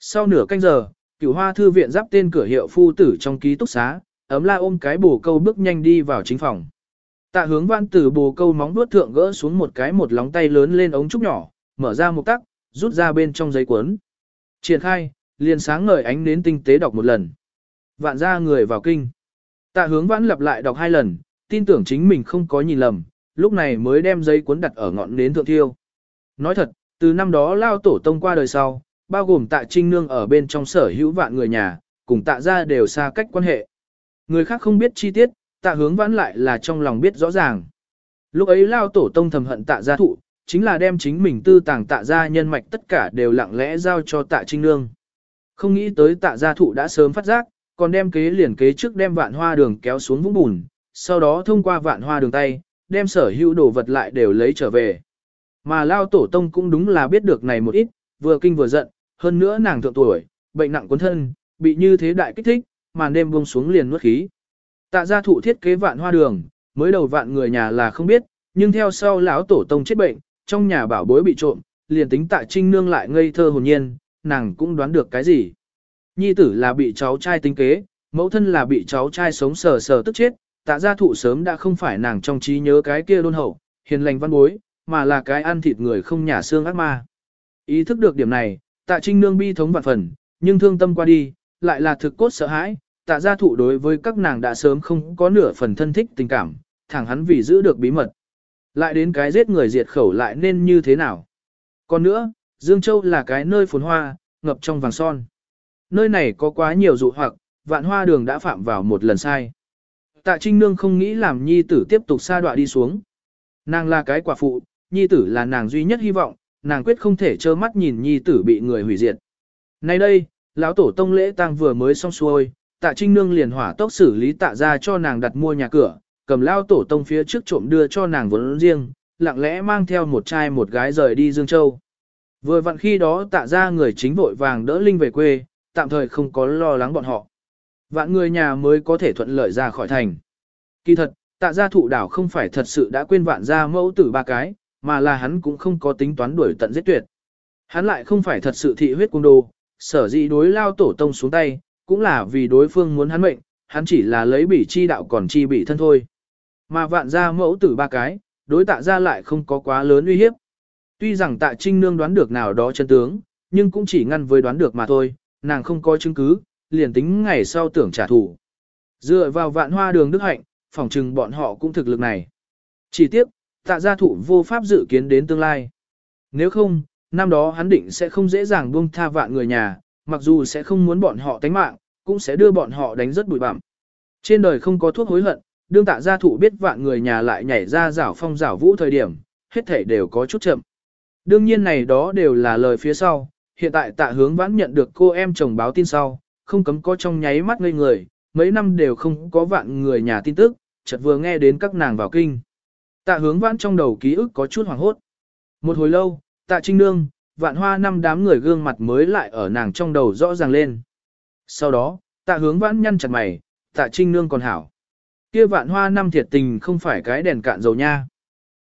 Sau nửa canh giờ, cửu hoa thư viện giáp tên cửa hiệu phu tử trong ký túc xá, ấm la ôm cái bồ câu bước nhanh đi vào chính phòng. Tạ hướng văn từ bồ câu móng vuốt thượng gỡ xuống một cái một lóng tay lớn lên ống trúc nhỏ, mở ra một tắc, rút ra bên trong giấy cuốn. Triển khai, liền sáng ngời ánh đến tinh tế đọc một lần. Vạn ra người vào kinh. Tạ hướng Văn lặp lại đọc hai lần, tin tưởng chính mình không có nhìn lầm, lúc này mới đem giấy cuốn đặt ở ngọn nến thượng thiêu. Nói thật, từ năm đó lao tổ tông qua đời sau, bao gồm tạ trinh nương ở bên trong sở hữu vạn người nhà, cùng tạ ra đều xa cách quan hệ. Người khác không biết chi tiết, tạ hướng vãn lại là trong lòng biết rõ ràng. Lúc ấy lao tổ tông thầm hận tạ gia thụ, chính là đem chính mình tư tàng tạ gia nhân mạch tất cả đều lặng lẽ giao cho tạ trinh nương. Không nghĩ tới tạ gia thụ đã sớm phát giác, còn đem kế liền kế trước đem vạn hoa đường kéo xuống vũng bùn, sau đó thông qua vạn hoa đường tay, đem sở hữu đồ vật lại đều lấy trở về. Mà lao tổ tông cũng đúng là biết được này một ít, vừa kinh vừa giận, hơn nữa nàng thượng tuổi, bệnh nặng cuốn thân, bị như thế đại kích thích, màn đêm buông xuống liền nuốt khí. Tạ gia thụ thiết kế vạn hoa đường, mới đầu vạn người nhà là không biết, nhưng theo sau lão tổ tông chết bệnh, trong nhà bảo bối bị trộm, liền tính tạ trinh nương lại ngây thơ hồn nhiên, nàng cũng đoán được cái gì. Nhi tử là bị cháu trai tính kế, mẫu thân là bị cháu trai sống sờ sờ tức chết, tạ gia thụ sớm đã không phải nàng trong trí nhớ cái kia đôn hậu, hiền lành văn bối, mà là cái ăn thịt người không nhả xương ác ma. Ý thức được điểm này, tạ trinh nương bi thống vạn phần, nhưng thương tâm qua đi, lại là thực cốt sợ hãi, tạ gia thụ đối với các nàng đã sớm không có nửa phần thân thích tình cảm, thẳng hắn vì giữ được bí mật. Lại đến cái giết người diệt khẩu lại nên như thế nào? Còn nữa, Dương Châu là cái nơi phồn hoa, ngập trong vàng son. Nơi này có quá nhiều dụ hoặc, vạn hoa đường đã phạm vào một lần sai. Tạ Trinh Nương không nghĩ làm nhi tử tiếp tục xa đọa đi xuống. Nàng là cái quả phụ, nhi tử là nàng duy nhất hy vọng, nàng quyết không thể trơ mắt nhìn nhi tử bị người hủy diệt. Nay đây, lão tổ tông lễ tang vừa mới xong xuôi, tạ trinh nương liền hỏa tốc xử lý tạ ra cho nàng đặt mua nhà cửa, cầm lao tổ tông phía trước trộm đưa cho nàng vốn riêng, lặng lẽ mang theo một trai một gái rời đi Dương Châu. Vừa vặn khi đó tạ ra người chính vội vàng đỡ Linh về quê, tạm thời không có lo lắng bọn họ. Vạn người nhà mới có thể thuận lợi ra khỏi thành. Kỳ thật, tạ gia thụ đảo không phải thật sự đã quên vạn gia mẫu tử ba cái, mà là hắn cũng không có tính toán đuổi tận giết tuyệt. Hắn lại không phải thật sự thị huyết cung đồ, sở dĩ đối lao tổ tông xuống tay, cũng là vì đối phương muốn hắn mệnh, hắn chỉ là lấy bỉ chi đạo còn chi bỉ thân thôi. Mà vạn gia mẫu tử ba cái, đối tạ gia lại không có quá lớn uy hiếp. Tuy rằng tạ trinh nương đoán được nào đó chân tướng, nhưng cũng chỉ ngăn với đoán được mà thôi, nàng không có chứng cứ, liền tính ngày sau tưởng trả thù. Dựa vào vạn hoa đường đức hạnh, phòng trừng bọn họ cũng thực lực này. Chỉ tiếc, tạ gia thụ vô pháp dự kiến đến tương lai. Nếu không, năm đó hắn định sẽ không dễ dàng buông tha vạn người nhà, mặc dù sẽ không muốn bọn họ tánh mạng, cũng sẽ đưa bọn họ đánh rất bụi bặm. Trên đời không có thuốc hối hận, đương tạ gia thụ biết vạn người nhà lại nhảy ra rảo phong rảo vũ thời điểm, hết thể đều có chút chậm. Đương nhiên này đó đều là lời phía sau, hiện tại tạ hướng vãn nhận được cô em chồng báo tin sau, không cấm có trong nháy mắt ngây người, mấy năm đều không có vạn người nhà tin tức, chợt vừa nghe đến các nàng vào kinh. Tạ hướng vãn trong đầu ký ức có chút hoảng hốt. Một hồi lâu, tạ trinh nương, vạn hoa năm đám người gương mặt mới lại ở nàng trong đầu rõ ràng lên. Sau đó, tạ hướng vãn nhăn chặt mày, tạ trinh nương còn hảo. Kia vạn hoa năm thiệt tình không phải cái đèn cạn dầu nha.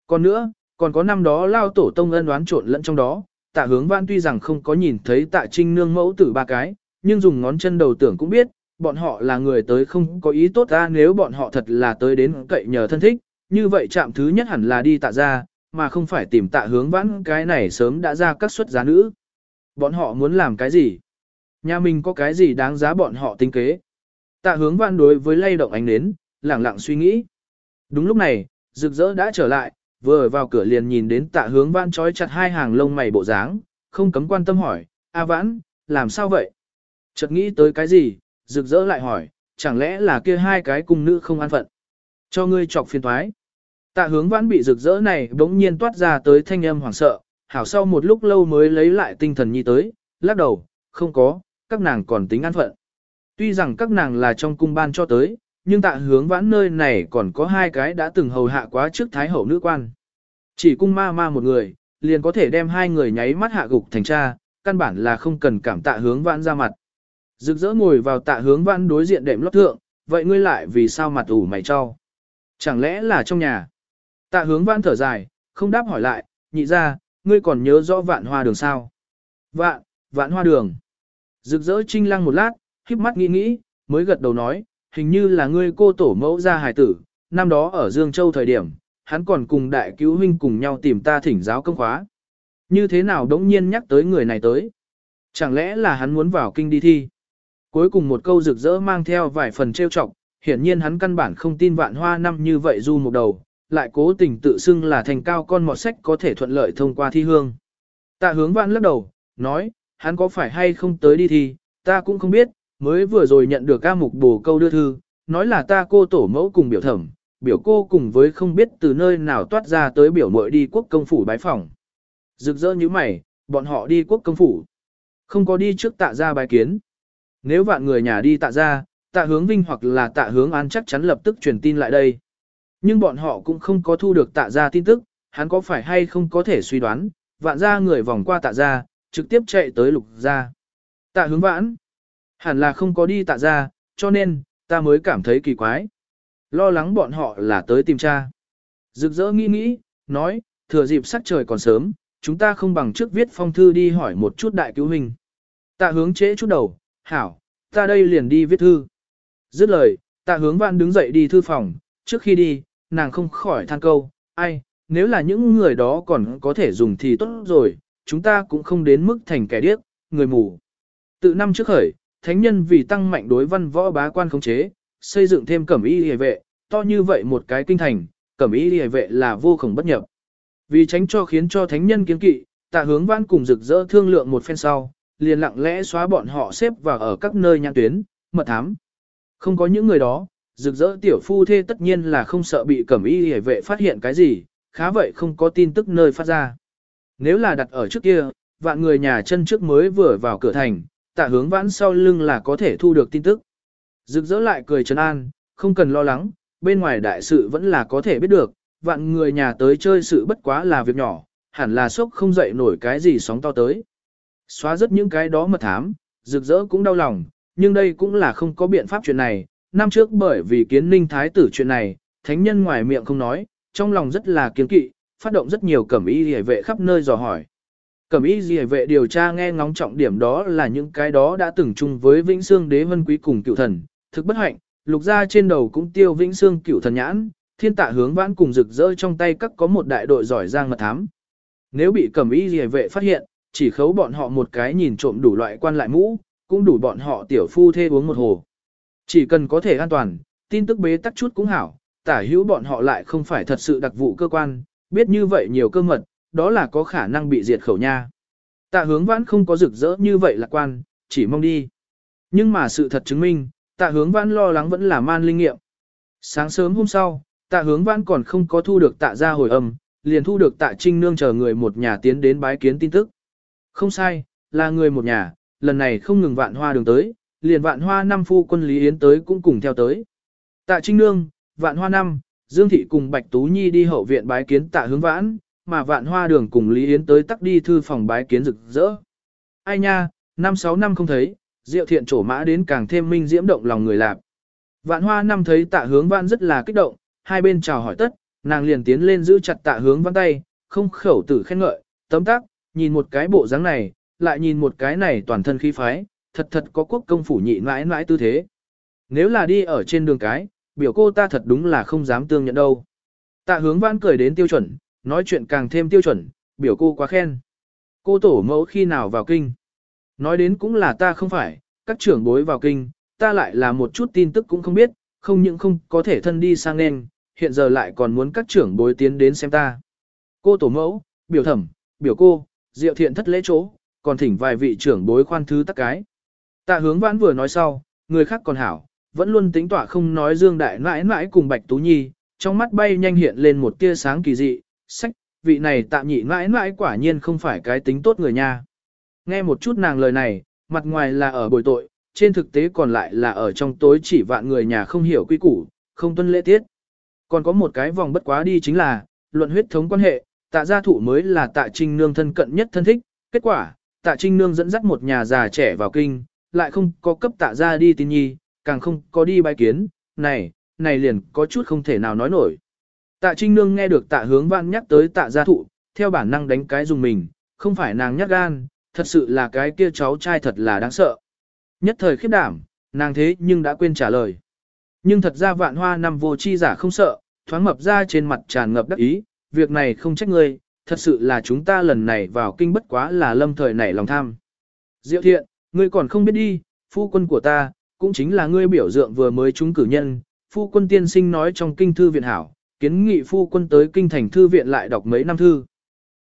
Còn nữa, còn có năm đó lao tổ tông ân oán trộn lẫn trong đó, tạ hướng vãn tuy rằng không có nhìn thấy tạ trinh nương mẫu tử ba cái, nhưng dùng ngón chân đầu tưởng cũng biết, bọn họ là người tới không có ý tốt ra nếu bọn họ thật là tới đến cậy nhờ thân thích, như vậy chạm thứ nhất hẳn là đi tạ ra, mà không phải tìm tạ hướng vãn cái này sớm đã ra các suất giá nữ. Bọn họ muốn làm cái gì? Nhà mình có cái gì đáng giá bọn họ tính kế? Tạ hướng vãn đối với lay động ánh nến, lẳng lặng suy nghĩ. Đúng lúc này, rực rỡ đã trở lại, vừa vào cửa liền nhìn đến tạ hướng vãn trói chặt hai hàng lông mày bộ dáng, không cấm quan tâm hỏi, A vãn, làm sao vậy? Chợt nghĩ tới cái gì, rực rỡ lại hỏi, chẳng lẽ là kia hai cái cung nữ không an phận? Cho ngươi chọc phiền thoái. Tạ hướng vãn bị rực rỡ này bỗng nhiên toát ra tới thanh âm hoảng sợ, hảo sau một lúc lâu mới lấy lại tinh thần nhi tới, lắc đầu, không có, các nàng còn tính an phận. Tuy rằng các nàng là trong cung ban cho tới, nhưng tạ hướng vãn nơi này còn có hai cái đã từng hầu hạ quá trước thái hậu nữ quan. Chỉ cung ma ma một người, liền có thể đem hai người nháy mắt hạ gục thành cha, căn bản là không cần cảm tạ hướng vãn ra mặt. Rực rỡ ngồi vào tạ hướng vãn đối diện đệm lót thượng, vậy ngươi lại vì sao mặt ủ mày cho? Chẳng lẽ là trong nhà? Tạ hướng vãn thở dài, không đáp hỏi lại, nhị ra, ngươi còn nhớ rõ vạn hoa đường sao? Vạn, vạn hoa đường. Rực rỡ trinh lăng một lát, híp mắt nghĩ nghĩ, mới gật đầu nói, hình như là ngươi cô tổ mẫu ra hài tử, năm đó ở Dương Châu thời điểm, hắn còn cùng đại cứu huynh cùng nhau tìm ta thỉnh giáo công khóa. Như thế nào đống nhiên nhắc tới người này tới? Chẳng lẽ là hắn muốn vào kinh đi thi? Cuối cùng một câu rực rỡ mang theo vài phần trêu chọc, hiển nhiên hắn căn bản không tin vạn hoa năm như vậy du một đầu, lại cố tình tự xưng là thành cao con mọt sách có thể thuận lợi thông qua thi hương. Tạ hướng vạn lắc đầu, nói, hắn có phải hay không tới đi thi, ta cũng không biết, mới vừa rồi nhận được ca mục bổ câu đưa thư, nói là ta cô tổ mẫu cùng biểu thẩm, biểu cô cùng với không biết từ nơi nào toát ra tới biểu mội đi quốc công phủ bái phỏng. Rực rỡ như mày, bọn họ đi quốc công phủ. Không có đi trước tạ ra bái kiến. Nếu vạn người nhà đi tạ ra, tạ hướng vinh hoặc là tạ hướng an chắc chắn lập tức truyền tin lại đây. Nhưng bọn họ cũng không có thu được tạ ra tin tức, hắn có phải hay không có thể suy đoán, vạn ra người vòng qua tạ ra, trực tiếp chạy tới lục ra. Tạ hướng vãn, hẳn là không có đi tạ ra, cho nên, ta mới cảm thấy kỳ quái. Lo lắng bọn họ là tới tìm cha. Rực rỡ nghĩ nghĩ, nói, thừa dịp sắc trời còn sớm, chúng ta không bằng trước viết phong thư đi hỏi một chút đại cứu hình. Tạ hướng trễ chút đầu, hảo, ta đây liền đi viết thư. Dứt lời, tạ hướng Văn đứng dậy đi thư phòng, trước khi đi, nàng không khỏi than câu, ai, nếu là những người đó còn có thể dùng thì tốt rồi, chúng ta cũng không đến mức thành kẻ điếc, người mù. Tự năm trước khởi, thánh nhân vì tăng mạnh đối văn võ bá quan khống chế, xây dựng thêm cẩm y hề vệ, to như vậy một cái kinh thành, cẩm y hề vệ là vô cùng bất nhập. Vì tránh cho khiến cho thánh nhân kiến kỵ, tạ hướng văn cùng rực rỡ thương lượng một phen sau, liền lặng lẽ xóa bọn họ xếp vào ở các nơi nhãn tuyến, mật thám. Không có những người đó, rực rỡ tiểu phu thê tất nhiên là không sợ bị cẩm y hề vệ phát hiện cái gì, khá vậy không có tin tức nơi phát ra. Nếu là đặt ở trước kia, vạn người nhà chân trước mới vừa vào cửa thành, tạ hướng vãn sau lưng là có thể thu được tin tức. Rực rỡ lại cười trấn an, không cần lo lắng, bên ngoài đại sự vẫn là có thể biết được, vạn người nhà tới chơi sự bất quá là việc nhỏ, hẳn là sốc không dậy nổi cái gì sóng to tới. Xóa rất những cái đó mật thám, rực rỡ cũng đau lòng, nhưng đây cũng là không có biện pháp chuyện này. Năm trước bởi vì kiến ninh thái tử chuyện này, thánh nhân ngoài miệng không nói, trong lòng rất là kiến kỵ, phát động rất nhiều cẩm y rìa vệ khắp nơi dò hỏi. Cẩm y rìa vệ điều tra nghe ngóng trọng điểm đó là những cái đó đã từng chung với Vĩnh Xương Đế Vân Quý cùng cựu thần, thực bất hạnh, lục ra trên đầu cũng tiêu Vĩnh Xương cựu thần nhãn, thiên tạ hướng vãn cùng rực rỡ trong tay các có một đại đội giỏi giang mật thám. Nếu bị cẩm y rìa vệ phát hiện, chỉ khấu bọn họ một cái nhìn trộm đủ loại quan lại mũ, cũng đủ bọn họ tiểu phu thê uống một hồ. Chỉ cần có thể an toàn, tin tức bế tắc chút cũng hảo, tả hữu bọn họ lại không phải thật sự đặc vụ cơ quan, biết như vậy nhiều cơ mật, đó là có khả năng bị diệt khẩu nha. Tạ hướng vãn không có rực rỡ như vậy lạc quan, chỉ mong đi. Nhưng mà sự thật chứng minh, tạ hướng vãn lo lắng vẫn là man linh nghiệm. Sáng sớm hôm sau, tạ hướng vãn còn không có thu được tạ ra hồi âm, liền thu được tạ trinh nương chờ người một nhà tiến đến bái kiến tin tức. Không sai, là người một nhà, lần này không ngừng vạn hoa đường tới, liền vạn hoa năm phu quân Lý Yến tới cũng cùng theo tới. Tạ Trinh Nương, vạn hoa năm, Dương Thị cùng Bạch Tú Nhi đi hậu viện bái kiến tạ hướng vãn, mà vạn hoa đường cùng Lý Yến tới tắc đi thư phòng bái kiến rực rỡ. Ai nha, năm sáu năm không thấy, diệu thiện trổ mã đến càng thêm minh diễm động lòng người lạc. Vạn hoa năm thấy tạ hướng vãn rất là kích động, hai bên chào hỏi tất, nàng liền tiến lên giữ chặt tạ hướng vãn tay, không khẩu tử khen ngợi, tấm tắc, nhìn một cái bộ dáng này, lại nhìn một cái này toàn thân khí phái, thật thật có quốc công phủ nhị mãi mãi tư thế. Nếu là đi ở trên đường cái, biểu cô ta thật đúng là không dám tương nhận đâu. Tạ hướng vãn cười đến tiêu chuẩn, nói chuyện càng thêm tiêu chuẩn, biểu cô quá khen. Cô tổ mẫu khi nào vào kinh? Nói đến cũng là ta không phải, các trưởng bối vào kinh, ta lại là một chút tin tức cũng không biết, không những không có thể thân đi sang nên, hiện giờ lại còn muốn các trưởng bối tiến đến xem ta. Cô tổ mẫu, biểu thẩm, biểu cô, diệu thiện thất lễ chỗ, còn thỉnh vài vị trưởng bối khoan thứ tắc cái. Tạ hướng vãn vừa nói sau, người khác còn hảo, vẫn luôn tính tỏa không nói dương đại mãi mãi cùng Bạch Tú Nhi, trong mắt bay nhanh hiện lên một tia sáng kỳ dị, sách, vị này tạ nhị mãi mãi quả nhiên không phải cái tính tốt người nha. Nghe một chút nàng lời này, mặt ngoài là ở bồi tội, trên thực tế còn lại là ở trong tối chỉ vạn người nhà không hiểu quy củ, không tuân lễ tiết. Còn có một cái vòng bất quá đi chính là, luận huyết thống quan hệ, tạ gia thụ mới là tạ trinh nương thân cận nhất thân thích, kết quả, tạ trinh nương dẫn dắt một nhà già trẻ vào kinh, lại không có cấp tạ gia đi tin nhi, càng không có đi bái kiến, này, này liền có chút không thể nào nói nổi. Tạ trinh nương nghe được tạ hướng văn nhắc tới tạ gia thụ, theo bản năng đánh cái dùng mình, không phải nàng nhắc gan, thật sự là cái kia cháu trai thật là đáng sợ. Nhất thời khiếp đảm, nàng thế nhưng đã quên trả lời. Nhưng thật ra vạn hoa năm vô chi giả không sợ, thoáng mập ra trên mặt tràn ngập đắc ý, việc này không trách ngươi, thật sự là chúng ta lần này vào kinh bất quá là lâm thời nảy lòng tham. Diệu thiện, ngươi còn không biết đi, phu quân của ta, cũng chính là ngươi biểu dượng vừa mới trúng cử nhân, phu quân tiên sinh nói trong kinh thư viện hảo, kiến nghị phu quân tới kinh thành thư viện lại đọc mấy năm thư.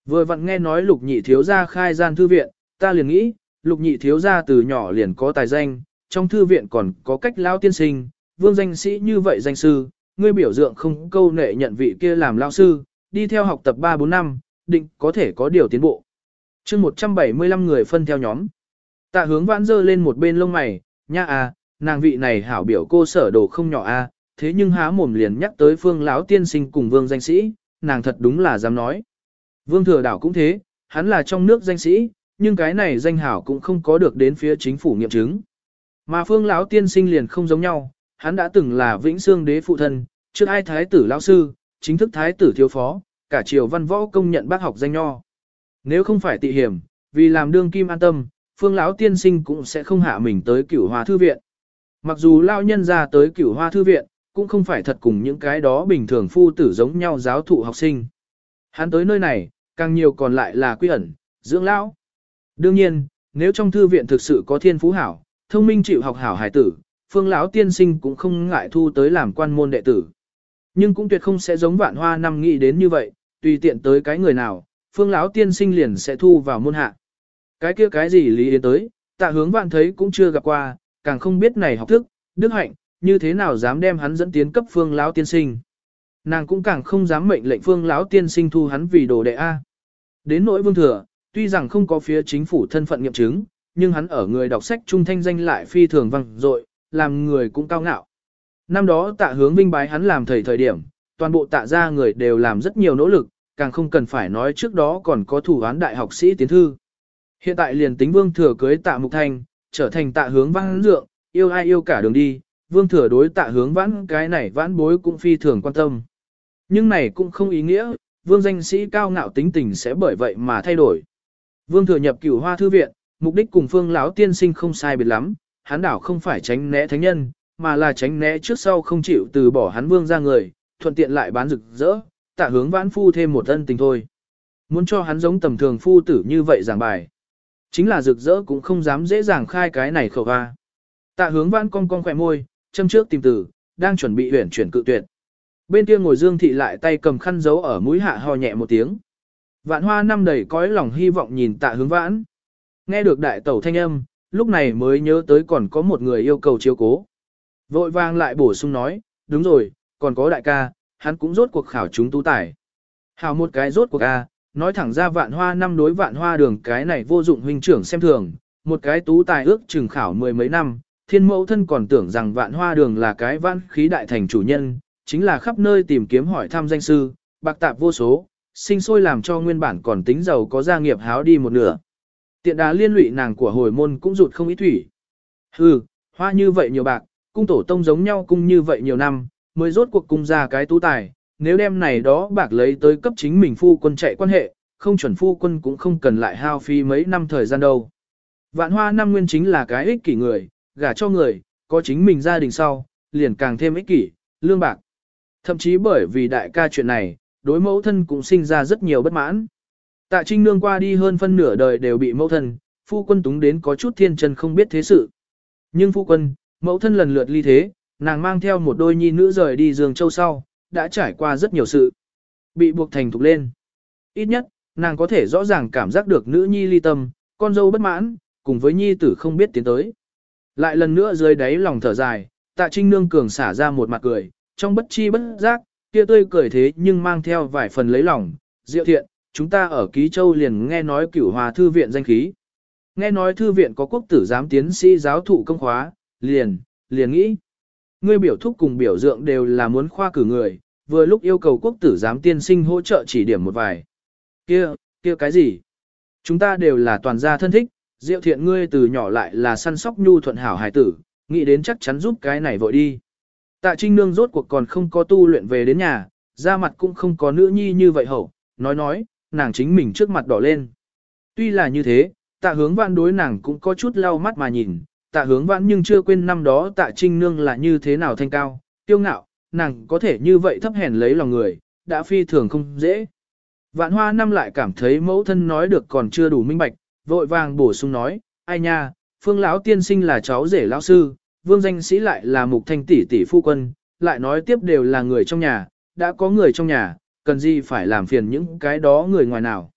Vừa vặn nghe nói lục nhị thiếu gia khai gian thư viện, ta liền nghĩ, lục nhị thiếu gia từ nhỏ liền có tài danh, trong thư viện còn có cách lao tiên sinh, vương danh sĩ như vậy danh sư, ngươi biểu dượng không câu nệ nhận vị kia làm lao sư, đi theo học tập 3-4 năm, định có thể có điều tiến bộ. chương 175 người phân theo nhóm. Tạ hướng vãn dơ lên một bên lông mày, nha à, nàng vị này hảo biểu cô sở đồ không nhỏ a, à, thế nhưng há mồm liền nhắc tới phương lão tiên sinh cùng vương danh sĩ, nàng thật đúng là dám nói. Vương thừa đảo cũng thế, hắn là trong nước danh sĩ, nhưng cái này danh hảo cũng không có được đến phía chính phủ nghiệm chứng. Mà phương lão tiên sinh liền không giống nhau, hắn đã từng là vĩnh xương đế phụ thân, trước ai thái tử lão sư, chính thức thái tử thiếu phó, cả triều văn võ công nhận bác học danh nho. Nếu không phải tị hiểm, vì làm đương kim an tâm, phương lão tiên sinh cũng sẽ không hạ mình tới cửu hòa thư viện. Mặc dù lao nhân ra tới cửu hoa thư viện, cũng không phải thật cùng những cái đó bình thường phu tử giống nhau giáo thụ học sinh. Hắn tới nơi này, càng nhiều còn lại là quy ẩn, dưỡng lão. Đương nhiên, nếu trong thư viện thực sự có thiên phú hảo, thông minh chịu học hảo hải tử, phương lão tiên sinh cũng không ngại thu tới làm quan môn đệ tử. Nhưng cũng tuyệt không sẽ giống vạn hoa năm nghĩ đến như vậy, tùy tiện tới cái người nào, phương lão tiên sinh liền sẽ thu vào môn hạ. Cái kia cái gì lý Yến tới, tạ hướng vạn thấy cũng chưa gặp qua, càng không biết này học thức, đức hạnh, như thế nào dám đem hắn dẫn tiến cấp phương lão tiên sinh. Nàng cũng càng không dám mệnh lệnh phương lão tiên sinh thu hắn vì đồ đệ A. Đến nỗi vương thừa, tuy rằng không có phía chính phủ thân phận nghiệm chứng, nhưng hắn ở người đọc sách trung thanh danh lại phi thường vang dội, làm người cũng cao ngạo. Năm đó tạ hướng vinh bái hắn làm thầy thời điểm, toàn bộ tạ gia người đều làm rất nhiều nỗ lực, càng không cần phải nói trước đó còn có thủ án đại học sĩ tiến thư. Hiện tại liền tính vương thừa cưới tạ mục thanh, trở thành tạ hướng vãn dượng, yêu ai yêu cả đường đi, vương thừa đối tạ hướng vãn cái này vãn bối cũng phi thường quan tâm. Nhưng này cũng không ý nghĩa, vương danh sĩ cao ngạo tính tình sẽ bởi vậy mà thay đổi. Vương thừa nhập cửu hoa thư viện, mục đích cùng phương lão tiên sinh không sai biệt lắm, hắn đảo không phải tránh né thánh nhân, mà là tránh né trước sau không chịu từ bỏ hắn vương ra người, thuận tiện lại bán rực rỡ, tạ hướng vãn phu thêm một ân tình thôi. Muốn cho hắn giống tầm thường phu tử như vậy giảng bài. Chính là rực rỡ cũng không dám dễ dàng khai cái này khẩu ga. Tạ hướng vãn cong cong khỏe môi, châm trước tìm tử, đang chuẩn bị huyển chuyển cự tuyệt. Bên kia ngồi dương thị lại tay cầm khăn giấu ở mũi hạ ho nhẹ một tiếng. Vạn hoa năm đầy cõi lòng hy vọng nhìn tạ hướng vãn. Nghe được đại tẩu thanh âm, lúc này mới nhớ tới còn có một người yêu cầu chiếu cố. Vội vang lại bổ sung nói, đúng rồi, còn có đại ca, hắn cũng rốt cuộc khảo chúng tú tài. Hào một cái rốt cuộc A, nói thẳng ra vạn hoa năm đối vạn hoa đường cái này vô dụng huynh trưởng xem thường, một cái tú tài ước chừng khảo mười mấy năm, thiên mẫu thân còn tưởng rằng vạn hoa đường là cái vãn khí đại thành chủ nhân, chính là khắp nơi tìm kiếm hỏi thăm danh sư, bạc tạp vô số, sinh sôi làm cho nguyên bản còn tính giàu có gia nghiệp háo đi một nửa. Tiện đá liên lụy nàng của hồi môn cũng rụt không ít thủy. Hừ, hoa như vậy nhiều bạc, cung tổ tông giống nhau cung như vậy nhiều năm, mới rốt cuộc cung ra cái tú tài, nếu đem này đó bạc lấy tới cấp chính mình phu quân chạy quan hệ, không chuẩn phu quân cũng không cần lại hao phí mấy năm thời gian đâu. Vạn hoa năm nguyên chính là cái ích kỷ người, gả cho người, có chính mình gia đình sau, liền càng thêm ích kỷ, lương bạc. Thậm chí bởi vì đại ca chuyện này, đối mẫu thân cũng sinh ra rất nhiều bất mãn. Tạ Trinh Nương qua đi hơn phân nửa đời đều bị mẫu thân, phu quân túng đến có chút thiên chân không biết thế sự. Nhưng phu quân, mẫu thân lần lượt ly thế, nàng mang theo một đôi nhi nữ rời đi giường châu sau, đã trải qua rất nhiều sự. Bị buộc thành thục lên. Ít nhất, nàng có thể rõ ràng cảm giác được nữ nhi ly tâm, con dâu bất mãn, cùng với nhi tử không biết tiến tới. Lại lần nữa dưới đáy lòng thở dài, tạ trinh nương cường xả ra một mặt cười, trong bất chi bất giác, kia tươi cười thế nhưng mang theo vài phần lấy lòng, diệu thiện, chúng ta ở Ký Châu liền nghe nói cửu hòa thư viện danh khí. Nghe nói thư viện có quốc tử giám tiến sĩ giáo thụ công khóa, liền, liền nghĩ. Ngươi biểu thúc cùng biểu dượng đều là muốn khoa cử người, vừa lúc yêu cầu quốc tử giám tiên sinh hỗ trợ chỉ điểm một vài. Kia, kia cái gì? Chúng ta đều là toàn gia thân thích, diệu thiện ngươi từ nhỏ lại là săn sóc nhu thuận hảo hài tử, nghĩ đến chắc chắn giúp cái này vội đi. Tạ Trinh Nương rốt cuộc còn không có tu luyện về đến nhà, da mặt cũng không có nữ nhi như vậy hậu, nói nói, nàng chính mình trước mặt đỏ lên. Tuy là như thế, tạ hướng văn đối nàng cũng có chút lau mắt mà nhìn, tạ hướng vãn nhưng chưa quên năm đó tạ trinh nương là như thế nào thanh cao, tiêu ngạo, nàng có thể như vậy thấp hèn lấy lòng người, đã phi thường không dễ. Vạn hoa năm lại cảm thấy mẫu thân nói được còn chưa đủ minh bạch, vội vàng bổ sung nói, ai nha, phương lão tiên sinh là cháu rể lão sư, vương danh sĩ lại là mục thanh tỷ tỷ phu quân, lại nói tiếp đều là người trong nhà, đã có người trong nhà, cần gì phải làm phiền những cái đó người ngoài nào.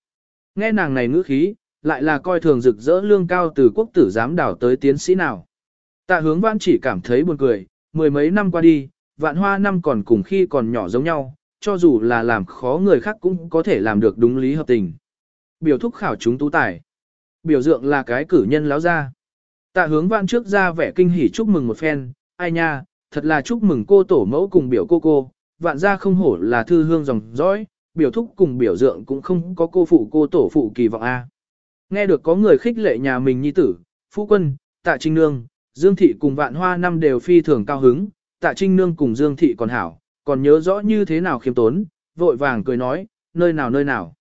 Nghe nàng này ngữ khí, lại là coi thường rực rỡ lương cao từ quốc tử giám đảo tới tiến sĩ nào. Tạ hướng văn chỉ cảm thấy buồn cười, mười mấy năm qua đi, vạn hoa năm còn cùng khi còn nhỏ giống nhau, cho dù là làm khó người khác cũng có thể làm được đúng lý hợp tình. Biểu thúc khảo chúng tú tài. Biểu dượng là cái cử nhân láo ra. Tạ hướng văn trước ra vẻ kinh hỉ chúc mừng một phen, ai nha, thật là chúc mừng cô tổ mẫu cùng biểu cô cô, vạn gia không hổ là thư hương dòng dõi, biểu thúc cùng biểu dượng cũng không có cô phụ cô tổ phụ kỳ vọng a. Nghe được có người khích lệ nhà mình nhi tử, phu quân, tạ trinh nương, dương thị cùng vạn hoa năm đều phi thường cao hứng, tạ trinh nương cùng dương thị còn hảo, còn nhớ rõ như thế nào khiêm tốn, vội vàng cười nói, nơi nào nơi nào.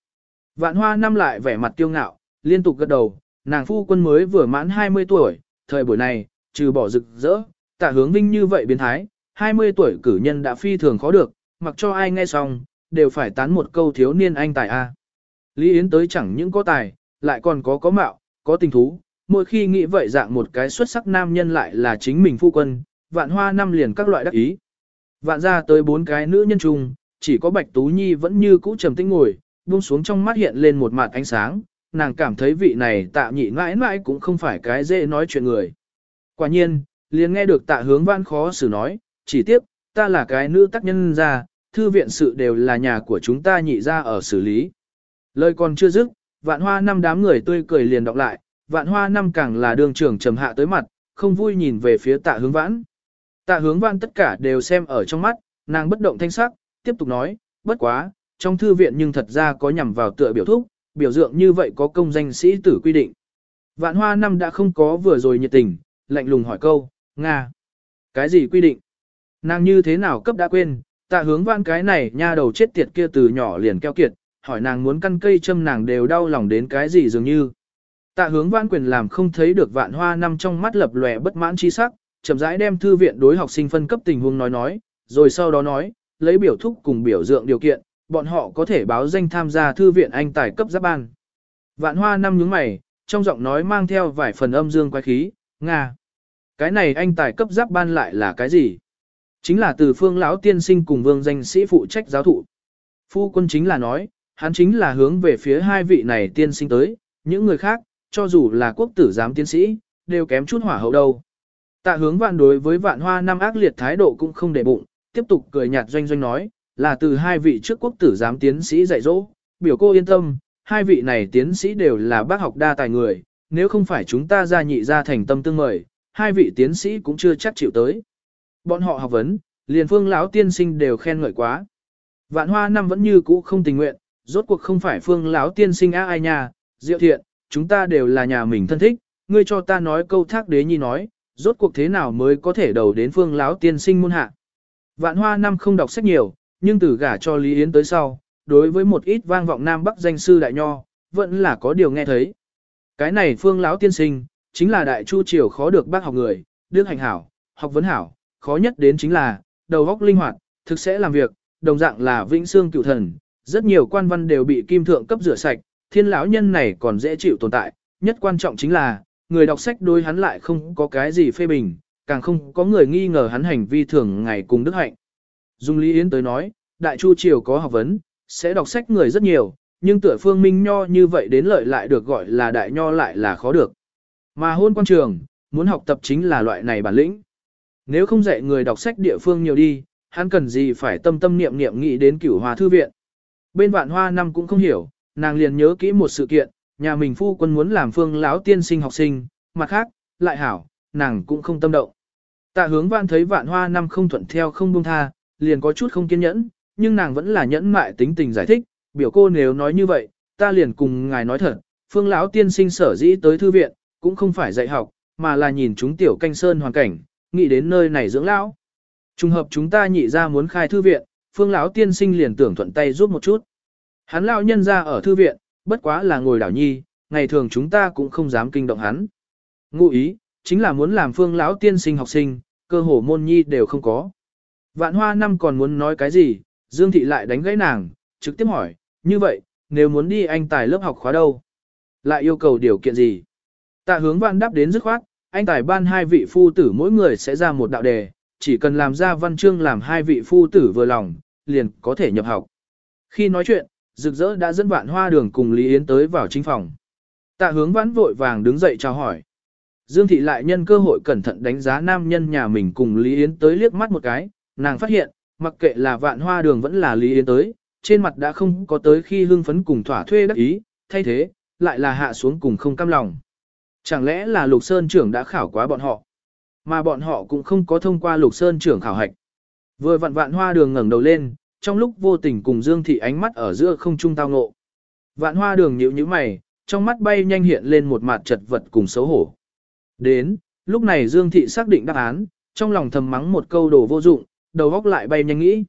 Vạn hoa năm lại vẻ mặt kiêu ngạo, liên tục gật đầu, nàng phu quân mới vừa mãn 20 tuổi, thời buổi này, trừ bỏ rực rỡ, tạ hướng vinh như vậy biến thái, 20 tuổi cử nhân đã phi thường khó được, mặc cho ai nghe xong, đều phải tán một câu thiếu niên anh tài A. Lý Yến tới chẳng những có tài, lại còn có có mạo, có tình thú, mỗi khi nghĩ vậy dạng một cái xuất sắc nam nhân lại là chính mình phu quân, vạn hoa năm liền các loại đắc ý. Vạn ra tới bốn cái nữ nhân chung, chỉ có Bạch Tú Nhi vẫn như cũ trầm tĩnh ngồi, buông xuống trong mắt hiện lên một mặt ánh sáng, nàng cảm thấy vị này tạ nhị mãi mãi cũng không phải cái dễ nói chuyện người. Quả nhiên, liền nghe được tạ hướng văn khó xử nói, chỉ tiếp, ta là cái nữ tác nhân ra, thư viện sự đều là nhà của chúng ta nhị ra ở xử lý. Lời còn chưa dứt, vạn hoa năm đám người tươi cười liền đọc lại, vạn hoa năm càng là đường trưởng trầm hạ tới mặt, không vui nhìn về phía tạ hướng vãn. Tạ hướng vãn tất cả đều xem ở trong mắt, nàng bất động thanh sắc, tiếp tục nói, bất quá, trong thư viện nhưng thật ra có nhằm vào tựa biểu thúc, biểu tượng như vậy có công danh sĩ tử quy định. Vạn hoa năm đã không có vừa rồi nhiệt tình, lạnh lùng hỏi câu, Nga. Cái gì quy định? Nàng như thế nào cấp đã quên, tạ hướng vãn cái này nha đầu chết tiệt kia từ nhỏ liền keo kiệt, hỏi nàng muốn căn cây châm nàng đều đau lòng đến cái gì dường như. Tạ hướng vãn quyền làm không thấy được vạn hoa năm trong mắt lập lòe bất mãn chi sắc, chậm rãi đem thư viện đối học sinh phân cấp tình huống nói nói, rồi sau đó nói, lấy biểu thúc cùng biểu dượng điều kiện, bọn họ có thể báo danh tham gia thư viện anh tài cấp giáp ban. Vạn hoa năm nhướng mày, trong giọng nói mang theo vài phần âm dương quái khí, Nga. Cái này anh tài cấp giáp ban lại là cái gì? Chính là từ phương lão tiên sinh cùng vương danh sĩ phụ trách giáo thụ. Phu quân chính là nói, hắn chính là hướng về phía hai vị này tiên sinh tới, những người khác, cho dù là quốc tử giám tiến sĩ, đều kém chút hỏa hậu đâu. Tạ hướng vạn đối với vạn hoa năm ác liệt thái độ cũng không để bụng, tiếp tục cười nhạt doanh doanh nói, là từ hai vị trước quốc tử giám tiến sĩ dạy dỗ, biểu cô yên tâm, hai vị này tiến sĩ đều là bác học đa tài người, nếu không phải chúng ta ra nhị ra thành tâm tương mời, hai vị tiến sĩ cũng chưa chắc chịu tới. Bọn họ học vấn, liền phương lão tiên sinh đều khen ngợi quá. Vạn hoa năm vẫn như cũ không tình nguyện, rốt cuộc không phải phương lão tiên sinh á ai nhà, diệu thiện, chúng ta đều là nhà mình thân thích, ngươi cho ta nói câu thác đế nhi nói, rốt cuộc thế nào mới có thể đầu đến phương lão tiên sinh môn hạ. Vạn hoa năm không đọc sách nhiều, nhưng từ gả cho Lý Yến tới sau, đối với một ít vang vọng nam bắc danh sư đại nho, vẫn là có điều nghe thấy. Cái này phương lão tiên sinh, chính là đại chu triều khó được bác học người, đức hành hảo, học vấn hảo, khó nhất đến chính là, đầu óc linh hoạt, thực sẽ làm việc, đồng dạng là vĩnh xương cựu thần, rất nhiều quan văn đều bị kim thượng cấp rửa sạch, thiên lão nhân này còn dễ chịu tồn tại, nhất quan trọng chính là, người đọc sách đối hắn lại không có cái gì phê bình, càng không có người nghi ngờ hắn hành vi thường ngày cùng đức hạnh. Dung Lý Yến tới nói, Đại Chu Triều có học vấn, sẽ đọc sách người rất nhiều, nhưng tựa phương minh nho như vậy đến lợi lại được gọi là đại nho lại là khó được. Mà hôn quan trường, muốn học tập chính là loại này bản lĩnh. Nếu không dạy người đọc sách địa phương nhiều đi, hắn cần gì phải tâm tâm niệm niệm nghĩ đến cửu hòa thư viện. Bên vạn hoa năm cũng không hiểu, nàng liền nhớ kỹ một sự kiện, nhà mình phu quân muốn làm phương lão tiên sinh học sinh, mặt khác, lại hảo, nàng cũng không tâm động. Tạ hướng vạn thấy vạn hoa năm không thuận theo không buông tha, liền có chút không kiên nhẫn, nhưng nàng vẫn là nhẫn mại tính tình giải thích, biểu cô nếu nói như vậy, ta liền cùng ngài nói thật, phương lão tiên sinh sở dĩ tới thư viện, cũng không phải dạy học, mà là nhìn chúng tiểu canh sơn hoàn cảnh, nghĩ đến nơi này dưỡng lão. Trùng hợp chúng ta nhị ra muốn khai thư viện, phương lão tiên sinh liền tưởng thuận tay giúp một chút. Hắn lão nhân ra ở thư viện, bất quá là ngồi đảo nhi, ngày thường chúng ta cũng không dám kinh động hắn. Ngụ ý, chính là muốn làm phương lão tiên sinh học sinh, cơ hồ môn nhi đều không có. Vạn hoa năm còn muốn nói cái gì, Dương Thị lại đánh gãy nàng, trực tiếp hỏi, như vậy, nếu muốn đi anh tài lớp học khóa đâu? Lại yêu cầu điều kiện gì? Tạ hướng Vạn đáp đến dứt khoát, anh tài ban hai vị phu tử mỗi người sẽ ra một đạo đề, chỉ cần làm ra văn chương làm hai vị phu tử vừa lòng, liền có thể nhập học. Khi nói chuyện, rực rỡ đã dẫn vạn hoa đường cùng Lý Yến tới vào chính phòng. Tạ hướng vãn vội vàng đứng dậy chào hỏi. Dương thị lại nhân cơ hội cẩn thận đánh giá nam nhân nhà mình cùng Lý Yến tới liếc mắt một cái, nàng phát hiện, mặc kệ là vạn hoa đường vẫn là Lý Yến tới, trên mặt đã không có tới khi hưng phấn cùng thỏa thuê đắc ý, thay thế, lại là hạ xuống cùng không cam lòng. Chẳng lẽ là Lục Sơn trưởng đã khảo quá bọn họ, mà bọn họ cũng không có thông qua Lục Sơn trưởng khảo hạch. Vừa vạn vạn hoa đường ngẩng đầu lên, trong lúc vô tình cùng Dương Thị ánh mắt ở giữa không trung tao ngộ. Vạn hoa đường nhíu nhíu mày, trong mắt bay nhanh hiện lên một mặt chật vật cùng xấu hổ. Đến, lúc này Dương Thị xác định đáp án, trong lòng thầm mắng một câu đồ vô dụng, đầu góc lại bay nhanh nghĩ.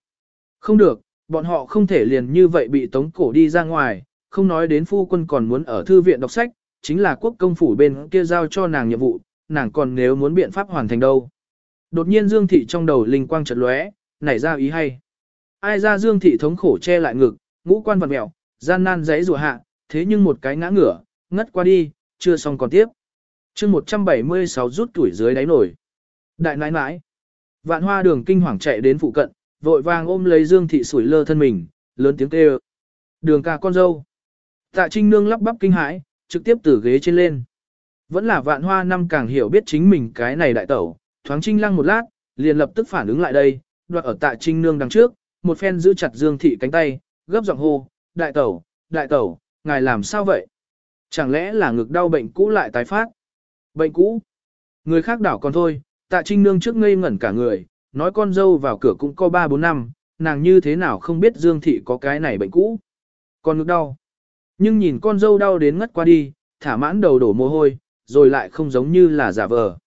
Không được, bọn họ không thể liền như vậy bị tống cổ đi ra ngoài, không nói đến phu quân còn muốn ở thư viện đọc sách, chính là quốc công phủ bên kia giao cho nàng nhiệm vụ, nàng còn nếu muốn biện pháp hoàn thành đâu. Đột nhiên Dương Thị trong đầu linh quang chợt lóe, nảy ra ý hay. Ai ra Dương Thị thống khổ che lại ngực, ngũ quan vật mẹo, gian nan giấy rùa hạ, thế nhưng một cái ngã ngửa, ngất qua đi, chưa xong còn tiếp. chương 176 rút tuổi dưới đáy nổi. Đại nãi nãi. Vạn hoa đường kinh hoàng chạy đến phụ cận, vội vàng ôm lấy Dương Thị sủi lơ thân mình, lớn tiếng kêu. Đường ca con dâu. Tạ Trinh Nương lắp bắp kinh hãi, trực tiếp từ ghế trên lên. Vẫn là vạn hoa năm càng hiểu biết chính mình cái này đại tẩu, thoáng trinh lăng một lát, liền lập tức phản ứng lại đây, đoạt ở tạ trinh nương đằng trước, một phen giữ chặt Dương Thị cánh tay, gấp giọng hô, đại tẩu, đại tẩu, ngài làm sao vậy? Chẳng lẽ là ngực đau bệnh cũ lại tái phát? Bệnh cũ? Người khác đảo còn thôi, tạ trinh nương trước ngây ngẩn cả người, nói con dâu vào cửa cũng có 3-4 năm, nàng như thế nào không biết Dương Thị có cái này bệnh cũ. Con ngực đau. Nhưng nhìn con dâu đau đến ngất qua đi, thả mãn đầu đổ mồ hôi, rồi lại không giống như là giả vờ.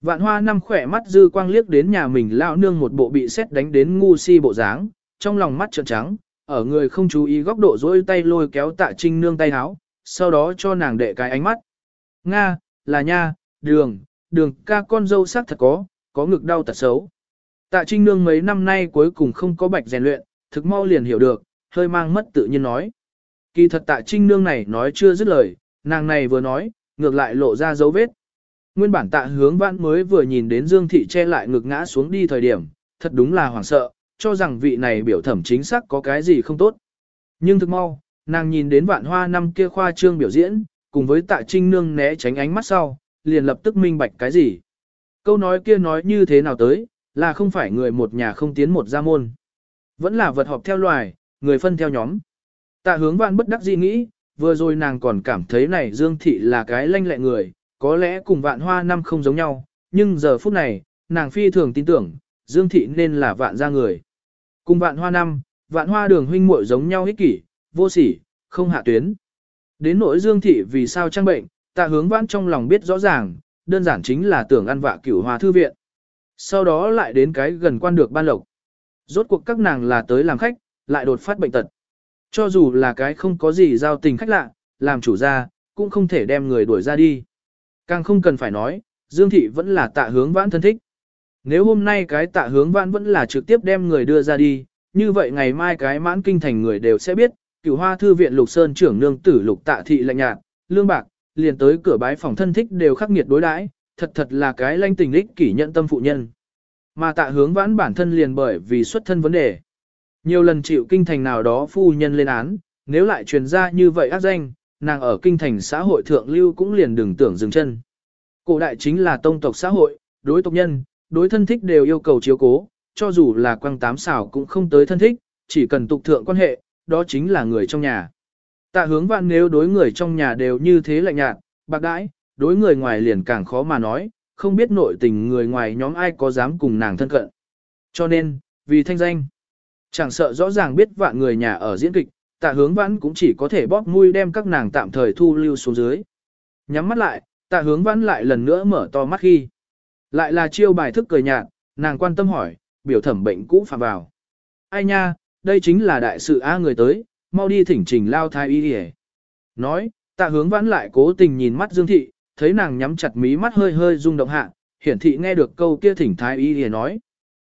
Vạn hoa năm khỏe mắt dư quang liếc đến nhà mình lao nương một bộ bị xét đánh đến ngu si bộ dáng, trong lòng mắt trợn trắng, ở người không chú ý góc độ dối tay lôi kéo tạ trinh nương tay háo, sau đó cho nàng đệ cái ánh mắt. Nga, là nha, đường, đường ca con dâu sắc thật có, có ngực đau tật xấu. Tạ trinh nương mấy năm nay cuối cùng không có bạch rèn luyện, thực mau liền hiểu được, hơi mang mất tự nhiên nói. Kỳ thật tạ trinh nương này nói chưa dứt lời, nàng này vừa nói, ngược lại lộ ra dấu vết. Nguyên bản tạ hướng vãn mới vừa nhìn đến Dương Thị che lại ngực ngã xuống đi thời điểm, thật đúng là hoảng sợ, cho rằng vị này biểu thẩm chính xác có cái gì không tốt. Nhưng thực mau, nàng nhìn đến vạn hoa năm kia khoa trương biểu diễn, cùng với tạ trinh nương né tránh ánh mắt sau, liền lập tức minh bạch cái gì. Câu nói kia nói như thế nào tới, là không phải người một nhà không tiến một gia môn. Vẫn là vật họp theo loài, người phân theo nhóm. Tạ hướng vạn bất đắc dĩ nghĩ, vừa rồi nàng còn cảm thấy này Dương Thị là cái lanh lẹ người, có lẽ cùng vạn hoa năm không giống nhau, nhưng giờ phút này, nàng phi thường tin tưởng, Dương Thị nên là vạn gia người. Cùng vạn hoa năm, vạn hoa đường huynh muội giống nhau ích kỷ, vô sỉ, không hạ tuyến. Đến nỗi Dương Thị vì sao trang bệnh, tạ hướng vãn trong lòng biết rõ ràng, đơn giản chính là tưởng ăn vạ cửu hoa thư viện. Sau đó lại đến cái gần quan được ban lộc. Rốt cuộc các nàng là tới làm khách, lại đột phát bệnh tật. Cho dù là cái không có gì giao tình khách lạ, làm chủ gia, cũng không thể đem người đuổi ra đi. Càng không cần phải nói, Dương Thị vẫn là tạ hướng vãn thân thích. Nếu hôm nay cái tạ hướng vãn vẫn là trực tiếp đem người đưa ra đi, như vậy ngày mai cái mãn kinh thành người đều sẽ biết, cửu hoa thư viện lục sơn trưởng nương tử lục tạ thị lạnh nhạt, lương bạc, liền tới cửa bái phòng thân thích đều khắc nghiệt đối đãi, thật thật là cái lanh tình lích kỷ nhận tâm phụ nhân. Mà tạ hướng vãn bản thân liền bởi vì xuất thân vấn đề. Nhiều lần chịu kinh thành nào đó phu nhân lên án, nếu lại truyền ra như vậy ác danh, nàng ở kinh thành xã hội thượng lưu cũng liền đừng tưởng dừng chân. Cổ đại chính là tông tộc xã hội, đối tộc nhân, đối thân thích đều yêu cầu chiếu cố, cho dù là quăng tám xảo cũng không tới thân thích, chỉ cần tục thượng quan hệ, đó chính là người trong nhà. Tạ hướng vạn nếu đối người trong nhà đều như thế lạnh nhạt, bạc đãi, đối người ngoài liền càng khó mà nói, không biết nội tình người ngoài nhóm ai có dám cùng nàng thân cận. Cho nên, vì thanh danh, chẳng sợ rõ ràng biết vạn người nhà ở diễn kịch, tạ hướng vãn cũng chỉ có thể bóp mũi đem các nàng tạm thời thu lưu xuống dưới. Nhắm mắt lại, tạ hướng vãn lại lần nữa mở to mắt khi. Lại là chiêu bài thức cười nhạt, nàng quan tâm hỏi, biểu thẩm bệnh cũ phạm vào. Ai nha, đây chính là đại sự A người tới, mau đi thỉnh trình lao thai y hề. Nói, tạ hướng vãn lại cố tình nhìn mắt Dương Thị, thấy nàng nhắm chặt mí mắt hơi hơi rung động hạ, hiển thị nghe được câu kia thỉnh thái y hề nói.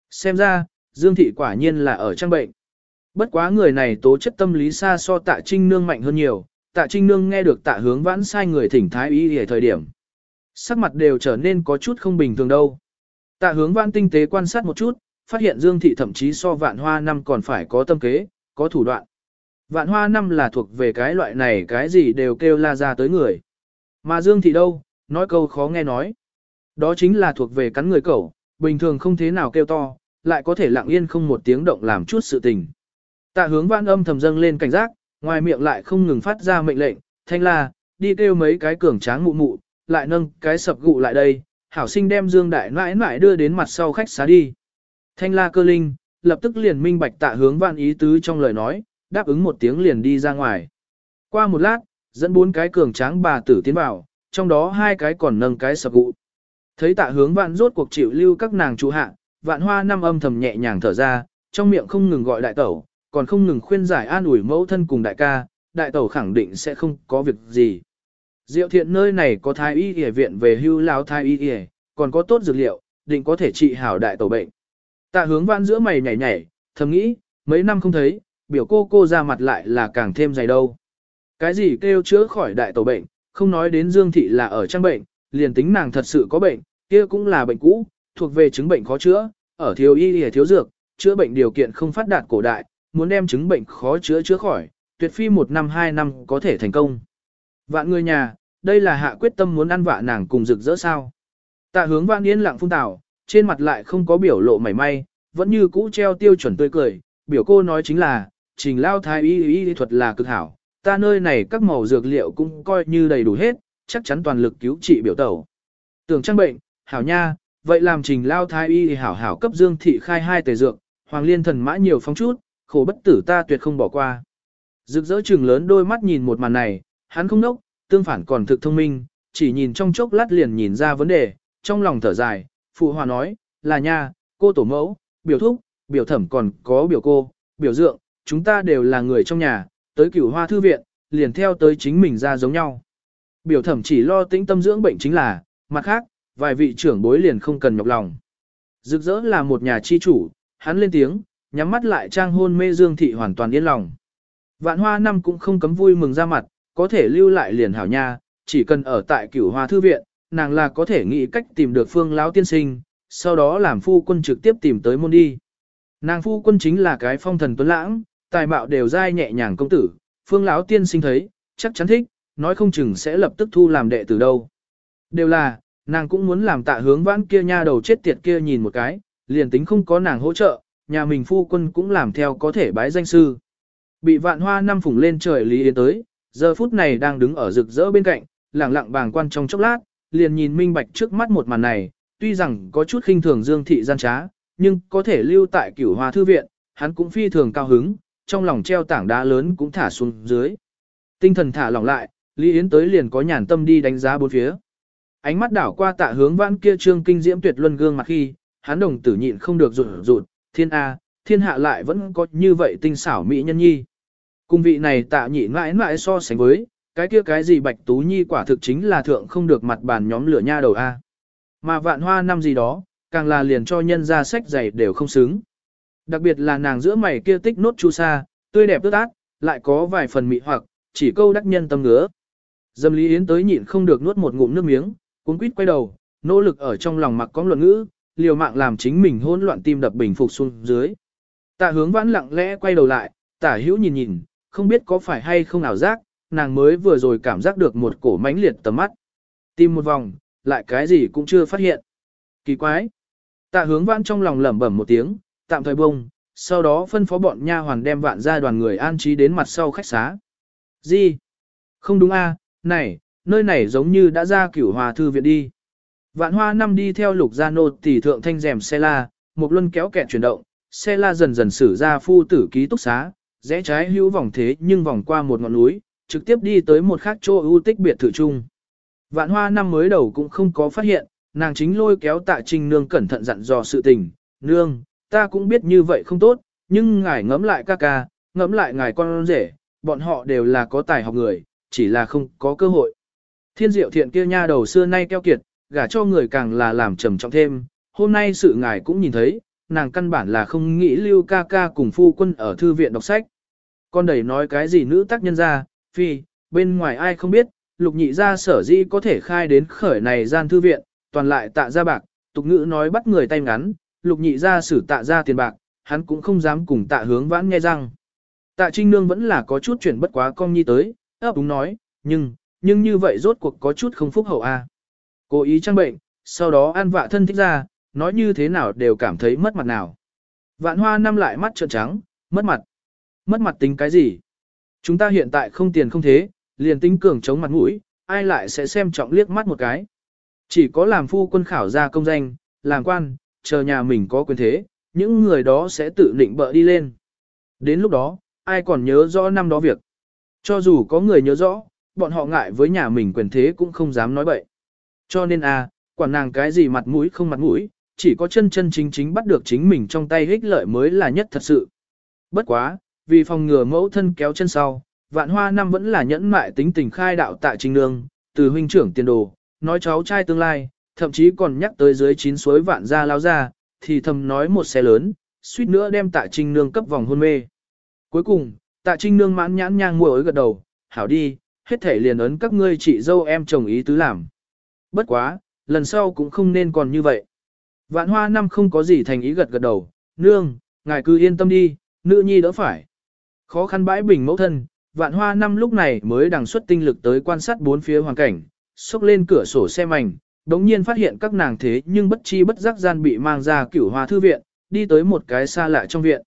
Xem ra, Dương thị quả nhiên là ở trang bệnh. Bất quá người này tố chất tâm lý xa so tạ trinh nương mạnh hơn nhiều, tạ trinh nương nghe được tạ hướng vãn sai người thỉnh thái y ở thời điểm. Sắc mặt đều trở nên có chút không bình thường đâu. Tạ hướng vãn tinh tế quan sát một chút, phát hiện Dương thị thậm chí so vạn hoa năm còn phải có tâm kế, có thủ đoạn. Vạn hoa năm là thuộc về cái loại này cái gì đều kêu la ra tới người. Mà Dương thị đâu, nói câu khó nghe nói. Đó chính là thuộc về cắn người cẩu, bình thường không thế nào kêu to, lại có thể lặng yên không một tiếng động làm chút sự tình. Tạ hướng vãn âm thầm dâng lên cảnh giác, ngoài miệng lại không ngừng phát ra mệnh lệnh, thanh la, đi kêu mấy cái cường tráng mụ mụ, lại nâng cái sập gụ lại đây, hảo sinh đem Dương Đại nãi nãi đưa đến mặt sau khách xá đi. Thanh la cơ linh, lập tức liền minh bạch tạ hướng văn ý tứ trong lời nói, đáp ứng một tiếng liền đi ra ngoài. Qua một lát, dẫn bốn cái cường tráng bà tử tiến vào, trong đó hai cái còn nâng cái sập gụ. Thấy tạ hướng văn rốt cuộc chịu lưu các nàng chủ hạ, vạn hoa năm âm thầm nhẹ nhàng thở ra, trong miệng không ngừng gọi đại tẩu, còn không ngừng khuyên giải an ủi mẫu thân cùng đại ca, đại tẩu khẳng định sẽ không có việc gì. Diệu thiện nơi này có thái y y viện về hưu lão thái y y, còn có tốt dược liệu, định có thể trị hảo đại tẩu bệnh. Tạ hướng văn giữa mày nhảy nhảy, thầm nghĩ, mấy năm không thấy, biểu cô cô ra mặt lại là càng thêm dày đâu. Cái gì kêu chữa khỏi đại tẩu bệnh, không nói đến Dương Thị là ở trang bệnh, liền tính nàng thật sự có bệnh, kia cũng là bệnh cũ, thuộc về chứng bệnh khó chữa, ở thiếu y y thiếu dược, chữa bệnh điều kiện không phát đạt cổ đại, muốn đem chứng bệnh khó chữa chữa khỏi, tuyệt phi một năm hai năm có thể thành công. Vạn người nhà, đây là hạ quyết tâm muốn ăn vạ nàng cùng rực rỡ sao. Tạ hướng vạn yên lặng phung tảo, trên mặt lại không có biểu lộ mảy may, vẫn như cũ treo tiêu chuẩn tươi cười, biểu cô nói chính là, trình lao thái y y y thuật là cực hảo, ta nơi này các màu dược liệu cũng coi như đầy đủ hết, chắc chắn toàn lực cứu trị biểu tẩu. Tưởng trang bệnh, hảo nha, vậy làm trình lao thái y thì hảo hảo cấp dương thị khai hai tề dược, hoàng liên thần mã nhiều phóng chút, khổ bất tử ta tuyệt không bỏ qua. Rực rỡ trừng lớn đôi mắt nhìn một màn này, hắn không nốc, tương phản còn thực thông minh, chỉ nhìn trong chốc lát liền nhìn ra vấn đề, trong lòng thở dài, phụ hòa nói, là nha, cô tổ mẫu, biểu thúc, biểu thẩm còn có biểu cô, biểu dượng, chúng ta đều là người trong nhà, tới cửu hoa thư viện, liền theo tới chính mình ra giống nhau. Biểu thẩm chỉ lo tĩnh tâm dưỡng bệnh chính là, mặt khác, vài vị trưởng bối liền không cần nhọc lòng. Rực rỡ là một nhà chi chủ, hắn lên tiếng, nhắm mắt lại trang hôn mê Dương Thị hoàn toàn yên lòng. Vạn hoa năm cũng không cấm vui mừng ra mặt, có thể lưu lại liền hảo nha, chỉ cần ở tại cửu hoa thư viện, nàng là có thể nghĩ cách tìm được phương lão tiên sinh, sau đó làm phu quân trực tiếp tìm tới môn đi. Nàng phu quân chính là cái phong thần tuấn lãng, tài mạo đều dai nhẹ nhàng công tử, phương lão tiên sinh thấy, chắc chắn thích, nói không chừng sẽ lập tức thu làm đệ tử đâu. Đều là, nàng cũng muốn làm tạ hướng vãn kia nha đầu chết tiệt kia nhìn một cái, liền tính không có nàng hỗ trợ, nhà mình phu quân cũng làm theo có thể bái danh sư. Bị vạn hoa năm phủng lên trời lý yến tới, giờ phút này đang đứng ở rực rỡ bên cạnh, lặng lặng bàng quan trong chốc lát, liền nhìn minh bạch trước mắt một màn này, tuy rằng có chút khinh thường dương thị gian trá, nhưng có thể lưu tại cửu hoa thư viện, hắn cũng phi thường cao hứng, trong lòng treo tảng đá lớn cũng thả xuống dưới. Tinh thần thả lỏng lại, Lý Yến tới liền có nhàn tâm đi đánh giá bốn phía. Ánh mắt đảo qua tạ hướng vãn kia trương kinh diễm tuyệt luân gương mặt khi, hắn đồng tử nhịn không được rụt rụt, thiên A, thiên hạ lại vẫn có như vậy tinh xảo mỹ nhân nhi. Cung vị này tạ nhị mãi mãi so sánh với, cái kia cái gì bạch tú nhi quả thực chính là thượng không được mặt bàn nhóm lửa nha đầu A. Mà vạn hoa năm gì đó, càng là liền cho nhân ra sách giày đều không xứng. Đặc biệt là nàng giữa mày kia tích nốt chu sa, tươi đẹp tước ác, lại có vài phần mị hoặc, chỉ câu đắc nhân tâm ngứa. Dâm Lý Yến tới nhịn không được nuốt một ngụm nước miếng, cuốn quýt quay đầu, nỗ lực ở trong lòng mặc có luận ngữ, liều mạng làm chính mình hỗn loạn tim đập bình phục xuống dưới. Tạ hướng vãn lặng lẽ quay đầu lại, tả hữu nhìn nhìn, không biết có phải hay không ảo giác, nàng mới vừa rồi cảm giác được một cổ mãnh liệt tầm mắt. Tìm một vòng, lại cái gì cũng chưa phát hiện. Kỳ quái. Tạ hướng vãn trong lòng lẩm bẩm một tiếng, tạm thời bông, sau đó phân phó bọn nha hoàn đem vạn ra đoàn người an trí đến mặt sau khách xá. Gì? Không đúng a, này, nơi này giống như đã ra cửu hòa thư viện đi. Vạn hoa năm đi theo lục gia nô tỷ thượng thanh rèm xe la, một luân kéo kẹt chuyển động, xe la dần dần xử ra phu tử ký túc xá, rẽ trái hữu vòng thế nhưng vòng qua một ngọn núi, trực tiếp đi tới một khác chỗ ưu tích biệt thự chung. Vạn hoa năm mới đầu cũng không có phát hiện, nàng chính lôi kéo tạ trinh nương cẩn thận dặn dò sự tình, nương, ta cũng biết như vậy không tốt, nhưng ngài ngẫm lại ca ca, ngẫm lại ngài con rể, bọn họ đều là có tài học người, chỉ là không có cơ hội. Thiên diệu thiện kia nha đầu xưa nay keo kiệt, gả cho người càng là làm trầm trọng thêm, hôm nay sự ngài cũng nhìn thấy, nàng căn bản là không nghĩ lưu ca ca cùng phu quân ở thư viện đọc sách. Con đẩy nói cái gì nữ tác nhân ra, phi, bên ngoài ai không biết, lục nhị ra sở dĩ có thể khai đến khởi này gian thư viện, toàn lại tạ ra bạc, tục ngữ nói bắt người tay ngắn, lục nhị ra xử tạ ra tiền bạc, hắn cũng không dám cùng tạ hướng vãn nghe rằng. Tạ trinh nương vẫn là có chút chuyển bất quá con nhi tới, ấp đúng nói, nhưng, nhưng như vậy rốt cuộc có chút không phúc hậu a. À. Cố ý trang bệnh, sau đó an vạ thân thích ra, nói như thế nào đều cảm thấy mất mặt nào. Vạn hoa năm lại mắt trợn trắng, mất mặt. Mất mặt tính cái gì? Chúng ta hiện tại không tiền không thế, liền tính cường chống mặt mũi, ai lại sẽ xem trọng liếc mắt một cái. Chỉ có làm phu quân khảo ra công danh, làm quan, chờ nhà mình có quyền thế, những người đó sẽ tự định bợ đi lên. Đến lúc đó, ai còn nhớ rõ năm đó việc. Cho dù có người nhớ rõ, bọn họ ngại với nhà mình quyền thế cũng không dám nói bậy. Cho nên a, à, quản nàng cái gì mặt mũi không mặt mũi, chỉ có chân chân chính chính bắt được chính mình trong tay hích lợi mới là nhất thật sự. Bất quá, vì phòng ngừa mẫu thân kéo chân sau, vạn hoa năm vẫn là nhẫn mại tính tình khai đạo tại trình nương, từ huynh trưởng tiền đồ, nói cháu trai tương lai, thậm chí còn nhắc tới dưới chín suối vạn gia lao ra, thì thầm nói một xe lớn, suýt nữa đem tạ trinh nương cấp vòng hôn mê. Cuối cùng, tạ trinh nương mãn nhãn nhang mùa ối gật đầu, hảo đi, hết thể liền ấn các ngươi chị dâu em chồng ý tứ làm. Bất quá, lần sau cũng không nên còn như vậy. Vạn hoa năm không có gì thành ý gật gật đầu, nương, ngài cứ yên tâm đi, nữ nhi đỡ phải. Khó khăn bãi bình mẫu thân, vạn hoa năm lúc này mới đằng xuất tinh lực tới quan sát bốn phía hoàn cảnh, xốc lên cửa sổ xe mảnh, đống nhiên phát hiện các nàng thế nhưng bất chi bất giác gian bị mang ra cửu hoa thư viện, đi tới một cái xa lạ trong viện.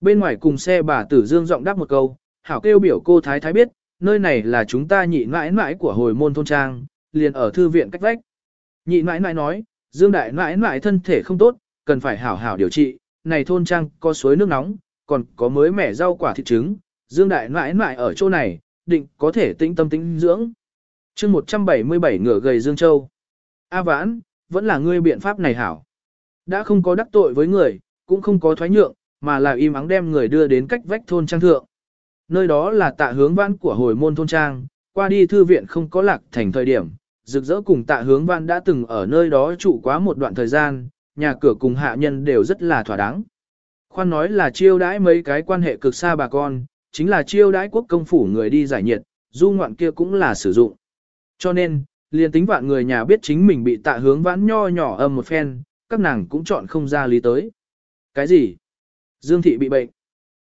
Bên ngoài cùng xe bà tử dương giọng đáp một câu, hảo kêu biểu cô thái thái biết, nơi này là chúng ta nhị mãi mãi của hồi môn thôn trang, liền ở thư viện cách vách. Nhị mãi mãi nói, dương đại mãi mãi thân thể không tốt, cần phải hảo hảo điều trị, này thôn trang có suối nước nóng, còn có mới mẻ rau quả thịt trứng, dương đại mãi mãi ở chỗ này, định có thể tĩnh tâm tĩnh dưỡng. chương 177 ngửa gầy Dương Châu. A vãn, vẫn là ngươi biện pháp này hảo. Đã không có đắc tội với người, cũng không có thoái nhượng, mà là im ắng đem người đưa đến cách vách thôn trang thượng. Nơi đó là tạ hướng vãn của hồi môn thôn trang, qua đi thư viện không có lạc thành thời điểm, rực rỡ cùng tạ hướng vãn đã từng ở nơi đó trụ quá một đoạn thời gian, nhà cửa cùng hạ nhân đều rất là thỏa đáng. Khoan nói là chiêu đãi mấy cái quan hệ cực xa bà con, chính là chiêu đãi quốc công phủ người đi giải nhiệt, du ngoạn kia cũng là sử dụng. Cho nên, liền tính vạn người nhà biết chính mình bị tạ hướng vãn nho nhỏ âm một phen, các nàng cũng chọn không ra lý tới. Cái gì? Dương thị bị bệnh.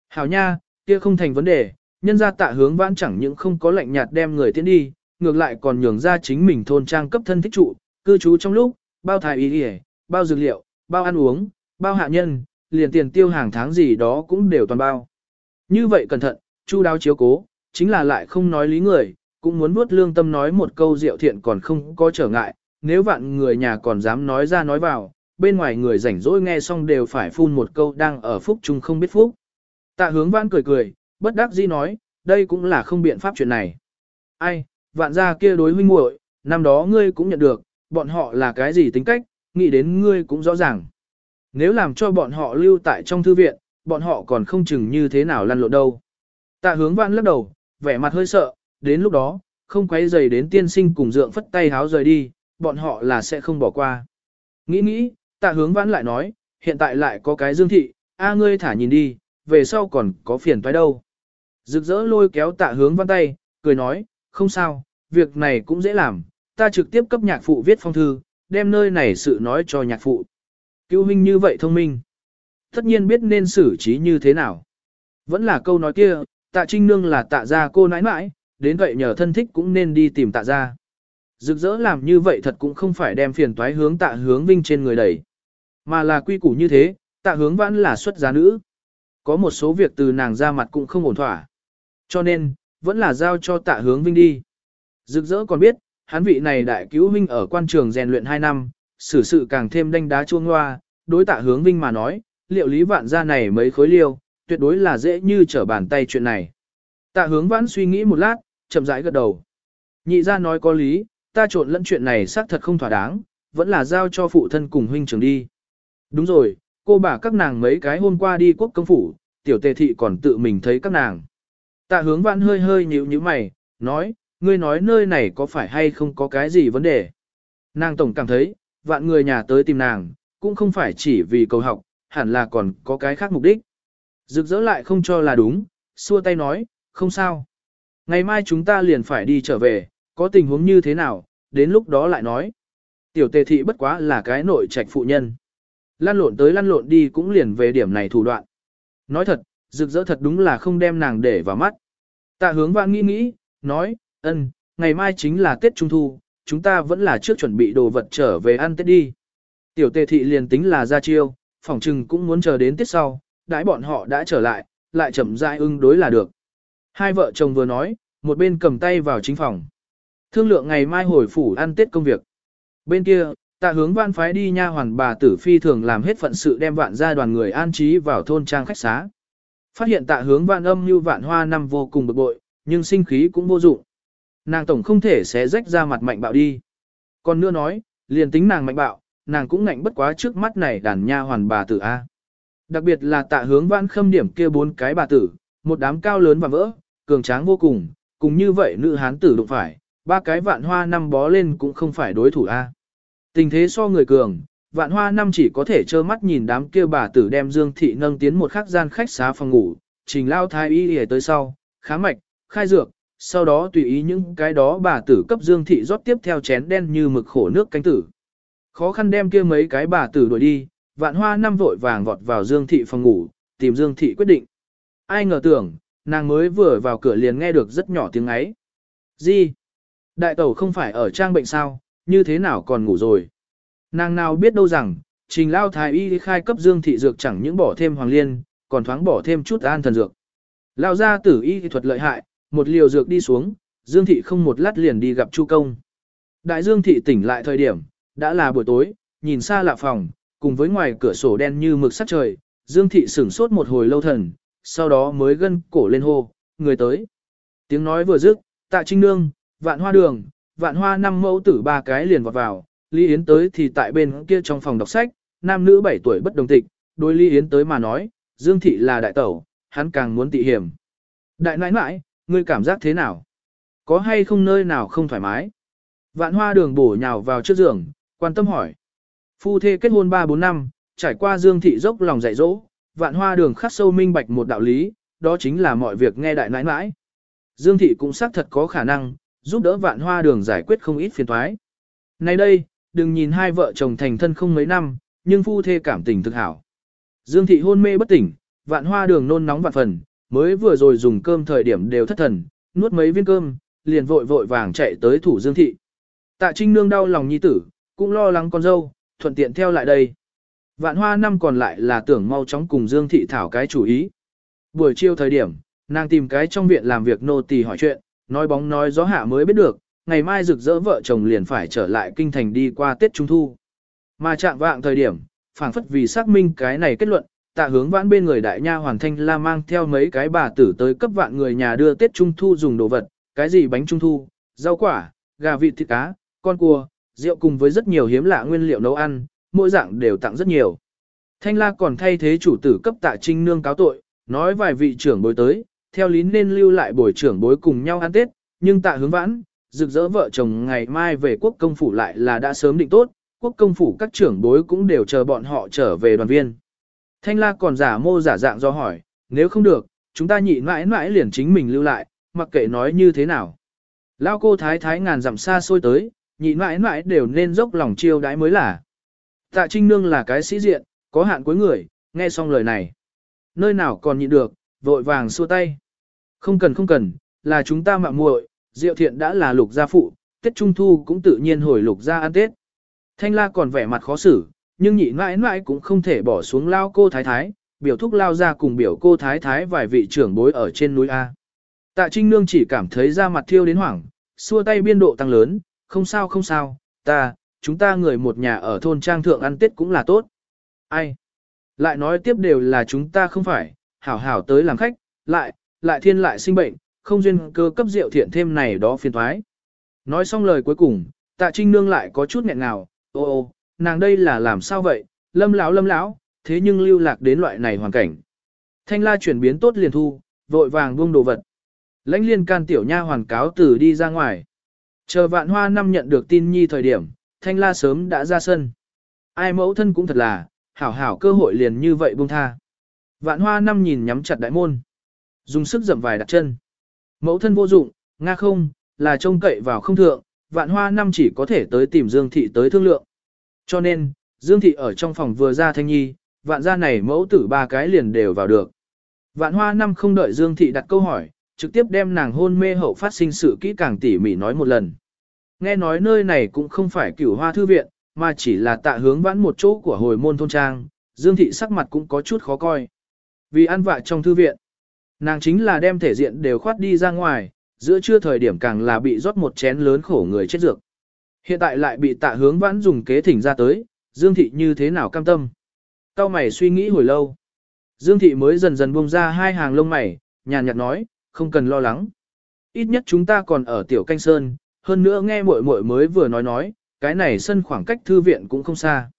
Hảo nha, kia không thành vấn đề, nhân ra tạ hướng vãn chẳng những không có lệnh nhạt đem người tiến đi, ngược lại còn nhường ra chính mình thôn trang cấp thân thích trụ, cư trú trong lúc, bao thái y y, bao dược liệu, bao ăn uống, bao hạ nhân, liền tiền tiêu hàng tháng gì đó cũng đều toàn bao. Như vậy cẩn thận, chu đáo chiếu cố, chính là lại không nói lý người, cũng muốn nuốt lương tâm nói một câu diệu thiện còn không có trở ngại, nếu vạn người nhà còn dám nói ra nói vào, bên ngoài người rảnh rỗi nghe xong đều phải phun một câu đang ở phúc chung không biết phúc. Tạ hướng vãn cười cười, bất đắc dĩ nói, đây cũng là không biện pháp chuyện này. Ai, vạn gia kia đối huynh muội, năm đó ngươi cũng nhận được, bọn họ là cái gì tính cách, nghĩ đến ngươi cũng rõ ràng. Nếu làm cho bọn họ lưu tại trong thư viện, bọn họ còn không chừng như thế nào lăn lộn đâu. Tạ hướng vãn lắc đầu, vẻ mặt hơi sợ, đến lúc đó, không quấy dày đến tiên sinh cùng dượng phất tay háo rời đi, bọn họ là sẽ không bỏ qua. Nghĩ nghĩ, tạ hướng vãn lại nói, hiện tại lại có cái dương thị, a ngươi thả nhìn đi, về sau còn có phiền toái đâu. Rực rỡ lôi kéo tạ hướng văn tay, cười nói, không sao, việc này cũng dễ làm, ta trực tiếp cấp nhạc phụ viết phong thư, đem nơi này sự nói cho nhạc phụ. Cứu huynh như vậy thông minh. Tất nhiên biết nên xử trí như thế nào. Vẫn là câu nói kia, tạ trinh nương là tạ gia cô nãi nãi, đến vậy nhờ thân thích cũng nên đi tìm tạ gia. Rực rỡ làm như vậy thật cũng không phải đem phiền toái hướng tạ hướng vinh trên người đẩy. Mà là quy củ như thế, tạ hướng vãn là xuất gia nữ. Có một số việc từ nàng ra mặt cũng không ổn thỏa. Cho nên, vẫn là giao cho tạ hướng vinh đi. Rực rỡ còn biết, hắn vị này đại cứu vinh ở quan trường rèn luyện 2 năm, xử sự càng thêm đanh đá chuông hoa, đối tạ hướng vinh mà nói, liệu lý vạn gia này mấy khối liêu, tuyệt đối là dễ như trở bàn tay chuyện này. Tạ hướng vãn suy nghĩ một lát, chậm rãi gật đầu. Nhị ra nói có lý, ta trộn lẫn chuyện này xác thật không thỏa đáng, vẫn là giao cho phụ thân cùng huynh trưởng đi. Đúng rồi, cô bà các nàng mấy cái hôm qua đi quốc công phủ, tiểu tề thị còn tự mình thấy các nàng. Tạ hướng vãn hơi hơi nhíu nhíu mày, nói, ngươi nói nơi này có phải hay không có cái gì vấn đề. Nàng tổng cảm thấy, vạn người nhà tới tìm nàng, cũng không phải chỉ vì cầu học, hẳn là còn có cái khác mục đích. Rực rỡ lại không cho là đúng, xua tay nói, không sao. Ngày mai chúng ta liền phải đi trở về, có tình huống như thế nào, đến lúc đó lại nói. Tiểu tề thị bất quá là cái nội trạch phụ nhân. Lăn lộn tới lăn lộn đi cũng liền về điểm này thủ đoạn. Nói thật, rực rỡ thật đúng là không đem nàng để vào mắt. Tạ hướng vãn nghĩ nghĩ, nói, ân, ngày mai chính là Tết Trung Thu, chúng ta vẫn là trước chuẩn bị đồ vật trở về ăn Tết đi. Tiểu tề thị liền tính là ra chiêu, phỏng trừng cũng muốn chờ đến Tết sau, đãi bọn họ đã trở lại, lại chậm rãi ưng đối là được. Hai vợ chồng vừa nói, một bên cầm tay vào chính phòng. Thương lượng ngày mai hồi phủ ăn Tết công việc. Bên kia, tạ hướng vạn phái đi nha hoàn bà tử phi thường làm hết phận sự đem vạn gia đoàn người an trí vào thôn trang khách xá. Phát hiện tạ hướng vạn âm như vạn hoa năm vô cùng bực bội, nhưng sinh khí cũng vô dụng. Nàng tổng không thể xé rách ra mặt mạnh bạo đi. Còn nữa nói, liền tính nàng mạnh bạo, nàng cũng ngạnh bất quá trước mắt này đàn nha hoàn bà tử A. Đặc biệt là tạ hướng vãn khâm điểm kia bốn cái bà tử, một đám cao lớn và vỡ, cường tráng vô cùng, cùng như vậy nữ hán tử đụng phải, ba cái vạn hoa năm bó lên cũng không phải đối thủ A. Tình thế so người cường, vạn hoa năm chỉ có thể trơ mắt nhìn đám kia bà tử đem Dương Thị nâng tiến một khắc gian khách xá phòng ngủ, trình lao thái y để tới sau, khám mạch, khai dược, sau đó tùy ý những cái đó bà tử cấp Dương Thị rót tiếp theo chén đen như mực khổ nước canh tử. Khó khăn đem kia mấy cái bà tử đuổi đi, vạn hoa năm vội vàng vọt vào Dương Thị phòng ngủ, tìm Dương Thị quyết định. Ai ngờ tưởng, nàng mới vừa vào cửa liền nghe được rất nhỏ tiếng ấy. Gì? Đại tẩu không phải ở trang bệnh sao, như thế nào còn ngủ rồi? Nàng nào biết đâu rằng, trình lao thái y khai cấp Dương Thị dược chẳng những bỏ thêm hoàng liên, còn thoáng bỏ thêm chút an thần dược. Lao ra tử y thuật lợi hại, một liều dược đi xuống, Dương Thị không một lát liền đi gặp Chu Công. Đại Dương Thị tỉnh lại thời điểm, đã là buổi tối, nhìn xa lạ phòng, cùng với ngoài cửa sổ đen như mực sắt trời, Dương Thị sửng sốt một hồi lâu thần, sau đó mới gân cổ lên hô, người tới. Tiếng nói vừa dứt, tạ trinh nương, vạn hoa đường, vạn hoa năm mẫu tử ba cái liền vọt vào, Lý Yến tới thì tại bên kia trong phòng đọc sách, nam nữ 7 tuổi bất đồng tịch, đối Lý Yến tới mà nói, Dương Thị là đại tẩu, hắn càng muốn tị hiểm. Đại nãi nãi, ngươi cảm giác thế nào? Có hay không nơi nào không thoải mái? Vạn hoa đường bổ nhào vào trước giường, quan tâm hỏi. Phu thê kết hôn 3-4 năm, trải qua Dương Thị dốc lòng dạy dỗ, vạn hoa đường khắc sâu minh bạch một đạo lý, đó chính là mọi việc nghe đại nãi nãi. Dương Thị cũng xác thật có khả năng, giúp đỡ vạn hoa đường giải quyết không ít phiền toái. Nay đây, đừng nhìn hai vợ chồng thành thân không mấy năm, nhưng phu thê cảm tình thực hảo. Dương Thị hôn mê bất tỉnh, vạn hoa đường nôn nóng vạn phần, mới vừa rồi dùng cơm thời điểm đều thất thần, nuốt mấy viên cơm, liền vội vội vàng chạy tới thủ Dương Thị. Tạ Trinh Nương đau lòng nhi tử, cũng lo lắng con dâu, thuận tiện theo lại đây. Vạn hoa năm còn lại là tưởng mau chóng cùng Dương Thị thảo cái chủ ý. Buổi chiều thời điểm, nàng tìm cái trong viện làm việc nô tỳ hỏi chuyện, nói bóng nói gió hạ mới biết được, ngày mai rực rỡ vợ chồng liền phải trở lại kinh thành đi qua Tết Trung Thu. Mà chạm vạng thời điểm, phảng phất vì xác minh cái này kết luận, tạ hướng vãn bên người đại nha hoàn thanh la mang theo mấy cái bà tử tới cấp vạn người nhà đưa Tết Trung Thu dùng đồ vật, cái gì bánh Trung Thu, rau quả, gà vịt thịt cá, con cua, rượu cùng với rất nhiều hiếm lạ nguyên liệu nấu ăn, mỗi dạng đều tặng rất nhiều. Thanh la còn thay thế chủ tử cấp tạ trinh nương cáo tội, nói vài vị trưởng bối tới, theo lý nên lưu lại bồi trưởng bối cùng nhau ăn Tết, nhưng tạ hướng vãn, rực rỡ vợ chồng ngày mai về quốc công phủ lại là đã sớm định tốt, quốc công phủ các trưởng bối cũng đều chờ bọn họ trở về đoàn viên. Thanh la còn giả mô giả dạng do hỏi, nếu không được, chúng ta nhị mãi mãi liền chính mình lưu lại, mặc kệ nói như thế nào. Lao cô thái thái ngàn dặm xa xôi tới, nhị mãi mãi đều nên dốc lòng chiêu đãi mới là. Tạ Trinh Nương là cái sĩ diện, có hạn cuối người, nghe xong lời này. Nơi nào còn nhịn được, vội vàng xua tay. Không cần không cần, là chúng ta mạng muội, Diệu Thiện đã là lục gia phụ, Tết Trung Thu cũng tự nhiên hồi lục gia ăn Tết. Thanh la còn vẻ mặt khó xử, nhưng nhị mãi mãi cũng không thể bỏ xuống lao cô thái thái, biểu thúc lao ra cùng biểu cô thái thái vài vị trưởng bối ở trên núi A. Tạ Trinh Nương chỉ cảm thấy da mặt thiêu đến hoảng, xua tay biên độ tăng lớn, không sao không sao, ta, chúng ta người một nhà ở thôn trang thượng ăn Tết cũng là tốt. Ai? Lại nói tiếp đều là chúng ta không phải, hảo hảo tới làm khách, lại, lại thiên lại sinh bệnh, không duyên cơ cấp rượu thiện thêm này đó phiền thoái. Nói xong lời cuối cùng, tạ trinh nương lại có chút nghẹn ngào, ô ô, nàng đây là làm sao vậy, lâm lão lâm lão, thế nhưng lưu lạc đến loại này hoàn cảnh. Thanh la chuyển biến tốt liền thu, vội vàng buông đồ vật. Lãnh liên can tiểu nha hoàn cáo từ đi ra ngoài. Chờ vạn hoa năm nhận được tin nhi thời điểm, thanh la sớm đã ra sân. Ai mẫu thân cũng thật là, hảo hảo cơ hội liền như vậy buông tha. Vạn hoa năm nhìn nhắm chặt đại môn. Dùng sức dậm vài đặt chân. Mẫu thân vô dụng, nga không, là trông cậy vào không thượng, vạn hoa năm chỉ có thể tới tìm Dương Thị tới thương lượng. Cho nên, Dương Thị ở trong phòng vừa ra thanh nhi, vạn gia này mẫu tử ba cái liền đều vào được. Vạn hoa năm không đợi Dương Thị đặt câu hỏi, trực tiếp đem nàng hôn mê hậu phát sinh sự kỹ càng tỉ mỉ nói một lần. Nghe nói nơi này cũng không phải cửu hoa thư viện, mà chỉ là tạ hướng vãn một chỗ của hồi môn thôn trang, Dương Thị sắc mặt cũng có chút khó coi. Vì ăn vạ trong thư viện, nàng chính là đem thể diện đều khoát đi ra ngoài, giữa trưa thời điểm càng là bị rót một chén lớn khổ người chết dược. Hiện tại lại bị tạ hướng vãn dùng kế thỉnh ra tới, Dương Thị như thế nào cam tâm. Cao mày suy nghĩ hồi lâu. Dương Thị mới dần dần buông ra hai hàng lông mày, nhàn nhạt nói, không cần lo lắng. Ít nhất chúng ta còn ở tiểu canh sơn, hơn nữa nghe muội muội mới vừa nói nói, cái này sân khoảng cách thư viện cũng không xa.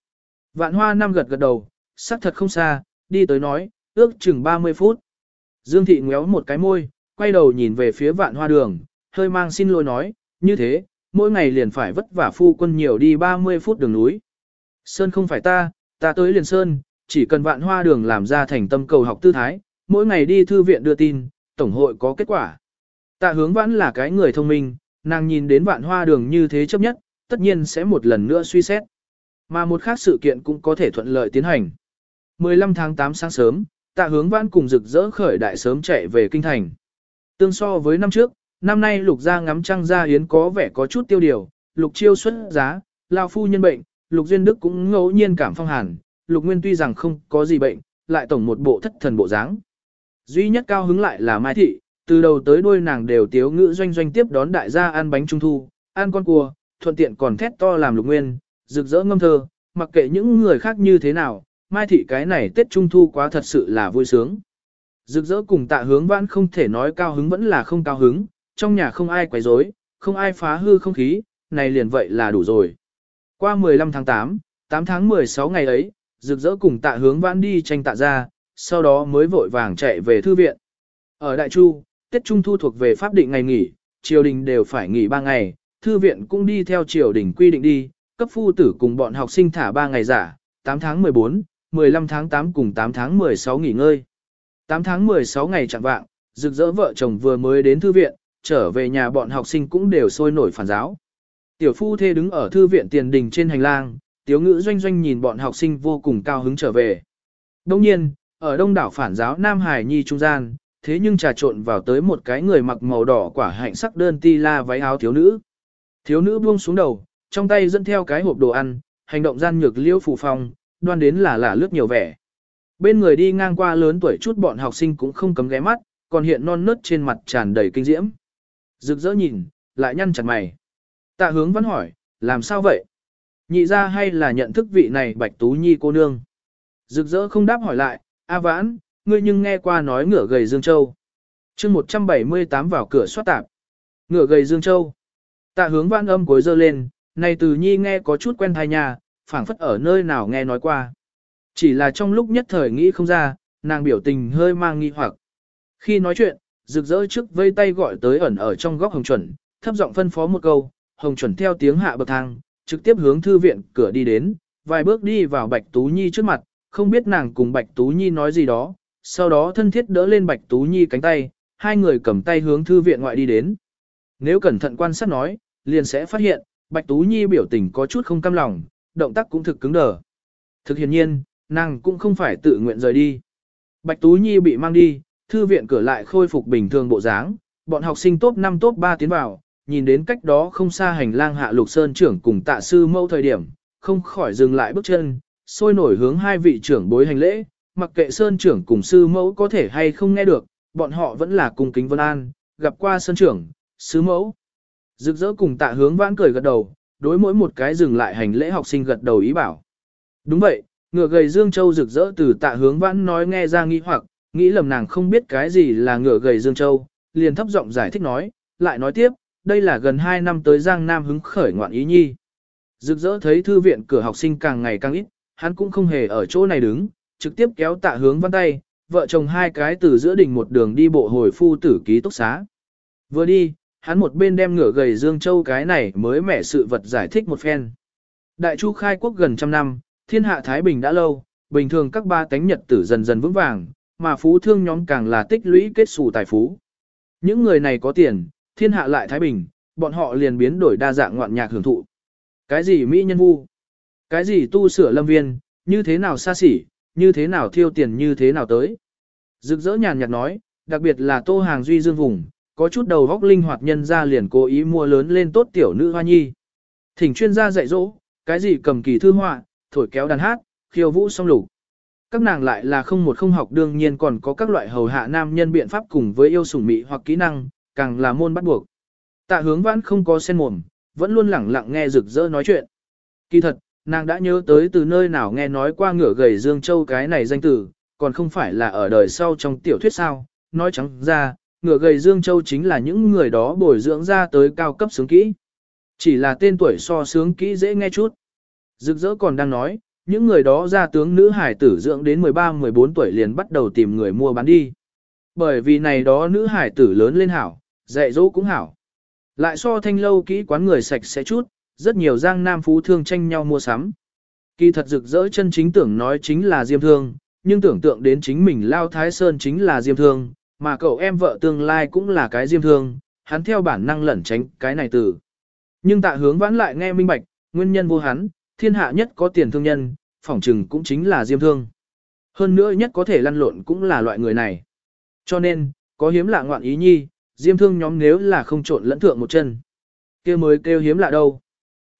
Vạn hoa năm gật gật đầu, xác thật không xa, đi tới nói, ước chừng 30 phút. Dương thị ngéo một cái môi, quay đầu nhìn về phía vạn hoa đường, hơi mang xin lỗi nói, như thế, mỗi ngày liền phải vất vả phu quân nhiều đi 30 phút đường núi. Sơn không phải ta, ta tới liền Sơn, chỉ cần vạn hoa đường làm ra thành tâm cầu học tư thái, mỗi ngày đi thư viện đưa tin, tổng hội có kết quả. Tạ hướng vãn là cái người thông minh, nàng nhìn đến vạn hoa đường như thế chấp nhất, tất nhiên sẽ một lần nữa suy xét. Mà một khác sự kiện cũng có thể thuận lợi tiến hành. 15 tháng 8 sáng sớm, tạ hướng vãn cùng rực rỡ khởi đại sớm chạy về kinh thành. Tương so với năm trước, năm nay lục gia ngắm trăng gia yến có vẻ có chút tiêu điều, lục chiêu xuất giá, lao phu nhân bệnh, lục duyên đức cũng ngẫu nhiên cảm phong hàn, lục nguyên tuy rằng không có gì bệnh, lại tổng một bộ thất thần bộ dáng. Duy nhất cao hứng lại là Mai Thị, từ đầu tới đuôi nàng đều tiếu ngữ doanh doanh tiếp đón đại gia ăn bánh trung thu, ăn con cua, thuận tiện còn thét to làm lục nguyên, rực rỡ ngâm thơ, mặc kệ những người khác như thế nào, Mai Thị cái này Tết Trung Thu quá thật sự là vui sướng. Rực rỡ cùng tạ hướng vãn không thể nói cao hứng vẫn là không cao hứng, trong nhà không ai quấy rối, không ai phá hư không khí, này liền vậy là đủ rồi. Qua 15 tháng 8, 8 tháng 16 ngày ấy, rực rỡ cùng tạ hướng vãn đi tranh tạ ra, sau đó mới vội vàng chạy về thư viện. Ở Đại Chu, Tết Trung Thu thuộc về pháp định ngày nghỉ, triều đình đều phải nghỉ 3 ngày, thư viện cũng đi theo triều đình quy định đi, cấp phu tử cùng bọn học sinh thả 3 ngày giả, 8 tháng 14, 15 tháng 8 cùng 8 tháng 16 nghỉ ngơi. 8 tháng 16 ngày chẳng vạng, rực rỡ vợ chồng vừa mới đến thư viện, trở về nhà bọn học sinh cũng đều sôi nổi phản giáo. Tiểu phu thê đứng ở thư viện tiền đình trên hành lang, tiếu ngữ doanh doanh nhìn bọn học sinh vô cùng cao hứng trở về. Đông nhiên, ở đông đảo phản giáo Nam Hải Nhi trung gian, thế nhưng trà trộn vào tới một cái người mặc màu đỏ quả hạnh sắc đơn ti la váy áo thiếu nữ. Thiếu nữ buông xuống đầu, trong tay dẫn theo cái hộp đồ ăn, hành động gian nhược liêu phủ phong, đoan đến là là lướt nhiều vẻ. Bên người đi ngang qua lớn tuổi chút bọn học sinh cũng không cấm ghé mắt, còn hiện non nớt trên mặt tràn đầy kinh diễm. Rực rỡ nhìn, lại nhăn chặt mày. Tạ hướng vẫn hỏi, làm sao vậy? Nhị ra hay là nhận thức vị này bạch tú nhi cô nương? Rực rỡ không đáp hỏi lại, A vãn, ngươi nhưng nghe qua nói ngửa gầy Dương Châu. chương 178 vào cửa soát tạp. Ngửa gầy Dương Châu. Tạ hướng vãn âm cuối dơ lên, này từ nhi nghe có chút quen thai nhà, phảng phất ở nơi nào nghe nói qua. Chỉ là trong lúc nhất thời nghĩ không ra, nàng biểu tình hơi mang nghi hoặc. Khi nói chuyện, rực rỡ trước vây tay gọi tới ẩn ở trong góc hồng chuẩn, thấp giọng phân phó một câu, hồng chuẩn theo tiếng hạ bậc thang, trực tiếp hướng thư viện cửa đi đến, vài bước đi vào Bạch Tú Nhi trước mặt, không biết nàng cùng Bạch Tú Nhi nói gì đó, sau đó thân thiết đỡ lên Bạch Tú Nhi cánh tay, hai người cầm tay hướng thư viện ngoại đi đến. Nếu cẩn thận quan sát nói, liền sẽ phát hiện, Bạch Tú Nhi biểu tình có chút không cam lòng, động tác cũng thực cứng đờ. Thực hiển nhiên, nàng cũng không phải tự nguyện rời đi. Bạch Tú Nhi bị mang đi, thư viện cửa lại khôi phục bình thường bộ dáng, bọn học sinh top 5 top 3 tiến vào, nhìn đến cách đó không xa hành lang hạ lục sơn trưởng cùng tạ sư mâu thời điểm, không khỏi dừng lại bước chân, sôi nổi hướng hai vị trưởng bối hành lễ, mặc kệ sơn trưởng cùng sư mẫu có thể hay không nghe được, bọn họ vẫn là cung kính vân an, gặp qua sơn trưởng, sư mẫu. Rực rỡ cùng tạ hướng vãn cười gật đầu, đối mỗi một cái dừng lại hành lễ học sinh gật đầu ý bảo. Đúng vậy, ngựa gầy Dương Châu rực rỡ từ tạ hướng vãn nói nghe ra nghi hoặc, nghĩ lầm nàng không biết cái gì là ngựa gầy Dương Châu, liền thấp giọng giải thích nói, lại nói tiếp, đây là gần 2 năm tới Giang Nam hứng khởi ngoạn ý nhi. Rực rỡ thấy thư viện cửa học sinh càng ngày càng ít, hắn cũng không hề ở chỗ này đứng, trực tiếp kéo tạ hướng văn tay, vợ chồng hai cái từ giữa đỉnh một đường đi bộ hồi phu tử ký túc xá. Vừa đi, hắn một bên đem ngửa gầy Dương Châu cái này mới mẻ sự vật giải thích một phen. Đại chu khai quốc gần trăm năm, thiên hạ Thái Bình đã lâu, bình thường các ba tánh nhật tử dần dần vững vàng, mà phú thương nhóm càng là tích lũy kết xù tài phú. Những người này có tiền, thiên hạ lại Thái Bình, bọn họ liền biến đổi đa dạng ngoạn nhạc hưởng thụ. Cái gì Mỹ nhân vu? Cái gì tu sửa lâm viên, như thế nào xa xỉ, như thế nào thiêu tiền như thế nào tới? Rực rỡ nhàn nhạt nói, đặc biệt là tô hàng duy dương vùng, có chút đầu góc linh hoạt nhân ra liền cố ý mua lớn lên tốt tiểu nữ hoa nhi. Thỉnh chuyên gia dạy dỗ, cái gì cầm kỳ thư họa, thổi kéo đàn hát, khiêu vũ song lục. Các nàng lại là không một không học đương nhiên còn có các loại hầu hạ nam nhân biện pháp cùng với yêu sủng mỹ hoặc kỹ năng, càng là môn bắt buộc. Tạ hướng vãn không có sen mồm, vẫn luôn lẳng lặng nghe rực rỡ nói chuyện. Kỳ thật, nàng đã nhớ tới từ nơi nào nghe nói qua ngửa gầy Dương Châu cái này danh từ, còn không phải là ở đời sau trong tiểu thuyết sao, nói trắng ra, ngựa gầy Dương Châu chính là những người đó bồi dưỡng ra tới cao cấp sướng kỹ. Chỉ là tên tuổi so sướng kỹ dễ nghe chút. Rực rỡ còn đang nói, những người đó ra tướng nữ hải tử dưỡng đến 13-14 tuổi liền bắt đầu tìm người mua bán đi. Bởi vì này đó nữ hải tử lớn lên hảo, dạy dỗ cũng hảo. Lại so thanh lâu kỹ quán người sạch sẽ chút, rất nhiều giang nam phú thương tranh nhau mua sắm. Kỳ thật rực rỡ chân chính tưởng nói chính là diêm thương, nhưng tưởng tượng đến chính mình lao thái sơn chính là diêm thương, mà cậu em vợ tương lai cũng là cái diêm thương, hắn theo bản năng lẩn tránh cái này từ. Nhưng tạ hướng vãn lại nghe minh bạch, nguyên nhân vô hắn, thiên hạ nhất có tiền thương nhân, phỏng trừng cũng chính là diêm thương. Hơn nữa nhất có thể lăn lộn cũng là loại người này. Cho nên, có hiếm lạ ngoạn ý nhi, diêm thương nhóm nếu là không trộn lẫn thượng một chân. kia mới kêu hiếm lạ đâu.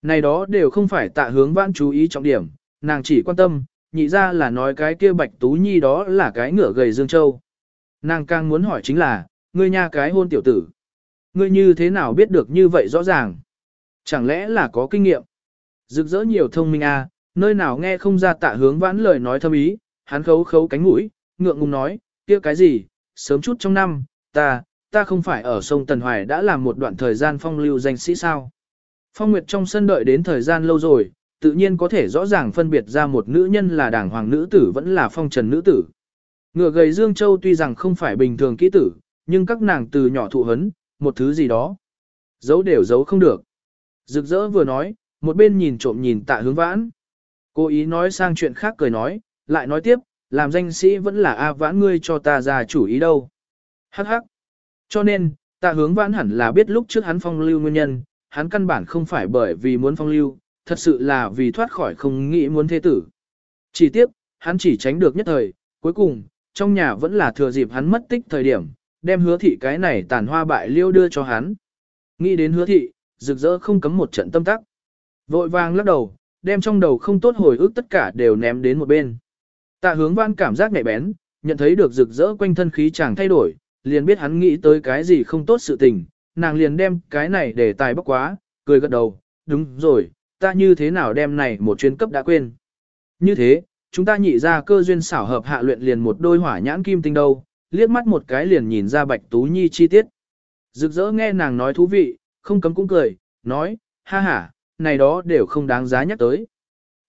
Này đó đều không phải tạ hướng vãn chú ý trọng điểm, nàng chỉ quan tâm, nhị ra là nói cái kia bạch tú nhi đó là cái ngựa gầy Dương Châu. Nàng càng muốn hỏi chính là, ngươi nha cái hôn tiểu tử. Ngươi như thế nào biết được như vậy rõ ràng? Chẳng lẽ là có kinh nghiệm? Rực rỡ nhiều thông minh à, nơi nào nghe không ra tạ hướng vãn lời nói thâm ý, hắn khấu khấu cánh mũi, ngượng ngùng nói, kia cái gì, sớm chút trong năm, ta, ta không phải ở sông Tần Hoài đã làm một đoạn thời gian phong lưu danh sĩ sao. Phong Nguyệt trong sân đợi đến thời gian lâu rồi, tự nhiên có thể rõ ràng phân biệt ra một nữ nhân là đảng hoàng nữ tử vẫn là phong trần nữ tử. Ngựa gầy Dương Châu tuy rằng không phải bình thường kỹ tử, nhưng các nàng từ nhỏ thụ hấn, một thứ gì đó. Giấu đều giấu không được. Rực rỡ vừa nói, một bên nhìn trộm nhìn tạ hướng vãn. Cô ý nói sang chuyện khác cười nói, lại nói tiếp, làm danh sĩ vẫn là A vãn ngươi cho ta ra chủ ý đâu. Hắc hắc. Cho nên, tạ hướng vãn hẳn là biết lúc trước hắn phong lưu nguyên nhân, hắn căn bản không phải bởi vì muốn phong lưu, thật sự là vì thoát khỏi không nghĩ muốn thế tử. Chỉ tiếp, hắn chỉ tránh được nhất thời, cuối cùng, trong nhà vẫn là thừa dịp hắn mất tích thời điểm, đem hứa thị cái này tàn hoa bại liêu đưa cho hắn. Nghĩ đến hứa thị, rực rỡ không cấm một trận tâm tắc. Vội vàng lắc đầu, đem trong đầu không tốt hồi ức tất cả đều ném đến một bên. Tạ hướng văn cảm giác nhạy bén, nhận thấy được rực rỡ quanh thân khí chàng thay đổi, liền biết hắn nghĩ tới cái gì không tốt sự tình, nàng liền đem cái này để tài bốc quá, cười gật đầu, đúng rồi, ta như thế nào đem này một chuyến cấp đã quên. Như thế, chúng ta nhị ra cơ duyên xảo hợp hạ luyện liền một đôi hỏa nhãn kim tinh đâu, liếc mắt một cái liền nhìn ra bạch tú nhi chi tiết. Rực rỡ nghe nàng nói thú vị, không cấm cũng cười, nói, ha ha, này đó đều không đáng giá nhắc tới.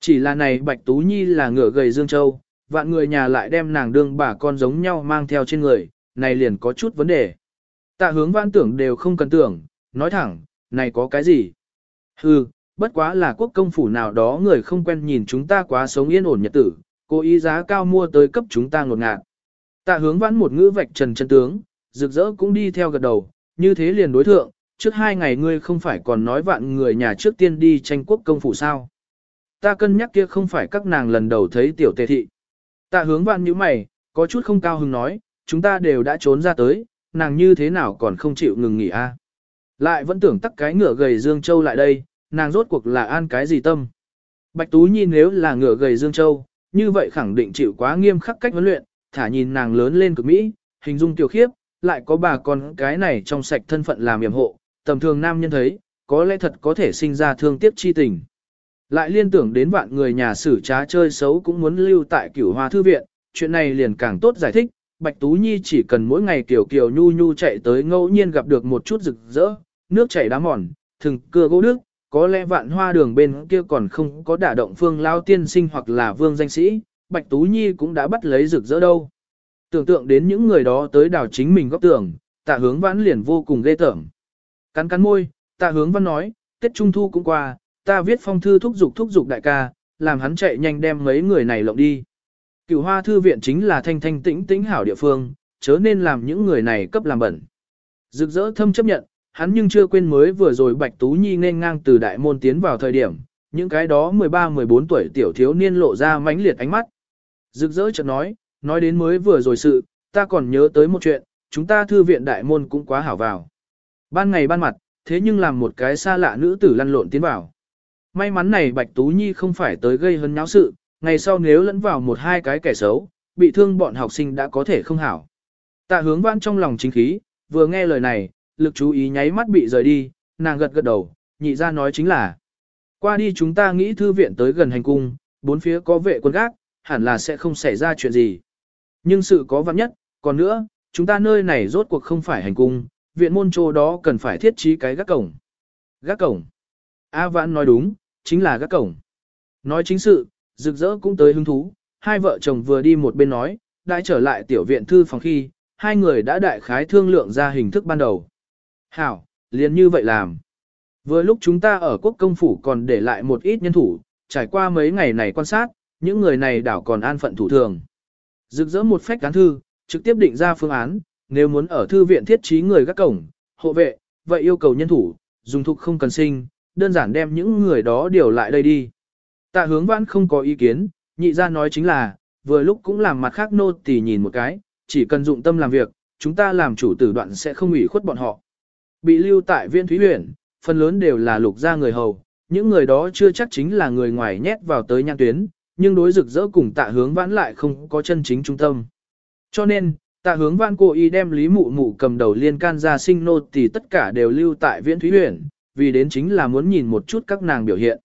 Chỉ là này bạch tú nhi là ngựa gầy dương châu, vạn người nhà lại đem nàng đương bà con giống nhau mang theo trên người, này liền có chút vấn đề. Tạ hướng vãn tưởng đều không cần tưởng, nói thẳng, này có cái gì? Hừ, bất quá là quốc công phủ nào đó người không quen nhìn chúng ta quá sống yên ổn nhật tử, cố ý giá cao mua tới cấp chúng ta ngột ngạt. Tạ hướng vãn một ngữ vạch trần chân tướng, rực rỡ cũng đi theo gật đầu, như thế liền đối thượng, trước hai ngày ngươi không phải còn nói vạn người nhà trước tiên đi tranh quốc công phủ sao. Ta cân nhắc kia không phải các nàng lần đầu thấy tiểu tề thị. Tạ hướng vạn như mày, có chút không cao hứng nói, chúng ta đều đã trốn ra tới, nàng như thế nào còn không chịu ngừng nghỉ a? Lại vẫn tưởng tắc cái ngựa gầy Dương Châu lại đây, nàng rốt cuộc là an cái gì tâm. Bạch Tú nhi nếu là ngựa gầy Dương Châu, như vậy khẳng định chịu quá nghiêm khắc cách huấn luyện, thả nhìn nàng lớn lên cực mỹ, hình dung tiểu khiếp, lại có bà con cái này trong sạch thân phận làm yểm hộ, tầm thường nam nhân thấy, có lẽ thật có thể sinh ra thương tiếc chi tình. Lại liên tưởng đến vạn người nhà sử trá chơi xấu cũng muốn lưu tại cửu hoa thư viện, chuyện này liền càng tốt giải thích, Bạch Tú Nhi chỉ cần mỗi ngày kiểu kiểu nhu nhu chạy tới ngẫu nhiên gặp được một chút rực rỡ, nước chảy đá mòn, thừng cưa gỗ nước, có lẽ vạn hoa đường bên kia còn không có đả động phương lao tiên sinh hoặc là vương danh sĩ, Bạch Tú Nhi cũng đã bắt lấy rực rỡ đâu. Tưởng tượng đến những người đó tới đào chính mình góc tưởng, tạ hướng vãn liền vô cùng ghê tởm. Cắn cắn môi, tạ hướng văn nói, Tết Trung Thu cũng qua, ta viết phong thư thúc giục thúc giục đại ca, làm hắn chạy nhanh đem mấy người này lộng đi. Cửu hoa thư viện chính là thanh thanh tĩnh tĩnh hảo địa phương, chớ nên làm những người này cấp làm bẩn. Rực rỡ thâm chấp nhận, hắn nhưng chưa quên mới vừa rồi Bạch Tú Nhi nên ngang từ đại môn tiến vào thời điểm, những cái đó 13-14 tuổi tiểu thiếu niên lộ ra mãnh liệt ánh mắt. Rực rỡ chợt nói, nói đến mới vừa rồi sự, ta còn nhớ tới một chuyện, chúng ta thư viện đại môn cũng quá hảo vào. Ban ngày ban mặt, thế nhưng làm một cái xa lạ nữ tử lăn lộn tiến vào. May mắn này Bạch Tú Nhi không phải tới gây hấn nháo sự, ngày sau nếu lẫn vào một hai cái kẻ xấu, bị thương bọn học sinh đã có thể không hảo. Tạ hướng vãn trong lòng chính khí, vừa nghe lời này, lực chú ý nháy mắt bị rời đi, nàng gật gật đầu, nhị ra nói chính là. Qua đi chúng ta nghĩ thư viện tới gần hành cung, bốn phía có vệ quân gác, hẳn là sẽ không xảy ra chuyện gì. Nhưng sự có vắng nhất, còn nữa, chúng ta nơi này rốt cuộc không phải hành cung, viện môn trô đó cần phải thiết trí cái gác cổng. Gác cổng. A Vãn nói đúng, chính là gác cổng. Nói chính sự, rực rỡ cũng tới hứng thú, hai vợ chồng vừa đi một bên nói, đã trở lại tiểu viện thư phòng khi, hai người đã đại khái thương lượng ra hình thức ban đầu. Hảo, liền như vậy làm. Vừa lúc chúng ta ở quốc công phủ còn để lại một ít nhân thủ, trải qua mấy ngày này quan sát, những người này đảo còn an phận thủ thường. Rực rỡ một phách cán thư, trực tiếp định ra phương án, nếu muốn ở thư viện thiết trí người gác cổng, hộ vệ, vậy yêu cầu nhân thủ, dùng thục không cần sinh, đơn giản đem những người đó điều lại đây đi. Tạ hướng vãn không có ý kiến, nhị ra nói chính là, vừa lúc cũng làm mặt khác nô tỳ nhìn một cái, chỉ cần dụng tâm làm việc, chúng ta làm chủ tử đoạn sẽ không ủy khuất bọn họ. Bị lưu tại viên thúy huyện, phần lớn đều là lục gia người hầu, những người đó chưa chắc chính là người ngoài nhét vào tới nhãn tuyến, nhưng đối rực rỡ cùng tạ hướng vãn lại không có chân chính trung tâm. Cho nên, tạ hướng vãn cố ý đem lý mụ mụ cầm đầu liên can ra sinh nô thì tất cả đều lưu tại viễn thúy huyện, vì đến chính là muốn nhìn một chút các nàng biểu hiện.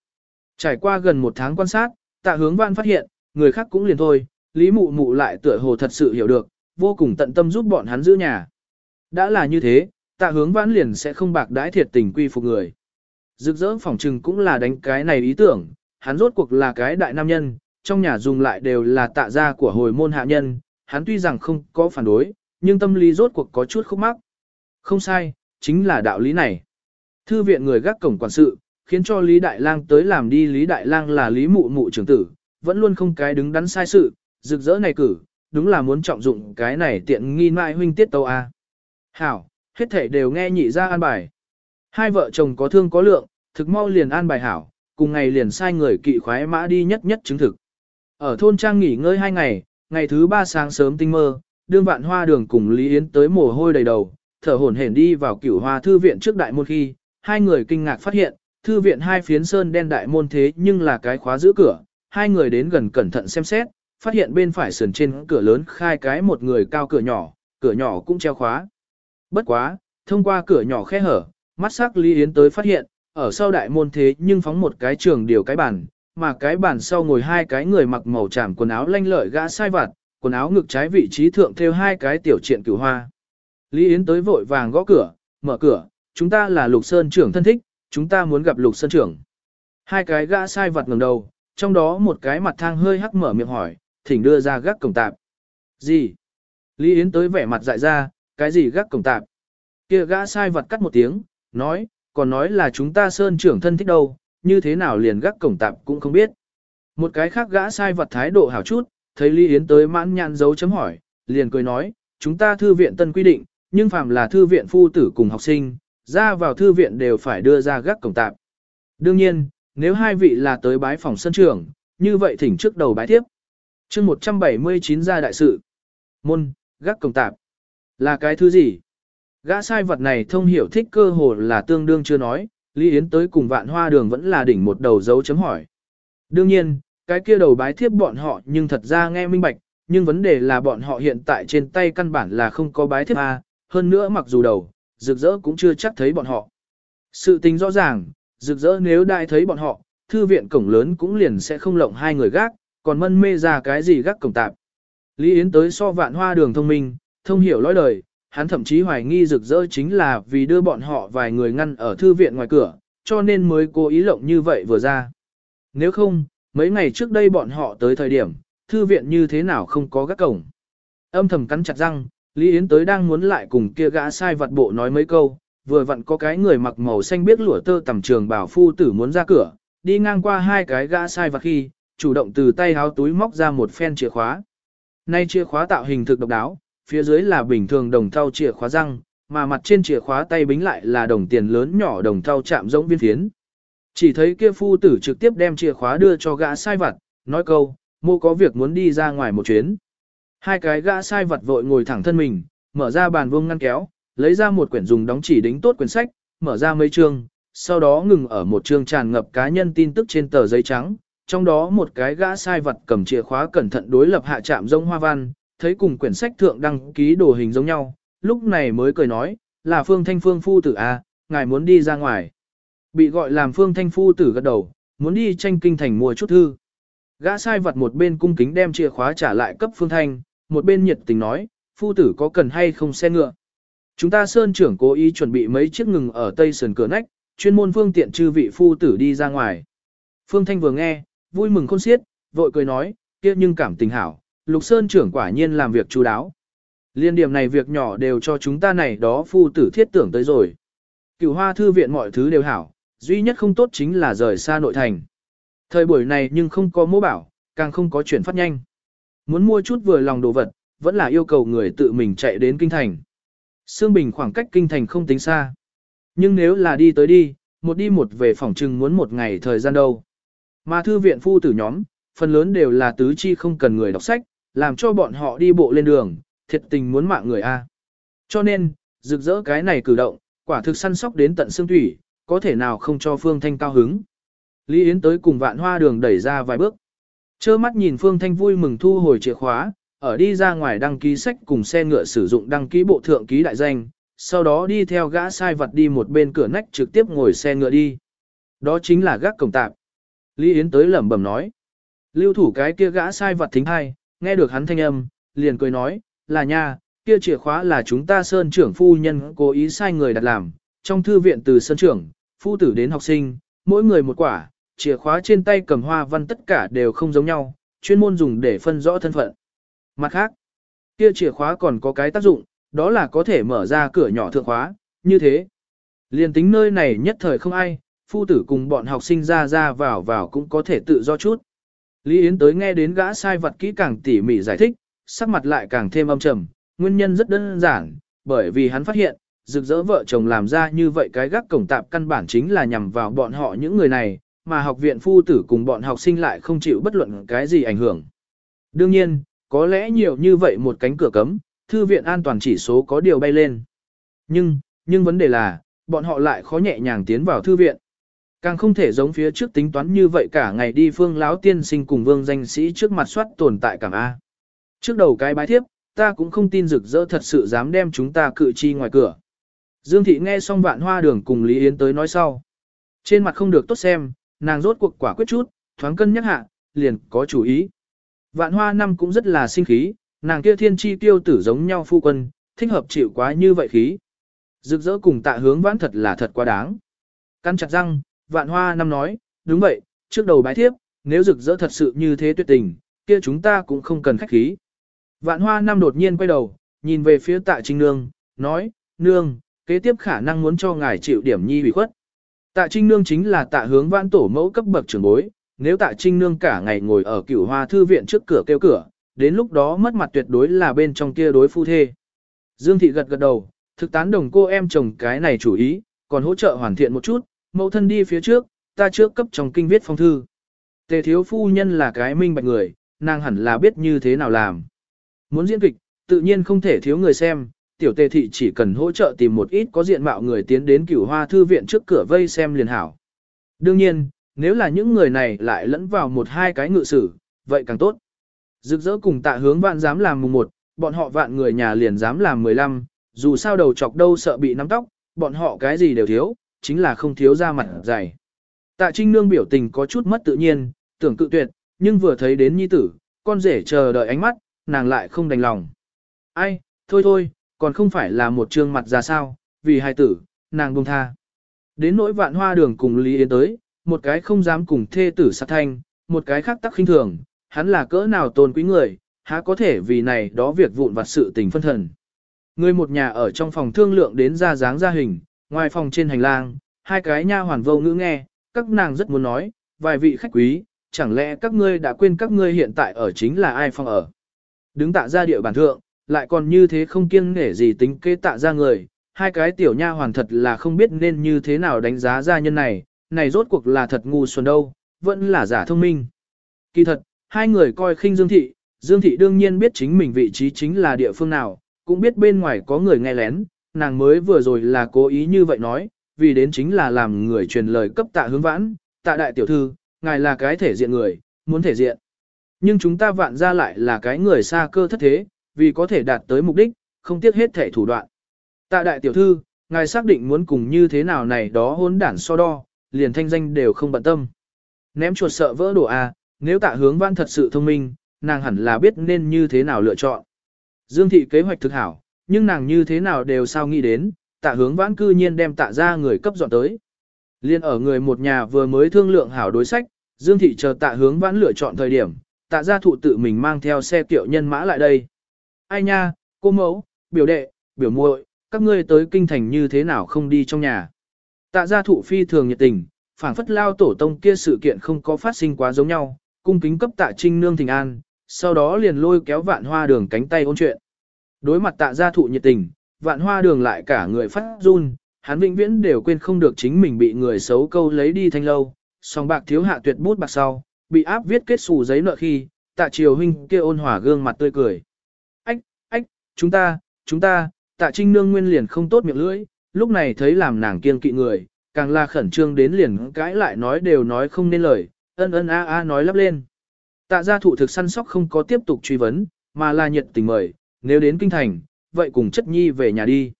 Trải qua gần một tháng quan sát, tạ hướng vãn phát hiện, người khác cũng liền thôi, lý mụ mụ lại tựa hồ thật sự hiểu được, vô cùng tận tâm giúp bọn hắn giữ nhà. Đã là như thế, tạ hướng vãn liền sẽ không bạc đãi thiệt tình quy phục người. Rực rỡ phỏng trừng cũng là đánh cái này ý tưởng, hắn rốt cuộc là cái đại nam nhân, trong nhà dùng lại đều là tạ gia của hồi môn hạ nhân, hắn tuy rằng không có phản đối, nhưng tâm lý rốt cuộc có chút khúc mắc. Không sai, chính là đạo lý này. Thư viện người gác cổng quản sự, khiến cho Lý Đại Lang tới làm đi Lý Đại Lang là Lý Mụ Mụ trưởng tử, vẫn luôn không cái đứng đắn sai sự, rực rỡ này cử, đúng là muốn trọng dụng cái này tiện nghi mai huynh tiết tâu a. Hảo, hết thể đều nghe nhị ra an bài. Hai vợ chồng có thương có lượng, thực mau liền an bài hảo, cùng ngày liền sai người kỵ khoái mã đi nhất nhất chứng thực. Ở thôn trang nghỉ ngơi hai ngày, ngày thứ ba sáng sớm tinh mơ, đương vạn hoa đường cùng Lý Yến tới mồ hôi đầy đầu, thở hổn hển đi vào cửu hoa thư viện trước đại môn khi, hai người kinh ngạc phát hiện, thư viện hai phiến sơn đen đại môn thế nhưng là cái khóa giữ cửa, hai người đến gần cẩn thận xem xét, phát hiện bên phải sườn trên cửa lớn khai cái một người cao cửa nhỏ, cửa nhỏ cũng treo khóa. Bất quá, thông qua cửa nhỏ khe hở, mắt sắc Lý Yến tới phát hiện, ở sau đại môn thế nhưng phóng một cái trường điều cái bàn, mà cái bàn sau ngồi hai cái người mặc màu tràm quần áo lanh lợi gã sai vặt, quần áo ngực trái vị trí thượng theo hai cái tiểu triện cửu hoa. Lý Yến tới vội vàng gõ cửa, mở cửa, chúng ta là Lục Sơn trưởng thân thích, chúng ta muốn gặp Lục Sơn trưởng. Hai cái gã sai vặt ngẩng đầu, trong đó một cái mặt thang hơi hắc mở miệng hỏi, thỉnh đưa ra gác cổng tạp. Gì? Lý Yến tới vẻ mặt dại ra, cái gì gác cổng tạp? Kia gã sai vặt cắt một tiếng, nói, còn nói là chúng ta Sơn trưởng thân thích đâu, như thế nào liền gác cổng tạp cũng không biết. Một cái khác gã sai vặt thái độ hảo chút, thấy Lý Yến tới mãn nhãn dấu chấm hỏi, liền cười nói, chúng ta thư viện tân quy định, nhưng phàm là thư viện phu tử cùng học sinh, ra vào thư viện đều phải đưa ra gác cổng tạp. Đương nhiên, nếu hai vị là tới bái phòng sân trưởng, như vậy thỉnh trước đầu bái tiếp. chương 179 ra đại sự. Môn, gác cổng tạp. Là cái thứ gì? Gã sai vật này thông hiểu thích cơ hồ là tương đương chưa nói, Lý Yến tới cùng vạn hoa đường vẫn là đỉnh một đầu dấu chấm hỏi. Đương nhiên, cái kia đầu bái thiếp bọn họ nhưng thật ra nghe minh bạch, nhưng vấn đề là bọn họ hiện tại trên tay căn bản là không có bái thiếp A, hơn nữa mặc dù đầu, rực rỡ cũng chưa chắc thấy bọn họ. Sự tình rõ ràng, rực rỡ nếu đại thấy bọn họ, thư viện cổng lớn cũng liền sẽ không lộng hai người gác, còn mân mê ra cái gì gác cổng tạp. Lý Yến tới so vạn hoa đường thông minh, thông hiểu lối đời, hắn thậm chí hoài nghi rực rỡ chính là vì đưa bọn họ vài người ngăn ở thư viện ngoài cửa, cho nên mới cố ý lộng như vậy vừa ra. Nếu không, mấy ngày trước đây bọn họ tới thời điểm, thư viện như thế nào không có gác cổng. Âm thầm cắn chặt răng, Lý Yến tới đang muốn lại cùng kia gã sai vật bộ nói mấy câu, vừa vặn có cái người mặc màu xanh biết lụa tơ tầm trường bảo phu tử muốn ra cửa, đi ngang qua hai cái gã sai vật khi, chủ động từ tay háo túi móc ra một phen chìa khóa. Nay chìa khóa tạo hình thực độc đáo, phía dưới là bình thường đồng thau chìa khóa răng, mà mặt trên chìa khóa tay bính lại là đồng tiền lớn nhỏ đồng thau chạm giống viên phiến. Chỉ thấy kia phu tử trực tiếp đem chìa khóa đưa cho gã sai vật, nói câu, mô có việc muốn đi ra ngoài một chuyến. Hai cái gã sai vật vội ngồi thẳng thân mình, mở ra bàn vuông ngăn kéo, lấy ra một quyển dùng đóng chỉ đính tốt quyển sách, mở ra mấy chương, sau đó ngừng ở một chương tràn ngập cá nhân tin tức trên tờ giấy trắng, trong đó một cái gã sai vật cầm chìa khóa cẩn thận đối lập hạ chạm rông hoa văn, thấy cùng quyển sách thượng đăng ký đồ hình giống nhau, lúc này mới cười nói, là Phương Thanh Phương phu tử a, à, ngài muốn đi ra ngoài. Bị gọi làm Phương Thanh phu tử gật đầu, muốn đi tranh kinh thành mua chút thư. Gã sai vật một bên cung kính đem chìa khóa trả lại cấp Phương Thanh, một bên nhiệt tình nói, phu tử có cần hay không xe ngựa. Chúng ta sơn trưởng cố ý chuẩn bị mấy chiếc ngừng ở tây sườn cửa nách, chuyên môn phương tiện chư vị phu tử đi ra ngoài. Phương Thanh vừa nghe, vui mừng khôn xiết, vội cười nói, kia nhưng cảm tình hảo, Lục Sơn trưởng quả nhiên làm việc chú đáo. Liên điểm này việc nhỏ đều cho chúng ta này đó phu tử thiết tưởng tới rồi. Cửu hoa thư viện mọi thứ đều hảo, duy nhất không tốt chính là rời xa nội thành. Thời buổi này nhưng không có mô bảo, càng không có chuyển phát nhanh. Muốn mua chút vừa lòng đồ vật, vẫn là yêu cầu người tự mình chạy đến kinh thành. Sương Bình khoảng cách kinh thành không tính xa. Nhưng nếu là đi tới đi, một đi một về phòng trừng muốn một ngày thời gian đâu. Mà thư viện phu tử nhóm, phần lớn đều là tứ chi không cần người đọc sách, làm cho bọn họ đi bộ lên đường, thiệt tình muốn mạng người A. Cho nên, rực rỡ cái này cử động, quả thực săn sóc đến tận xương thủy, có thể nào không cho Phương Thanh cao hứng. Lý Yến tới cùng vạn hoa đường đẩy ra vài bước. Chơ mắt nhìn Phương Thanh vui mừng thu hồi chìa khóa, ở đi ra ngoài đăng ký sách cùng xe ngựa sử dụng đăng ký bộ thượng ký đại danh, sau đó đi theo gã sai vật đi một bên cửa nách trực tiếp ngồi xe ngựa đi. Đó chính là gác cổng tạp. Lý Yến tới lẩm bẩm nói. Lưu thủ cái kia gã sai vật thính hai, nghe được hắn thanh âm, liền cười nói, là nha, kia chìa khóa là chúng ta sơn trưởng phu nhân cố ý sai người đặt làm, trong thư viện từ sơn trưởng, phu tử đến học sinh, mỗi người một quả, chìa khóa trên tay cầm hoa văn tất cả đều không giống nhau, chuyên môn dùng để phân rõ thân phận. Mặt khác, kia chìa khóa còn có cái tác dụng, đó là có thể mở ra cửa nhỏ thượng khóa, như thế. liền tính nơi này nhất thời không ai, phu tử cùng bọn học sinh ra ra vào vào cũng có thể tự do chút. Lý Yến tới nghe đến gã sai vật kỹ càng tỉ mỉ giải thích, sắc mặt lại càng thêm âm trầm, nguyên nhân rất đơn giản, bởi vì hắn phát hiện, rực rỡ vợ chồng làm ra như vậy cái gác cổng tạp căn bản chính là nhằm vào bọn họ những người này, mà học viện phu tử cùng bọn học sinh lại không chịu bất luận cái gì ảnh hưởng. Đương nhiên, có lẽ nhiều như vậy một cánh cửa cấm, thư viện an toàn chỉ số có điều bay lên. Nhưng, nhưng vấn đề là, bọn họ lại khó nhẹ nhàng tiến vào thư viện. Càng không thể giống phía trước tính toán như vậy cả ngày đi phương lão tiên sinh cùng vương danh sĩ trước mặt soát tồn tại cảm A. Trước đầu cái bái thiếp, ta cũng không tin rực rỡ thật sự dám đem chúng ta cự chi ngoài cửa. Dương thị nghe xong vạn hoa đường cùng Lý Yến tới nói sau. Trên mặt không được tốt xem, nàng rốt cuộc quả quyết chút, thoáng cân nhắc hạ, liền có chủ ý. Vạn hoa năm cũng rất là sinh khí, nàng kia thiên chi tiêu tử giống nhau phu quân, thích hợp chịu quá như vậy khí. Rực rỡ cùng tạ hướng vãn thật là thật quá đáng. Căn chặt răng, vạn hoa năm nói, đúng vậy, trước đầu bái thiếp, nếu rực rỡ thật sự như thế tuyệt tình, kia chúng ta cũng không cần khách khí. Vạn hoa năm đột nhiên quay đầu, nhìn về phía tạ trinh nương, nói, nương, kế tiếp khả năng muốn cho ngài chịu điểm nhi bị khuất. Tạ trinh nương chính là tạ hướng vãn tổ mẫu cấp bậc trưởng bối, nếu tạ trinh nương cả ngày ngồi ở cửu hoa thư viện trước cửa kêu cửa, đến lúc đó mất mặt tuyệt đối là bên trong kia đối phu thê. Dương thị gật gật đầu, thực tán đồng cô em chồng cái này chủ ý, còn hỗ trợ hoàn thiện một chút, mẫu thân đi phía trước, ta trước cấp trong kinh viết phong thư. Tề thiếu phu nhân là cái minh bạch người, nàng hẳn là biết như thế nào làm. Muốn diễn kịch, tự nhiên không thể thiếu người xem, tiểu tề thị chỉ cần hỗ trợ tìm một ít có diện mạo người tiến đến cửu hoa thư viện trước cửa vây xem liền hảo. Đương nhiên, nếu là những người này lại lẫn vào một hai cái ngự sử, vậy càng tốt. Rực rỡ cùng tạ hướng vạn dám làm mùng một, bọn họ vạn người nhà liền dám làm mười lăm, dù sao đầu chọc đâu sợ bị nắm tóc, bọn họ cái gì đều thiếu, chính là không thiếu ra mặt dày. Tạ Trinh Nương biểu tình có chút mất tự nhiên, tưởng cự tuyệt, nhưng vừa thấy đến nhi tử, con rể chờ đợi ánh mắt, nàng lại không đành lòng. Ai, thôi thôi, còn không phải là một trương mặt ra sao, vì hai tử, nàng buông tha. Đến nỗi vạn hoa đường cùng Lý Yến tới, một cái không dám cùng thê tử sát thanh, một cái khác tắc khinh thường, hắn là cỡ nào tôn quý người, há có thể vì này đó việc vụn vặt sự tình phân thần. Người một nhà ở trong phòng thương lượng đến ra dáng ra hình, ngoài phòng trên hành lang, hai cái nha hoàn vô ngữ nghe, các nàng rất muốn nói, vài vị khách quý, chẳng lẽ các ngươi đã quên các ngươi hiện tại ở chính là ai phòng ở. Đứng tạ ra địa bàn thượng, lại còn như thế không kiêng nể gì tính kế tạ ra người, hai cái tiểu nha hoàn thật là không biết nên như thế nào đánh giá gia nhân này, này rốt cuộc là thật ngu xuẩn đâu, vẫn là giả thông minh. Kỳ thật, hai người coi khinh Dương Thị, Dương Thị đương nhiên biết chính mình vị trí chính là địa phương nào, cũng biết bên ngoài có người nghe lén, nàng mới vừa rồi là cố ý như vậy nói, vì đến chính là làm người truyền lời cấp tạ hướng vãn, tạ đại tiểu thư, ngài là cái thể diện người, muốn thể diện. Nhưng chúng ta vạn ra lại là cái người xa cơ thất thế, vì có thể đạt tới mục đích, không tiếc hết thể thủ đoạn. Tạ đại tiểu thư, ngài xác định muốn cùng như thế nào này đó hôn đản so đo, liền thanh danh đều không bận tâm. Ném chuột sợ vỡ đổ à, nếu tạ hướng văn thật sự thông minh, nàng hẳn là biết nên như thế nào lựa chọn. Dương thị kế hoạch thực hảo, nhưng nàng như thế nào đều sao nghĩ đến, tạ hướng vãn cư nhiên đem tạ ra người cấp dọn tới. Liên ở người một nhà vừa mới thương lượng hảo đối sách, Dương thị chờ tạ hướng vãn lựa chọn thời điểm, tạ gia thụ tự mình mang theo xe kiệu nhân mã lại đây. Ai nha, cô mẫu, biểu đệ, biểu muội, các ngươi tới kinh thành như thế nào không đi trong nhà. Tạ gia thụ phi thường nhiệt tình, phảng phất lao tổ tông kia sự kiện không có phát sinh quá giống nhau, cung kính cấp tạ trinh nương thình an, sau đó liền lôi kéo vạn hoa đường cánh tay ôn chuyện. Đối mặt tạ gia thụ nhiệt tình, vạn hoa đường lại cả người phát run, hắn vĩnh viễn đều quên không được chính mình bị người xấu câu lấy đi thanh lâu, song bạc thiếu hạ tuyệt bút bạc sau, bị áp viết kết xù giấy nợ khi, tạ triều huynh kia ôn hòa gương mặt tươi cười. Ách, ách, chúng ta, chúng ta, tạ trinh nương nguyên liền không tốt miệng lưỡi, lúc này thấy làm nàng kiên kỵ người, càng là khẩn trương đến liền cãi lại nói đều nói không nên lời, ân ân a a nói lắp lên. Tạ gia thụ thực săn sóc không có tiếp tục truy vấn, mà là nhiệt tình mời, nếu đến kinh thành, vậy cùng chất nhi về nhà đi.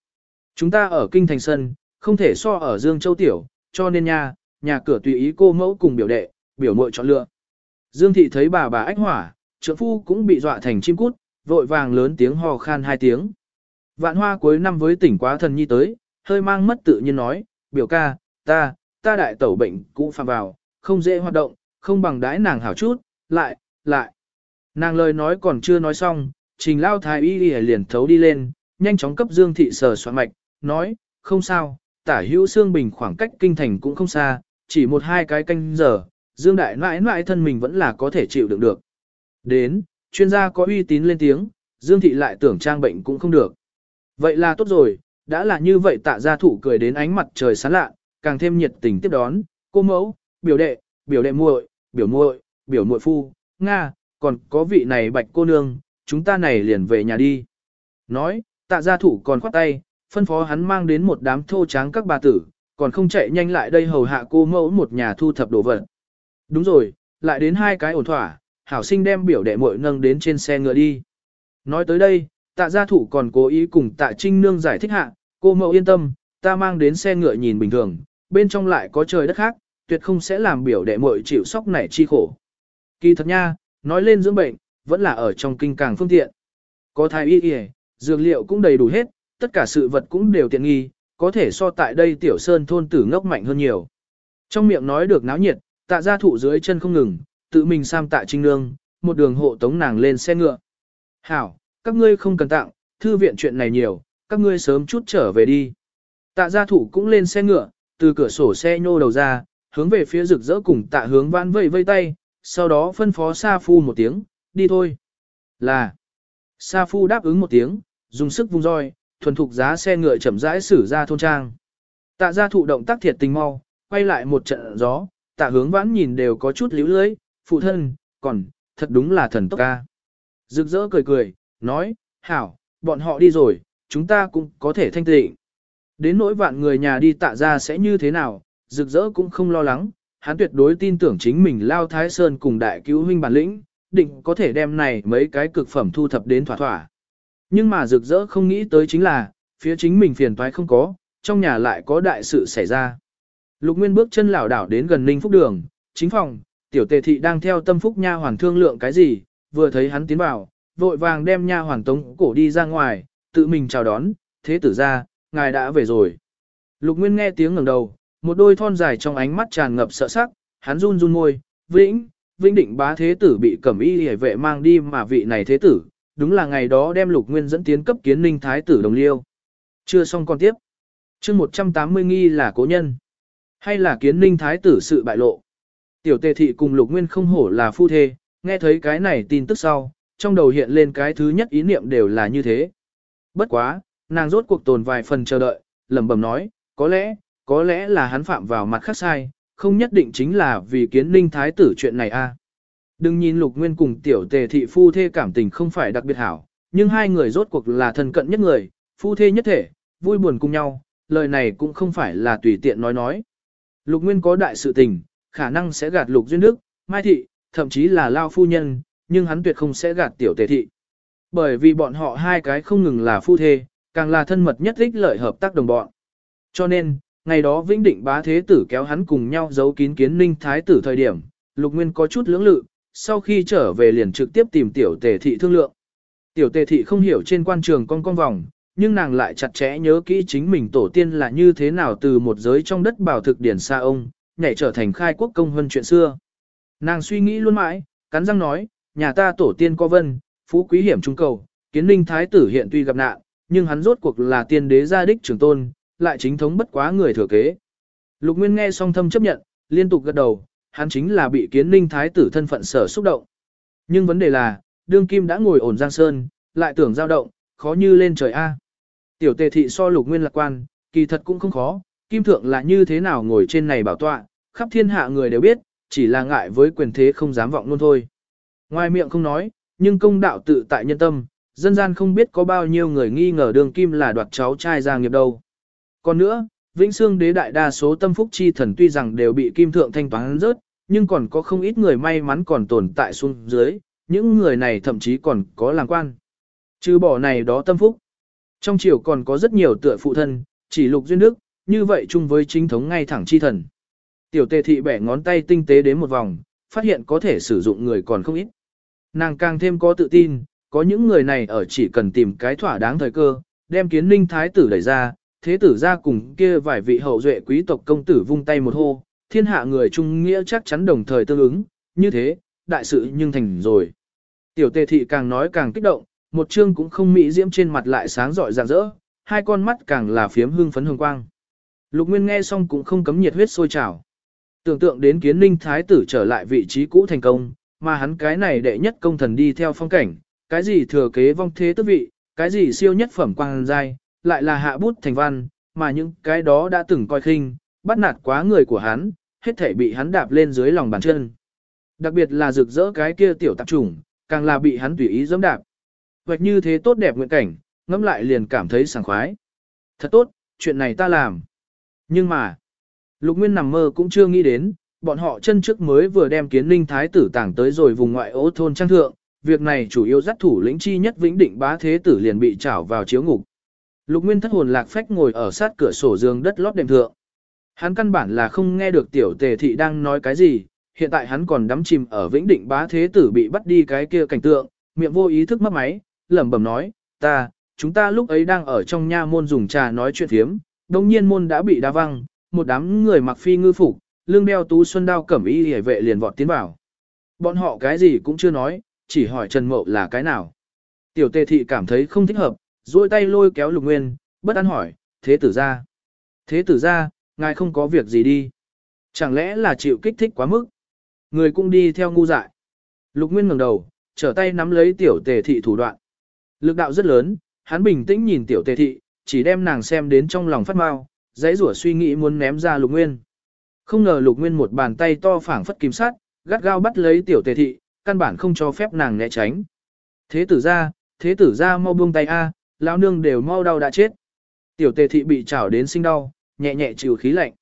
Chúng ta ở kinh thành sân, không thể so ở Dương Châu Tiểu, cho nên nha, nhà cửa tùy ý cô mẫu cùng biểu đệ, biểu muội chọn lựa. Dương thị thấy bà bà ách hỏa, trưởng phu cũng bị dọa thành chim cút, vội vàng lớn tiếng hò khan hai tiếng. Vạn hoa cuối năm với tỉnh quá thần nhi tới, hơi mang mất tự nhiên nói, biểu ca, ta, ta đại tẩu bệnh cũ phạm vào, không dễ hoạt động, không bằng đái nàng hảo chút, lại, lại. Nàng lời nói còn chưa nói xong, trình lao thái y liền thấu đi lên, nhanh chóng cấp dương thị sờ soạn mạch, nói, không sao, tả hữu xương bình khoảng cách kinh thành cũng không xa, chỉ một hai cái canh giờ, dương đại mãi mãi thân mình vẫn là có thể chịu đựng được. Đến, chuyên gia có uy tín lên tiếng, dương thị lại tưởng trang bệnh cũng không được. Vậy là tốt rồi, đã là như vậy tạ gia thủ cười đến ánh mặt trời sáng lạ, càng thêm nhiệt tình tiếp đón, cô mẫu, biểu đệ, biểu đệ muội, biểu muội, biểu muội phu, nga, còn có vị này bạch cô nương, chúng ta này liền về nhà đi. Nói, tạ gia thủ còn khoát tay, phân phó hắn mang đến một đám thô tráng các bà tử, còn không chạy nhanh lại đây hầu hạ cô mẫu một nhà thu thập đồ vật. Đúng rồi, lại đến hai cái ổn thỏa, hảo sinh đem biểu đệ muội nâng đến trên xe ngựa đi. Nói tới đây, tạ gia thủ còn cố ý cùng tạ trinh nương giải thích hạ, cô mẫu yên tâm, ta mang đến xe ngựa nhìn bình thường, bên trong lại có trời đất khác, tuyệt không sẽ làm biểu đệ muội chịu sóc nảy chi khổ. Kỳ thật nha, nói lên dưỡng bệnh, vẫn là ở trong kinh càng phương tiện. Có thái y y, dược liệu cũng đầy đủ hết, tất cả sự vật cũng đều tiện nghi, có thể so tại đây tiểu sơn thôn tử ngốc mạnh hơn nhiều. Trong miệng nói được náo nhiệt, tạ gia thụ dưới chân không ngừng, tự mình sam tạ trinh nương, một đường hộ tống nàng lên xe ngựa. Hảo, các ngươi không cần tặng, thư viện chuyện này nhiều, các ngươi sớm chút trở về đi. Tạ gia thủ cũng lên xe ngựa, từ cửa sổ xe nhô đầu ra, hướng về phía rực rỡ cùng tạ hướng vãn vây vây tay, sau đó phân phó Sa Phu một tiếng, đi thôi. Là. Sa Phu đáp ứng một tiếng, dùng sức vung roi, thuần thục giá xe ngựa chậm rãi xử ra thôn trang. Tạ gia thụ động tác thiệt tình mau, quay lại một trận gió, tạ hướng vãn nhìn đều có chút líu lưới, phụ thân, còn, thật đúng là thần tốc ca. Rực rỡ cười cười, nói, hảo, bọn họ đi rồi, chúng ta cũng có thể thanh tịnh. Đến nỗi vạn người nhà đi tạ ra sẽ như thế nào, rực rỡ cũng không lo lắng, hắn tuyệt đối tin tưởng chính mình lao thái sơn cùng đại cứu huynh bản lĩnh, định có thể đem này mấy cái cực phẩm thu thập đến thỏa thỏa. Nhưng mà rực rỡ không nghĩ tới chính là, phía chính mình phiền toái không có, trong nhà lại có đại sự xảy ra. Lục Nguyên bước chân lảo đảo đến gần Ninh Phúc Đường, chính phòng, tiểu tề thị đang theo tâm phúc nha hoàn thương lượng cái gì, vừa thấy hắn tiến vào, vội vàng đem nha hoàn tống cổ đi ra ngoài, tự mình chào đón, thế tử ra, ngài đã về rồi. Lục Nguyên nghe tiếng ngẩng đầu, một đôi thon dài trong ánh mắt tràn ngập sợ sắc, hắn run run môi, vĩnh, vĩnh định bá thế tử bị cẩm y hề vệ mang đi mà vị này thế tử, đúng là ngày đó đem Lục Nguyên dẫn tiến cấp kiến ninh thái tử đồng liêu. Chưa xong con tiếp. chương 180 nghi là cố nhân. Hay là kiến ninh thái tử sự bại lộ. Tiểu tề thị cùng Lục Nguyên không hổ là phu thê, nghe thấy cái này tin tức sau, trong đầu hiện lên cái thứ nhất ý niệm đều là như thế. Bất quá, nàng rốt cuộc tồn vài phần chờ đợi, lẩm bẩm nói, có lẽ, có lẽ là hắn phạm vào mặt khác sai, không nhất định chính là vì kiến ninh thái tử chuyện này a. Đừng nhìn lục nguyên cùng tiểu tề thị phu thê cảm tình không phải đặc biệt hảo, nhưng hai người rốt cuộc là thân cận nhất người, phu thê nhất thể, vui buồn cùng nhau, lời này cũng không phải là tùy tiện nói nói. Lục nguyên có đại sự tình, khả năng sẽ gạt lục duyên đức, mai thị, thậm chí là lao phu nhân, nhưng hắn tuyệt không sẽ gạt tiểu tề thị. Bởi vì bọn họ hai cái không ngừng là phu thê, càng là thân mật nhất ích lợi hợp tác đồng bọn. Cho nên, ngày đó Vĩnh Định bá thế tử kéo hắn cùng nhau giấu kín kiến ninh thái tử thời điểm, Lục Nguyên có chút lưỡng lự, sau khi trở về liền trực tiếp tìm tiểu tề thị thương lượng. Tiểu tề thị không hiểu trên quan trường con con vòng, nhưng nàng lại chặt chẽ nhớ kỹ chính mình tổ tiên là như thế nào từ một giới trong đất bảo thực điển xa ông, nhảy trở thành khai quốc công hơn chuyện xưa. Nàng suy nghĩ luôn mãi, cắn răng nói, nhà ta tổ tiên có vân, phú quý hiểm trung cầu, kiến ninh thái tử hiện tuy gặp nạn, nhưng hắn rốt cuộc là tiên đế gia đích trưởng tôn, lại chính thống bất quá người thừa kế. Lục Nguyên nghe xong thâm chấp nhận, liên tục gật đầu, hắn chính là bị kiến ninh thái tử thân phận sở xúc động. Nhưng vấn đề là, đương kim đã ngồi ổn giang sơn, lại tưởng dao động, khó như lên trời A. Tiểu tề thị so lục nguyên lạc quan, kỳ thật cũng không khó, kim thượng là như thế nào ngồi trên này bảo tọa, khắp thiên hạ người đều biết, chỉ là ngại với quyền thế không dám vọng luôn thôi. Ngoài miệng không nói, nhưng công đạo tự tại nhân tâm, dân gian không biết có bao nhiêu người nghi ngờ đường kim là đoạt cháu trai gia nghiệp đâu. Còn nữa, Vĩnh Xương đế đại đa số tâm phúc chi thần tuy rằng đều bị kim thượng thanh toán rớt, nhưng còn có không ít người may mắn còn tồn tại xuống dưới, những người này thậm chí còn có làm quan. Trừ bỏ này đó tâm phúc. Trong triều còn có rất nhiều tựa phụ thân, chỉ lục duyên đức, như vậy chung với chính thống ngay thẳng chi thần. Tiểu tề thị bẻ ngón tay tinh tế đến một vòng, phát hiện có thể sử dụng người còn không ít. Nàng càng thêm có tự tin, có những người này ở chỉ cần tìm cái thỏa đáng thời cơ, đem kiến ninh thái tử đẩy ra, thế tử ra cùng kia vài vị hậu duệ quý tộc công tử vung tay một hô, thiên hạ người trung nghĩa chắc chắn đồng thời tương ứng, như thế, đại sự nhưng thành rồi. Tiểu tề thị càng nói càng kích động, một chương cũng không mỹ diễm trên mặt lại sáng rọi rạng rỡ, hai con mắt càng là phiếm hương phấn hương quang. Lục Nguyên nghe xong cũng không cấm nhiệt huyết sôi trào. Tưởng tượng đến kiến ninh thái tử trở lại vị trí cũ thành công, mà hắn cái này đệ nhất công thần đi theo phong cảnh, cái gì thừa kế vong thế tước vị, cái gì siêu nhất phẩm quang giai, lại là hạ bút thành văn, mà những cái đó đã từng coi khinh, bắt nạt quá người của hắn, hết thể bị hắn đạp lên dưới lòng bàn chân. Đặc biệt là rực rỡ cái kia tiểu tạp trùng, càng là bị hắn tùy ý giẫm đạp. Vạch như thế tốt đẹp nguyện cảnh, ngẫm lại liền cảm thấy sảng khoái. Thật tốt, chuyện này ta làm. Nhưng mà, Lục Nguyên nằm mơ cũng chưa nghĩ đến, bọn họ chân trước mới vừa đem kiến linh thái tử tảng tới rồi vùng ngoại ố thôn trang thượng, việc này chủ yếu dắt thủ lĩnh chi nhất vĩnh định bá thế tử liền bị trảo vào chiếu ngục. Lục Nguyên thất hồn lạc phách ngồi ở sát cửa sổ giường đất lót đệm thượng. Hắn căn bản là không nghe được tiểu tề thị đang nói cái gì, hiện tại hắn còn đắm chìm ở vĩnh định bá thế tử bị bắt đi cái kia cảnh tượng, miệng vô ý thức mất máy, lẩm bẩm nói, ta, chúng ta lúc ấy đang ở trong nha môn dùng trà nói chuyện thiếm, đồng nhiên môn đã bị đa văng, một đám người mặc phi ngư phục, lưng đeo tú xuân đao cẩm y hề vệ liền vọt tiến vào. Bọn họ cái gì cũng chưa nói, chỉ hỏi Trần Mậu là cái nào. Tiểu tề thị cảm thấy không thích hợp, duỗi tay lôi kéo lục nguyên, bất an hỏi, thế tử ra. Thế tử ra, ngài không có việc gì đi. Chẳng lẽ là chịu kích thích quá mức? Người cũng đi theo ngu dại. Lục Nguyên ngẩng đầu, trở tay nắm lấy tiểu tề thị thủ đoạn. Lực đạo rất lớn, hắn bình tĩnh nhìn tiểu tề thị, chỉ đem nàng xem đến trong lòng phát mau, dãy rủa suy nghĩ muốn ném ra Lục Nguyên. Không ngờ Lục Nguyên một bàn tay to phảng phất kim sát, gắt gao bắt lấy tiểu tề thị, căn bản không cho phép nàng né tránh. Thế tử ra, thế tử ra mau buông tay a, lão nương đều mau đau đã chết. Tiểu tề thị bị chảo đến sinh đau, nhẹ nhẹ chịu khí lạnh.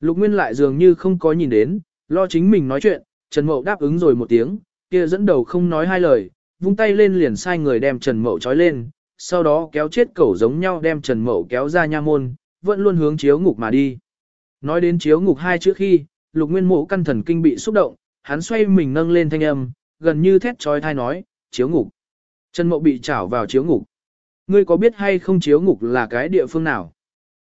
Lục Nguyên lại dường như không có nhìn đến, lo chính mình nói chuyện, Trần Mậu đáp ứng rồi một tiếng, kia dẫn đầu không nói hai lời, vung tay lên liền sai người đem Trần Mậu trói lên, sau đó kéo chết cẩu giống nhau đem Trần Mậu kéo ra nha môn, vẫn luôn hướng chiếu ngục mà đi. Nói đến chiếu ngục hai chữ khi, Lục Nguyên mộ căn thần kinh bị xúc động, hắn xoay mình nâng lên thanh âm, gần như thét trói thai nói, chiếu ngục. Trần Mậu bị chảo vào chiếu ngục. Ngươi có biết hay không chiếu ngục là cái địa phương nào?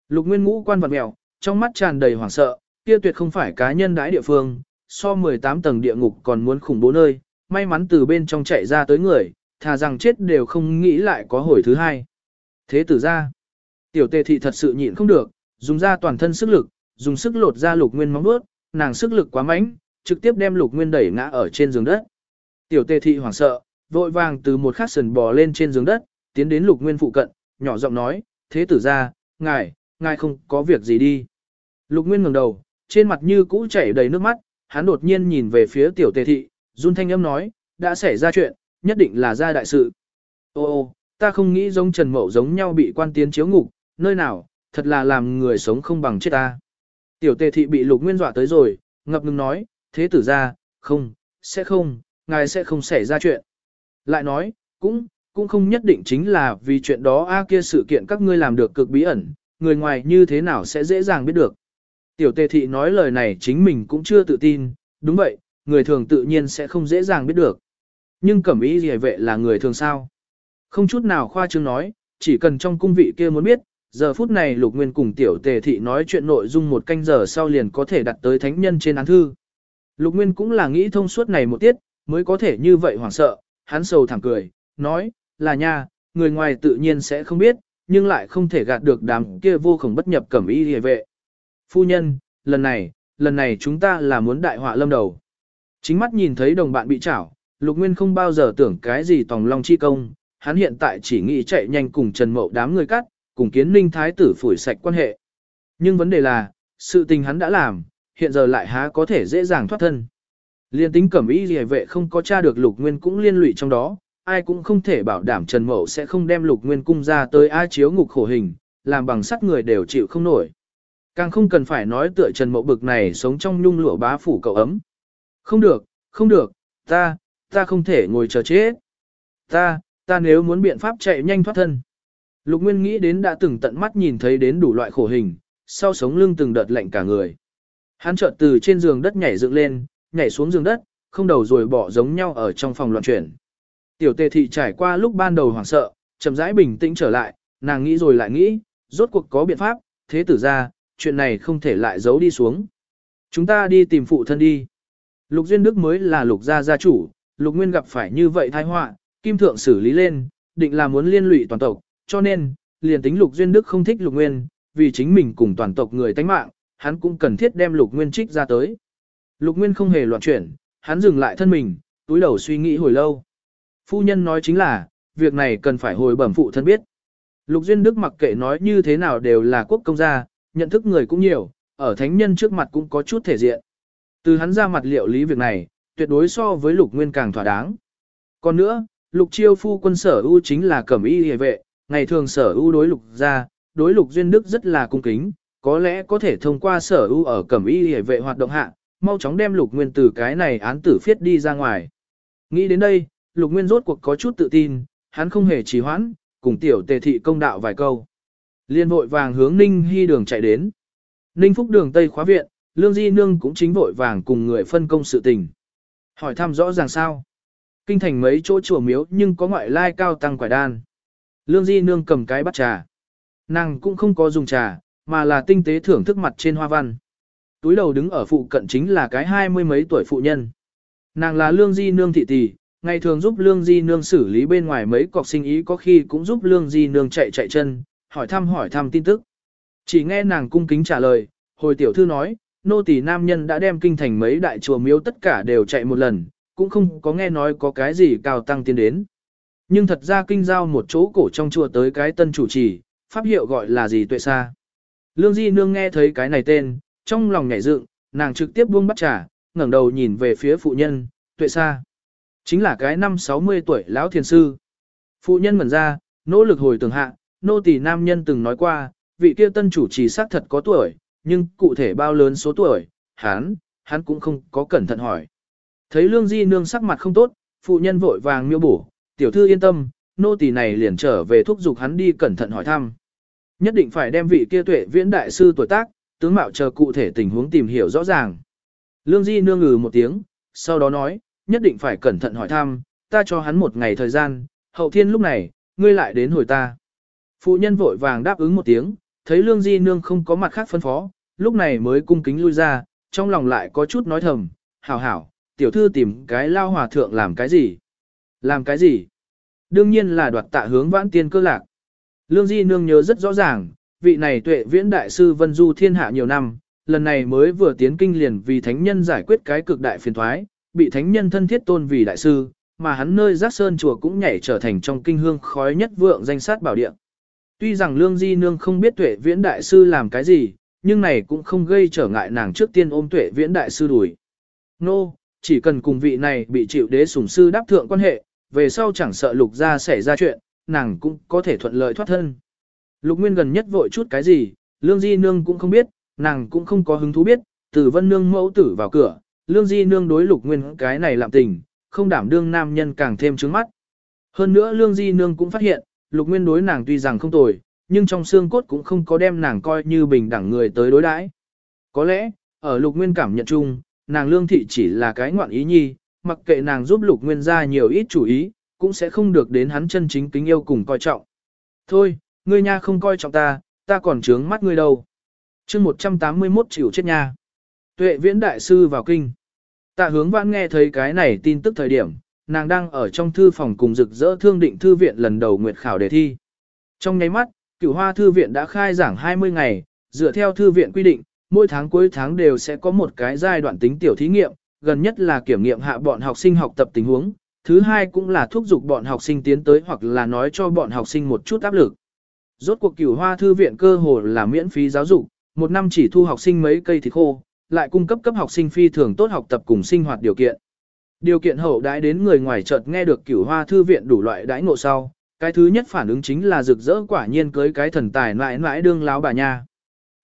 Lục Nguyên ngũ quan vật mèo, trong mắt tràn đầy hoảng sợ, kia tuyệt không phải cá nhân đãi địa phương, so 18 tầng địa ngục còn muốn khủng bố nơi, may mắn từ bên trong chạy ra tới người, thà rằng chết đều không nghĩ lại có hồi thứ hai. Thế tử ra, tiểu tề thị thật sự nhịn không được, dùng ra toàn thân sức lực, dùng sức lột ra lục nguyên móng bước, nàng sức lực quá mạnh, trực tiếp đem lục nguyên đẩy ngã ở trên giường đất. Tiểu tề thị hoảng sợ, vội vàng từ một khắc sần bò lên trên giường đất, tiến đến lục nguyên phụ cận, nhỏ giọng nói, thế tử ra, ngài, ngài không có việc gì đi. Lục nguyên ngẩng đầu, trên mặt như cũ chảy đầy nước mắt, hắn đột nhiên nhìn về phía tiểu tề thị, run thanh âm nói, đã xảy ra chuyện, nhất định là ra đại sự. Ô ô, ta không nghĩ giống Trần Mậu giống nhau bị quan tiến chiếu ngục, nơi nào, thật là làm người sống không bằng chết ta. Tiểu tề thị bị lục nguyên dọa tới rồi, ngập ngừng nói, thế tử ra, không, sẽ không, ngài sẽ không xảy ra chuyện. Lại nói, cũng, cũng không nhất định chính là vì chuyện đó a kia sự kiện các ngươi làm được cực bí ẩn, người ngoài như thế nào sẽ dễ dàng biết được. Tiểu tề thị nói lời này chính mình cũng chưa tự tin, đúng vậy, người thường tự nhiên sẽ không dễ dàng biết được. Nhưng cẩm ý gì vệ là người thường sao? Không chút nào khoa trương nói, chỉ cần trong cung vị kia muốn biết, giờ phút này lục nguyên cùng tiểu tề thị nói chuyện nội dung một canh giờ sau liền có thể đặt tới thánh nhân trên án thư. Lục nguyên cũng là nghĩ thông suốt này một tiết, mới có thể như vậy hoảng sợ, hắn sầu thẳng cười, nói, là nha, người ngoài tự nhiên sẽ không biết, nhưng lại không thể gạt được đám kia vô cùng bất nhập cẩm y hề vệ. Phu nhân, lần này, lần này chúng ta là muốn đại họa lâm đầu. Chính mắt nhìn thấy đồng bạn bị chảo, Lục Nguyên không bao giờ tưởng cái gì tòng long chi công, hắn hiện tại chỉ nghĩ chạy nhanh cùng Trần Mậu đám người cắt, cùng kiến ninh thái tử phủi sạch quan hệ. Nhưng vấn đề là, sự tình hắn đã làm, hiện giờ lại há có thể dễ dàng thoát thân. Liên tính cẩm ý gì vệ không có tra được lục nguyên cũng liên lụy trong đó, ai cũng không thể bảo đảm Trần Mậu sẽ không đem lục nguyên cung ra tới ai chiếu ngục khổ hình, làm bằng sắt người đều chịu không nổi. Càng không cần phải nói tựa Trần Mậu bực này sống trong nhung lụa bá phủ cậu ấm. Không được, không được, ta, ta không thể ngồi chờ chết. Ta, ta nếu muốn biện pháp chạy nhanh thoát thân. Lục Nguyên nghĩ đến đã từng tận mắt nhìn thấy đến đủ loại khổ hình, sau sống lưng từng đợt lạnh cả người. Hắn chợt từ trên giường đất nhảy dựng lên, nhảy xuống giường đất, không đầu rồi bỏ giống nhau ở trong phòng loạn chuyển. Tiểu tề thị trải qua lúc ban đầu hoảng sợ, chậm rãi bình tĩnh trở lại, nàng nghĩ rồi lại nghĩ, rốt cuộc có biện pháp, thế tử ra, chuyện này không thể lại giấu đi xuống. Chúng ta đi tìm phụ thân đi. Lục Duyên Đức mới là lục gia gia chủ, lục nguyên gặp phải như vậy tai họa, kim thượng xử lý lên, định là muốn liên lụy toàn tộc, cho nên, liền tính lục Duyên Đức không thích lục nguyên, vì chính mình cùng toàn tộc người tánh mạng, hắn cũng cần thiết đem lục nguyên trích ra tới. Lục Nguyên không hề loạn chuyển, hắn dừng lại thân mình, túi đầu suy nghĩ hồi lâu. Phu nhân nói chính là, việc này cần phải hồi bẩm phụ thân biết. Lục Duyên Đức mặc kệ nói như thế nào đều là quốc công gia, nhận thức người cũng nhiều, ở thánh nhân trước mặt cũng có chút thể diện. Từ hắn ra mặt liệu lý việc này, tuyệt đối so với Lục Nguyên càng thỏa đáng. Còn nữa, Lục Chiêu phu quân sở ưu chính là cẩm y hề vệ, ngày thường sở ưu đối Lục gia, đối Lục Duyên Đức rất là cung kính, có lẽ có thể thông qua sở ưu ở cẩm y hề vệ hoạt động hạ, mau chóng đem lục nguyên từ cái này án tử phiết đi ra ngoài. Nghĩ đến đây, lục nguyên rốt cuộc có chút tự tin, hắn không hề trì hoãn, cùng tiểu tề thị công đạo vài câu. Liên vội vàng hướng Ninh Hy đường chạy đến. Ninh Phúc đường Tây khóa viện, Lương Di Nương cũng chính vội vàng cùng người phân công sự tình. Hỏi thăm rõ ràng sao? Kinh thành mấy chỗ chùa miếu nhưng có ngoại lai cao tăng quải đan. Lương Di Nương cầm cái bắt trà. Nàng cũng không có dùng trà, mà là tinh tế thưởng thức mặt trên hoa văn túi đầu đứng ở phụ cận chính là cái hai mươi mấy tuổi phụ nhân. Nàng là lương di nương thị tỷ, ngày thường giúp lương di nương xử lý bên ngoài mấy cọc sinh ý có khi cũng giúp lương di nương chạy chạy chân, hỏi thăm hỏi thăm tin tức. Chỉ nghe nàng cung kính trả lời, hồi tiểu thư nói, nô tỳ nam nhân đã đem kinh thành mấy đại chùa miếu tất cả đều chạy một lần, cũng không có nghe nói có cái gì cao tăng tiến đến. Nhưng thật ra kinh giao một chỗ cổ trong chùa tới cái tân chủ trì, pháp hiệu gọi là gì tuệ xa. Lương Di Nương nghe thấy cái này tên, trong lòng nhảy dựng, nàng trực tiếp buông bắt trà, ngẩng đầu nhìn về phía phụ nhân, tuệ xa. Chính là cái năm 60 tuổi lão thiền sư. Phụ nhân mẩn ra, nỗ lực hồi tưởng hạ, nô tỳ nam nhân từng nói qua, vị kia tân chủ trì xác thật có tuổi, nhưng cụ thể bao lớn số tuổi, hắn, hắn cũng không có cẩn thận hỏi. Thấy lương di nương sắc mặt không tốt, phụ nhân vội vàng miêu bổ, tiểu thư yên tâm, nô tỳ này liền trở về thúc giục hắn đi cẩn thận hỏi thăm. Nhất định phải đem vị kia tuệ viễn đại sư tuổi tác, tướng mạo chờ cụ thể tình huống tìm hiểu rõ ràng. Lương Di nương ngừ một tiếng, sau đó nói, nhất định phải cẩn thận hỏi thăm, ta cho hắn một ngày thời gian, hậu thiên lúc này, ngươi lại đến hồi ta. Phụ nhân vội vàng đáp ứng một tiếng, thấy Lương Di nương không có mặt khác phân phó, lúc này mới cung kính lui ra, trong lòng lại có chút nói thầm, hảo hảo, tiểu thư tìm cái lao hòa thượng làm cái gì? Làm cái gì? đương nhiên là đoạt tạ hướng vãn tiên cơ lạc. Lương Di Nương nhớ rất rõ ràng, vị này tuệ viễn đại sư Vân Du thiên hạ nhiều năm, lần này mới vừa tiến kinh liền vì thánh nhân giải quyết cái cực đại phiền thoái, bị thánh nhân thân thiết tôn vì đại sư, mà hắn nơi giác sơn chùa cũng nhảy trở thành trong kinh hương khói nhất vượng danh sát bảo địa. Tuy rằng Lương Di Nương không biết tuệ viễn đại sư làm cái gì, nhưng này cũng không gây trở ngại nàng trước tiên ôm tuệ viễn đại sư đuổi. Nô, no, chỉ cần cùng vị này bị chịu đế sủng sư đáp thượng quan hệ, về sau chẳng sợ lục gia xảy ra chuyện, nàng cũng có thể thuận lợi thoát thân. Lục Nguyên gần nhất vội chút cái gì, Lương Di Nương cũng không biết, nàng cũng không có hứng thú biết, từ vân nương mẫu tử vào cửa, Lương Di Nương đối Lục Nguyên cái này làm tình, không đảm đương nam nhân càng thêm trướng mắt. Hơn nữa Lương Di Nương cũng phát hiện, Lục Nguyên đối nàng tuy rằng không tồi, nhưng trong xương cốt cũng không có đem nàng coi như bình đẳng người tới đối đãi. Có lẽ, ở Lục Nguyên cảm nhận chung, nàng Lương Thị chỉ là cái ngoạn ý nhi, mặc kệ nàng giúp Lục Nguyên ra nhiều ít chủ ý, cũng sẽ không được đến hắn chân chính kính yêu cùng coi trọng. Thôi, ngươi nha không coi trọng ta, ta còn trướng mắt ngươi đâu. chương 181 chịu chết nha. Tuệ viễn đại sư vào kinh. Tạ hướng vãn nghe thấy cái này tin tức thời điểm, nàng đang ở trong thư phòng cùng rực rỡ thương định thư viện lần đầu nguyệt khảo đề thi. Trong nháy mắt, cửu hoa thư viện đã khai giảng 20 ngày, dựa theo thư viện quy định, mỗi tháng cuối tháng đều sẽ có một cái giai đoạn tính tiểu thí nghiệm, gần nhất là kiểm nghiệm hạ bọn học sinh học tập tình huống, thứ hai cũng là thúc giục bọn học sinh tiến tới hoặc là nói cho bọn học sinh một chút áp lực. Rốt cuộc cửu hoa thư viện cơ hồ là miễn phí giáo dục, một năm chỉ thu học sinh mấy cây thịt khô, lại cung cấp cấp học sinh phi thường tốt học tập cùng sinh hoạt điều kiện. Điều kiện hậu đãi đến người ngoài chợt nghe được cửu hoa thư viện đủ loại đãi ngộ sau, cái thứ nhất phản ứng chính là rực rỡ quả nhiên cưới cái thần tài mãi mãi đương láo bà nha.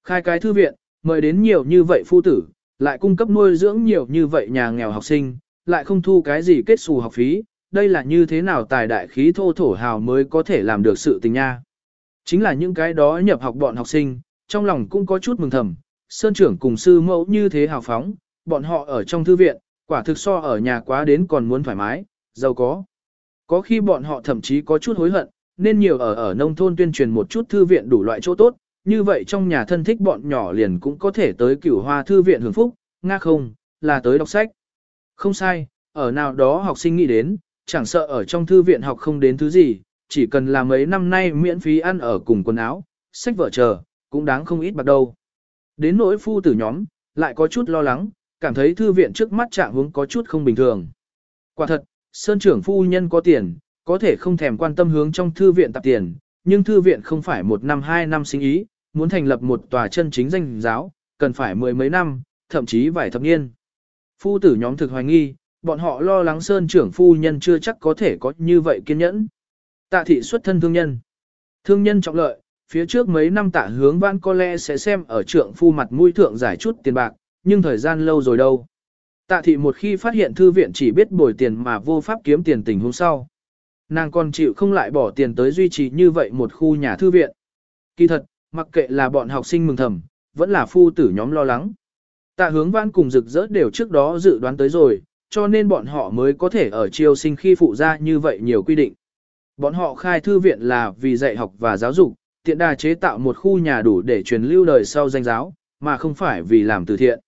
Khai cái thư viện, mời đến nhiều như vậy phu tử, lại cung cấp nuôi dưỡng nhiều như vậy nhà nghèo học sinh, lại không thu cái gì kết xù học phí, đây là như thế nào tài đại khí thô thổ hào mới có thể làm được sự tình nha. Chính là những cái đó nhập học bọn học sinh, trong lòng cũng có chút mừng thầm, sơn trưởng cùng sư mẫu như thế hào phóng, bọn họ ở trong thư viện, quả thực so ở nhà quá đến còn muốn thoải mái, giàu có. Có khi bọn họ thậm chí có chút hối hận, nên nhiều ở ở nông thôn tuyên truyền một chút thư viện đủ loại chỗ tốt, như vậy trong nhà thân thích bọn nhỏ liền cũng có thể tới cửu hoa thư viện hưởng phúc, nga không, là tới đọc sách. Không sai, ở nào đó học sinh nghĩ đến, chẳng sợ ở trong thư viện học không đến thứ gì, chỉ cần là mấy năm nay miễn phí ăn ở cùng quần áo, sách vở chờ, cũng đáng không ít bạc đâu. Đến nỗi phu tử nhóm, lại có chút lo lắng, cảm thấy thư viện trước mắt trạng hướng có chút không bình thường. Quả thật, sơn trưởng phu nhân có tiền, có thể không thèm quan tâm hướng trong thư viện tạp tiền, nhưng thư viện không phải một năm hai năm sinh ý, muốn thành lập một tòa chân chính danh giáo, cần phải mười mấy năm, thậm chí vài thập niên. Phu tử nhóm thực hoài nghi, bọn họ lo lắng sơn trưởng phu nhân chưa chắc có thể có như vậy kiên nhẫn. Tạ thị xuất thân thương nhân. Thương nhân trọng lợi, phía trước mấy năm tạ hướng vãn có lẽ sẽ xem ở trượng phu mặt mũi thượng giải chút tiền bạc, nhưng thời gian lâu rồi đâu. Tạ thị một khi phát hiện thư viện chỉ biết bồi tiền mà vô pháp kiếm tiền tình hôm sau. Nàng còn chịu không lại bỏ tiền tới duy trì như vậy một khu nhà thư viện. Kỳ thật, mặc kệ là bọn học sinh mừng thầm, vẫn là phu tử nhóm lo lắng. Tạ hướng vãn cùng rực rỡ đều trước đó dự đoán tới rồi, cho nên bọn họ mới có thể ở triều sinh khi phụ ra như vậy nhiều quy định. Bọn họ khai thư viện là vì dạy học và giáo dục, tiện đà chế tạo một khu nhà đủ để truyền lưu đời sau danh giáo, mà không phải vì làm từ thiện.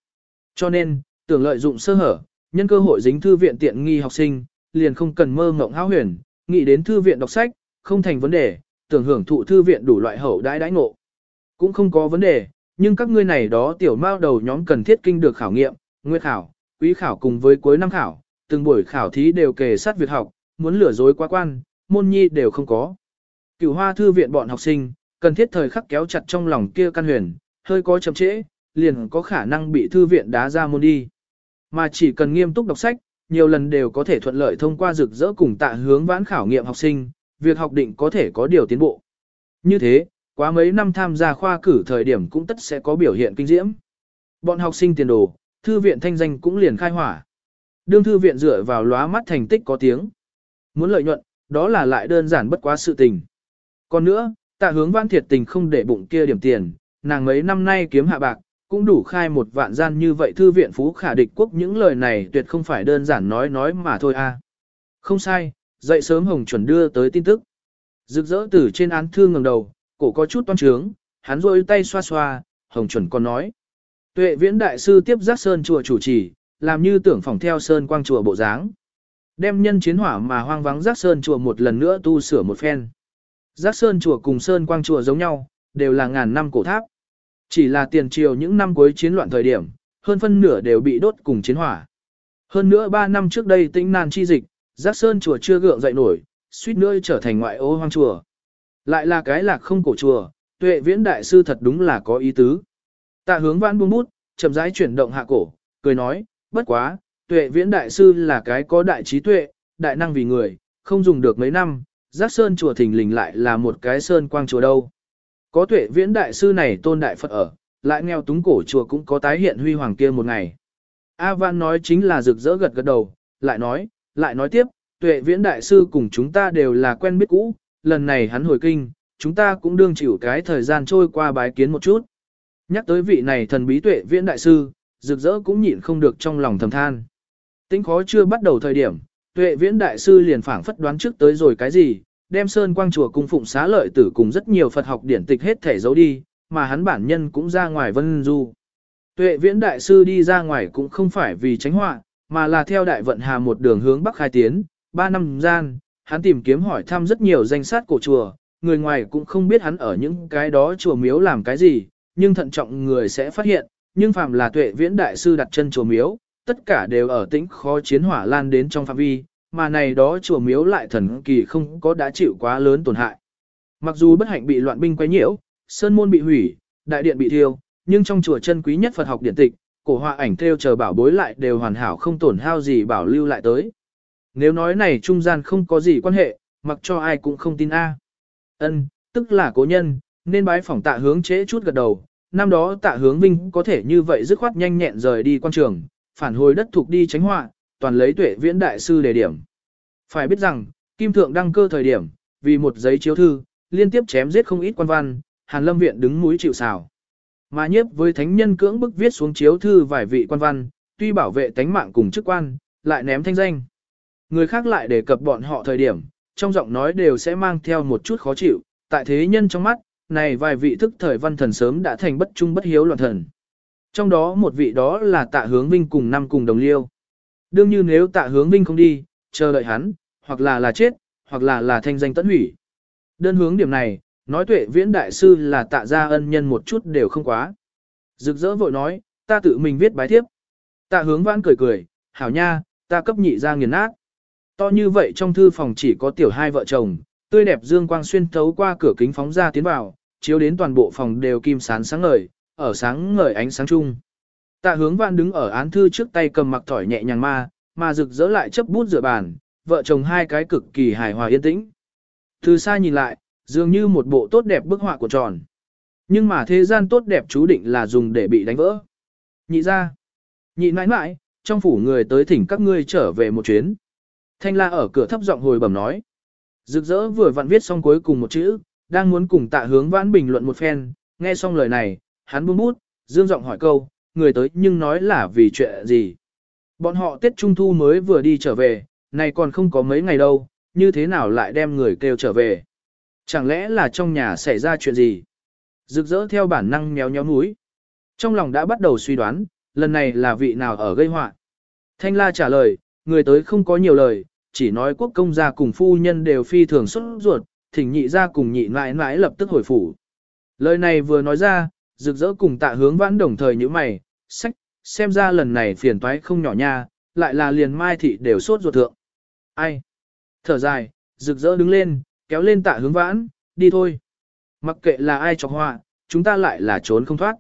Cho nên, tưởng lợi dụng sơ hở, nhân cơ hội dính thư viện tiện nghi học sinh, liền không cần mơ ngộng hao huyền, nghĩ đến thư viện đọc sách, không thành vấn đề, tưởng hưởng thụ thư viện đủ loại hậu đãi đãi ngộ. Cũng không có vấn đề, nhưng các ngươi này đó tiểu mao đầu nhóm cần thiết kinh được khảo nghiệm, nguyên khảo, quý khảo cùng với cuối năm khảo, từng buổi khảo thí đều kề sát việc học, muốn lừa dối quá quan, môn nhi đều không có. Cửu hoa thư viện bọn học sinh, cần thiết thời khắc kéo chặt trong lòng kia căn huyền, hơi có chậm trễ, liền có khả năng bị thư viện đá ra môn đi. Mà chỉ cần nghiêm túc đọc sách, nhiều lần đều có thể thuận lợi thông qua rực rỡ cùng tạ hướng vãn khảo nghiệm học sinh, việc học định có thể có điều tiến bộ. Như thế, quá mấy năm tham gia khoa cử thời điểm cũng tất sẽ có biểu hiện kinh diễm. Bọn học sinh tiền đồ, thư viện thanh danh cũng liền khai hỏa. Đương thư viện dựa vào lóa mắt thành tích có tiếng. Muốn lợi nhuận, đó là lại đơn giản bất quá sự tình. Còn nữa, tạ hướng văn thiệt tình không để bụng kia điểm tiền, nàng mấy năm nay kiếm hạ bạc, cũng đủ khai một vạn gian như vậy thư viện phú khả địch quốc những lời này tuyệt không phải đơn giản nói nói mà thôi a. Không sai, dậy sớm Hồng chuẩn đưa tới tin tức. Rực rỡ từ trên án thư ngẩng đầu, cổ có chút toan trướng, hắn rôi tay xoa xoa, Hồng chuẩn còn nói. Tuệ viễn đại sư tiếp giác sơn chùa chủ trì, làm như tưởng phòng theo sơn quang chùa bộ dáng. Đem nhân chiến hỏa mà hoang vắng giác sơn chùa một lần nữa tu sửa một phen. Giác sơn chùa cùng sơn quang chùa giống nhau, đều là ngàn năm cổ tháp. Chỉ là tiền triều những năm cuối chiến loạn thời điểm, hơn phân nửa đều bị đốt cùng chiến hỏa. Hơn nữa 3 năm trước đây tĩnh nan chi dịch, giác sơn chùa chưa gượng dậy nổi, suýt nữa trở thành ngoại ô hoang chùa. Lại là cái lạc không cổ chùa, tuệ viễn đại sư thật đúng là có ý tứ. Tạ hướng vãn buông bút, chậm rãi chuyển động hạ cổ, cười nói, bất quá, tuệ viễn đại sư là cái có đại trí tuệ, đại năng vì người, không dùng được mấy năm, giác sơn chùa thình lình lại là một cái sơn quang chùa đâu. Có tuệ viễn đại sư này tôn đại Phật ở, lại nghèo túng cổ chùa cũng có tái hiện huy hoàng kia một ngày. A Văn nói chính là rực rỡ gật gật đầu, lại nói, lại nói tiếp, tuệ viễn đại sư cùng chúng ta đều là quen biết cũ, lần này hắn hồi kinh, chúng ta cũng đương chịu cái thời gian trôi qua bái kiến một chút. Nhắc tới vị này thần bí tuệ viễn đại sư, rực rỡ cũng nhịn không được trong lòng thầm than. Tính khó chưa bắt đầu thời điểm, tuệ viễn đại sư liền phảng phất đoán trước tới rồi cái gì, đem sơn quang chùa cung phụng xá lợi tử cùng rất nhiều Phật học điển tịch hết thể giấu đi, mà hắn bản nhân cũng ra ngoài vân du. Tuệ viễn đại sư đi ra ngoài cũng không phải vì tránh họa, mà là theo đại vận hà một đường hướng bắc khai tiến, ba năm gian, hắn tìm kiếm hỏi thăm rất nhiều danh sát cổ chùa, người ngoài cũng không biết hắn ở những cái đó chùa miếu làm cái gì, nhưng thận trọng người sẽ phát hiện, nhưng phàm là tuệ viễn đại sư đặt chân chùa miếu, tất cả đều ở tĩnh khó chiến hỏa lan đến trong phạm vi, mà này đó chùa miếu lại thần kỳ không có đã chịu quá lớn tổn hại. Mặc dù bất hạnh bị loạn binh quấy nhiễu, sơn môn bị hủy, đại điện bị thiêu, nhưng trong chùa chân quý nhất Phật học điện tịch, cổ họa ảnh theo chờ bảo bối lại đều hoàn hảo không tổn hao gì bảo lưu lại tới. Nếu nói này trung gian không có gì quan hệ, mặc cho ai cũng không tin a. Ân, tức là cố nhân, nên bái phỏng tạ hướng chế chút gật đầu. Năm đó tạ hướng vinh có thể như vậy dứt khoát nhanh nhẹn rời đi quan trường, phản hồi đất thuộc đi tránh họa, toàn lấy tuệ viễn đại sư đề điểm. Phải biết rằng, kim thượng đăng cơ thời điểm, vì một giấy chiếu thư, liên tiếp chém giết không ít quan văn, Hàn Lâm viện đứng mũi chịu sào. Mà nhiếp với thánh nhân cưỡng bức viết xuống chiếu thư vài vị quan văn, tuy bảo vệ tánh mạng cùng chức quan, lại ném thanh danh. Người khác lại đề cập bọn họ thời điểm, trong giọng nói đều sẽ mang theo một chút khó chịu, tại thế nhân trong mắt, này vài vị thức thời văn thần sớm đã thành bất trung bất hiếu loạn thần. Trong đó một vị đó là tạ hướng vinh cùng năm cùng đồng liêu. Đương như nếu tạ hướng vinh không đi, chờ đợi hắn, hoặc là là chết, hoặc là là thanh danh tận hủy. Đơn hướng điểm này, nói tuệ viễn đại sư là tạ gia ân nhân một chút đều không quá. Rực rỡ vội nói, ta tự mình viết bái thiếp. Tạ hướng vãn cười cười, hảo nha, ta cấp nhị ra nghiền nát. To như vậy trong thư phòng chỉ có tiểu hai vợ chồng, tươi đẹp dương quang xuyên thấu qua cửa kính phóng ra tiến vào, chiếu đến toàn bộ phòng đều kim sán sáng ngời, ở sáng ngời ánh sáng chung. Tạ hướng vãn đứng ở án thư trước tay cầm mặc thỏi nhẹ nhàng ma, mà rực rỡ lại chấp bút rửa bàn, vợ chồng hai cái cực kỳ hài hòa yên tĩnh. Từ xa nhìn lại, dường như một bộ tốt đẹp bức họa của tròn. Nhưng mà thế gian tốt đẹp chú định là dùng để bị đánh vỡ. Nhị ra. Nhị mãi mãi, trong phủ người tới thỉnh các ngươi trở về một chuyến. Thanh la ở cửa thấp giọng hồi bẩm nói. Rực rỡ vừa vặn viết xong cuối cùng một chữ, đang muốn cùng tạ hướng vãn bình luận một phen, nghe xong lời này, hắn buông bút, dương giọng hỏi câu, người tới nhưng nói là vì chuyện gì. Bọn họ Tết Trung Thu mới vừa đi trở về, này còn không có mấy ngày đâu, như thế nào lại đem người kêu trở về. Chẳng lẽ là trong nhà xảy ra chuyện gì? Rực rỡ theo bản năng méo nhéo núi. Trong lòng đã bắt đầu suy đoán, lần này là vị nào ở gây họa. Thanh la trả lời, người tới không có nhiều lời, chỉ nói quốc công gia cùng phu nhân đều phi thường xuất ruột, thỉnh nhị gia cùng nhị mãi mãi lập tức hồi phủ. Lời này vừa nói ra, rực rỡ cùng tạ hướng vãn đồng thời như mày, sách, xem ra lần này phiền toái không nhỏ nha, lại là liền mai thị đều sốt ruột thượng. Ai? Thở dài, rực rỡ đứng lên, kéo lên tạ hướng vãn, đi thôi. Mặc kệ là ai chọc họa, chúng ta lại là trốn không thoát.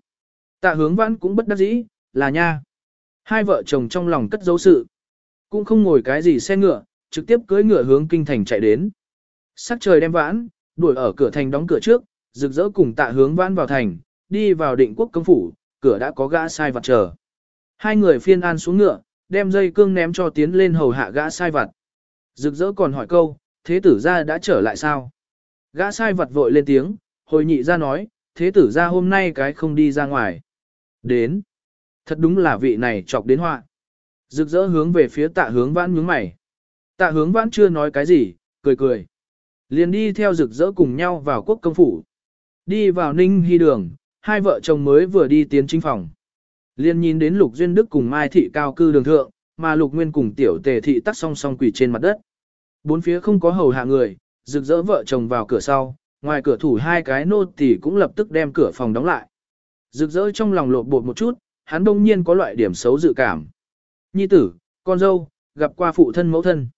Tạ hướng vãn cũng bất đắc dĩ, là nha. Hai vợ chồng trong lòng cất dấu sự. Cũng không ngồi cái gì xe ngựa, trực tiếp cưỡi ngựa hướng kinh thành chạy đến. Sắc trời đem vãn, đuổi ở cửa thành đóng cửa trước, rực rỡ cùng tạ hướng vãn vào thành, đi vào định quốc công phủ, cửa đã có gã sai vặt chờ. Hai người phiên an xuống ngựa, đem dây cương ném cho tiến lên hầu hạ gã sai vặt. Rực rỡ còn hỏi câu, thế tử gia đã trở lại sao? Gã sai vật vội lên tiếng, hồi nhị ra nói, thế tử gia hôm nay cái không đi ra ngoài. Đến. Thật đúng là vị này chọc đến họa. Rực rỡ hướng về phía tạ hướng vãn nhướng mày. Tạ hướng vãn chưa nói cái gì, cười cười. Liền đi theo rực rỡ cùng nhau vào quốc công phủ. Đi vào ninh hy đường, hai vợ chồng mới vừa đi tiến chính phòng. Liền nhìn đến lục duyên đức cùng mai thị cao cư đường thượng, mà lục nguyên cùng tiểu tề thị tắt song song quỳ trên mặt đất. Bốn phía không có hầu hạ người, rực rỡ vợ chồng vào cửa sau, ngoài cửa thủ hai cái nô tỳ cũng lập tức đem cửa phòng đóng lại. Rực rỡ trong lòng lột bột một chút, hắn đông nhiên có loại điểm xấu dự cảm. Nhi tử, con dâu, gặp qua phụ thân mẫu thân.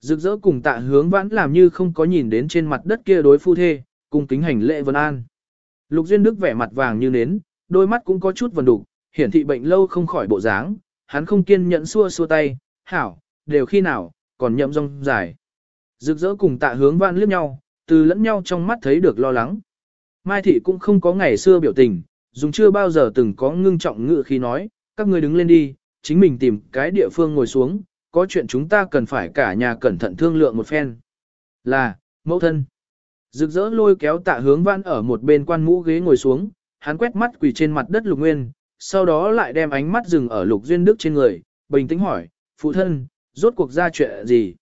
Rực rỡ cùng tạ hướng vãn làm như không có nhìn đến trên mặt đất kia đối phu thê, cùng kính hành lễ vân an. Lục Duyên Đức vẻ mặt vàng như nến, đôi mắt cũng có chút vần đục, hiển thị bệnh lâu không khỏi bộ dáng, hắn không kiên nhẫn xua xua tay, hảo, đều khi nào, còn nhậm rong dài. Rực rỡ cùng tạ hướng vạn liếc nhau, từ lẫn nhau trong mắt thấy được lo lắng. Mai thị cũng không có ngày xưa biểu tình, dùng chưa bao giờ từng có ngưng trọng ngự khi nói, các ngươi đứng lên đi, chính mình tìm cái địa phương ngồi xuống, có chuyện chúng ta cần phải cả nhà cẩn thận thương lượng một phen. Là, mẫu thân. Rực rỡ lôi kéo tạ hướng văn ở một bên quan mũ ghế ngồi xuống, hắn quét mắt quỳ trên mặt đất lục nguyên, sau đó lại đem ánh mắt dừng ở lục duyên đức trên người, bình tĩnh hỏi, phụ thân, rốt cuộc ra chuyện gì?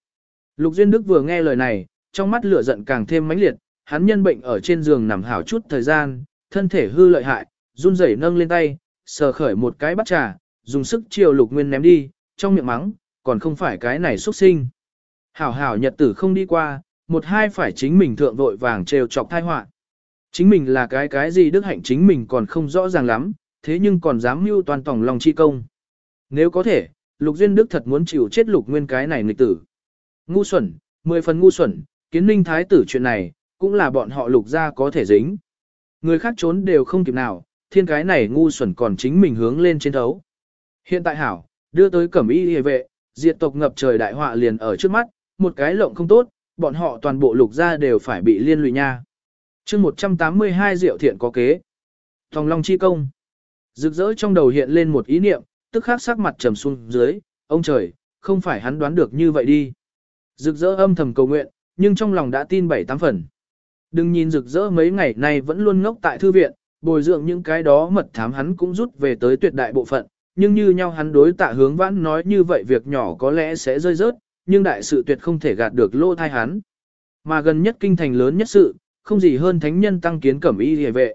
Lục duyên đức vừa nghe lời này, trong mắt lửa giận càng thêm mãnh liệt, hắn nhân bệnh ở trên giường nằm hảo chút thời gian, thân thể hư lợi hại, run rẩy nâng lên tay, sờ khởi một cái bắt trà, dùng sức chiều lục nguyên ném đi, trong miệng mắng, còn không phải cái này xuất sinh. Hảo hảo nhật tử không đi qua, một hai phải chính mình thượng vội vàng trêu chọc thai họa. Chính mình là cái cái gì đức hạnh chính mình còn không rõ ràng lắm, thế nhưng còn dám mưu toàn tổng lòng chi công. Nếu có thể, Lục Duyên Đức thật muốn chịu chết Lục Nguyên cái này nghịch tử. Ngu xuẩn, mười phần ngu xuẩn, kiến ninh thái tử chuyện này, cũng là bọn họ lục ra có thể dính. Người khác trốn đều không kịp nào, thiên cái này ngu xuẩn còn chính mình hướng lên trên thấu. Hiện tại hảo, đưa tới cẩm y hề vệ, diệt tộc ngập trời đại họa liền ở trước mắt, một cái lộng không tốt, bọn họ toàn bộ lục gia đều phải bị liên lụy nha. chương 182 diệu thiện có kế. Thòng Long chi công. Rực rỡ trong đầu hiện lên một ý niệm, tức khắc sắc mặt trầm xuống dưới, ông trời, không phải hắn đoán được như vậy đi. Rực rỡ âm thầm cầu nguyện, nhưng trong lòng đã tin bảy tám phần. Đừng nhìn rực rỡ mấy ngày nay vẫn luôn ngốc tại thư viện, bồi dưỡng những cái đó mật thám hắn cũng rút về tới tuyệt đại bộ phận, nhưng như nhau hắn đối tạ hướng vãn nói như vậy việc nhỏ có lẽ sẽ rơi rớt, nhưng đại sự tuyệt không thể gạt được lô thai hắn. Mà gần nhất kinh thành lớn nhất sự, không gì hơn thánh nhân tăng kiến cẩm y hề vệ.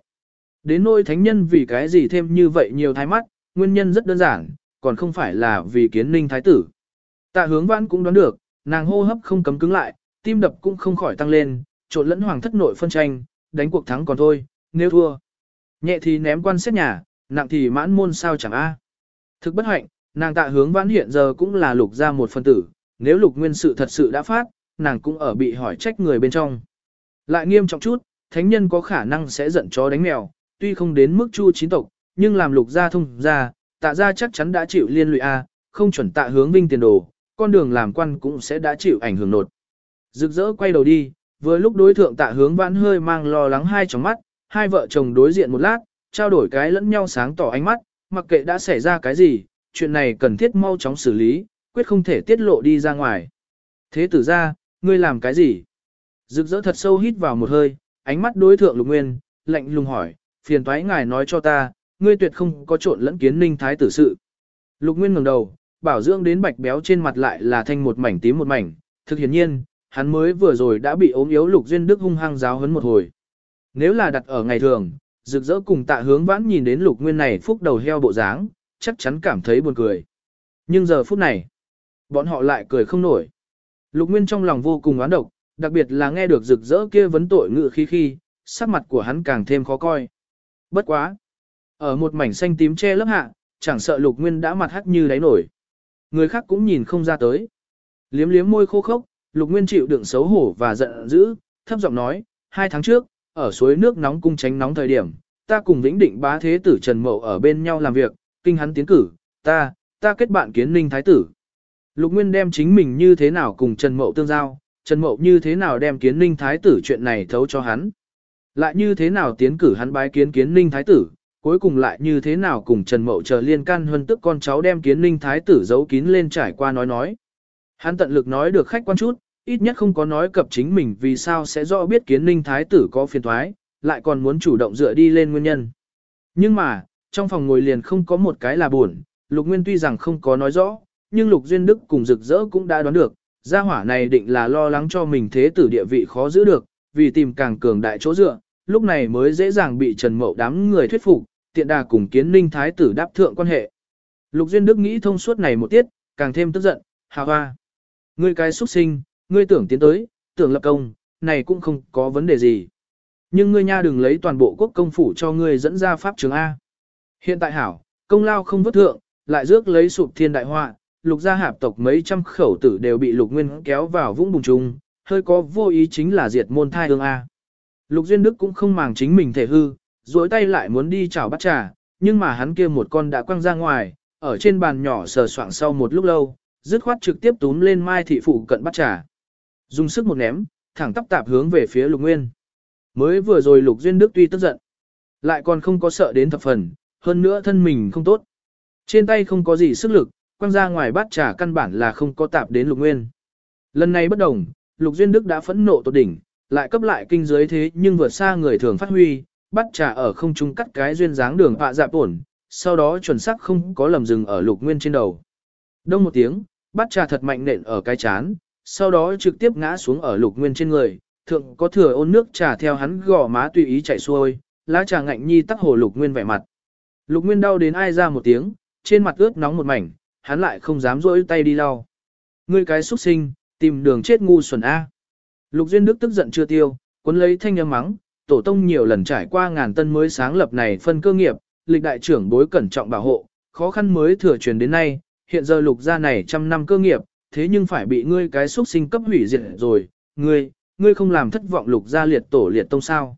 Đến nỗi thánh nhân vì cái gì thêm như vậy nhiều thái mắt, nguyên nhân rất đơn giản, còn không phải là vì kiến ninh thái tử. Tạ hướng vãn cũng đoán được, nàng hô hấp không cấm cứng lại, tim đập cũng không khỏi tăng lên, trộn lẫn hoàng thất nội phân tranh, đánh cuộc thắng còn thôi, nếu thua. Nhẹ thì ném quan xét nhà, nặng thì mãn môn sao chẳng a. Thực bất hạnh, nàng tạ hướng vãn hiện giờ cũng là lục ra một phân tử, nếu lục nguyên sự thật sự đã phát, nàng cũng ở bị hỏi trách người bên trong. Lại nghiêm trọng chút, thánh nhân có khả năng sẽ giận chó đánh mèo, tuy không đến mức chu chín tộc, nhưng làm lục gia thông ra, tạ gia chắc chắn đã chịu liên lụy A, không chuẩn tạ hướng vinh tiền đồ, con đường làm quan cũng sẽ đã chịu ảnh hưởng nột. Rực rỡ quay đầu đi, vừa lúc đối thượng tạ hướng vãn hơi mang lo lắng hai tròng mắt, hai vợ chồng đối diện một lát, trao đổi cái lẫn nhau sáng tỏ ánh mắt, mặc kệ đã xảy ra cái gì, chuyện này cần thiết mau chóng xử lý, quyết không thể tiết lộ đi ra ngoài. Thế tử ra, ngươi làm cái gì? Rực rỡ thật sâu hít vào một hơi, ánh mắt đối thượng lục nguyên, lạnh lùng hỏi, phiền toái ngài nói cho ta, ngươi tuyệt không có trộn lẫn kiến ninh thái tử sự. Lục nguyên ngẩng đầu, bảo dưỡng đến bạch béo trên mặt lại là thanh một mảnh tím một mảnh, thực hiển nhiên, hắn mới vừa rồi đã bị ốm yếu lục duyên đức hung hăng giáo hấn một hồi. Nếu là đặt ở ngày thường, rực rỡ cùng tạ hướng vãn nhìn đến lục nguyên này phúc đầu heo bộ dáng, chắc chắn cảm thấy buồn cười. Nhưng giờ phút này, bọn họ lại cười không nổi. Lục Nguyên trong lòng vô cùng oán độc, đặc biệt là nghe được rực rỡ kia vấn tội ngự khi khi, sắc mặt của hắn càng thêm khó coi. Bất quá. Ở một mảnh xanh tím che lớp hạ, chẳng sợ Lục Nguyên đã mặt hắc như đáy nổi. Người khác cũng nhìn không ra tới. Liếm liếm môi khô khốc, Lục Nguyên chịu đựng xấu hổ và giận dữ, thấp giọng nói, hai tháng trước, ở suối nước nóng cung tránh nóng thời điểm, ta cùng Vĩnh Định bá thế tử Trần Mậu ở bên nhau làm việc, kinh hắn tiến cử, ta, ta kết bạn kiến ninh thái tử. Lục Nguyên đem chính mình như thế nào cùng Trần Mậu tương giao, Trần Mậu như thế nào đem kiến ninh thái tử chuyện này thấu cho hắn. Lại như thế nào tiến cử hắn bái kiến kiến ninh thái tử, cuối cùng lại như thế nào cùng Trần Mậu chờ liên can hơn tức con cháu đem kiến ninh thái tử giấu kín lên trải qua nói nói. Hắn tận lực nói được khách quan chút, ít nhất không có nói cập chính mình vì sao sẽ rõ biết kiến ninh thái tử có phiền thoái, lại còn muốn chủ động dựa đi lên nguyên nhân. Nhưng mà, trong phòng ngồi liền không có một cái là buồn, Lục Nguyên tuy rằng không có nói rõ, nhưng Lục Duyên Đức cùng rực rỡ cũng đã đoán được, gia hỏa này định là lo lắng cho mình thế tử địa vị khó giữ được, vì tìm càng cường đại chỗ dựa, lúc này mới dễ dàng bị Trần Mậu đám người thuyết phục, tiện đà cùng kiến ninh thái tử đáp thượng quan hệ. Lục Duyên Đức nghĩ thông suốt này một tiết, càng thêm tức giận, hà hoa. Ngươi cái xuất sinh, ngươi tưởng tiến tới, tưởng lập công, này cũng không có vấn đề gì. Nhưng ngươi nha đừng lấy toàn bộ quốc công phủ cho ngươi dẫn ra pháp trường A. Hiện tại hảo, công lao không vất thượng, lại rước lấy sụp thiên đại họa, lục gia hạp tộc mấy trăm khẩu tử đều bị lục nguyên kéo vào vũng bùng trùng, hơi có vô ý chính là diệt môn thai hương A. Lục Duyên Đức cũng không màng chính mình thể hư, duỗi tay lại muốn đi chào bắt trà, nhưng mà hắn kia một con đã quăng ra ngoài, ở trên bàn nhỏ sờ soạng sau một lúc lâu, dứt khoát trực tiếp túm lên Mai thị phụ cận bắt trà. Dùng sức một ném, thẳng tắp tạp hướng về phía Lục Nguyên. Mới vừa rồi Lục Duyên Đức tuy tức giận, lại còn không có sợ đến thập phần, hơn nữa thân mình không tốt. Trên tay không có gì sức lực, quăng ra ngoài bát trà căn bản là không có tạp đến Lục Nguyên. Lần này bất đồng, Lục Duyên Đức đã phẫn nộ tột đỉnh, lại cấp lại kinh giới thế nhưng vượt xa người thường phát huy, bắt trà ở không trung cắt cái duyên dáng đường hạ dạp ổn, sau đó chuẩn xác không có lầm dừng ở Lục Nguyên trên đầu. Đông một tiếng, bắt trà thật mạnh nện ở cái chán, sau đó trực tiếp ngã xuống ở Lục Nguyên trên người, thượng có thừa ôn nước trà theo hắn gò má tùy ý chảy xuôi, lá trà ngạnh nhi tắc hồ Lục Nguyên vẻ mặt. Lục Nguyên đau đến ai ra một tiếng, trên mặt ướt nóng một mảnh, hắn lại không dám rỗi tay đi lau. Ngươi cái xuất sinh, tìm đường chết ngu xuẩn A. Lục Duyên Đức tức giận chưa tiêu, cuốn lấy thanh âm mắng, tổ tông nhiều lần trải qua ngàn tân mới sáng lập này phân cơ nghiệp, lịch đại trưởng bối cẩn trọng bảo hộ, khó khăn mới thừa truyền đến nay, hiện giờ lục gia này trăm năm cơ nghiệp, thế nhưng phải bị ngươi cái xuất sinh cấp hủy diệt rồi, ngươi, ngươi không làm thất vọng lục gia liệt tổ liệt tông sao.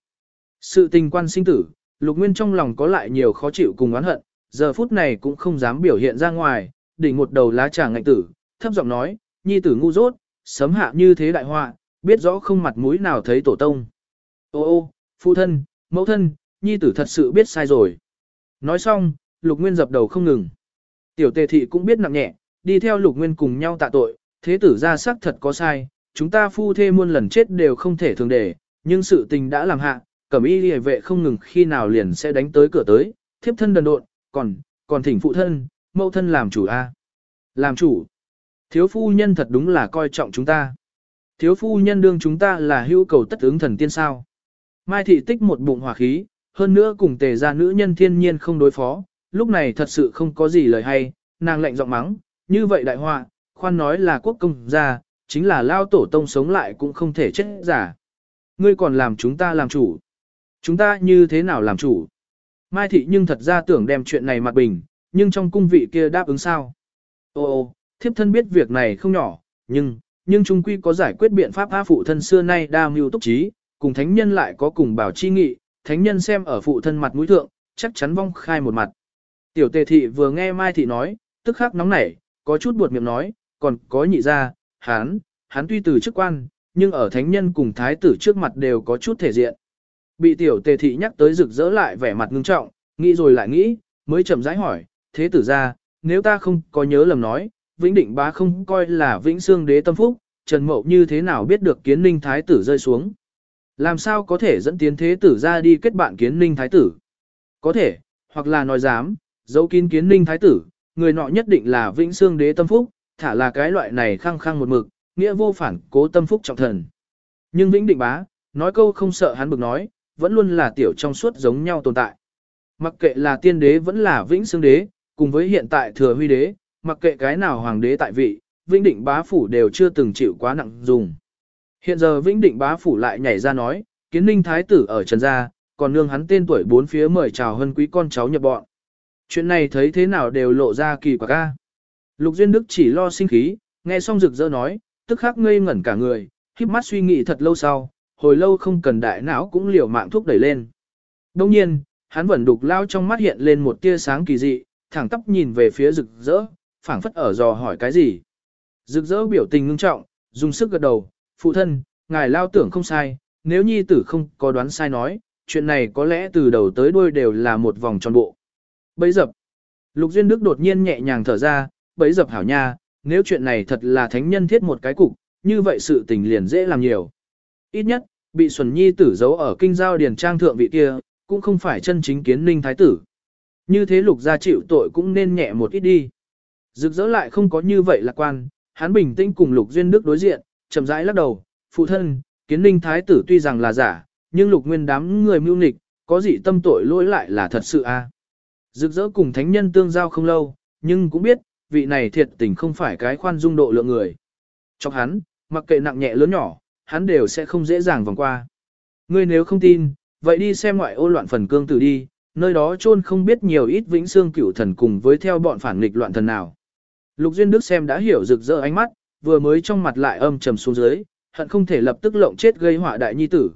Sự tình quan sinh tử, lục nguyên trong lòng có lại nhiều khó chịu cùng oán hận, giờ phút này cũng không dám biểu hiện ra ngoài, đỉnh một đầu lá trà ngạnh tử, thấp giọng nói, nhi tử ngu dốt, sấm hạ như thế đại họa, biết rõ không mặt mũi nào thấy tổ tông. Ô ô, phụ thân, mẫu thân, nhi tử thật sự biết sai rồi. Nói xong, lục nguyên dập đầu không ngừng. Tiểu tề thị cũng biết nặng nhẹ, đi theo lục nguyên cùng nhau tạ tội, thế tử ra xác thật có sai, chúng ta phu thê muôn lần chết đều không thể thường để, nhưng sự tình đã làm hạ, cẩm y hề vệ không ngừng khi nào liền sẽ đánh tới cửa tới, thiếp thân đần độn, còn, còn thỉnh phụ thân, mẫu thân làm chủ a Làm chủ. Thiếu phu nhân thật đúng là coi trọng chúng ta. Thiếu phu nhân đương chúng ta là hữu cầu tất ứng thần tiên sao. Mai thị tích một bụng hỏa khí, hơn nữa cùng tề gia nữ nhân thiên nhiên không đối phó, lúc này thật sự không có gì lời hay, nàng lệnh giọng mắng, như vậy đại họa, khoan nói là quốc công gia, chính là lao tổ tông sống lại cũng không thể chết giả. Ngươi còn làm chúng ta làm chủ. Chúng ta như thế nào làm chủ? Mai thị nhưng thật ra tưởng đem chuyện này mặt bình, nhưng trong cung vị kia đáp ứng sao? Ô ô, thiếp thân biết việc này không nhỏ, nhưng, nhưng trung quy có giải quyết biện pháp A phụ thân xưa nay đa mưu túc trí, cùng thánh nhân lại có cùng bảo chi nghị, thánh nhân xem ở phụ thân mặt mũi thượng, chắc chắn vong khai một mặt. Tiểu tề thị vừa nghe Mai thị nói, tức khắc nóng nảy, có chút buột miệng nói, còn có nhị ra, hán, hắn tuy từ chức quan, nhưng ở thánh nhân cùng thái tử trước mặt đều có chút thể diện. Bị tiểu tề thị nhắc tới rực rỡ lại vẻ mặt ngưng trọng, nghĩ rồi lại nghĩ, mới chậm rãi hỏi, thế tử ra, nếu ta không có nhớ lầm nói, Vĩnh Định bá không coi là Vĩnh Xương đế tâm phúc, Trần Mậu như thế nào biết được kiến ninh thái tử rơi xuống. Làm sao có thể dẫn tiến thế tử ra đi kết bạn kiến ninh thái tử? Có thể, hoặc là nói dám, dấu kín kiến ninh thái tử, người nọ nhất định là Vĩnh Xương đế tâm phúc, thả là cái loại này khăng khăng một mực, nghĩa vô phản cố tâm phúc trọng thần. Nhưng Vĩnh Định bá, nói câu không sợ hắn bực nói, vẫn luôn là tiểu trong suốt giống nhau tồn tại. Mặc kệ là tiên đế vẫn là Vĩnh Xương đế, cùng với hiện tại thừa huy đế, mặc kệ cái nào hoàng đế tại vị, Vĩnh Định bá phủ đều chưa từng chịu quá nặng dùng. Hiện giờ Vĩnh Định bá phủ lại nhảy ra nói, kiến ninh thái tử ở Trần Gia, còn nương hắn tên tuổi bốn phía mời chào hân quý con cháu nhập bọn. Chuyện này thấy thế nào đều lộ ra kỳ quặc ca. Lục Duyên Đức chỉ lo sinh khí, nghe xong rực rỡ nói, tức khắc ngây ngẩn cả người, khiếp mắt suy nghĩ thật lâu sau, hồi lâu không cần đại não cũng liều mạng thúc đẩy lên. Đông nhiên, hắn vẫn đục lao trong mắt hiện lên một tia sáng kỳ dị, thẳng tắp nhìn về phía rực rỡ, phảng phất ở dò hỏi cái gì. Rực rỡ biểu tình ngưng trọng, dùng sức gật đầu, phụ thân, ngài lao tưởng không sai, nếu nhi tử không có đoán sai nói, chuyện này có lẽ từ đầu tới đuôi đều là một vòng tròn bộ. Bấy dập. Lục Duyên Đức đột nhiên nhẹ nhàng thở ra, bấy dập hảo nha, nếu chuyện này thật là thánh nhân thiết một cái cục, như vậy sự tình liền dễ làm nhiều. Ít nhất, bị Xuân Nhi tử giấu ở kinh giao điền trang thượng vị kia, cũng không phải chân chính kiến ninh thái tử. Như thế lục gia chịu tội cũng nên nhẹ một ít đi. Rực rỡ lại không có như vậy lạc quan, hắn bình tĩnh cùng Lục Duyên Đức đối diện, chậm rãi lắc đầu, phụ thân, kiến ninh thái tử tuy rằng là giả, nhưng Lục Nguyên đám người mưu nghịch, có gì tâm tội lỗi lại là thật sự a. À. Rực rỡ cùng thánh nhân tương giao không lâu, nhưng cũng biết, vị này thiệt tình không phải cái khoan dung độ lượng người. Trong hắn, mặc kệ nặng nhẹ lớn nhỏ, hắn đều sẽ không dễ dàng vòng qua. Ngươi nếu không tin, vậy đi xem ngoại ô loạn phần cương tử đi, nơi đó chôn không biết nhiều ít vĩnh xương cửu thần cùng với theo bọn phản nghịch loạn thần nào. Lục Duyên Đức xem đã hiểu rực rỡ ánh mắt, vừa mới trong mặt lại âm trầm xuống dưới, hận không thể lập tức lộng chết gây họa đại nhi tử.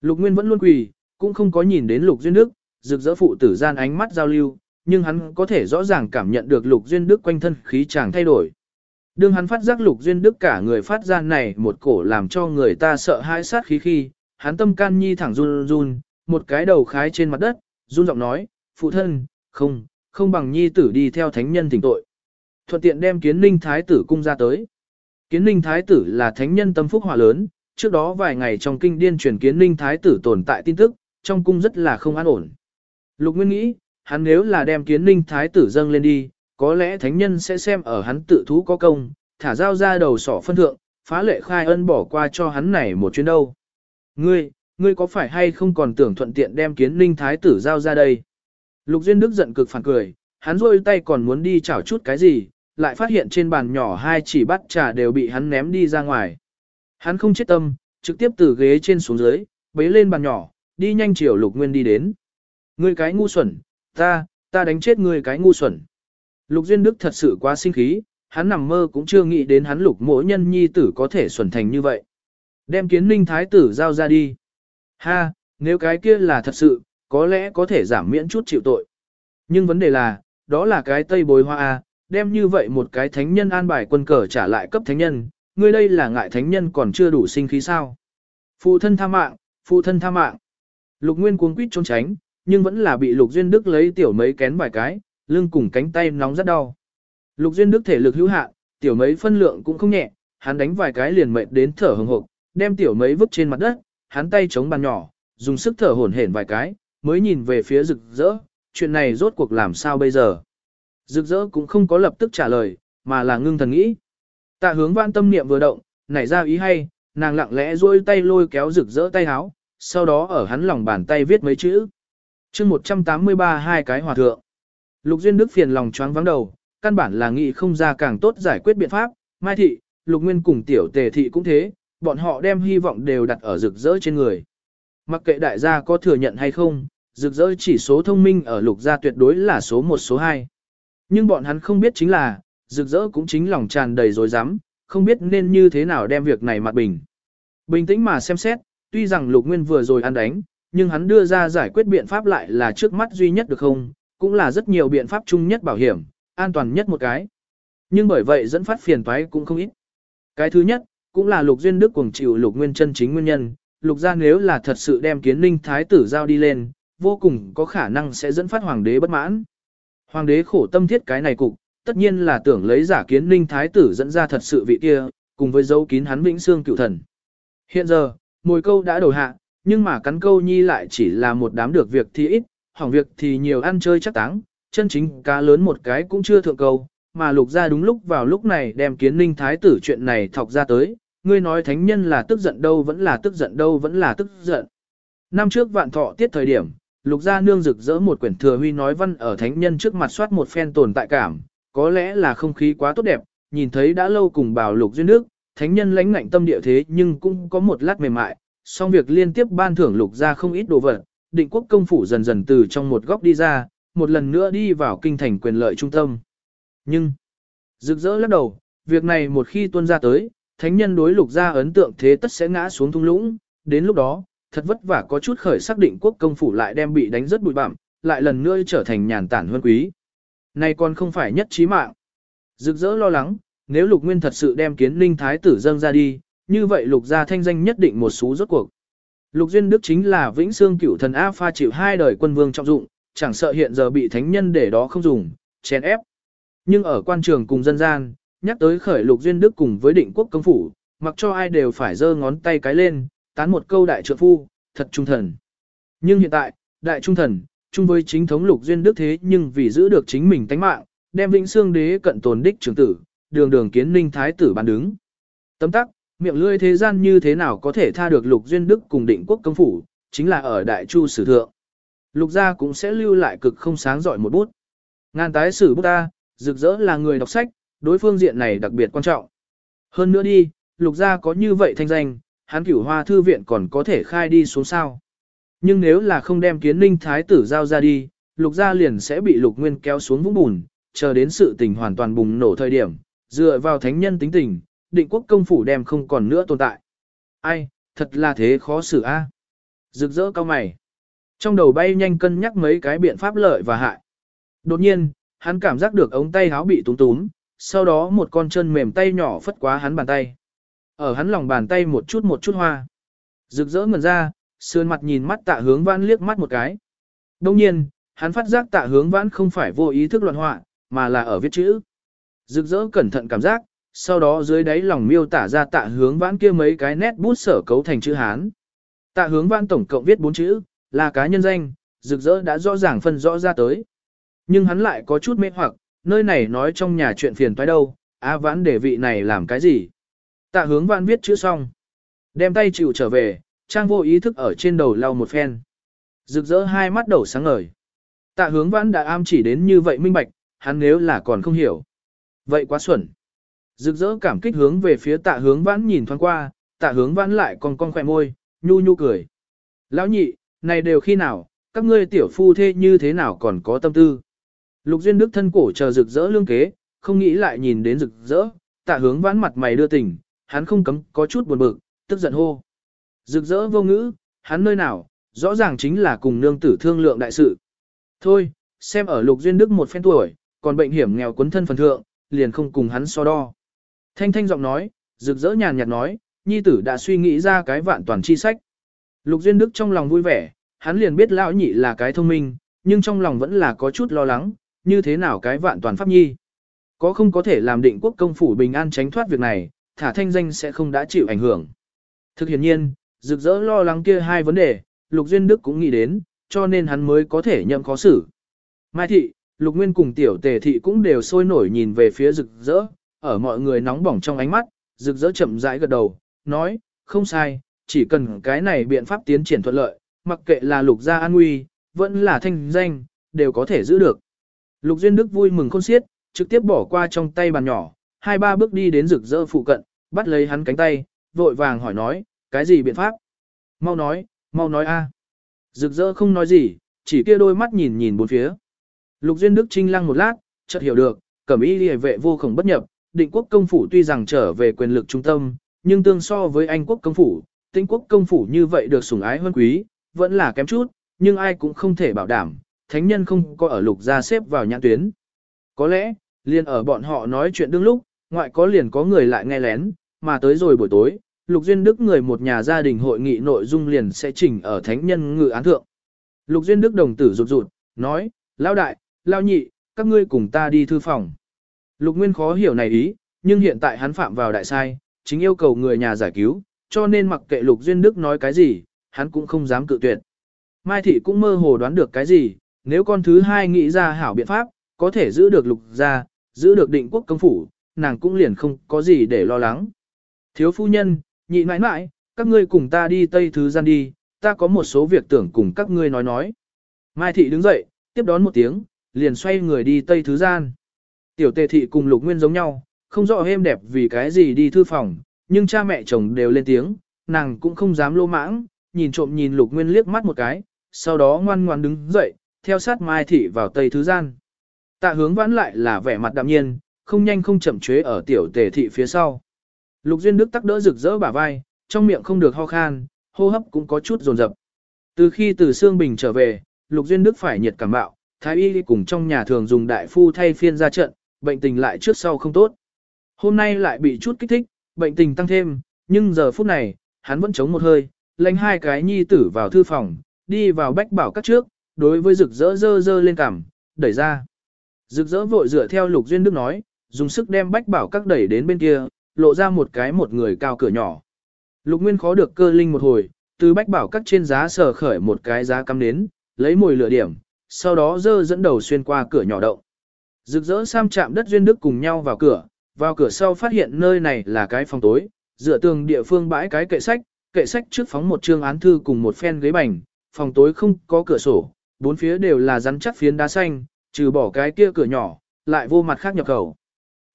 Lục Nguyên vẫn luôn quỳ, cũng không có nhìn đến Lục Duyên Đức, rực rỡ phụ tử gian ánh mắt giao lưu, nhưng hắn có thể rõ ràng cảm nhận được Lục Duyên Đức quanh thân khí chàng thay đổi. Đương hắn phát giác Lục Duyên Đức cả người phát ra này một cổ làm cho người ta sợ hãi sát khí khi, hắn tâm can nhi thẳng run run, một cái đầu khái trên mặt đất, run giọng nói, phụ thân, không, không bằng nhi tử đi theo thánh nhân thỉnh tội. Thuận tiện đem kiến ninh thái tử cung ra tới. Kiến ninh thái tử là thánh nhân tâm phúc hòa lớn, trước đó vài ngày trong kinh điên truyền kiến ninh thái tử tồn tại tin tức, trong cung rất là không an ổn. Lục Nguyên nghĩ, hắn nếu là đem kiến ninh thái tử dâng lên đi, có lẽ thánh nhân sẽ xem ở hắn tự thú có công, thả giao ra đầu sỏ phân thượng, phá lệ khai ân bỏ qua cho hắn này một chuyến đâu. Ngươi, ngươi có phải hay không còn tưởng thuận tiện đem kiến ninh thái tử giao ra đây? Lục Duyên Đức giận cực phản cười, hắn rôi tay còn muốn đi chảo chút cái gì, lại phát hiện trên bàn nhỏ hai chỉ bắt trà đều bị hắn ném đi ra ngoài. Hắn không chết tâm, trực tiếp từ ghế trên xuống dưới, bế lên bàn nhỏ, đi nhanh chiều Lục Nguyên đi đến. Ngươi cái ngu xuẩn, ta, ta đánh chết ngươi cái ngu xuẩn. Lục Duyên Đức thật sự quá sinh khí, hắn nằm mơ cũng chưa nghĩ đến hắn lục mỗi nhân nhi tử có thể xuẩn thành như vậy. Đem kiến ninh thái tử giao ra đi. Ha, nếu cái kia là thật sự, có lẽ có thể giảm miễn chút chịu tội. Nhưng vấn đề là, đó là cái tây bồi hoa A, đem như vậy một cái thánh nhân an bài quân cờ trả lại cấp thánh nhân, ngươi đây là ngại thánh nhân còn chưa đủ sinh khí sao. Phụ thân tha mạng, phụ thân tha mạng. Lục Nguyên cuống quýt trốn tránh, nhưng vẫn là bị Lục Duyên Đức lấy tiểu mấy kén vài cái, lưng cùng cánh tay nóng rất đau. Lục Duyên Đức thể lực hữu hạn, tiểu mấy phân lượng cũng không nhẹ, hắn đánh vài cái liền mệt đến thở hừng hực, đem tiểu mấy vứt trên mặt đất, hắn tay chống bàn nhỏ, dùng sức thở hổn hển vài cái, mới nhìn về phía rực rỡ, chuyện này rốt cuộc làm sao bây giờ. Rực rỡ cũng không có lập tức trả lời, mà là ngưng thần nghĩ. Tạ hướng vãn tâm niệm vừa động, nảy ra ý hay, nàng lặng lẽ duỗi tay lôi kéo rực rỡ tay háo, sau đó ở hắn lòng bàn tay viết mấy chữ. chương 183 hai cái hòa thượng. Lục Duyên Đức phiền lòng choáng vắng đầu, căn bản là nghĩ không ra càng tốt giải quyết biện pháp, Mai Thị, Lục Nguyên cùng Tiểu Tề Thị cũng thế, bọn họ đem hy vọng đều đặt ở rực rỡ trên người. Mặc kệ đại gia có thừa nhận hay không, rực rỡ chỉ số thông minh ở lục gia tuyệt đối là số 1 số 2. Nhưng bọn hắn không biết chính là, rực rỡ cũng chính lòng tràn đầy dối rắm không biết nên như thế nào đem việc này mặt bình. Bình tĩnh mà xem xét, tuy rằng lục nguyên vừa rồi ăn đánh, nhưng hắn đưa ra giải quyết biện pháp lại là trước mắt duy nhất được không, cũng là rất nhiều biện pháp chung nhất bảo hiểm, an toàn nhất một cái. Nhưng bởi vậy dẫn phát phiền toái cũng không ít. Cái thứ nhất, cũng là lục duyên đức cuồng chịu lục nguyên chân chính nguyên nhân, lục gia nếu là thật sự đem kiến ninh thái tử giao đi lên, vô cùng có khả năng sẽ dẫn phát hoàng đế bất mãn. Hoàng đế khổ tâm thiết cái này cục, tất nhiên là tưởng lấy giả kiến ninh thái tử dẫn ra thật sự vị kia, cùng với dấu kín hắn vĩnh xương cựu thần. Hiện giờ, mồi câu đã đổi hạ, nhưng mà cắn câu nhi lại chỉ là một đám được việc thì ít, hỏng việc thì nhiều ăn chơi chắc táng, chân chính cá lớn một cái cũng chưa thượng câu, mà lục ra đúng lúc vào lúc này đem kiến ninh thái tử chuyện này thọc ra tới, ngươi nói thánh nhân là tức giận đâu vẫn là tức giận đâu vẫn là tức giận. Năm trước vạn thọ tiết thời điểm, lục gia nương rực rỡ một quyển thừa huy nói văn ở thánh nhân trước mặt soát một phen tồn tại cảm, có lẽ là không khí quá tốt đẹp, nhìn thấy đã lâu cùng bảo lục duyên nước, thánh nhân lãnh ngạnh tâm địa thế nhưng cũng có một lát mềm mại, song việc liên tiếp ban thưởng lục gia không ít đồ vật, định quốc công phủ dần dần từ trong một góc đi ra, một lần nữa đi vào kinh thành quyền lợi trung tâm. Nhưng, rực rỡ lắc đầu, việc này một khi tuân ra tới, thánh nhân đối lục gia ấn tượng thế tất sẽ ngã xuống thung lũng, đến lúc đó, thật vất vả có chút khởi xác định quốc công phủ lại đem bị đánh rất bụi bặm, lại lần nữa trở thành nhàn tản hơn quý. Này còn không phải nhất trí mạng. Rực rỡ lo lắng, nếu lục nguyên thật sự đem kiến ninh thái tử dâng ra đi, như vậy lục gia thanh danh nhất định một số rốt cuộc. Lục duyên đức chính là vĩnh xương cửu thần A pha chịu hai đời quân vương trọng dụng, chẳng sợ hiện giờ bị thánh nhân để đó không dùng, chèn ép. Nhưng ở quan trường cùng dân gian, nhắc tới khởi lục duyên đức cùng với định quốc công phủ, mặc cho ai đều phải giơ ngón tay cái lên, tán một câu đại trượng phu, thật trung thần. Nhưng hiện tại, đại trung thần, chung với chính thống lục duyên đức thế nhưng vì giữ được chính mình tánh mạng, đem vĩnh xương đế cận tồn đích trưởng tử, đường đường kiến ninh thái tử bàn đứng. Tấm tắc, miệng lưỡi thế gian như thế nào có thể tha được lục duyên đức cùng định quốc công phủ, chính là ở đại chu sử thượng. Lục gia cũng sẽ lưu lại cực không sáng giỏi một bút. Ngàn tái sử bút ta, Rực rỡ là người đọc sách, đối phương diện này đặc biệt quan trọng. Hơn nữa đi, lục gia có như vậy thanh danh, hắn cửu hoa thư viện còn có thể khai đi xuống sao. Nhưng nếu là không đem kiến ninh thái tử giao ra đi, lục gia liền sẽ bị lục nguyên kéo xuống vũng bùn, chờ đến sự tình hoàn toàn bùng nổ thời điểm, dựa vào thánh nhân tính tình, định quốc công phủ đem không còn nữa tồn tại. Ai, thật là thế khó xử a. Rực rỡ cao mày. Trong đầu bay nhanh cân nhắc mấy cái biện pháp lợi và hại. Đột nhiên, hắn cảm giác được ống tay háo bị túm túm, sau đó một con chân mềm tay nhỏ phất quá hắn bàn tay. Ở hắn lòng bàn tay một chút một chút hoa. Rực rỡ ngần ra, sườn mặt nhìn mắt tạ hướng vãn liếc mắt một cái. Đông nhiên, hắn phát giác tạ hướng vãn không phải vô ý thức loạn họa, mà là ở viết chữ. Rực rỡ cẩn thận cảm giác, sau đó dưới đáy lòng miêu tả ra tạ hướng vãn kia mấy cái nét bút sở cấu thành chữ Hán. Tạ hướng vãn tổng cộng viết bốn chữ, là cá nhân danh, rực rỡ đã rõ ràng phân rõ ra tới. Nhưng hắn lại có chút mê hoặc, nơi này nói trong nhà chuyện phiền toái đâu, á vãn để vị này làm cái gì. Tạ hướng vãn viết chữ xong. Đem tay chịu trở về, trang vô ý thức ở trên đầu lau một phen. Rực rỡ hai mắt đầu sáng ngời. Tạ hướng vãn đã am chỉ đến như vậy minh bạch, hắn nếu là còn không hiểu. Vậy quá xuẩn. Rực rỡ cảm kích hướng về phía tạ hướng vãn nhìn thoáng qua, tạ hướng vãn lại còn con khỏe môi, nhu nhu cười. Lão nhị, này đều khi nào, các ngươi tiểu phu thế như thế nào còn có tâm tư. Lục duyên đức thân cổ chờ rực rỡ lương kế, không nghĩ lại nhìn đến rực rỡ, tạ hướng vãn mặt mày đưa tình, hắn không cấm có chút buồn bực, tức giận hô. Rực rỡ vô ngữ, hắn nơi nào, rõ ràng chính là cùng nương tử thương lượng đại sự. Thôi, xem ở lục duyên đức một phen tuổi, còn bệnh hiểm nghèo quấn thân phần thượng, liền không cùng hắn so đo. Thanh thanh giọng nói, rực rỡ nhàn nhạt nói, nhi tử đã suy nghĩ ra cái vạn toàn chi sách. Lục duyên đức trong lòng vui vẻ, hắn liền biết lão nhị là cái thông minh, nhưng trong lòng vẫn là có chút lo lắng, như thế nào cái vạn toàn pháp nhi. Có không có thể làm định quốc công phủ bình an tránh thoát việc này, thả thanh danh sẽ không đã chịu ảnh hưởng. Thực hiện nhiên, rực rỡ lo lắng kia hai vấn đề, Lục Duyên Đức cũng nghĩ đến, cho nên hắn mới có thể nhậm khó xử. Mai thị, Lục Nguyên cùng tiểu tề thị cũng đều sôi nổi nhìn về phía rực rỡ, ở mọi người nóng bỏng trong ánh mắt, rực rỡ chậm rãi gật đầu, nói, không sai, chỉ cần cái này biện pháp tiến triển thuận lợi, mặc kệ là lục gia an nguy, vẫn là thanh danh, đều có thể giữ được. Lục Duyên Đức vui mừng khôn xiết, trực tiếp bỏ qua trong tay bàn nhỏ, hai ba bước đi đến rực rỡ phụ cận, bắt lấy hắn cánh tay, vội vàng hỏi nói, cái gì biện pháp? Mau nói, mau nói a. Rực rỡ không nói gì, chỉ kia đôi mắt nhìn nhìn bốn phía. Lục Duyên Đức trinh lăng một lát, chợt hiểu được, cẩm y liề vệ vô khổng bất nhập, định quốc công phủ tuy rằng trở về quyền lực trung tâm, nhưng tương so với anh quốc công phủ, tĩnh quốc công phủ như vậy được sủng ái hơn quý, vẫn là kém chút, nhưng ai cũng không thể bảo đảm, thánh nhân không có ở lục gia xếp vào nhãn tuyến. Có lẽ, liền ở bọn họ nói chuyện đương lúc, ngoại có liền có người lại nghe lén, mà tới rồi buổi tối, Lục Duyên Đức người một nhà gia đình hội nghị nội dung liền sẽ chỉnh ở thánh nhân ngự án thượng. Lục Duyên Đức đồng tử rụt rụt, nói, Lão đại, Lão nhị, các ngươi cùng ta đi thư phòng. Lục Nguyên khó hiểu này ý, nhưng hiện tại hắn phạm vào đại sai, chính yêu cầu người nhà giải cứu, cho nên mặc kệ Lục Duyên Đức nói cái gì, hắn cũng không dám cự tuyệt. Mai Thị cũng mơ hồ đoán được cái gì, nếu con thứ hai nghĩ ra hảo biện pháp, có thể giữ được Lục gia, giữ được định quốc công phủ, nàng cũng liền không có gì để lo lắng. Thiếu phu nhân, nhị mãi mãi, các ngươi cùng ta đi Tây Thứ Gian đi, ta có một số việc tưởng cùng các ngươi nói nói. Mai Thị đứng dậy, tiếp đón một tiếng, liền xoay người đi Tây Thứ Gian. Tiểu tề thị cùng lục nguyên giống nhau, không rõ êm đẹp vì cái gì đi thư phòng, nhưng cha mẹ chồng đều lên tiếng, nàng cũng không dám lô mãng, nhìn trộm nhìn lục nguyên liếc mắt một cái, sau đó ngoan ngoan đứng dậy, theo sát Mai Thị vào Tây Thứ Gian. Tạ hướng vãn lại là vẻ mặt đạm nhiên, không nhanh không chậm chế ở tiểu tề thị phía sau. Lục Duyên Đức tắc đỡ rực rỡ bả vai, trong miệng không được ho khan, hô hấp cũng có chút rồn rập. Từ khi từ Sương Bình trở về, Lục Duyên Đức phải nhiệt cảm bạo, Thái Y cùng trong nhà thường dùng đại phu thay phiên ra trận, bệnh tình lại trước sau không tốt. Hôm nay lại bị chút kích thích, bệnh tình tăng thêm, nhưng giờ phút này, hắn vẫn chống một hơi, lánh hai cái nhi tử vào thư phòng, đi vào bách bảo các trước, đối với rực rỡ dơ dơ lên cằm, đẩy ra. Rực rỡ vội dựa theo Lục Duyên Đức nói, dùng sức đem bách bảo các đẩy đến bên kia, lộ ra một cái một người cao cửa nhỏ. Lục Nguyên khó được cơ linh một hồi, từ bách bảo các trên giá sở khởi một cái giá cắm đến, lấy mồi lửa điểm, sau đó dơ dẫn đầu xuyên qua cửa nhỏ động. Rực rỡ sam chạm đất duyên đức cùng nhau vào cửa, vào cửa sau phát hiện nơi này là cái phòng tối, dựa tường địa phương bãi cái kệ sách, kệ sách trước phóng một chương án thư cùng một phen ghế bành, phòng tối không có cửa sổ, bốn phía đều là rắn chắc phiến đá xanh, trừ bỏ cái kia cửa nhỏ, lại vô mặt khác nhập khẩu.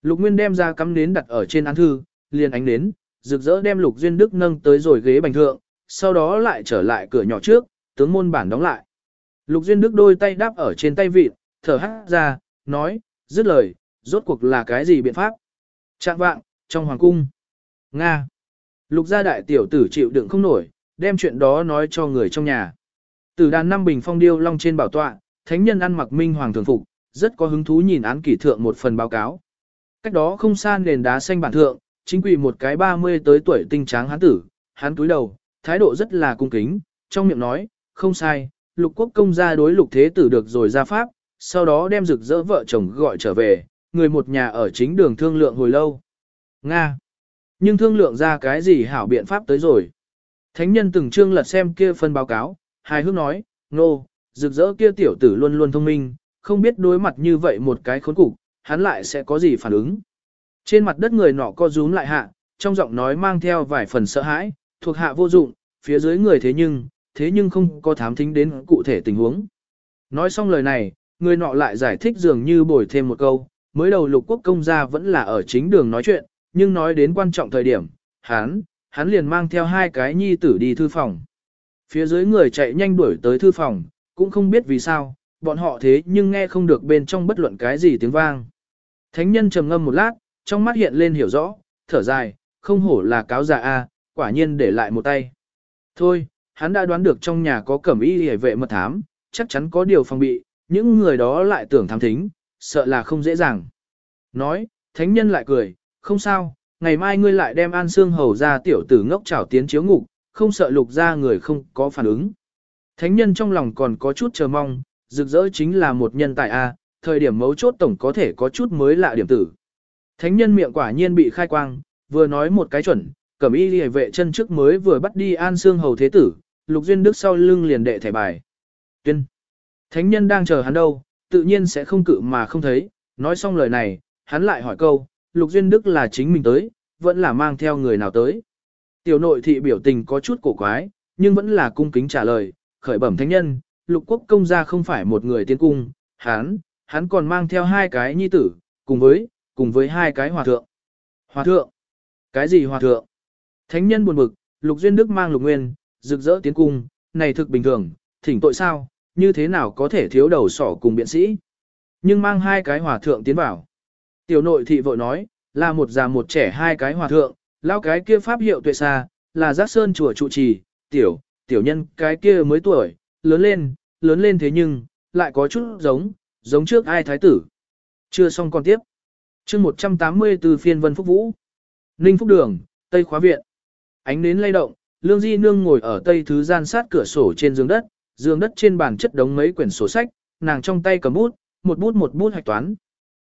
Lục Nguyên đem ra cắm nến đặt ở trên án thư, liền ánh nến, rực rỡ đem Lục Duyên Đức nâng tới rồi ghế bành thượng, sau đó lại trở lại cửa nhỏ trước, tướng môn bản đóng lại. Lục Duyên Đức đôi tay đáp ở trên tay vịt, thở hát ra, nói, dứt lời, rốt cuộc là cái gì biện pháp? Trạng vạng, trong hoàng cung. Nga. Lục gia đại tiểu tử chịu đựng không nổi, đem chuyện đó nói cho người trong nhà. Từ đàn năm bình phong điêu long trên bảo tọa, thánh nhân ăn mặc minh hoàng thường phục, rất có hứng thú nhìn án kỷ thượng một phần báo cáo. Cách đó không xa nền đá xanh bản thượng, chính quỳ một cái 30 tới tuổi tinh tráng hán tử, hán túi đầu, thái độ rất là cung kính, trong miệng nói, không sai, lục quốc công gia đối lục thế tử được rồi ra pháp, sau đó đem rực rỡ vợ chồng gọi trở về, người một nhà ở chính đường thương lượng hồi lâu. Nga. Nhưng thương lượng ra cái gì hảo biện pháp tới rồi. Thánh nhân từng trương lật xem kia phân báo cáo, hài hước nói, nô, rực rỡ kia tiểu tử luôn luôn thông minh, không biết đối mặt như vậy một cái khốn cục, hắn lại sẽ có gì phản ứng. Trên mặt đất người nọ co rúm lại hạ, trong giọng nói mang theo vài phần sợ hãi, thuộc hạ vô dụng, phía dưới người thế nhưng, thế nhưng không có thám thính đến cụ thể tình huống. Nói xong lời này, người nọ lại giải thích dường như bồi thêm một câu, mới đầu lục quốc công gia vẫn là ở chính đường nói chuyện, nhưng nói đến quan trọng thời điểm, hắn, hắn liền mang theo hai cái nhi tử đi thư phòng. Phía dưới người chạy nhanh đuổi tới thư phòng, cũng không biết vì sao, bọn họ thế nhưng nghe không được bên trong bất luận cái gì tiếng vang. Thánh nhân trầm ngâm một lát, trong mắt hiện lên hiểu rõ, thở dài, không hổ là cáo già A, quả nhiên để lại một tay. Thôi, hắn đã đoán được trong nhà có cẩm y hề vệ mật thám, chắc chắn có điều phòng bị, những người đó lại tưởng thám thính, sợ là không dễ dàng. Nói, thánh nhân lại cười, không sao, ngày mai ngươi lại đem an xương hầu ra tiểu tử ngốc trảo tiến chiếu ngục, không sợ lục ra người không có phản ứng. Thánh nhân trong lòng còn có chút chờ mong, rực rỡ chính là một nhân tài A, thời điểm mấu chốt tổng có thể có chút mới lạ điểm tử. Thánh nhân miệng quả nhiên bị khai quang, vừa nói một cái chuẩn, cẩm y liề vệ chân trước mới vừa bắt đi an xương hầu thế tử, lục duyên đức sau lưng liền đệ thẻ bài. Tuyên. Thánh nhân đang chờ hắn đâu, tự nhiên sẽ không cự mà không thấy, nói xong lời này, hắn lại hỏi câu, lục duyên đức là chính mình tới, vẫn là mang theo người nào tới. Tiểu nội thị biểu tình có chút cổ quái, nhưng vẫn là cung kính trả lời, khởi bẩm thánh nhân, lục quốc công gia không phải một người tiên cung, hắn, hắn còn mang theo hai cái nhi tử, cùng với, cùng với hai cái hòa thượng. Hòa thượng? Cái gì hòa thượng? Thánh nhân buồn bực, lục duyên đức mang lục nguyên, rực rỡ tiến cung, này thực bình thường, thỉnh tội sao, như thế nào có thể thiếu đầu sỏ cùng biện sĩ. Nhưng mang hai cái hòa thượng tiến vào. Tiểu nội thị vội nói, là một già một trẻ hai cái hòa thượng, lao cái kia pháp hiệu tuệ xa, là giác sơn chùa trụ trì, tiểu, tiểu nhân cái kia mới tuổi, lớn lên, lớn lên thế nhưng, lại có chút giống, giống trước ai thái tử. Chưa xong còn tiếp. chương 184 phiên vân phúc vũ. Ninh Phúc Đường, Tây Khóa Viện. Ánh nến lay động, Lương Di Nương ngồi ở tây thứ gian sát cửa sổ trên giường đất, giường đất trên bàn chất đống mấy quyển sổ sách, nàng trong tay cầm bút, một bút một bút hạch toán.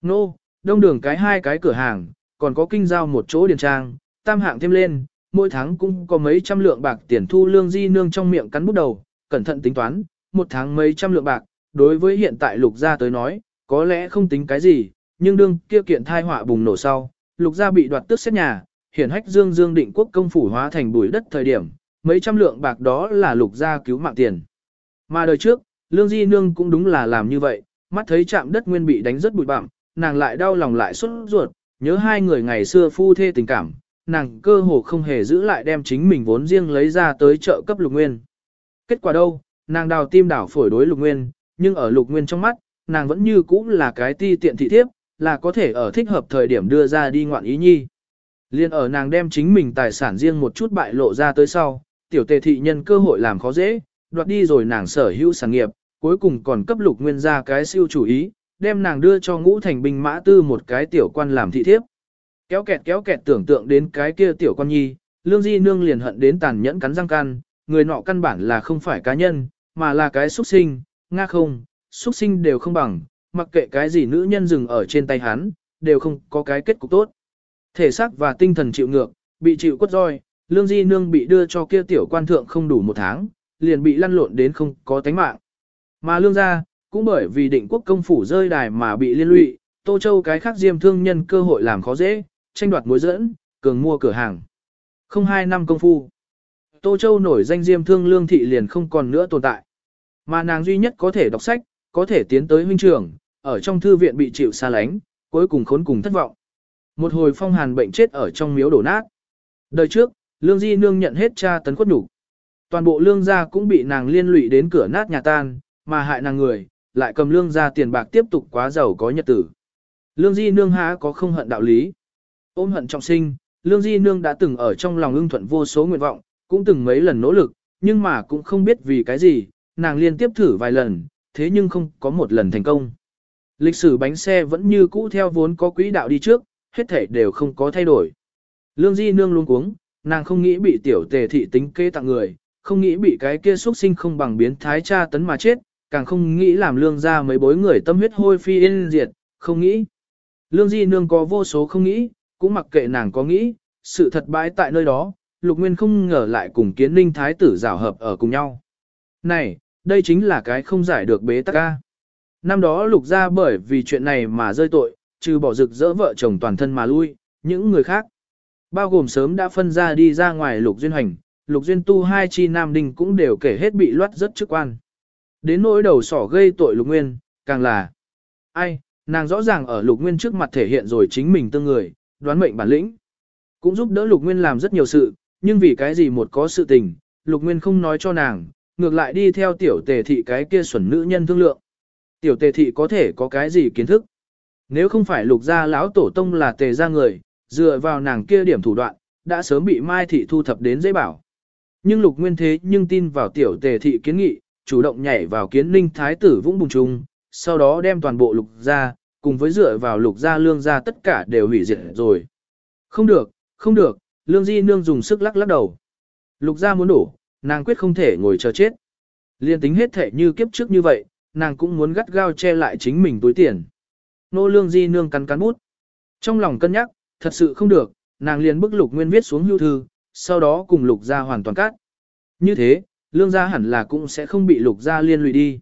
Nô, đông đường cái hai cái cửa hàng, còn có kinh giao một chỗ điền trang, tam hạng thêm lên, mỗi tháng cũng có mấy trăm lượng bạc tiền thu lương di nương trong miệng cắn bút đầu, cẩn thận tính toán, một tháng mấy trăm lượng bạc, đối với hiện tại lục gia tới nói, có lẽ không tính cái gì, nhưng đương kia kiện thai họa bùng nổ sau, lục gia bị đoạt tước xét nhà, hiển hách dương dương định quốc công phủ hóa thành bụi đất thời điểm, mấy trăm lượng bạc đó là lục gia cứu mạng tiền. Mà đời trước, lương di nương cũng đúng là làm như vậy, mắt thấy chạm đất nguyên bị đánh rất bụi bặm, nàng lại đau lòng lại xuất ruột, nhớ hai người ngày xưa phu thê tình cảm, nàng cơ hồ không hề giữ lại đem chính mình vốn riêng lấy ra tới chợ cấp lục nguyên. Kết quả đâu, nàng đào tim đảo phổi đối lục nguyên, nhưng ở lục nguyên trong mắt, nàng vẫn như cũ là cái ti tiện thị thiếp, là có thể ở thích hợp thời điểm đưa ra đi ngoạn ý nhi. Liên ở nàng đem chính mình tài sản riêng một chút bại lộ ra tới sau, tiểu tề thị nhân cơ hội làm khó dễ, đoạt đi rồi nàng sở hữu sản nghiệp, cuối cùng còn cấp lục nguyên ra cái siêu chủ ý, đem nàng đưa cho ngũ thành binh mã tư một cái tiểu quan làm thị thiếp. Kéo kẹt kéo kẹt tưởng tượng đến cái kia tiểu quan nhi, lương di nương liền hận đến tàn nhẫn cắn răng can, người nọ căn bản là không phải cá nhân, mà là cái xuất sinh, nga không, xuất sinh đều không bằng, mặc kệ cái gì nữ nhân dừng ở trên tay hắn, đều không có cái kết cục tốt. Thể xác và tinh thần chịu ngược, bị chịu quất roi, lương di nương bị đưa cho kia tiểu quan thượng không đủ một tháng, liền bị lăn lộn đến không có tánh mạng. Mà lương gia, cũng bởi vì định quốc công phủ rơi đài mà bị liên lụy, Tô Châu cái khác diêm thương nhân cơ hội làm khó dễ, tranh đoạt mối dẫn, cường mua cửa hàng. Không hai năm công phu. Tô Châu nổi danh diêm thương lương thị liền không còn nữa tồn tại. Mà nàng duy nhất có thể đọc sách, có thể tiến tới huynh trưởng, ở trong thư viện bị chịu xa lánh, cuối cùng khốn cùng thất vọng. Một hồi phong hàn bệnh chết ở trong miếu đổ nát. Đời trước, Lương Di Nương nhận hết cha tấn quất đủ. Toàn bộ lương gia cũng bị nàng liên lụy đến cửa nát nhà tan, mà hại nàng người, lại cầm lương gia tiền bạc tiếp tục quá giàu có nhật tử. Lương Di Nương há có không hận đạo lý. Ôm hận trọng sinh, Lương Di Nương đã từng ở trong lòng ưng thuận vô số nguyện vọng, cũng từng mấy lần nỗ lực, nhưng mà cũng không biết vì cái gì, nàng liên tiếp thử vài lần, thế nhưng không có một lần thành công. Lịch sử bánh xe vẫn như cũ theo vốn có quỹ đạo đi trước, hết thể đều không có thay đổi. Lương Di Nương luôn cuống, nàng không nghĩ bị tiểu tề thị tính kê tặng người, không nghĩ bị cái kia xuất sinh không bằng biến thái cha tấn mà chết, càng không nghĩ làm lương ra mấy bối người tâm huyết hôi phi yên diệt, không nghĩ. Lương Di Nương có vô số không nghĩ, cũng mặc kệ nàng có nghĩ, sự thật bãi tại nơi đó, Lục Nguyên không ngờ lại cùng kiến ninh thái tử rào hợp ở cùng nhau. Này, đây chính là cái không giải được bế tắc ca. Năm đó Lục ra bởi vì chuyện này mà rơi tội, trừ bỏ rực rỡ vợ chồng toàn thân mà lui, những người khác. Bao gồm sớm đã phân ra đi ra ngoài Lục Duyên Hành, Lục Duyên Tu hai chi nam đình cũng đều kể hết bị loát rất chức quan. Đến nỗi đầu sỏ gây tội Lục Nguyên, càng là ai, nàng rõ ràng ở Lục Nguyên trước mặt thể hiện rồi chính mình tương người, đoán mệnh bản lĩnh. Cũng giúp đỡ Lục Nguyên làm rất nhiều sự, nhưng vì cái gì một có sự tình, Lục Nguyên không nói cho nàng, ngược lại đi theo tiểu tề thị cái kia xuẩn nữ nhân thương lượng. Tiểu tề thị có thể có cái gì kiến thức. Nếu không phải lục gia lão tổ tông là tề gia người, dựa vào nàng kia điểm thủ đoạn, đã sớm bị Mai thị thu thập đến dễ bảo. Nhưng lục nguyên thế nhưng tin vào tiểu tề thị kiến nghị, chủ động nhảy vào kiến ninh thái tử vũng bùng trung, sau đó đem toàn bộ lục gia, cùng với dựa vào lục gia lương gia tất cả đều hủy diệt rồi. Không được, không được, lương di nương dùng sức lắc lắc đầu. Lục gia muốn đổ, nàng quyết không thể ngồi chờ chết. Liên tính hết thể như kiếp trước như vậy, nàng cũng muốn gắt gao che lại chính mình túi tiền. Nô lương di nương cắn cắn bút. Trong lòng cân nhắc, thật sự không được, nàng liền bức lục nguyên viết xuống hưu thư, sau đó cùng lục gia hoàn toàn cắt. Như thế, lương gia hẳn là cũng sẽ không bị lục gia liên lụy đi.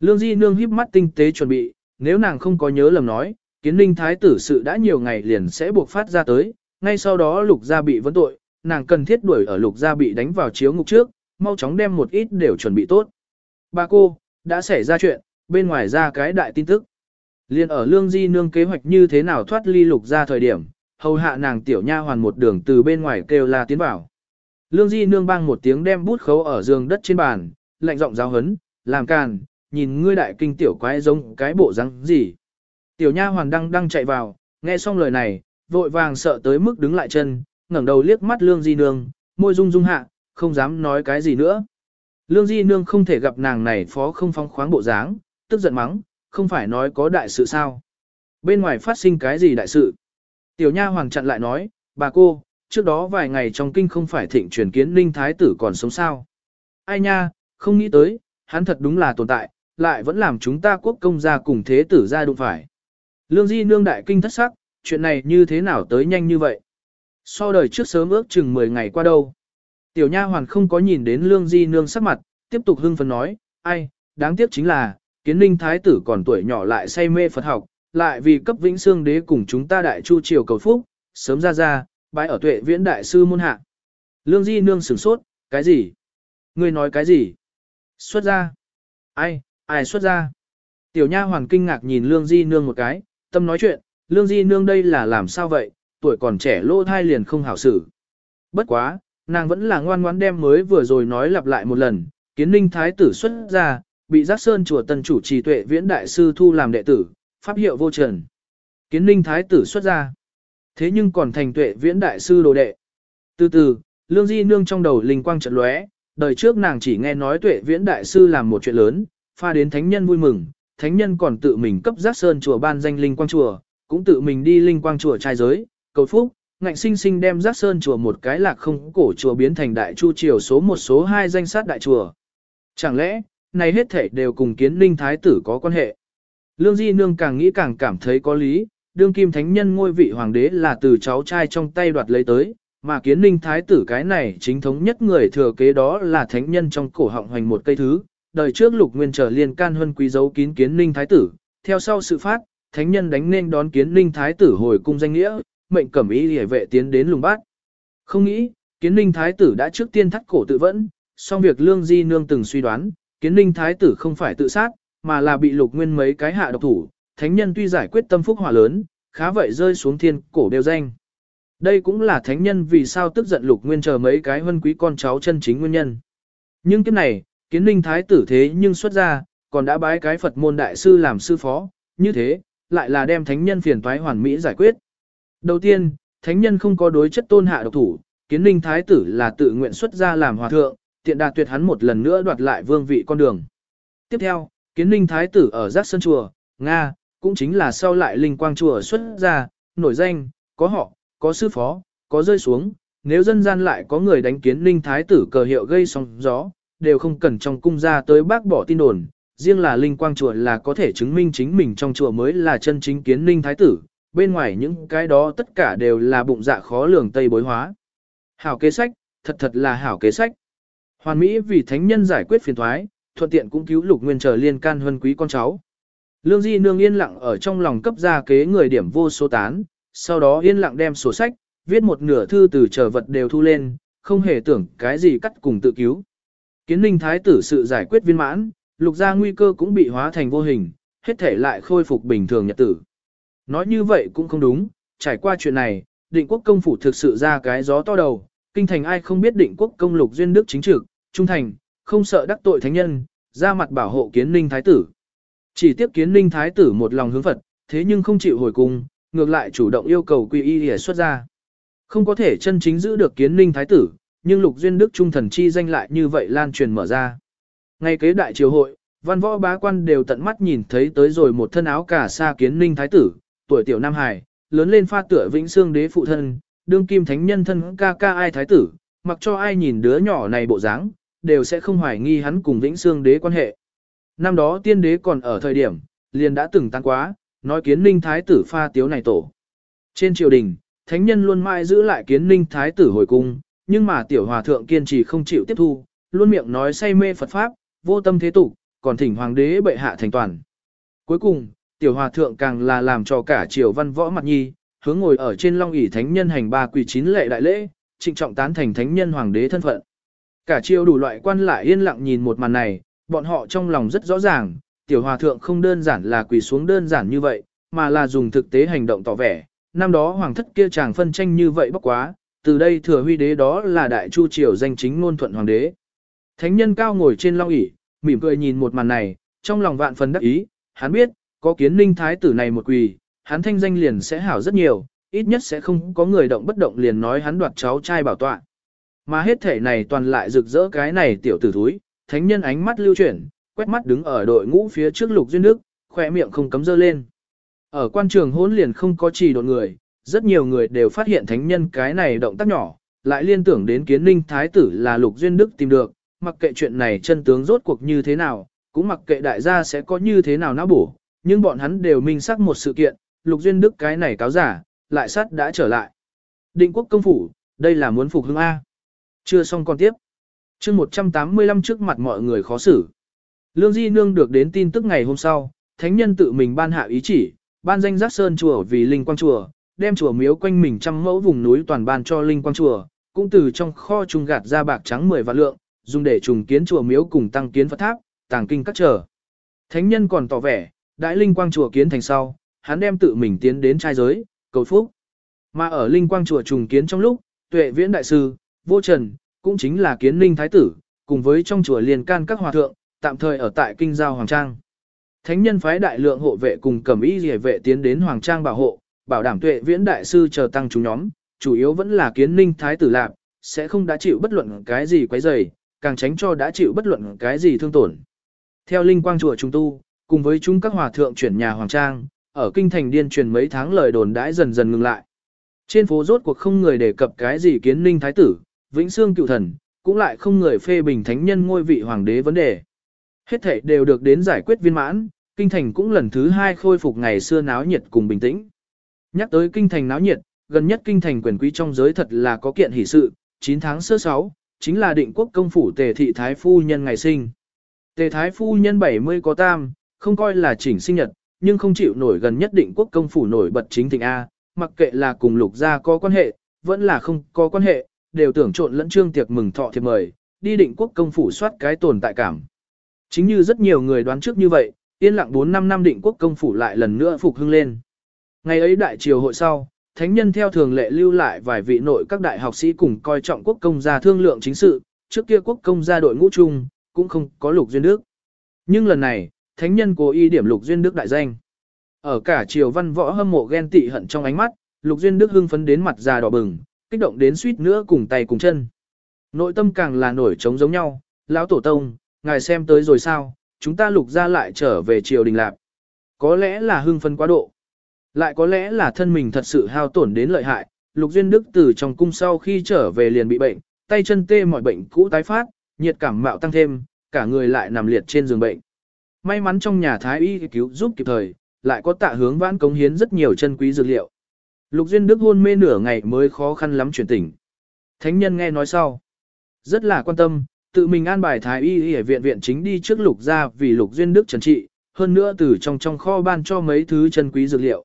Lương di nương híp mắt tinh tế chuẩn bị, nếu nàng không có nhớ lầm nói, kiến ninh thái tử sự đã nhiều ngày liền sẽ buộc phát ra tới, ngay sau đó lục gia bị vấn tội, nàng cần thiết đuổi ở lục gia bị đánh vào chiếu ngục trước, mau chóng đem một ít đều chuẩn bị tốt. Bà cô, đã xảy ra chuyện, bên ngoài ra cái đại tin tức. Liên ở lương di nương kế hoạch như thế nào thoát ly lục gia thời điểm, hầu hạ nàng tiểu nha hoàn một đường từ bên ngoài kêu la tiến vào. Lương di nương bang một tiếng đem bút khấu ở giường đất trên bàn, lạnh giọng giáo hấn, làm càn, nhìn ngươi đại kinh tiểu quái giống cái bộ răng gì. Tiểu nha hoàn đang đang chạy vào, nghe xong lời này, vội vàng sợ tới mức đứng lại chân, ngẩng đầu liếc mắt lương di nương, môi rung rung hạ, không dám nói cái gì nữa. Lương di nương không thể gặp nàng này phó không phong khoáng bộ dáng, tức giận mắng, không phải nói có đại sự sao. Bên ngoài phát sinh cái gì đại sự? Tiểu nha hoàng chặn lại nói, bà cô, trước đó vài ngày trong kinh không phải thịnh truyền kiến ninh thái tử còn sống sao. Ai nha, không nghĩ tới, hắn thật đúng là tồn tại, lại vẫn làm chúng ta quốc công gia cùng thế tử gia đụng phải. Lương di nương đại kinh thất sắc, chuyện này như thế nào tới nhanh như vậy? So đời trước sớm ước chừng 10 ngày qua đâu. Tiểu nha hoàn không có nhìn đến lương di nương sắc mặt, tiếp tục hưng phấn nói, ai, đáng tiếc chính là, kiến ninh thái tử còn tuổi nhỏ lại say mê Phật học, lại vì cấp vĩnh xương đế cùng chúng ta đại chu triều cầu phúc, sớm ra ra, bái ở tuệ viễn đại sư môn hạ. Lương di nương sửng sốt, cái gì? Ngươi nói cái gì? Xuất ra. Ai, ai xuất ra? Tiểu nha hoàn kinh ngạc nhìn lương di nương một cái, tâm nói chuyện, lương di nương đây là làm sao vậy, tuổi còn trẻ lô thai liền không hảo xử. Bất quá, nàng vẫn là ngoan ngoãn đem mới vừa rồi nói lặp lại một lần, kiến ninh thái tử xuất ra, bị giác sơn chùa tân chủ trì tuệ viễn đại sư thu làm đệ tử, pháp hiệu vô trần. Kiến ninh thái tử xuất ra. Thế nhưng còn thành tuệ viễn đại sư đồ đệ. Từ từ, lương di nương trong đầu linh quang trận lóe, đời trước nàng chỉ nghe nói tuệ viễn đại sư làm một chuyện lớn, pha đến thánh nhân vui mừng, thánh nhân còn tự mình cấp giác sơn chùa ban danh linh quang chùa, cũng tự mình đi linh quang chùa trai giới, cầu phúc, ngạnh sinh sinh đem giác sơn chùa một cái lạc không cổ chùa biến thành đại chu triều số một số hai danh sát đại chùa. Chẳng lẽ, này hết thể đều cùng kiến linh thái tử có quan hệ? Lương Di Nương càng nghĩ càng cảm thấy có lý, đương kim thánh nhân ngôi vị hoàng đế là từ cháu trai trong tay đoạt lấy tới, mà kiến ninh thái tử cái này chính thống nhất người thừa kế đó là thánh nhân trong cổ họng hoành một cây thứ. Đời trước lục nguyên trở liên can huân quý dấu kín kiến ninh thái tử, theo sau sự phát, thánh nhân đánh nên đón kiến ninh thái tử hồi cung danh nghĩa, mệnh cẩm ý hề vệ tiến đến lùng bát. Không nghĩ, kiến ninh thái tử đã trước tiên thắt cổ tự vẫn, song việc lương di nương từng suy đoán, kiến ninh thái tử không phải tự sát, mà là bị lục nguyên mấy cái hạ độc thủ, thánh nhân tuy giải quyết tâm phúc hỏa lớn, khá vậy rơi xuống thiên cổ đều danh. Đây cũng là thánh nhân vì sao tức giận lục nguyên chờ mấy cái huân quý con cháu chân chính nguyên nhân. Nhưng kiếp này, kiến ninh thái tử thế nhưng xuất ra, còn đã bái cái Phật môn đại sư làm sư phó, như thế, lại là đem thánh nhân phiền toái hoàn mỹ giải quyết. Đầu tiên, thánh nhân không có đối chất tôn hạ độc thủ, kiến ninh thái tử là tự nguyện xuất ra làm hòa thượng, tiện đạt tuyệt hắn một lần nữa đoạt lại vương vị con đường. Tiếp theo, kiến ninh thái tử ở giác sơn chùa, Nga, cũng chính là sau lại linh quang chùa xuất ra, nổi danh, có họ, có sư phó, có rơi xuống, nếu dân gian lại có người đánh kiến ninh thái tử cờ hiệu gây sóng gió, đều không cần trong cung ra tới bác bỏ tin đồn, riêng là linh quang chùa là có thể chứng minh chính mình trong chùa mới là chân chính kiến ninh thái tử, bên ngoài những cái đó tất cả đều là bụng dạ khó lường tây bối hóa. Hảo kế sách, thật thật là hảo kế sách. Hoàn Mỹ vì thánh nhân giải quyết phiền thoái, thuận tiện cũng cứu lục nguyên trở liên can huân quý con cháu. Lương Di nương yên lặng ở trong lòng cấp ra kế người điểm vô số tán, sau đó yên lặng đem sổ sách, viết một nửa thư từ trở vật đều thu lên, không hề tưởng cái gì cắt cùng tự cứu. Kiến ninh thái tử sự giải quyết viên mãn, lục gia nguy cơ cũng bị hóa thành vô hình, hết thể lại khôi phục bình thường nhật tử. Nói như vậy cũng không đúng, trải qua chuyện này, định quốc công phủ thực sự ra cái gió to đầu, kinh thành ai không biết định quốc công lục duyên đức chính trực, trung thành, không sợ đắc tội thánh nhân, ra mặt bảo hộ kiến ninh thái tử. Chỉ tiếp kiến ninh thái tử một lòng hướng Phật, thế nhưng không chịu hồi cung, ngược lại chủ động yêu cầu quy y để xuất ra. Không có thể chân chính giữ được kiến ninh thái tử, nhưng lục duyên đức trung thần chi danh lại như vậy lan truyền mở ra. Ngay kế đại triều hội, văn võ bá quan đều tận mắt nhìn thấy tới rồi một thân áo cả sa kiến ninh thái tử, tuổi tiểu Nam Hải, lớn lên pha tựa vĩnh xương đế phụ thân, đương kim thánh nhân thân ca ca ai thái tử, mặc cho ai nhìn đứa nhỏ này bộ dáng, đều sẽ không hoài nghi hắn cùng vĩnh xương đế quan hệ. Năm đó tiên đế còn ở thời điểm, liền đã từng tăng quá, nói kiến ninh thái tử pha tiếu này tổ. Trên triều đình, thánh nhân luôn mãi giữ lại kiến ninh thái tử hồi cung, nhưng mà tiểu hòa thượng kiên trì không chịu tiếp thu, luôn miệng nói say mê Phật Pháp, vô tâm thế tục, còn thỉnh hoàng đế bệ hạ thành toàn. Cuối cùng, tiểu hòa thượng càng là làm cho cả triều văn võ mặt nhi, hướng ngồi ở trên long ỷ thánh nhân hành ba quỳ chín lệ đại lễ, trịnh trọng tán thành thánh nhân hoàng đế thân phận. Cả triều đủ loại quan lại yên lặng nhìn một màn này, bọn họ trong lòng rất rõ ràng, tiểu hòa thượng không đơn giản là quỳ xuống đơn giản như vậy, mà là dùng thực tế hành động tỏ vẻ. Năm đó hoàng thất kia chàng phân tranh như vậy bốc quá, từ đây thừa huy đế đó là đại chu triều danh chính ngôn thuận hoàng đế. Thánh nhân cao ngồi trên long ỷ, mỉm cười nhìn một màn này, trong lòng vạn phần đắc ý, hắn biết, có kiến ninh thái tử này một quỳ, hắn thanh danh liền sẽ hảo rất nhiều, ít nhất sẽ không có người động bất động liền nói hắn đoạt cháu trai bảo tọa. Mà hết thể này toàn lại rực rỡ cái này tiểu tử thúi, thánh nhân ánh mắt lưu chuyển, quét mắt đứng ở đội ngũ phía trước lục duyên đức, khỏe miệng không cấm dơ lên. Ở quan trường hỗn liền không có chỉ đột người, rất nhiều người đều phát hiện thánh nhân cái này động tác nhỏ, lại liên tưởng đến kiến ninh thái tử là lục duyên đức tìm được, mặc kệ chuyện này chân tướng rốt cuộc như thế nào, cũng mặc kệ đại gia sẽ có như thế nào não bổ, nhưng bọn hắn đều minh xác một sự kiện, lục duyên đức cái này cáo giả, lại sát đã trở lại. Định quốc công phủ, đây là muốn phục hưng A. Chưa xong còn tiếp. chương 185 trước mặt mọi người khó xử. Lương Di Nương được đến tin tức ngày hôm sau, thánh nhân tự mình ban hạ ý chỉ, ban danh giác sơn chùa vì linh quang chùa, đem chùa miếu quanh mình trăm mẫu vùng núi toàn ban cho linh quang chùa, cũng từ trong kho trùng gạt ra bạc trắng 10 vạn lượng, dùng để trùng kiến chùa miếu cùng tăng kiến Phật tháp, tàng kinh các trở. Thánh nhân còn tỏ vẻ, đại linh quang chùa kiến thành sau, hắn đem tự mình tiến đến trai giới, cầu phúc. Mà ở linh quang chùa trùng kiến trong lúc, tuệ viễn đại sư, vô trần, cũng chính là kiến linh thái tử, cùng với trong chùa liền can các hòa thượng, tạm thời ở tại kinh giao Hoàng Trang. Thánh nhân phái đại lượng hộ vệ cùng cẩm y rỉa vệ tiến đến Hoàng Trang bảo hộ, bảo đảm tuệ viễn đại sư chờ tăng chúng nhóm, chủ yếu vẫn là kiến ninh thái tử lạc, sẽ không đã chịu bất luận cái gì quấy rầy, càng tránh cho đã chịu bất luận cái gì thương tổn. Theo linh quang chùa trung tu, cùng với chúng các hòa thượng chuyển nhà Hoàng Trang, ở kinh thành điên truyền mấy tháng lời đồn đãi dần dần ngừng lại. Trên phố rốt cuộc không người đề cập cái gì kiến ninh thái tử, vĩnh xương cựu thần, cũng lại không người phê bình thánh nhân ngôi vị hoàng đế vấn đề. Hết thảy đều được đến giải quyết viên mãn, kinh thành cũng lần thứ hai khôi phục ngày xưa náo nhiệt cùng bình tĩnh. Nhắc tới kinh thành náo nhiệt, gần nhất kinh thành quyền quý trong giới thật là có kiện hỷ sự, 9 tháng sơ 6, chính là định quốc công phủ tề thị thái phu nhân ngày sinh. Tề thái phu nhân 70 có tam, không coi là chỉnh sinh nhật, nhưng không chịu nổi gần nhất định quốc công phủ nổi bật chính thịnh A, mặc kệ là cùng lục gia có quan hệ, vẫn là không có quan hệ, đều tưởng trộn lẫn trương tiệc mừng thọ thiệp mời, đi định quốc công phủ soát cái tồn tại cảm. Chính như rất nhiều người đoán trước như vậy, yên lặng 4 năm năm định quốc công phủ lại lần nữa phục hưng lên. Ngày ấy đại triều hội sau, thánh nhân theo thường lệ lưu lại vài vị nội các đại học sĩ cùng coi trọng quốc công gia thương lượng chính sự, trước kia quốc công gia đội ngũ chung, cũng không có lục duyên đức. Nhưng lần này, thánh nhân cố ý điểm lục duyên đức đại danh. Ở cả triều văn võ hâm mộ ghen tị hận trong ánh mắt, lục duyên đức hưng phấn đến mặt già đỏ bừng, kích động đến suýt nữa cùng tay cùng chân. Nội tâm càng là nổi trống giống nhau, lão tổ tông, ngài xem tới rồi sao, chúng ta lục ra lại trở về triều đình lạc. Có lẽ là hưng phấn quá độ. Lại có lẽ là thân mình thật sự hao tổn đến lợi hại, lục duyên đức từ trong cung sau khi trở về liền bị bệnh, tay chân tê mọi bệnh cũ tái phát, nhiệt cảm mạo tăng thêm, cả người lại nằm liệt trên giường bệnh. May mắn trong nhà thái y cứu giúp kịp thời, lại có tạ hướng vãn cống hiến rất nhiều chân quý dược liệu. Lục Duyên Đức hôn mê nửa ngày mới khó khăn lắm chuyển tỉnh. Thánh nhân nghe nói sau. Rất là quan tâm, tự mình an bài thái y y viện viện chính đi trước lục ra vì lục Duyên Đức trần trị, hơn nữa từ trong trong kho ban cho mấy thứ chân quý dược liệu.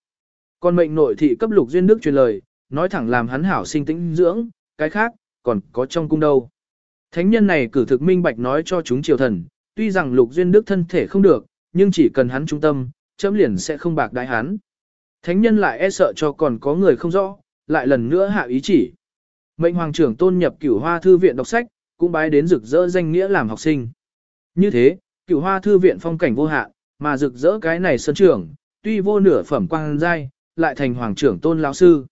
Còn mệnh nội thị cấp lục Duyên Đức truyền lời, nói thẳng làm hắn hảo sinh tĩnh dưỡng, cái khác, còn có trong cung đâu. Thánh nhân này cử thực minh bạch nói cho chúng triều thần, tuy rằng lục Duyên Đức thân thể không được, nhưng chỉ cần hắn trung tâm, chấm liền sẽ không bạc đại hắn. Thánh nhân lại e sợ cho còn có người không rõ, lại lần nữa hạ ý chỉ. Mệnh hoàng trưởng tôn nhập cửu hoa thư viện đọc sách, cũng bái đến rực rỡ danh nghĩa làm học sinh. Như thế, cửu hoa thư viện phong cảnh vô hạn, mà rực rỡ cái này sân trưởng, tuy vô nửa phẩm quang giai, lại thành hoàng trưởng tôn lão sư.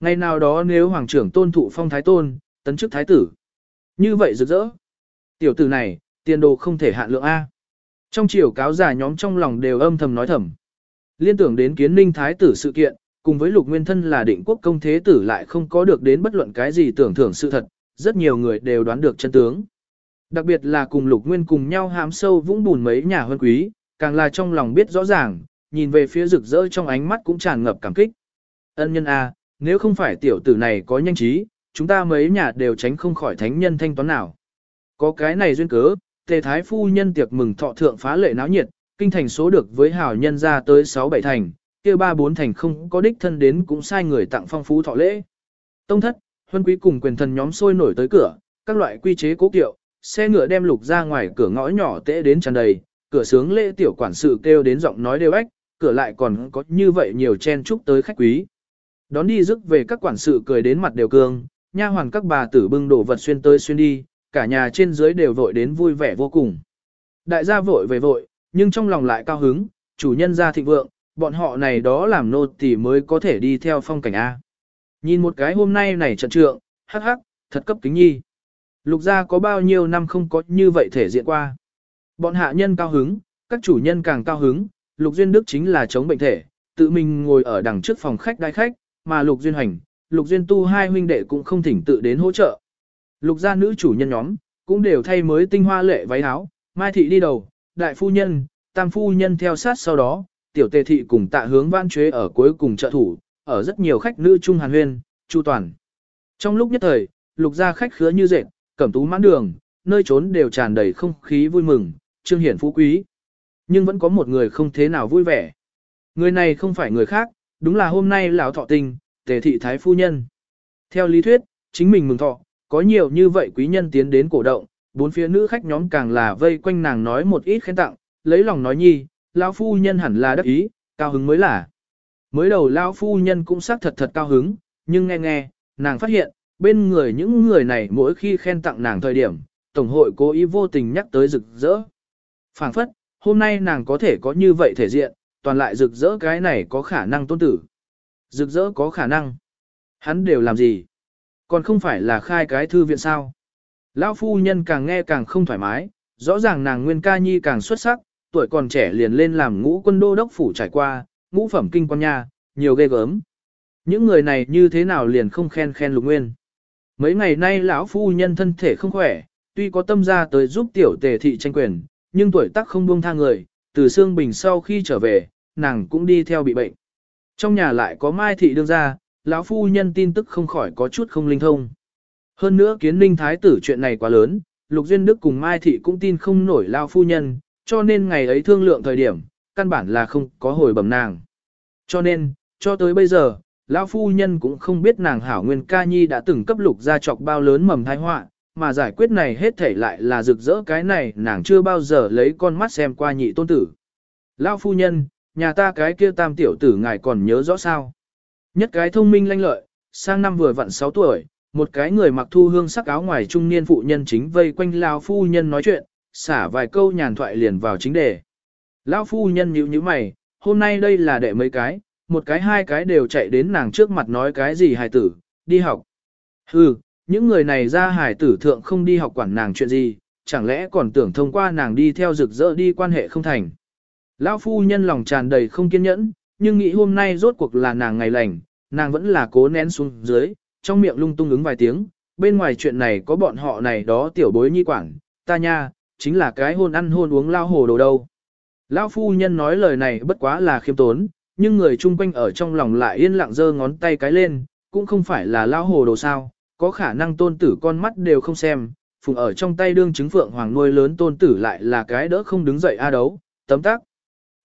Ngày nào đó nếu hoàng trưởng tôn thụ phong thái tôn, tấn chức thái tử. Như vậy rực rỡ. Tiểu tử này, tiền đồ không thể hạn lượng A. Trong chiều cáo giả nhóm trong lòng đều âm thầm nói thầm. Liên tưởng đến kiến ninh thái tử sự kiện, cùng với lục nguyên thân là định quốc công thế tử lại không có được đến bất luận cái gì tưởng thưởng sự thật, rất nhiều người đều đoán được chân tướng. Đặc biệt là cùng lục nguyên cùng nhau hám sâu vũng bùn mấy nhà huân quý, càng là trong lòng biết rõ ràng, nhìn về phía rực rỡ trong ánh mắt cũng tràn ngập cảm kích. Ân nhân A, nếu không phải tiểu tử này có nhanh trí, chúng ta mấy nhà đều tránh không khỏi thánh nhân thanh toán nào. Có cái này duyên cớ, tề thái phu nhân tiệc mừng thọ thượng phá lệ náo nhiệt, kinh thành số được với hảo nhân ra tới 6-7 thành, kia ba bốn thành không có đích thân đến cũng sai người tặng phong phú thọ lễ. Tông thất, huân quý cùng quyền thần nhóm sôi nổi tới cửa, các loại quy chế cố kiệu, xe ngựa đem lục ra ngoài cửa ngõ nhỏ tễ đến tràn đầy, cửa sướng lễ tiểu quản sự kêu đến giọng nói đều ếch, cửa lại còn có như vậy nhiều chen chúc tới khách quý. Đón đi rước về các quản sự cười đến mặt đều cương, nha hoàn các bà tử bưng đồ vật xuyên tới xuyên đi, cả nhà trên dưới đều vội đến vui vẻ vô cùng. Đại gia vội về vội, nhưng trong lòng lại cao hứng, chủ nhân gia thịnh vượng, bọn họ này đó làm nô tỳ mới có thể đi theo phong cảnh A. Nhìn một cái hôm nay này trận trượng, hắc hắc, thật cấp kính nhi. Lục gia có bao nhiêu năm không có như vậy thể diện qua. Bọn hạ nhân cao hứng, các chủ nhân càng cao hứng, Lục Duyên Đức chính là chống bệnh thể, tự mình ngồi ở đằng trước phòng khách đai khách, mà Lục Duyên Hành, Lục Duyên Tu hai huynh đệ cũng không thỉnh tự đến hỗ trợ. Lục gia nữ chủ nhân nhóm, cũng đều thay mới tinh hoa lệ váy áo, Mai Thị đi đầu, đại phu nhân, tam phu nhân theo sát sau đó, tiểu tề thị cùng tạ hướng văn chế ở cuối cùng trợ thủ, ở rất nhiều khách nữ trung hàn huyên, chu toàn. Trong lúc nhất thời, lục gia khách khứa như dệt, cẩm tú mãn đường, nơi trốn đều tràn đầy không khí vui mừng, trương hiển phú quý. Nhưng vẫn có một người không thế nào vui vẻ. Người này không phải người khác, đúng là hôm nay lão thọ tình, tề thị thái phu nhân. Theo lý thuyết, chính mình mừng thọ, có nhiều như vậy quý nhân tiến đến cổ động, bốn phía nữ khách nhóm càng là vây quanh nàng nói một ít khen tặng, lấy lòng nói nhi, lão phu nhân hẳn là đắc ý, cao hứng mới là. Mới đầu lão phu nhân cũng xác thật thật cao hứng, nhưng nghe nghe, nàng phát hiện, bên người những người này mỗi khi khen tặng nàng thời điểm, tổng hội cố ý vô tình nhắc tới rực rỡ. Phảng phất, hôm nay nàng có thể có như vậy thể diện, toàn lại rực rỡ cái này có khả năng tôn tử. Rực rỡ có khả năng. Hắn đều làm gì? Còn không phải là khai cái thư viện sao? Lão phu nhân càng nghe càng không thoải mái, rõ ràng nàng nguyên ca nhi càng xuất sắc, tuổi còn trẻ liền lên làm ngũ quân đô đốc phủ trải qua, ngũ phẩm kinh quan nha, nhiều ghê gớm. Những người này như thế nào liền không khen khen lục nguyên. Mấy ngày nay lão phu nhân thân thể không khỏe, tuy có tâm ra tới giúp tiểu tề thị tranh quyền, nhưng tuổi tác không buông tha người, từ xương bình sau khi trở về, nàng cũng đi theo bị bệnh. Trong nhà lại có mai thị đương ra, lão phu nhân tin tức không khỏi có chút không linh thông. Hơn nữa kiến ninh thái tử chuyện này quá lớn, Lục Duyên Đức cùng Mai Thị cũng tin không nổi lão phu nhân, cho nên ngày ấy thương lượng thời điểm, căn bản là không có hồi bẩm nàng. Cho nên, cho tới bây giờ, lão phu nhân cũng không biết nàng hảo nguyên ca nhi đã từng cấp lục ra chọc bao lớn mầm thai họa, mà giải quyết này hết thể lại là rực rỡ cái này nàng chưa bao giờ lấy con mắt xem qua nhị tôn tử. Lao phu nhân, nhà ta cái kia tam tiểu tử ngài còn nhớ rõ sao. Nhất cái thông minh lanh lợi, sang năm vừa vặn 6 tuổi, một cái người mặc thu hương sắc áo ngoài trung niên phụ nhân chính vây quanh Lao phu nhân nói chuyện, xả vài câu nhàn thoại liền vào chính đề. Lao phu nhân nhíu nhíu mày, hôm nay đây là đệ mấy cái, một cái hai cái đều chạy đến nàng trước mặt nói cái gì hài tử, đi học. Hừ, những người này ra Hải tử thượng không đi học quản nàng chuyện gì, chẳng lẽ còn tưởng thông qua nàng đi theo rực rỡ đi quan hệ không thành. Lão phu nhân lòng tràn đầy không kiên nhẫn, nhưng nghĩ hôm nay rốt cuộc là nàng ngày lành, nàng vẫn là cố nén xuống dưới, trong miệng lung tung ứng vài tiếng, bên ngoài chuyện này có bọn họ này đó tiểu bối nhi quản, ta nha, chính là cái hôn ăn hôn uống lao hồ đồ đâu. Lão phu nhân nói lời này bất quá là khiêm tốn, nhưng người chung quanh ở trong lòng lại yên lặng giơ ngón tay cái lên, cũng không phải là lao hồ đồ sao, có khả năng tôn tử con mắt đều không xem, phùng ở trong tay đương chứng phượng hoàng nuôi lớn tôn tử lại là cái đỡ không đứng dậy a đấu, tấm tắc.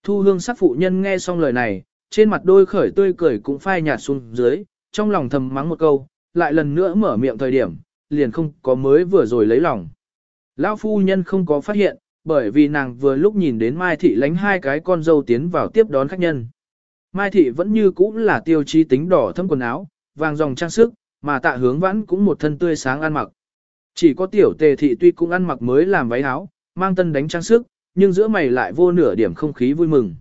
Thu hương sắc phụ nhân nghe xong lời này, trên mặt đôi khởi tươi cười cũng phai nhạt xuống dưới, trong lòng thầm mắng một câu, lại lần nữa mở miệng thời điểm, liền không có mới vừa rồi lấy lòng. Lão phu nhân không có phát hiện, bởi vì nàng vừa lúc nhìn đến Mai Thị lánh hai cái con dâu tiến vào tiếp đón khách nhân. Mai Thị vẫn như cũ là tiêu chí tính đỏ thâm quần áo, vàng dòng trang sức, mà tạ hướng vãn cũng một thân tươi sáng ăn mặc. Chỉ có tiểu tề thị tuy cũng ăn mặc mới làm váy áo, mang tân đánh trang sức, nhưng giữa mày lại vô nửa điểm không khí vui mừng.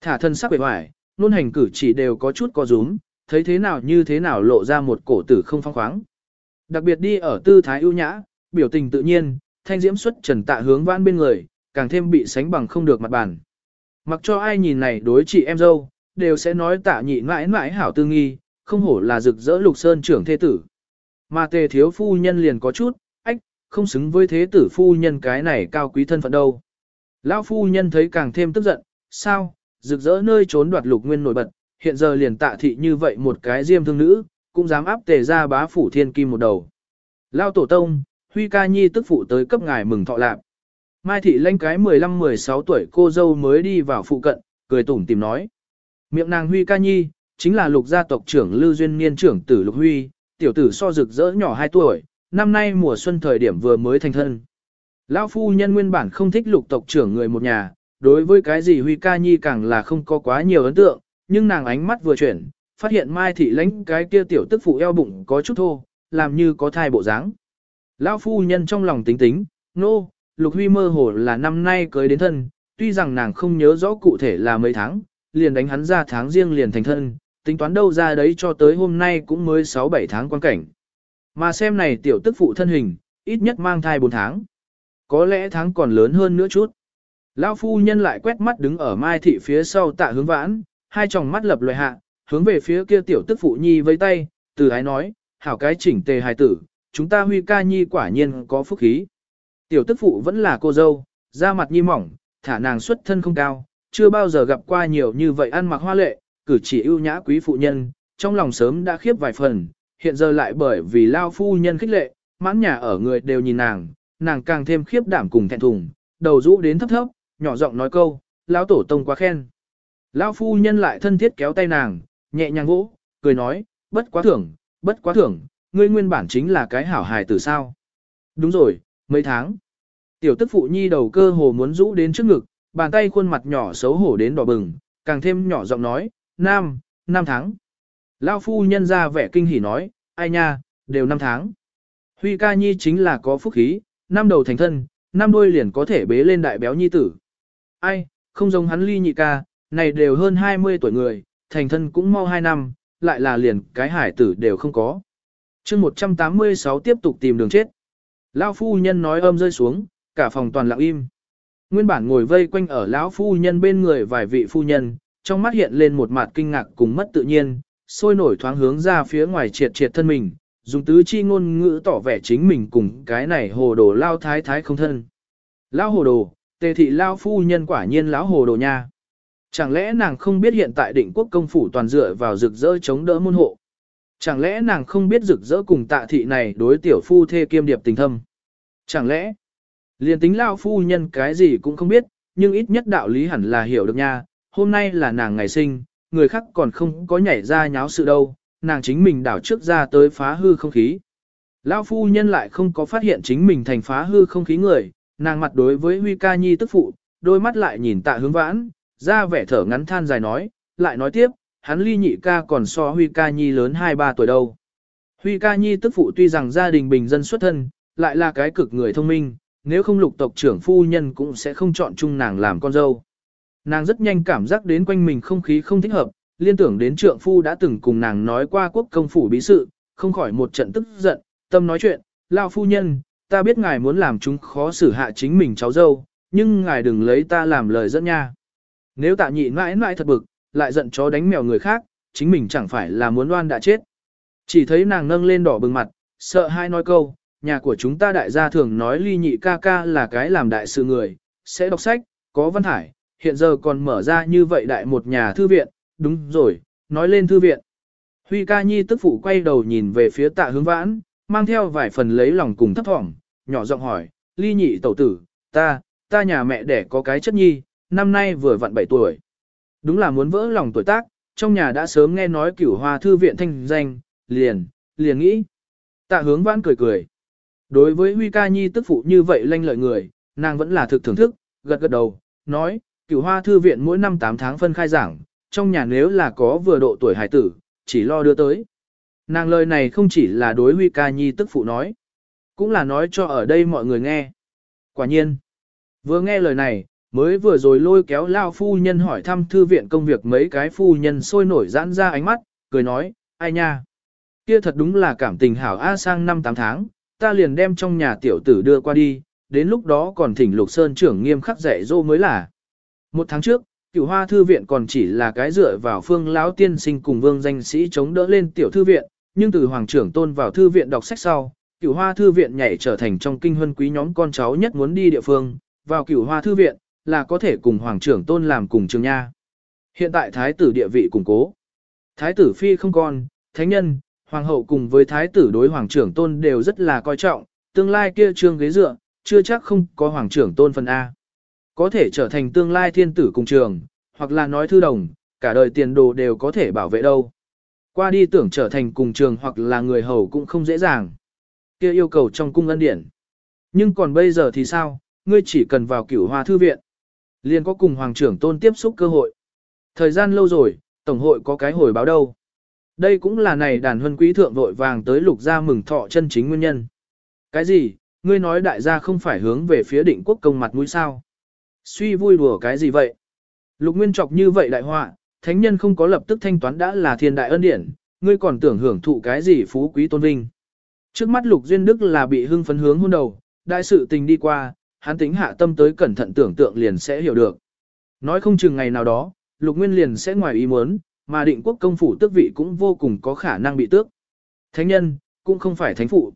Thả thân sắc bề ngoài, luôn hành cử chỉ đều có chút có rúm, thấy thế nào như thế nào lộ ra một cổ tử không phong khoáng. Đặc biệt đi ở tư thái ưu nhã, biểu tình tự nhiên, thanh diễm xuất trần tạ hướng vãn bên người, càng thêm bị sánh bằng không được mặt bàn. Mặc cho ai nhìn này đối chị em dâu, đều sẽ nói tạ nhị mãi mãi hảo tư nghi, không hổ là rực rỡ lục sơn trưởng thế tử. Mà tề thiếu phu nhân liền có chút, ách, không xứng với thế tử phu nhân cái này cao quý thân phận đâu. Lão phu nhân thấy càng thêm tức giận, sao, rực rỡ nơi trốn đoạt lục nguyên nổi bật, hiện giờ liền tạ thị như vậy một cái diêm thương nữ, cũng dám áp tề ra bá phủ thiên kim một đầu. Lao tổ tông, Huy ca nhi tức phụ tới cấp ngài mừng thọ lạp. Mai thị lanh cái 15-16 tuổi cô dâu mới đi vào phụ cận, cười tủm tìm nói. Miệng nàng Huy ca nhi, chính là lục gia tộc trưởng Lưu Duyên Niên trưởng tử Lục Huy, tiểu tử so rực rỡ nhỏ 2 tuổi, năm nay mùa xuân thời điểm vừa mới thành thân. Lão phu nhân nguyên bản không thích lục tộc trưởng người một nhà, đối với cái gì Huy ca nhi càng là không có quá nhiều ấn tượng, nhưng nàng ánh mắt vừa chuyển, phát hiện Mai thị lãnh cái kia tiểu tức phụ eo bụng có chút thô, làm như có thai bộ dáng. Lão phu nhân trong lòng tính tính, nô, no, Lục Huy mơ hồ là năm nay cưới đến thân, tuy rằng nàng không nhớ rõ cụ thể là mấy tháng, liền đánh hắn ra tháng riêng liền thành thân, tính toán đâu ra đấy cho tới hôm nay cũng mới 6-7 tháng quan cảnh. Mà xem này tiểu tức phụ thân hình, ít nhất mang thai 4 tháng. Có lẽ tháng còn lớn hơn nữa chút. Lão phu nhân lại quét mắt đứng ở mai thị phía sau tạ hướng vãn, hai tròng mắt lập loài hạ, hướng về phía kia tiểu tức phụ nhi với tay, từ ái nói, hảo cái chỉnh tề hài tử, chúng ta huy ca nhi quả nhiên có phúc khí. Tiểu tức phụ vẫn là cô dâu, da mặt nhi mỏng, thả nàng xuất thân không cao, chưa bao giờ gặp qua nhiều như vậy ăn mặc hoa lệ, cử chỉ ưu nhã quý phụ nhân, trong lòng sớm đã khiếp vài phần, hiện giờ lại bởi vì lao phu nhân khích lệ, mãn nhà ở người đều nhìn nàng, nàng càng thêm khiếp đảm cùng thẹn thùng, đầu rũ đến thấp thấp, nhỏ giọng nói câu, lão tổ tông quá khen. Lão phu nhân lại thân thiết kéo tay nàng, nhẹ nhàng vỗ, cười nói, bất quá thưởng, bất quá thưởng, ngươi nguyên bản chính là cái hảo hài tử sao. Đúng rồi, mấy tháng. Tiểu tức phụ nhi đầu cơ hồ muốn rũ đến trước ngực, bàn tay khuôn mặt nhỏ xấu hổ đến đỏ bừng, càng thêm nhỏ giọng nói, nam, năm tháng. Lao phu nhân ra vẻ kinh hỉ nói, ai nha, đều năm tháng. Huy ca nhi chính là có phúc khí, năm đầu thành thân, năm đuôi liền có thể bế lên đại béo nhi tử. Ai, không giống hắn ly nhị ca, này đều hơn 20 tuổi người, thành thân cũng mau 2 năm, lại là liền cái hải tử đều không có. chương 186 tiếp tục tìm đường chết. Lao phu nhân nói âm rơi xuống, cả phòng toàn lặng im. Nguyên bản ngồi vây quanh ở lão phu nhân bên người vài vị phu nhân, trong mắt hiện lên một mặt kinh ngạc cùng mất tự nhiên, sôi nổi thoáng hướng ra phía ngoài triệt triệt thân mình, dùng tứ chi ngôn ngữ tỏ vẻ chính mình cùng cái này hồ đồ lao thái thái không thân. Lao hồ đồ, tề thị lao phu nhân quả nhiên lão hồ đồ nha. Chẳng lẽ nàng không biết hiện tại định quốc công phủ toàn dựa vào rực rỡ chống đỡ môn hộ? Chẳng lẽ nàng không biết rực rỡ cùng tạ thị này đối tiểu phu thê kiêm điệp tình thâm? Chẳng lẽ, liền tính lao phu nhân cái gì cũng không biết, nhưng ít nhất đạo lý hẳn là hiểu được nha, hôm nay là nàng ngày sinh, người khác còn không có nhảy ra nháo sự đâu, nàng chính mình đảo trước ra tới phá hư không khí. Lão phu nhân lại không có phát hiện chính mình thành phá hư không khí người, nàng mặt đối với Huy ca nhi tức phụ, đôi mắt lại nhìn tạ hướng vãn, ra vẻ thở ngắn than dài nói, lại nói tiếp, hắn ly nhị ca còn so Huy ca nhi lớn 2-3 tuổi đâu. Huy ca nhi tức phụ tuy rằng gia đình bình dân xuất thân, lại là cái cực người thông minh, nếu không lục tộc trưởng phu nhân cũng sẽ không chọn chung nàng làm con dâu. Nàng rất nhanh cảm giác đến quanh mình không khí không thích hợp, liên tưởng đến trượng phu đã từng cùng nàng nói qua quốc công phủ bí sự, không khỏi một trận tức giận, tâm nói chuyện, lao phu nhân, ta biết ngài muốn làm chúng khó xử hạ chính mình cháu dâu, nhưng ngài đừng lấy ta làm lời dẫn nha. Nếu tạ nhị mãi mãi thật bực, lại giận chó đánh mèo người khác, chính mình chẳng phải là muốn oan đã chết. Chỉ thấy nàng nâng lên đỏ bừng mặt, sợ hai nói câu, nhà của chúng ta đại gia thường nói ly nhị ca ca là cái làm đại sự người, sẽ đọc sách, có văn thải, hiện giờ còn mở ra như vậy đại một nhà thư viện, đúng rồi, nói lên thư viện. Huy ca nhi tức phụ quay đầu nhìn về phía tạ hướng vãn, mang theo vài phần lấy lòng cùng thấp thỏm, nhỏ giọng hỏi, ly nhị tẩu tử, ta, ta nhà mẹ đẻ có cái chất nhi, năm nay vừa vặn 7 tuổi. Đúng là muốn vỡ lòng tuổi tác, trong nhà đã sớm nghe nói cửu hoa thư viện thanh danh, liền, liền nghĩ. Tạ hướng vãn cười cười. Đối với Huy ca nhi tức phụ như vậy lanh lợi người, nàng vẫn là thực thưởng thức, gật gật đầu, nói, cửu hoa thư viện mỗi năm 8 tháng phân khai giảng, trong nhà nếu là có vừa độ tuổi hải tử, chỉ lo đưa tới. Nàng lời này không chỉ là đối Huy ca nhi tức phụ nói, cũng là nói cho ở đây mọi người nghe. Quả nhiên, vừa nghe lời này, mới vừa rồi lôi kéo lao phu nhân hỏi thăm thư viện công việc mấy cái phu nhân sôi nổi giãn ra ánh mắt, cười nói, ai nha. Kia thật đúng là cảm tình hảo A sang năm 8 tháng, ta liền đem trong nhà tiểu tử đưa qua đi, đến lúc đó còn thỉnh lục sơn trưởng nghiêm khắc dạy dỗ mới là. Một tháng trước, cửu hoa thư viện còn chỉ là cái dựa vào phương lão tiên sinh cùng vương danh sĩ chống đỡ lên tiểu thư viện, nhưng từ hoàng trưởng tôn vào thư viện đọc sách sau, cửu hoa thư viện nhảy trở thành trong kinh huân quý nhóm con cháu nhất muốn đi địa phương, vào cửu hoa thư viện, là có thể cùng hoàng trưởng tôn làm cùng trường nha. Hiện tại thái tử địa vị củng cố. Thái tử phi không con, thánh nhân, hoàng hậu cùng với thái tử đối hoàng trưởng tôn đều rất là coi trọng, tương lai kia trương ghế dựa, chưa chắc không có hoàng trưởng tôn phần A. Có thể trở thành tương lai thiên tử cùng trường, hoặc là nói thư đồng, cả đời tiền đồ đều có thể bảo vệ đâu. Qua đi tưởng trở thành cùng trường hoặc là người hầu cũng không dễ dàng. kia yêu cầu trong cung ân điển. Nhưng còn bây giờ thì sao, ngươi chỉ cần vào cửu hoa thư viện. Liền có cùng hoàng trưởng tôn tiếp xúc cơ hội. Thời gian lâu rồi, tổng hội có cái hồi báo đâu. Đây cũng là này đàn huân quý thượng vội vàng tới lục gia mừng thọ chân chính nguyên nhân. Cái gì, ngươi nói đại gia không phải hướng về phía định quốc công mặt mũi sao? Suy vui đùa cái gì vậy? Lục nguyên chọc như vậy đại họa, thánh nhân không có lập tức thanh toán đã là thiên đại ân điển, ngươi còn tưởng hưởng thụ cái gì phú quý tôn vinh. Trước mắt lục duyên đức là bị hưng phấn hướng hôn đầu, đại sự tình đi qua, hắn tính hạ tâm tới cẩn thận tưởng tượng liền sẽ hiểu được. Nói không chừng ngày nào đó, lục nguyên liền sẽ ngoài ý muốn, mà định quốc công phủ tước vị cũng vô cùng có khả năng bị tước. Thánh nhân, cũng không phải thánh phụ.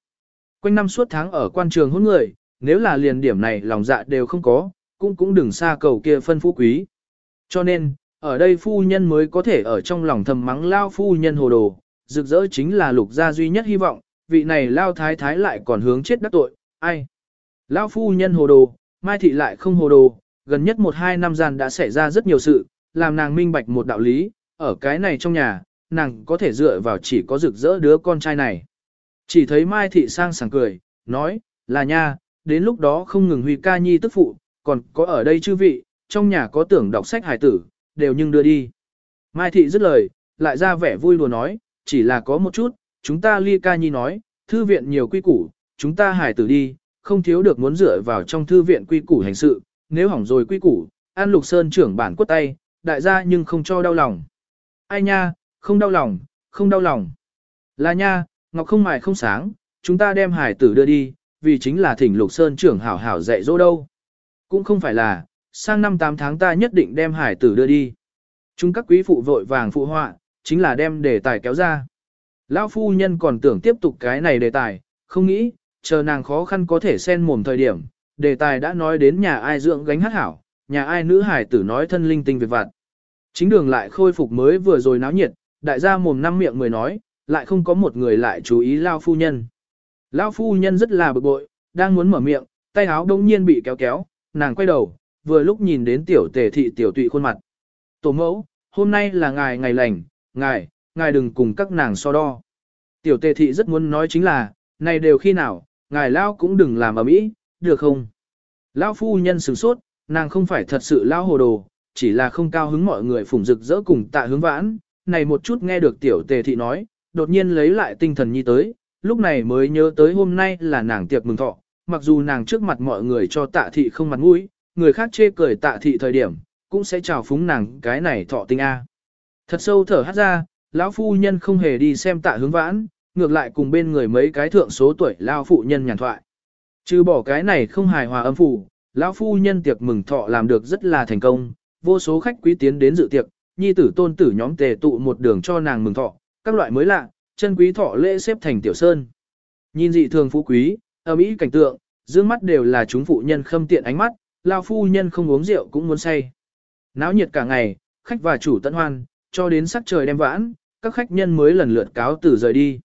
Quanh năm suốt tháng ở quan trường hôn người, nếu là liền điểm này lòng dạ đều không có, cũng cũng đừng xa cầu kia phân phú quý. Cho nên, ở đây phu nhân mới có thể ở trong lòng thầm mắng lao phu nhân hồ đồ, rực rỡ chính là lục gia duy nhất hy vọng, vị này lao thái thái lại còn hướng chết đắc tội, ai. Lao phu nhân hồ đồ, mai thị lại không hồ đồ, gần nhất một hai năm gian đã xảy ra rất nhiều sự, làm nàng minh bạch một đạo lý, ở cái này trong nhà, nàng có thể dựa vào chỉ có rực rỡ đứa con trai này. Chỉ thấy Mai Thị sang sảng cười, nói, là nha, đến lúc đó không ngừng huy ca nhi tức phụ, còn có ở đây chư vị, trong nhà có tưởng đọc sách hài tử, đều nhưng đưa đi. Mai Thị dứt lời, lại ra vẻ vui lùa nói, chỉ là có một chút, chúng ta ly ca nhi nói, thư viện nhiều quy củ, chúng ta hài tử đi, không thiếu được muốn dựa vào trong thư viện quy củ hành sự, nếu hỏng rồi quy củ, An Lục Sơn trưởng bản quất tay, đại gia nhưng không cho đau lòng. Ai nha, không đau lòng, không đau lòng. Là nha, ngọc không mài không sáng, chúng ta đem hải tử đưa đi, vì chính là thỉnh Lục Sơn trưởng hảo hảo dạy dỗ đâu. Cũng không phải là, sang năm 8 tháng ta nhất định đem hải tử đưa đi. Chúng các quý phụ vội vàng phụ họa, chính là đem đề tài kéo ra. Lão phu nhân còn tưởng tiếp tục cái này đề tài, không nghĩ, chờ nàng khó khăn có thể xen mồm thời điểm, đề tài đã nói đến nhà ai dưỡng gánh hát hảo, nhà ai nữ hải tử nói thân linh tinh việc vặt. Chính đường lại khôi phục mới vừa rồi náo nhiệt, đại gia mồm năm miệng mười nói, lại không có một người lại chú ý lao phu nhân. Lao phu nhân rất là bực bội, đang muốn mở miệng, tay áo đông nhiên bị kéo kéo, nàng quay đầu, vừa lúc nhìn đến tiểu tề thị tiểu tụy khuôn mặt. Tổ mẫu, hôm nay là ngài ngày lành, ngài, ngài đừng cùng các nàng so đo. Tiểu tề thị rất muốn nói chính là, này đều khi nào, ngài lao cũng đừng làm ở mỹ, được không? Lao phu nhân sửng sốt, nàng không phải thật sự lao hồ đồ, chỉ là không cao hứng mọi người phủng rực rỡ cùng tạ hướng vãn, này một chút nghe được tiểu tề thị nói, đột nhiên lấy lại tinh thần nhi tới, lúc này mới nhớ tới hôm nay là nàng tiệc mừng thọ, mặc dù nàng trước mặt mọi người cho tạ thị không mặt mũi, người khác chê cười tạ thị thời điểm, cũng sẽ chào phúng nàng cái này thọ tinh A. Thật sâu thở hát ra, lão phu nhân không hề đi xem tạ hướng vãn, ngược lại cùng bên người mấy cái thượng số tuổi lao phụ nhân nhàn thoại. Trừ bỏ cái này không hài hòa âm phủ, lão phu nhân tiệc mừng thọ làm được rất là thành công, vô số khách quý tiến đến dự tiệc, nhi tử tôn tử nhóm tề tụ một đường cho nàng mừng thọ, các loại mới lạ, chân quý thọ lễ xếp thành tiểu sơn. Nhìn dị thường phú quý, ở mỹ cảnh tượng, dương mắt đều là chúng phụ nhân khâm tiện ánh mắt, lao phu nhân không uống rượu cũng muốn say. Náo nhiệt cả ngày, khách và chủ tận hoan, cho đến sắc trời đem vãn, các khách nhân mới lần lượt cáo từ rời đi.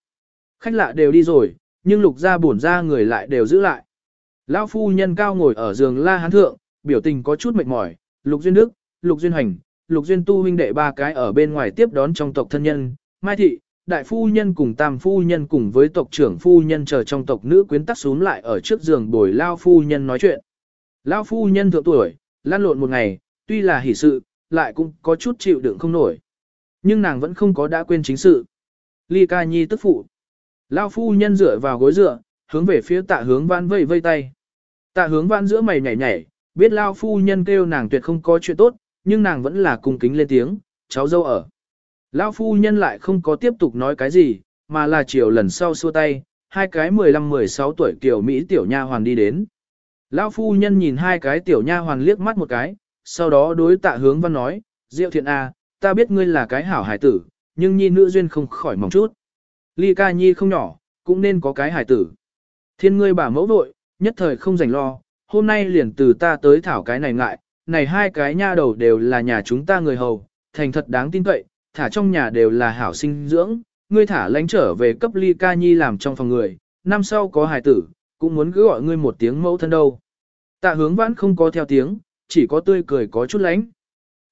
Khách lạ đều đi rồi, nhưng lục gia bổn ra người lại đều giữ lại. Lão phu nhân cao ngồi ở giường la hán thượng, biểu tình có chút mệt mỏi, lục duyên đức, lục duyên hành, lục duyên tu huynh đệ ba cái ở bên ngoài tiếp đón trong tộc thân nhân, mai thị, đại phu nhân cùng tam phu nhân cùng với tộc trưởng phu nhân chờ trong tộc nữ quyến tắc xuống lại ở trước giường bồi lao phu nhân nói chuyện. Lao phu nhân thượng tuổi, lan lộn một ngày, tuy là hỷ sự, lại cũng có chút chịu đựng không nổi. Nhưng nàng vẫn không có đã quên chính sự. Ly ca nhi tức phụ. Lao phu nhân dựa vào gối dựa, hướng về phía tạ hướng văn vây vây tay. Tạ hướng văn giữa mày nhảy nhảy, biết Lao phu nhân kêu nàng tuyệt không có chuyện tốt, nhưng nàng vẫn là cung kính lên tiếng, cháu dâu ở lão phu nhân lại không có tiếp tục nói cái gì, mà là chiều lần sau xua tay, hai cái 15-16 tuổi kiểu Mỹ tiểu nha hoàn đi đến. Lão phu nhân nhìn hai cái tiểu nha hoàn liếc mắt một cái, sau đó đối tạ hướng văn nói, Diệu thiện a, à, ta biết ngươi là cái hảo hải tử, nhưng nhi nữ duyên không khỏi mỏng chút. Ly ca nhi không nhỏ, cũng nên có cái hải tử. Thiên ngươi bà mẫu vội, nhất thời không rảnh lo, hôm nay liền từ ta tới thảo cái này ngại, này hai cái nha đầu đều là nhà chúng ta người hầu, thành thật đáng tin cậy, thả trong nhà đều là hảo sinh dưỡng, ngươi thả lánh trở về cấp ly ca nhi làm trong phòng người, năm sau có hài tử, cũng muốn cứ gọi ngươi một tiếng mẫu thân đâu. Tạ hướng vãn không có theo tiếng, chỉ có tươi cười có chút lánh.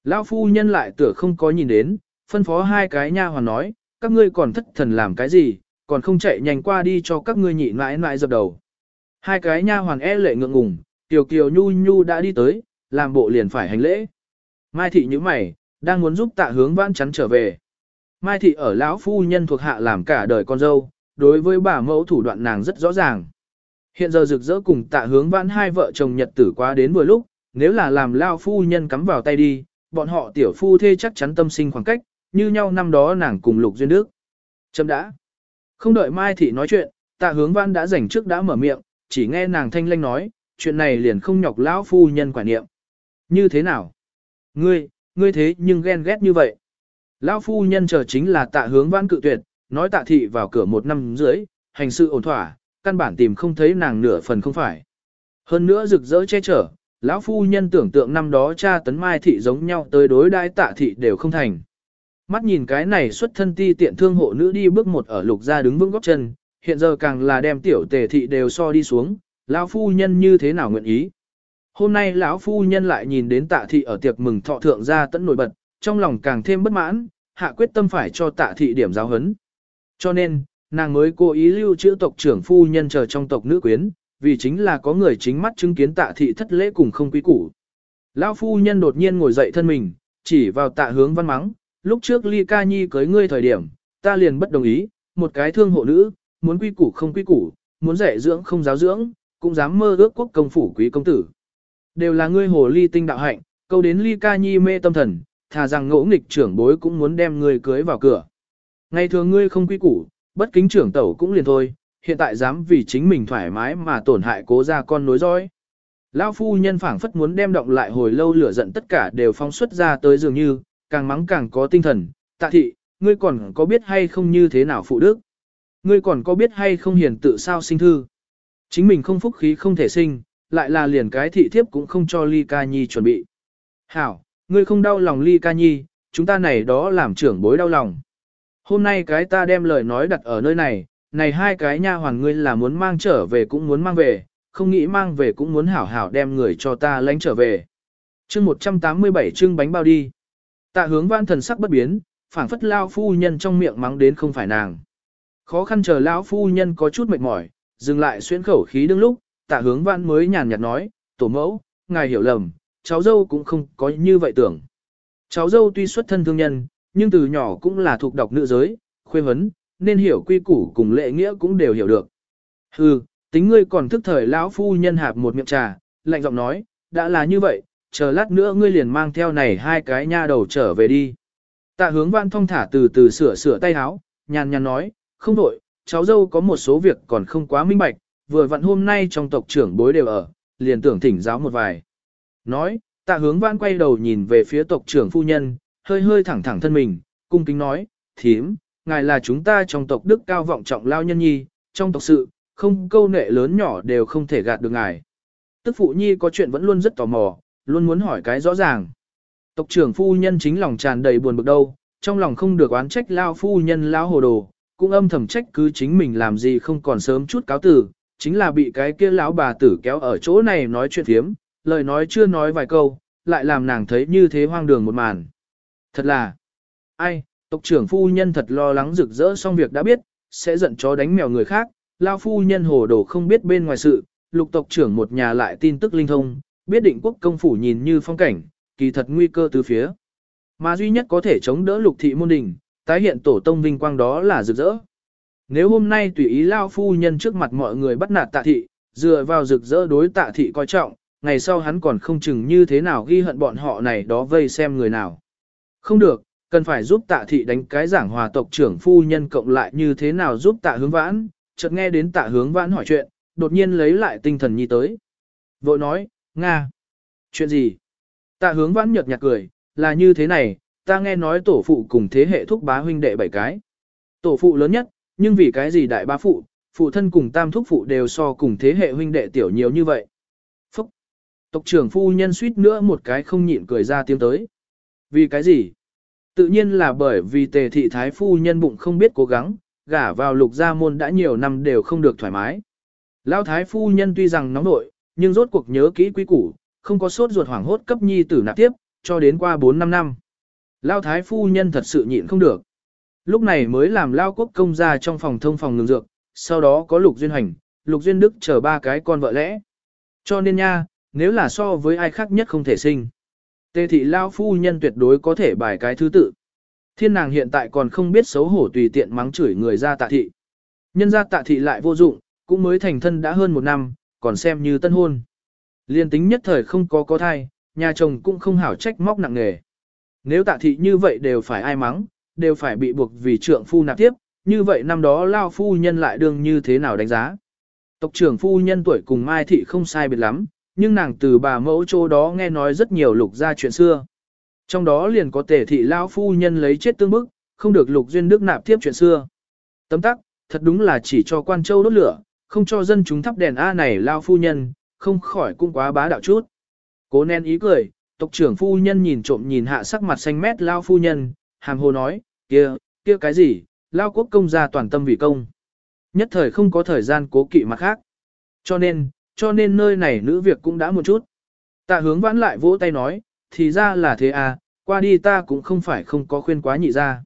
Lão phu nhân lại tựa không có nhìn đến, phân phó hai cái nha hoàn nói, các ngươi còn thất thần làm cái gì, còn không chạy nhanh qua đi cho các ngươi nhị mãi mãi dập đầu. Hai cái nha hoàn e lệ ngượng ngùng, tiểu kiều nhu nhu đã đi tới, làm bộ liền phải hành lễ. Mai thị như mày, đang muốn giúp tạ hướng vãn chắn trở về. Mai thị ở lão phu nhân thuộc hạ làm cả đời con dâu, đối với bà mẫu thủ đoạn nàng rất rõ ràng. Hiện giờ rực rỡ cùng tạ hướng vãn hai vợ chồng nhật tử quá đến vừa lúc, nếu là làm lão phu nhân cắm vào tay đi, bọn họ tiểu phu thê chắc chắn tâm sinh khoảng cách, như nhau năm đó nàng cùng lục duyên đức. Chấm đã. Không đợi Mai thị nói chuyện, tạ hướng vãn đã rảnh trước đã mở miệng, chỉ nghe nàng thanh lanh nói, chuyện này liền không nhọc lão phu nhân quả niệm. Như thế nào? Ngươi, ngươi thế nhưng ghen ghét như vậy. Lão phu nhân chờ chính là tạ hướng vãn cự tuyệt, nói tạ thị vào cửa một năm dưới, hành sự ổn thỏa, căn bản tìm không thấy nàng nửa phần không phải. Hơn nữa rực rỡ che chở, lão phu nhân tưởng tượng năm đó cha tấn mai thị giống nhau tới đối đãi tạ thị đều không thành. Mắt nhìn cái này xuất thân ti tiện thương hộ nữ đi bước một ở lục ra đứng vững góc chân, hiện giờ càng là đem tiểu tề thị đều so đi xuống, lão phu nhân như thế nào nguyện ý. Hôm nay lão phu nhân lại nhìn đến tạ thị ở tiệc mừng thọ thượng ra tận nổi bật, trong lòng càng thêm bất mãn, hạ quyết tâm phải cho tạ thị điểm giáo hấn. Cho nên, nàng mới cố ý lưu trữ tộc trưởng phu nhân chờ trong tộc nữ quyến, vì chính là có người chính mắt chứng kiến tạ thị thất lễ cùng không quý củ. Lão phu nhân đột nhiên ngồi dậy thân mình, chỉ vào tạ hướng văn mắng, lúc trước ly ca nhi cưới ngươi thời điểm, ta liền bất đồng ý, một cái thương hộ nữ, muốn quy củ không quy củ, muốn dạy dưỡng không giáo dưỡng, cũng dám mơ ước quốc công phủ quý công tử. Đều là ngươi hồ ly tinh đạo hạnh, câu đến ly ca nhi mê tâm thần, thà rằng ngỗ nghịch trưởng bối cũng muốn đem ngươi cưới vào cửa. Ngày thường ngươi không quy củ, bất kính trưởng tẩu cũng liền thôi, hiện tại dám vì chính mình thoải mái mà tổn hại cố ra con nối dõi. Lão phu nhân phảng phất muốn đem động lại hồi lâu lửa giận tất cả đều phóng xuất ra tới dường như, càng mắng càng có tinh thần, tạ thị, ngươi còn có biết hay không như thế nào phụ đức? Ngươi còn có biết hay không hiền tự sao sinh thư? Chính mình không phúc khí không thể sinh, lại là liền cái thị thiếp cũng không cho ly ca nhi chuẩn bị. Hảo, ngươi không đau lòng ly ca nhi, chúng ta này đó làm trưởng bối đau lòng. Hôm nay cái ta đem lời nói đặt ở nơi này, này hai cái nha hoàn ngươi là muốn mang trở về cũng muốn mang về, không nghĩ mang về cũng muốn hảo hảo đem người cho ta lánh trở về. chương 187 trưng bánh bao đi. Tạ hướng văn thần sắc bất biến, phảng phất lao phu nhân trong miệng mắng đến không phải nàng. Khó khăn chờ lão phu nhân có chút mệt mỏi, dừng lại xuyên khẩu khí đương lúc, tạ hướng văn mới nhàn nhạt nói, tổ mẫu, ngài hiểu lầm, cháu dâu cũng không có như vậy tưởng. Cháu dâu tuy xuất thân thương nhân, nhưng từ nhỏ cũng là thuộc đọc nữ giới, khuê vấn, nên hiểu quy củ cùng lệ nghĩa cũng đều hiểu được. Hừ, tính ngươi còn thức thời lão phu nhân hạp một miệng trà, lạnh giọng nói, đã là như vậy, chờ lát nữa ngươi liền mang theo này hai cái nha đầu trở về đi. Tạ hướng văn thông thả từ từ sửa sửa tay áo, nhàn nhàn nói, không đổi, cháu dâu có một số việc còn không quá minh bạch, vừa vặn hôm nay trong tộc trưởng bối đều ở, liền tưởng thỉnh giáo một vài. Nói, tạ hướng văn quay đầu nhìn về phía tộc trưởng phu nhân, hơi hơi thẳng thẳng thân mình, cung kính nói, thím, ngài là chúng ta trong tộc đức cao vọng trọng lao nhân nhi, trong tộc sự, không câu nệ lớn nhỏ đều không thể gạt được ngài. Tức phụ nhi có chuyện vẫn luôn rất tò mò, luôn muốn hỏi cái rõ ràng. Tộc trưởng phu nhân chính lòng tràn đầy buồn bực đâu, trong lòng không được oán trách lao phu nhân lao hồ đồ, cũng âm thầm trách cứ chính mình làm gì không còn sớm chút cáo tử, chính là bị cái kia lão bà tử kéo ở chỗ này nói chuyện thiếm, lời nói chưa nói vài câu, lại làm nàng thấy như thế hoang đường một màn. Thật là, ai, tộc trưởng phu nhân thật lo lắng rực rỡ xong việc đã biết, sẽ giận chó đánh mèo người khác, lao phu nhân hồ đồ không biết bên ngoài sự, lục tộc trưởng một nhà lại tin tức linh thông, biết định quốc công phủ nhìn như phong cảnh, kỳ thật nguy cơ từ phía. Mà duy nhất có thể chống đỡ lục thị môn đình, tái hiện tổ tông vinh quang đó là rực rỡ. Nếu hôm nay tùy ý lao phu nhân trước mặt mọi người bắt nạt tạ thị, dựa vào rực rỡ đối tạ thị coi trọng, ngày sau hắn còn không chừng như thế nào ghi hận bọn họ này đó vây xem người nào. Không được, cần phải giúp tạ thị đánh cái giảng hòa tộc trưởng phu nhân cộng lại như thế nào giúp tạ hướng vãn, chợt nghe đến tạ hướng vãn hỏi chuyện, đột nhiên lấy lại tinh thần nhi tới. Vội nói, Nga, chuyện gì? Tạ hướng vãn nhợt nhạt cười, là như thế này, ta nghe nói tổ phụ cùng thế hệ thúc bá huynh đệ bảy cái. Tổ phụ lớn nhất, nhưng vì cái gì đại bá phụ, phụ thân cùng tam thúc phụ đều so cùng thế hệ huynh đệ tiểu nhiều như vậy. Phúc! Tộc trưởng phu nhân suýt nữa một cái không nhịn cười ra tiếng tới. Vì cái gì? Tự nhiên là bởi vì tề thị thái phu nhân bụng không biết cố gắng, gả vào lục gia môn đã nhiều năm đều không được thoải mái. Lão thái phu nhân tuy rằng nóng nội, nhưng rốt cuộc nhớ kỹ quý củ, không có sốt ruột hoảng hốt cấp nhi tử nạp tiếp, cho đến qua 4-5 năm. Lao thái phu nhân thật sự nhịn không được. Lúc này mới làm Lao quốc công ra trong phòng thông phòng ngừng dược, sau đó có lục duyên hành, lục duyên đức chờ ba cái con vợ lẽ. Cho nên nha, nếu là so với ai khác nhất không thể sinh. Tề thị Lao phu nhân tuyệt đối có thể bài cái thứ tự. Thiên nàng hiện tại còn không biết xấu hổ tùy tiện mắng chửi người ra tạ thị. Nhân ra tạ thị lại vô dụng, cũng mới thành thân đã hơn một năm, còn xem như tân hôn. Liên tính nhất thời không có có thai, nhà chồng cũng không hảo trách móc nặng nghề. Nếu tạ thị như vậy đều phải ai mắng, đều phải bị buộc vì trượng phu nạp tiếp, như vậy năm đó lao phu nhân lại đương như thế nào đánh giá. Tộc trưởng phu nhân tuổi cùng Mai thị không sai biệt lắm, nhưng nàng từ bà mẫu chỗ đó nghe nói rất nhiều lục ra chuyện xưa. Trong đó liền có tể thị lao phu nhân lấy chết tương bức, không được lục duyên đức nạp tiếp chuyện xưa. Tấm tắc, thật đúng là chỉ cho quan châu đốt lửa, không cho dân chúng thắp đèn A này lao phu nhân, không khỏi cũng quá bá đạo chút. Cố nén ý cười, tộc trưởng phu nhân nhìn trộm nhìn hạ sắc mặt xanh mét lao phu nhân, hàm hồ nói, kia, kia cái gì, lao quốc công gia toàn tâm vì công. Nhất thời không có thời gian cố kỵ mặt khác. Cho nên, cho nên nơi này nữ việc cũng đã một chút. Tạ hướng vãn lại vỗ tay nói, thì ra là thế à, qua đi ta cũng không phải không có khuyên quá nhị ra.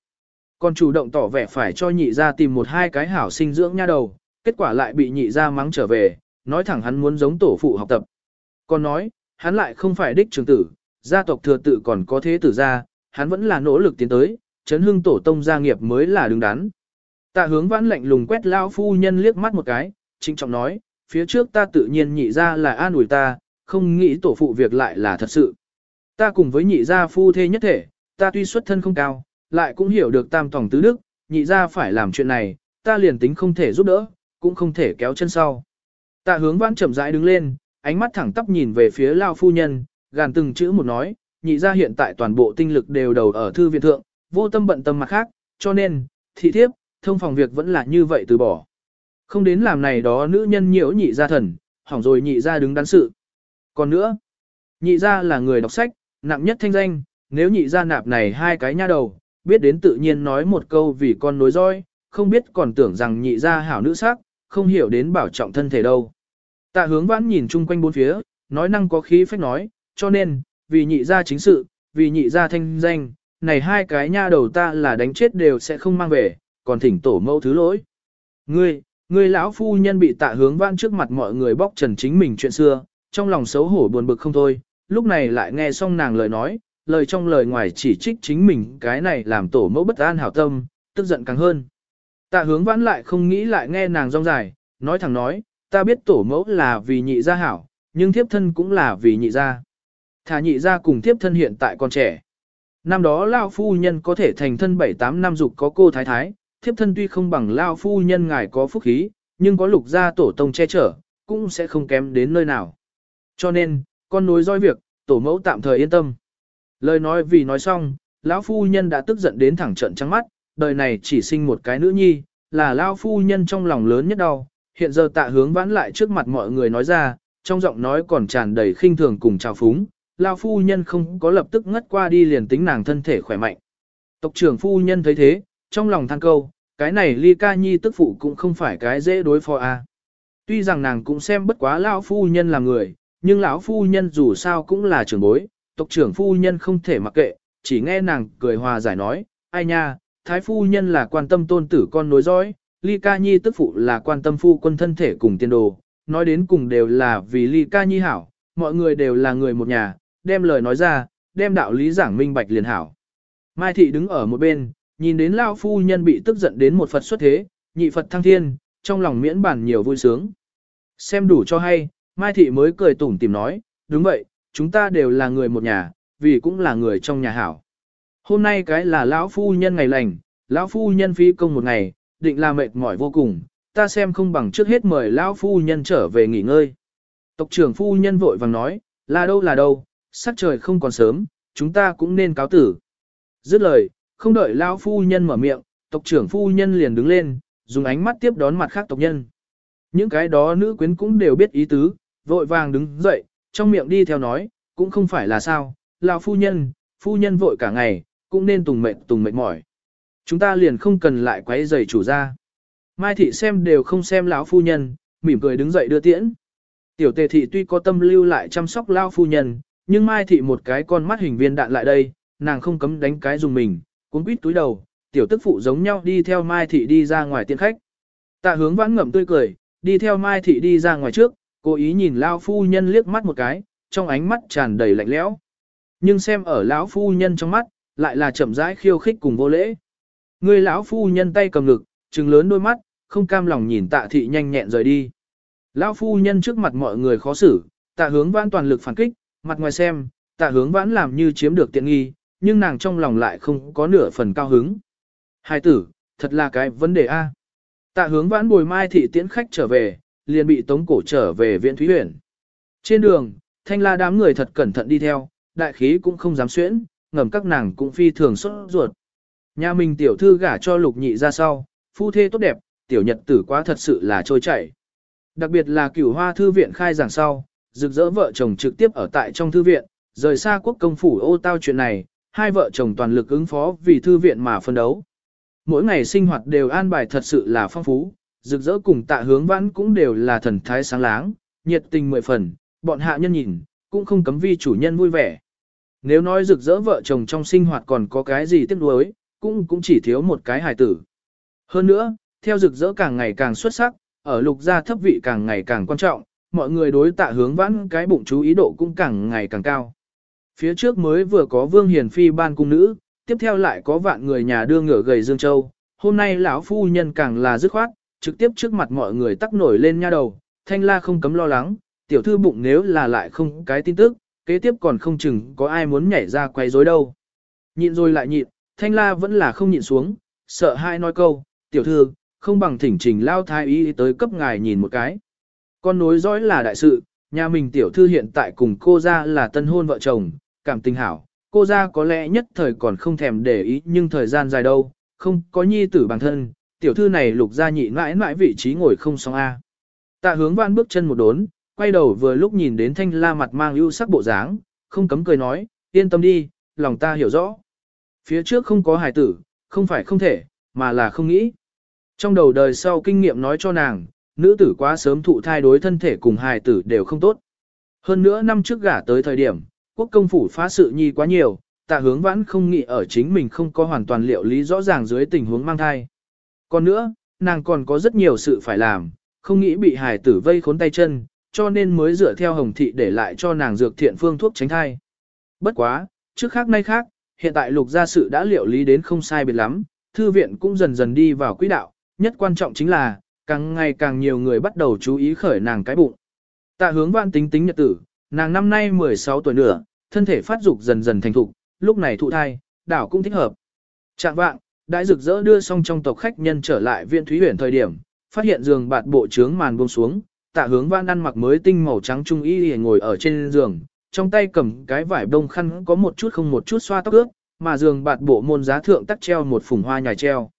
Còn chủ động tỏ vẻ phải cho nhị ra tìm một hai cái hảo sinh dưỡng nha đầu, kết quả lại bị nhị ra mắng trở về, nói thẳng hắn muốn giống tổ phụ học tập. Còn nói, hắn lại không phải đích trường tử, gia tộc thừa tự còn có thế tử gia, hắn vẫn là nỗ lực tiến tới, chấn hưng tổ tông gia nghiệp mới là đứng đắn. Tạ hướng vãn lạnh lùng quét lao phu nhân liếc mắt một cái, trinh trọng nói, phía trước ta tự nhiên nhị ra là an ủi ta, không nghĩ tổ phụ việc lại là thật sự. Ta cùng với nhị gia phu thê nhất thể, ta tuy xuất thân không cao, lại cũng hiểu được tam tòng tứ đức, nhị gia phải làm chuyện này, ta liền tính không thể giúp đỡ, cũng không thể kéo chân sau. Tạ hướng vãn chậm rãi đứng lên, ánh mắt thẳng tắp nhìn về phía lao phu nhân, gàn từng chữ một nói, nhị gia hiện tại toàn bộ tinh lực đều đầu ở thư viện thượng, vô tâm bận tâm mặt khác, cho nên, thị thiếp, thông phòng việc vẫn là như vậy từ bỏ. Không đến làm này đó nữ nhân nhiễu nhị ra thần, hỏng rồi nhị ra đứng đắn sự. Còn nữa, nhị ra là người đọc sách, nặng nhất thanh danh, nếu nhị ra nạp này hai cái nha đầu, biết đến tự nhiên nói một câu vì con nối roi, không biết còn tưởng rằng nhị ra hảo nữ sắc, không hiểu đến bảo trọng thân thể đâu. Tạ hướng vãn nhìn chung quanh bốn phía, nói năng có khí phách nói, cho nên, vì nhị ra chính sự, vì nhị ra thanh danh, này hai cái nha đầu ta là đánh chết đều sẽ không mang về, còn thỉnh tổ mẫu thứ lỗi. Ngươi, ngươi lão phu nhân bị tạ hướng vãn trước mặt mọi người bóc trần chính mình chuyện xưa, trong lòng xấu hổ buồn bực không thôi, lúc này lại nghe xong nàng lời nói, lời trong lời ngoài chỉ trích chính mình cái này làm tổ mẫu bất an hảo tâm, tức giận càng hơn. Tạ hướng vãn lại không nghĩ lại nghe nàng rong dài, nói thẳng nói, ta biết tổ mẫu là vì nhị gia hảo, nhưng thiếp thân cũng là vì nhị gia. Thả nhị gia cùng thiếp thân hiện tại còn trẻ. Năm đó Lao Phu Nhân có thể thành thân 7-8 năm dục có cô thái thái, thiếp thân tuy không bằng Lao Phu Nhân ngài có phúc khí, nhưng có lục gia tổ tông che chở, cũng sẽ không kém đến nơi nào. Cho nên, con nối dõi việc, tổ mẫu tạm thời yên tâm. Lời nói vì nói xong, lão phu nhân đã tức giận đến thẳng trận trắng mắt, đời này chỉ sinh một cái nữ nhi, là lão phu nhân trong lòng lớn nhất đau. Hiện giờ tạ hướng vãn lại trước mặt mọi người nói ra, trong giọng nói còn tràn đầy khinh thường cùng trào phúng, lão phu nhân không có lập tức ngất qua đi liền tính nàng thân thể khỏe mạnh. Tộc trưởng phu nhân thấy thế, trong lòng than câu, cái này ly ca nhi tức phụ cũng không phải cái dễ đối phó a. À. Tuy rằng nàng cũng xem bất quá lão phu nhân là người, nhưng lão phu nhân dù sao cũng là trưởng bối, tộc trưởng phu nhân không thể mặc kệ, chỉ nghe nàng cười hòa giải nói, ai nha, thái phu nhân là quan tâm tôn tử con nối dõi, ly ca nhi tức phụ là quan tâm phu quân thân thể cùng tiên đồ, nói đến cùng đều là vì ly ca nhi hảo, mọi người đều là người một nhà, đem lời nói ra, đem đạo lý giảng minh bạch liền hảo. Mai thị đứng ở một bên, nhìn đến lão phu nhân bị tức giận đến một Phật xuất thế, nhị Phật thăng thiên, trong lòng miễn bản nhiều vui sướng. Xem đủ cho hay, Mai thị mới cười tủm tìm nói, đúng vậy, chúng ta đều là người một nhà, vì cũng là người trong nhà hảo. Hôm nay cái là lão phu nhân ngày lành, lão phu nhân phí công một ngày, định là mệt mỏi vô cùng, ta xem không bằng trước hết mời lão phu nhân trở về nghỉ ngơi. Tộc trưởng phu nhân vội vàng nói, là đâu là đâu, sắc trời không còn sớm, chúng ta cũng nên cáo tử. Dứt lời, không đợi lão phu nhân mở miệng, tộc trưởng phu nhân liền đứng lên, dùng ánh mắt tiếp đón mặt khác tộc nhân. Những cái đó nữ quyến cũng đều biết ý tứ, vội vàng đứng dậy, trong miệng đi theo nói, cũng không phải là sao, lão phu nhân, phu nhân vội cả ngày, cũng nên tùng mệt tùng mệt mỏi. Chúng ta liền không cần lại quấy giày chủ ra. Mai thị xem đều không xem lão phu nhân, mỉm cười đứng dậy đưa tiễn. Tiểu tề thị tuy có tâm lưu lại chăm sóc lão phu nhân, nhưng Mai thị một cái con mắt hình viên đạn lại đây, nàng không cấm đánh cái dùng mình, cuốn quýt túi đầu, tiểu tức phụ giống nhau đi theo Mai thị đi ra ngoài tiện khách. Tạ hướng vãn ngậm tươi cười, đi theo Mai thị đi ra ngoài trước, cố ý nhìn lão phu nhân liếc mắt một cái, trong ánh mắt tràn đầy lạnh lẽo. Nhưng xem ở lão phu nhân trong mắt, lại là chậm rãi khiêu khích cùng vô lễ. Người lão phu nhân tay cầm ngực, trừng lớn đôi mắt, không cam lòng nhìn tạ thị nhanh nhẹn rời đi. Lão phu nhân trước mặt mọi người khó xử, tạ hướng vãn toàn lực phản kích, mặt ngoài xem, tạ hướng vãn làm như chiếm được tiện nghi, nhưng nàng trong lòng lại không có nửa phần cao hứng. Hai tử, thật là cái vấn đề A. Tạ hướng vãn bồi mai thị tiễn khách trở về, liền bị tống cổ trở về viện Thúy Huyền. Trên đường, thanh la đám người thật cẩn thận đi theo, đại khí cũng không dám xuyễn, ngầm các nàng cũng phi thường xuất ruột. Nhà mình tiểu thư gả cho lục nhị ra sau, phu thê tốt đẹp, tiểu nhật tử quá thật sự là trôi chảy. Đặc biệt là cửu hoa thư viện khai giảng sau, rực rỡ vợ chồng trực tiếp ở tại trong thư viện, rời xa quốc công phủ ô tao chuyện này, hai vợ chồng toàn lực ứng phó vì thư viện mà phân đấu. Mỗi ngày sinh hoạt đều an bài thật sự là phong phú, rực rỡ cùng tạ hướng vãn cũng đều là thần thái sáng láng, nhiệt tình mười phần, bọn hạ nhân nhìn, cũng không cấm vi chủ nhân vui vẻ. Nếu nói rực rỡ vợ chồng trong sinh hoạt còn có cái gì tiếc nuối, cũng cũng chỉ thiếu một cái hài tử. Hơn nữa, theo rực rỡ càng ngày càng xuất sắc, ở lục gia thấp vị càng ngày càng quan trọng, mọi người đối tạ hướng vãn cái bụng chú ý độ cũng càng ngày càng cao. Phía trước mới vừa có Vương Hiền Phi ban cung nữ, tiếp theo lại có vạn người nhà đưa ngựa gầy Dương Châu, hôm nay lão phu nhân càng là dứt khoát, trực tiếp trước mặt mọi người tắc nổi lên nha đầu, thanh la không cấm lo lắng, tiểu thư bụng nếu là lại không cái tin tức, kế tiếp còn không chừng có ai muốn nhảy ra quay rối đâu. Nhịn rồi lại nhịn, thanh la vẫn là không nhịn xuống, sợ hai nói câu, tiểu thư, không bằng thỉnh trình lao thái y tới cấp ngài nhìn một cái. Con nối dõi là đại sự, nhà mình tiểu thư hiện tại cùng cô ra là tân hôn vợ chồng, cảm tình hảo, cô ra có lẽ nhất thời còn không thèm để ý nhưng thời gian dài đâu, không có nhi tử bản thân, tiểu thư này lục ra nhị mãi mãi vị trí ngồi không xong A. Tạ hướng văn bước chân một đốn, quay đầu vừa lúc nhìn đến thanh la mặt mang ưu sắc bộ dáng, không cấm cười nói, yên tâm đi, lòng ta hiểu rõ. Phía trước không có hài tử, không phải không thể, mà là không nghĩ. Trong đầu đời sau kinh nghiệm nói cho nàng, nữ tử quá sớm thụ thai đối thân thể cùng hài tử đều không tốt. Hơn nữa năm trước gả tới thời điểm, quốc công phủ phá sự nhi quá nhiều, tạ hướng vãn không nghĩ ở chính mình không có hoàn toàn liệu lý rõ ràng dưới tình huống mang thai. Còn nữa, nàng còn có rất nhiều sự phải làm, không nghĩ bị hài tử vây khốn tay chân, cho nên mới dựa theo hồng thị để lại cho nàng dược thiện phương thuốc tránh thai. Bất quá, trước khác nay khác, hiện tại lục gia sự đã liệu lý đến không sai biệt lắm, thư viện cũng dần dần đi vào quỹ đạo, nhất quan trọng chính là, càng ngày càng nhiều người bắt đầu chú ý khởi nàng cái bụng. Tạ hướng vạn tính tính nhật tử, nàng năm nay 16 tuổi nữa, thân thể phát dục dần dần thành thục, lúc này thụ thai, đảo cũng thích hợp. Trạng vạng, đại rực rỡ đưa xong trong tộc khách nhân trở lại viện thúy huyền thời điểm, phát hiện giường bạt bộ trướng màn buông xuống, tạ hướng vạn ăn mặc mới tinh màu trắng trung y ngồi ở trên giường, trong tay cầm cái vải đông khăn có một chút không một chút xoa tóc ướt, mà giường bạt bộ môn giá thượng tắt treo một phùng hoa nhài treo.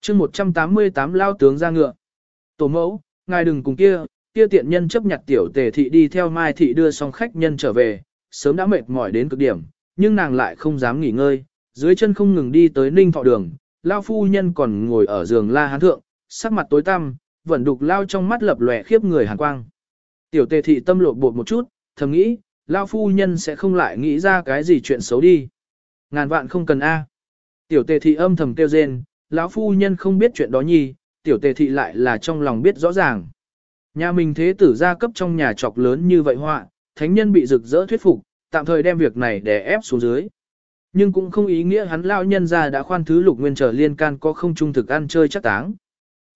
chương 188 lao tướng ra ngựa. Tổ mẫu, ngài đừng cùng kia, kia tiện nhân chấp nhặt tiểu tề thị đi theo mai thị đưa xong khách nhân trở về, sớm đã mệt mỏi đến cực điểm, nhưng nàng lại không dám nghỉ ngơi, dưới chân không ngừng đi tới ninh thọ đường, lao phu nhân còn ngồi ở giường la hán thượng, sắc mặt tối tăm, vẫn đục lao trong mắt lập lòe khiếp người hàn quang. Tiểu tề thị tâm lộ bột một chút, thầm nghĩ, lao phu nhân sẽ không lại nghĩ ra cái gì chuyện xấu đi. Ngàn vạn không cần A. Tiểu tề thị âm thầm kêu rên, lão phu nhân không biết chuyện đó nhi, tiểu tề thị lại là trong lòng biết rõ ràng. Nhà mình thế tử gia cấp trong nhà trọc lớn như vậy họa, thánh nhân bị rực rỡ thuyết phục, tạm thời đem việc này để ép xuống dưới. Nhưng cũng không ý nghĩa hắn lão nhân gia đã khoan thứ lục nguyên trở liên can có không trung thực ăn chơi chắc táng.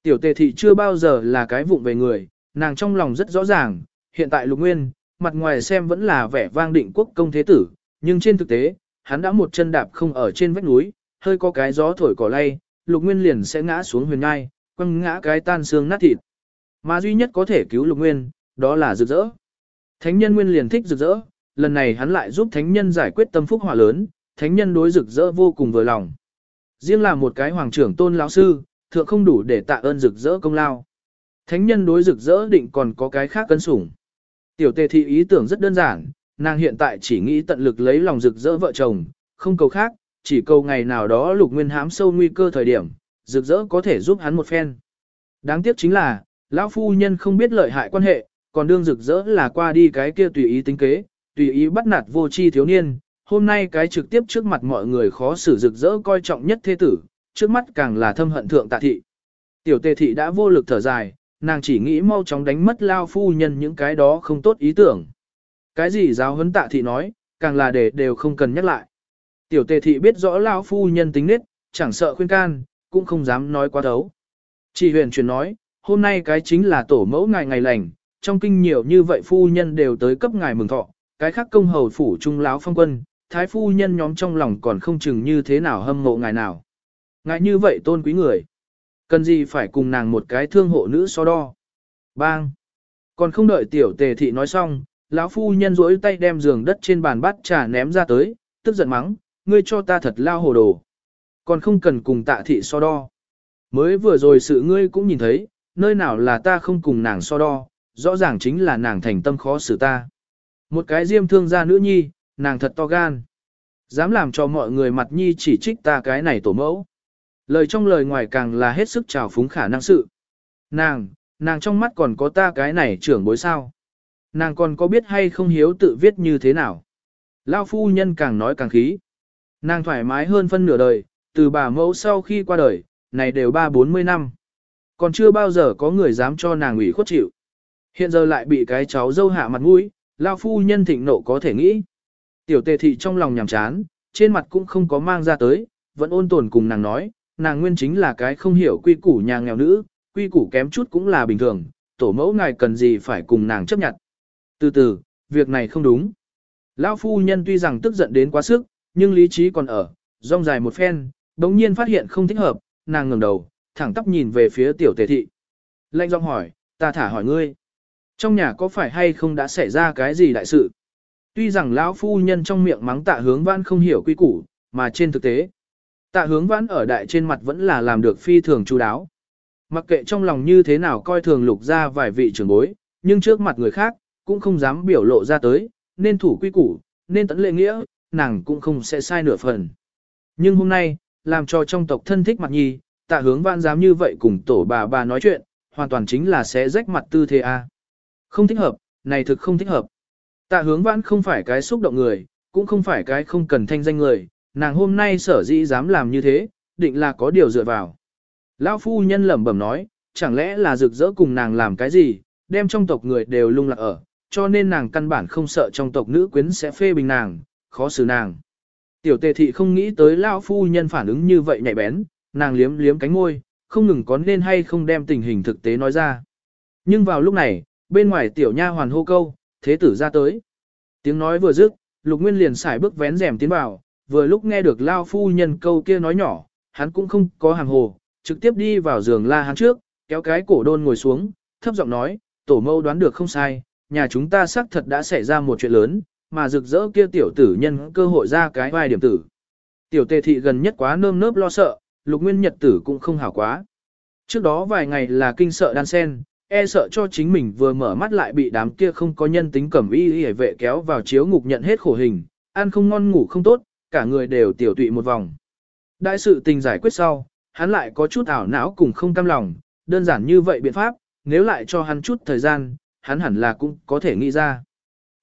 Tiểu tề thị chưa bao giờ là cái vụng về người, nàng trong lòng rất rõ ràng, hiện tại lục nguyên, mặt ngoài xem vẫn là vẻ vang định quốc công thế tử, nhưng trên thực tế, hắn đã một chân đạp không ở trên vách núi, hơi có cái gió thổi cỏ lay, lục nguyên liền sẽ ngã xuống huyền ngai, quăng ngã cái tan xương nát thịt. Mà duy nhất có thể cứu lục nguyên, đó là rực rỡ. Thánh nhân nguyên liền thích rực rỡ, lần này hắn lại giúp thánh nhân giải quyết tâm phúc hỏa lớn, thánh nhân đối rực rỡ vô cùng vừa lòng. Riêng là một cái hoàng trưởng tôn lão sư, thượng không đủ để tạ ơn rực rỡ công lao. Thánh nhân đối rực rỡ định còn có cái khác cân sủng. Tiểu tề thị ý tưởng rất đơn giản, nàng hiện tại chỉ nghĩ tận lực lấy lòng rực rỡ vợ chồng, không cầu khác, chỉ cầu ngày nào đó lục nguyên hám sâu nguy cơ thời điểm, rực rỡ có thể giúp hắn một phen. Đáng tiếc chính là, lão phu nhân không biết lợi hại quan hệ, còn đương rực rỡ là qua đi cái kia tùy ý tính kế, tùy ý bắt nạt vô tri thiếu niên, hôm nay cái trực tiếp trước mặt mọi người khó xử rực rỡ coi trọng nhất thế tử, trước mắt càng là thâm hận thượng tạ thị. Tiểu tề thị đã vô lực thở dài, nàng chỉ nghĩ mau chóng đánh mất lao phu nhân những cái đó không tốt ý tưởng. Cái gì giáo huấn tạ thị nói, càng là để đều không cần nhắc lại. Tiểu tề thị biết rõ lao phu nhân tính nết, chẳng sợ khuyên can, cũng không dám nói quá thấu. Chỉ huyền truyền nói, hôm nay cái chính là tổ mẫu ngài ngày lành, trong kinh nhiều như vậy phu nhân đều tới cấp ngài mừng thọ, cái khác công hầu phủ trung láo phong quân, thái phu nhân nhóm trong lòng còn không chừng như thế nào hâm mộ ngài nào. Ngài như vậy tôn quý người. Cần gì phải cùng nàng một cái thương hộ nữ so đo. Bang. Còn không đợi tiểu tề thị nói xong, lão phu nhân rỗi tay đem giường đất trên bàn bát trà ném ra tới, tức giận mắng, ngươi cho ta thật lao hồ đồ. Còn không cần cùng tạ thị so đo. Mới vừa rồi sự ngươi cũng nhìn thấy, nơi nào là ta không cùng nàng so đo, rõ ràng chính là nàng thành tâm khó xử ta. Một cái diêm thương gia nữ nhi, nàng thật to gan. Dám làm cho mọi người mặt nhi chỉ trích ta cái này tổ mẫu. Lời trong lời ngoài càng là hết sức trào phúng khả năng sự. Nàng, nàng trong mắt còn có ta cái này trưởng bối sao. Nàng còn có biết hay không hiếu tự viết như thế nào. Lao phu nhân càng nói càng khí. Nàng thoải mái hơn phân nửa đời, từ bà mẫu sau khi qua đời, này đều ba bốn mươi năm. Còn chưa bao giờ có người dám cho nàng ủy khuất chịu. Hiện giờ lại bị cái cháu dâu hạ mặt mũi, lao phu nhân thịnh nộ có thể nghĩ. Tiểu tề thị trong lòng nhàm chán, trên mặt cũng không có mang ra tới, vẫn ôn tồn cùng nàng nói, nàng nguyên chính là cái không hiểu quy củ nhà nghèo nữ, quy củ kém chút cũng là bình thường, tổ mẫu ngài cần gì phải cùng nàng chấp nhận. Từ từ, việc này không đúng. Lão phu nhân tuy rằng tức giận đến quá sức, nhưng lý trí còn ở, rong dài một phen, đống nhiên phát hiện không thích hợp, nàng ngẩng đầu, thẳng tắp nhìn về phía tiểu tề thị. Lệnh giọng hỏi, ta thả hỏi ngươi. Trong nhà có phải hay không đã xảy ra cái gì đại sự? Tuy rằng lão phu nhân trong miệng mắng tạ hướng vãn không hiểu quy củ, mà trên thực tế, tạ hướng vãn ở đại trên mặt vẫn là làm được phi thường chú đáo. Mặc kệ trong lòng như thế nào coi thường lục ra vài vị trưởng bối, nhưng trước mặt người khác, cũng không dám biểu lộ ra tới, nên thủ quy củ, nên tận lệ nghĩa, nàng cũng không sẽ sai nửa phần. Nhưng hôm nay, làm cho trong tộc thân thích mặt nhi, tạ hướng vãn dám như vậy cùng tổ bà bà nói chuyện, hoàn toàn chính là sẽ rách mặt tư thế A. Không thích hợp, này thực không thích hợp. Tạ hướng vãn không phải cái xúc động người, cũng không phải cái không cần thanh danh người, nàng hôm nay sở dĩ dám làm như thế, định là có điều dựa vào. Lão phu nhân lẩm bẩm nói, chẳng lẽ là rực rỡ cùng nàng làm cái gì, đem trong tộc người đều lung lạc ở, cho nên nàng căn bản không sợ trong tộc nữ quyến sẽ phê bình nàng, khó xử nàng. Tiểu tề thị không nghĩ tới lão phu nhân phản ứng như vậy nhạy bén, nàng liếm liếm cánh môi, không ngừng có nên hay không đem tình hình thực tế nói ra. Nhưng vào lúc này, bên ngoài tiểu nha hoàn hô câu, thế tử ra tới. Tiếng nói vừa dứt, lục nguyên liền xài bước vén rèm tiến vào, vừa lúc nghe được lao phu nhân câu kia nói nhỏ, hắn cũng không có hàng hồ, trực tiếp đi vào giường la hắn trước, kéo cái cổ đôn ngồi xuống, thấp giọng nói, tổ mâu đoán được không sai, nhà chúng ta xác thật đã xảy ra một chuyện lớn, mà rực rỡ kia tiểu tử nhân cơ hội ra cái vai điểm tử. Tiểu tề thị gần nhất quá nơm nớp lo sợ, lục nguyên nhật tử cũng không hảo quá. Trước đó vài ngày là kinh sợ đan sen, e sợ cho chính mình vừa mở mắt lại bị đám kia không có nhân tính cẩm y y vệ kéo vào chiếu ngục nhận hết khổ hình, ăn không ngon ngủ không tốt, cả người đều tiểu tụy một vòng. Đại sự tình giải quyết sau, hắn lại có chút ảo não cùng không cam lòng, đơn giản như vậy biện pháp, nếu lại cho hắn chút thời gian, hắn hẳn là cũng có thể nghĩ ra.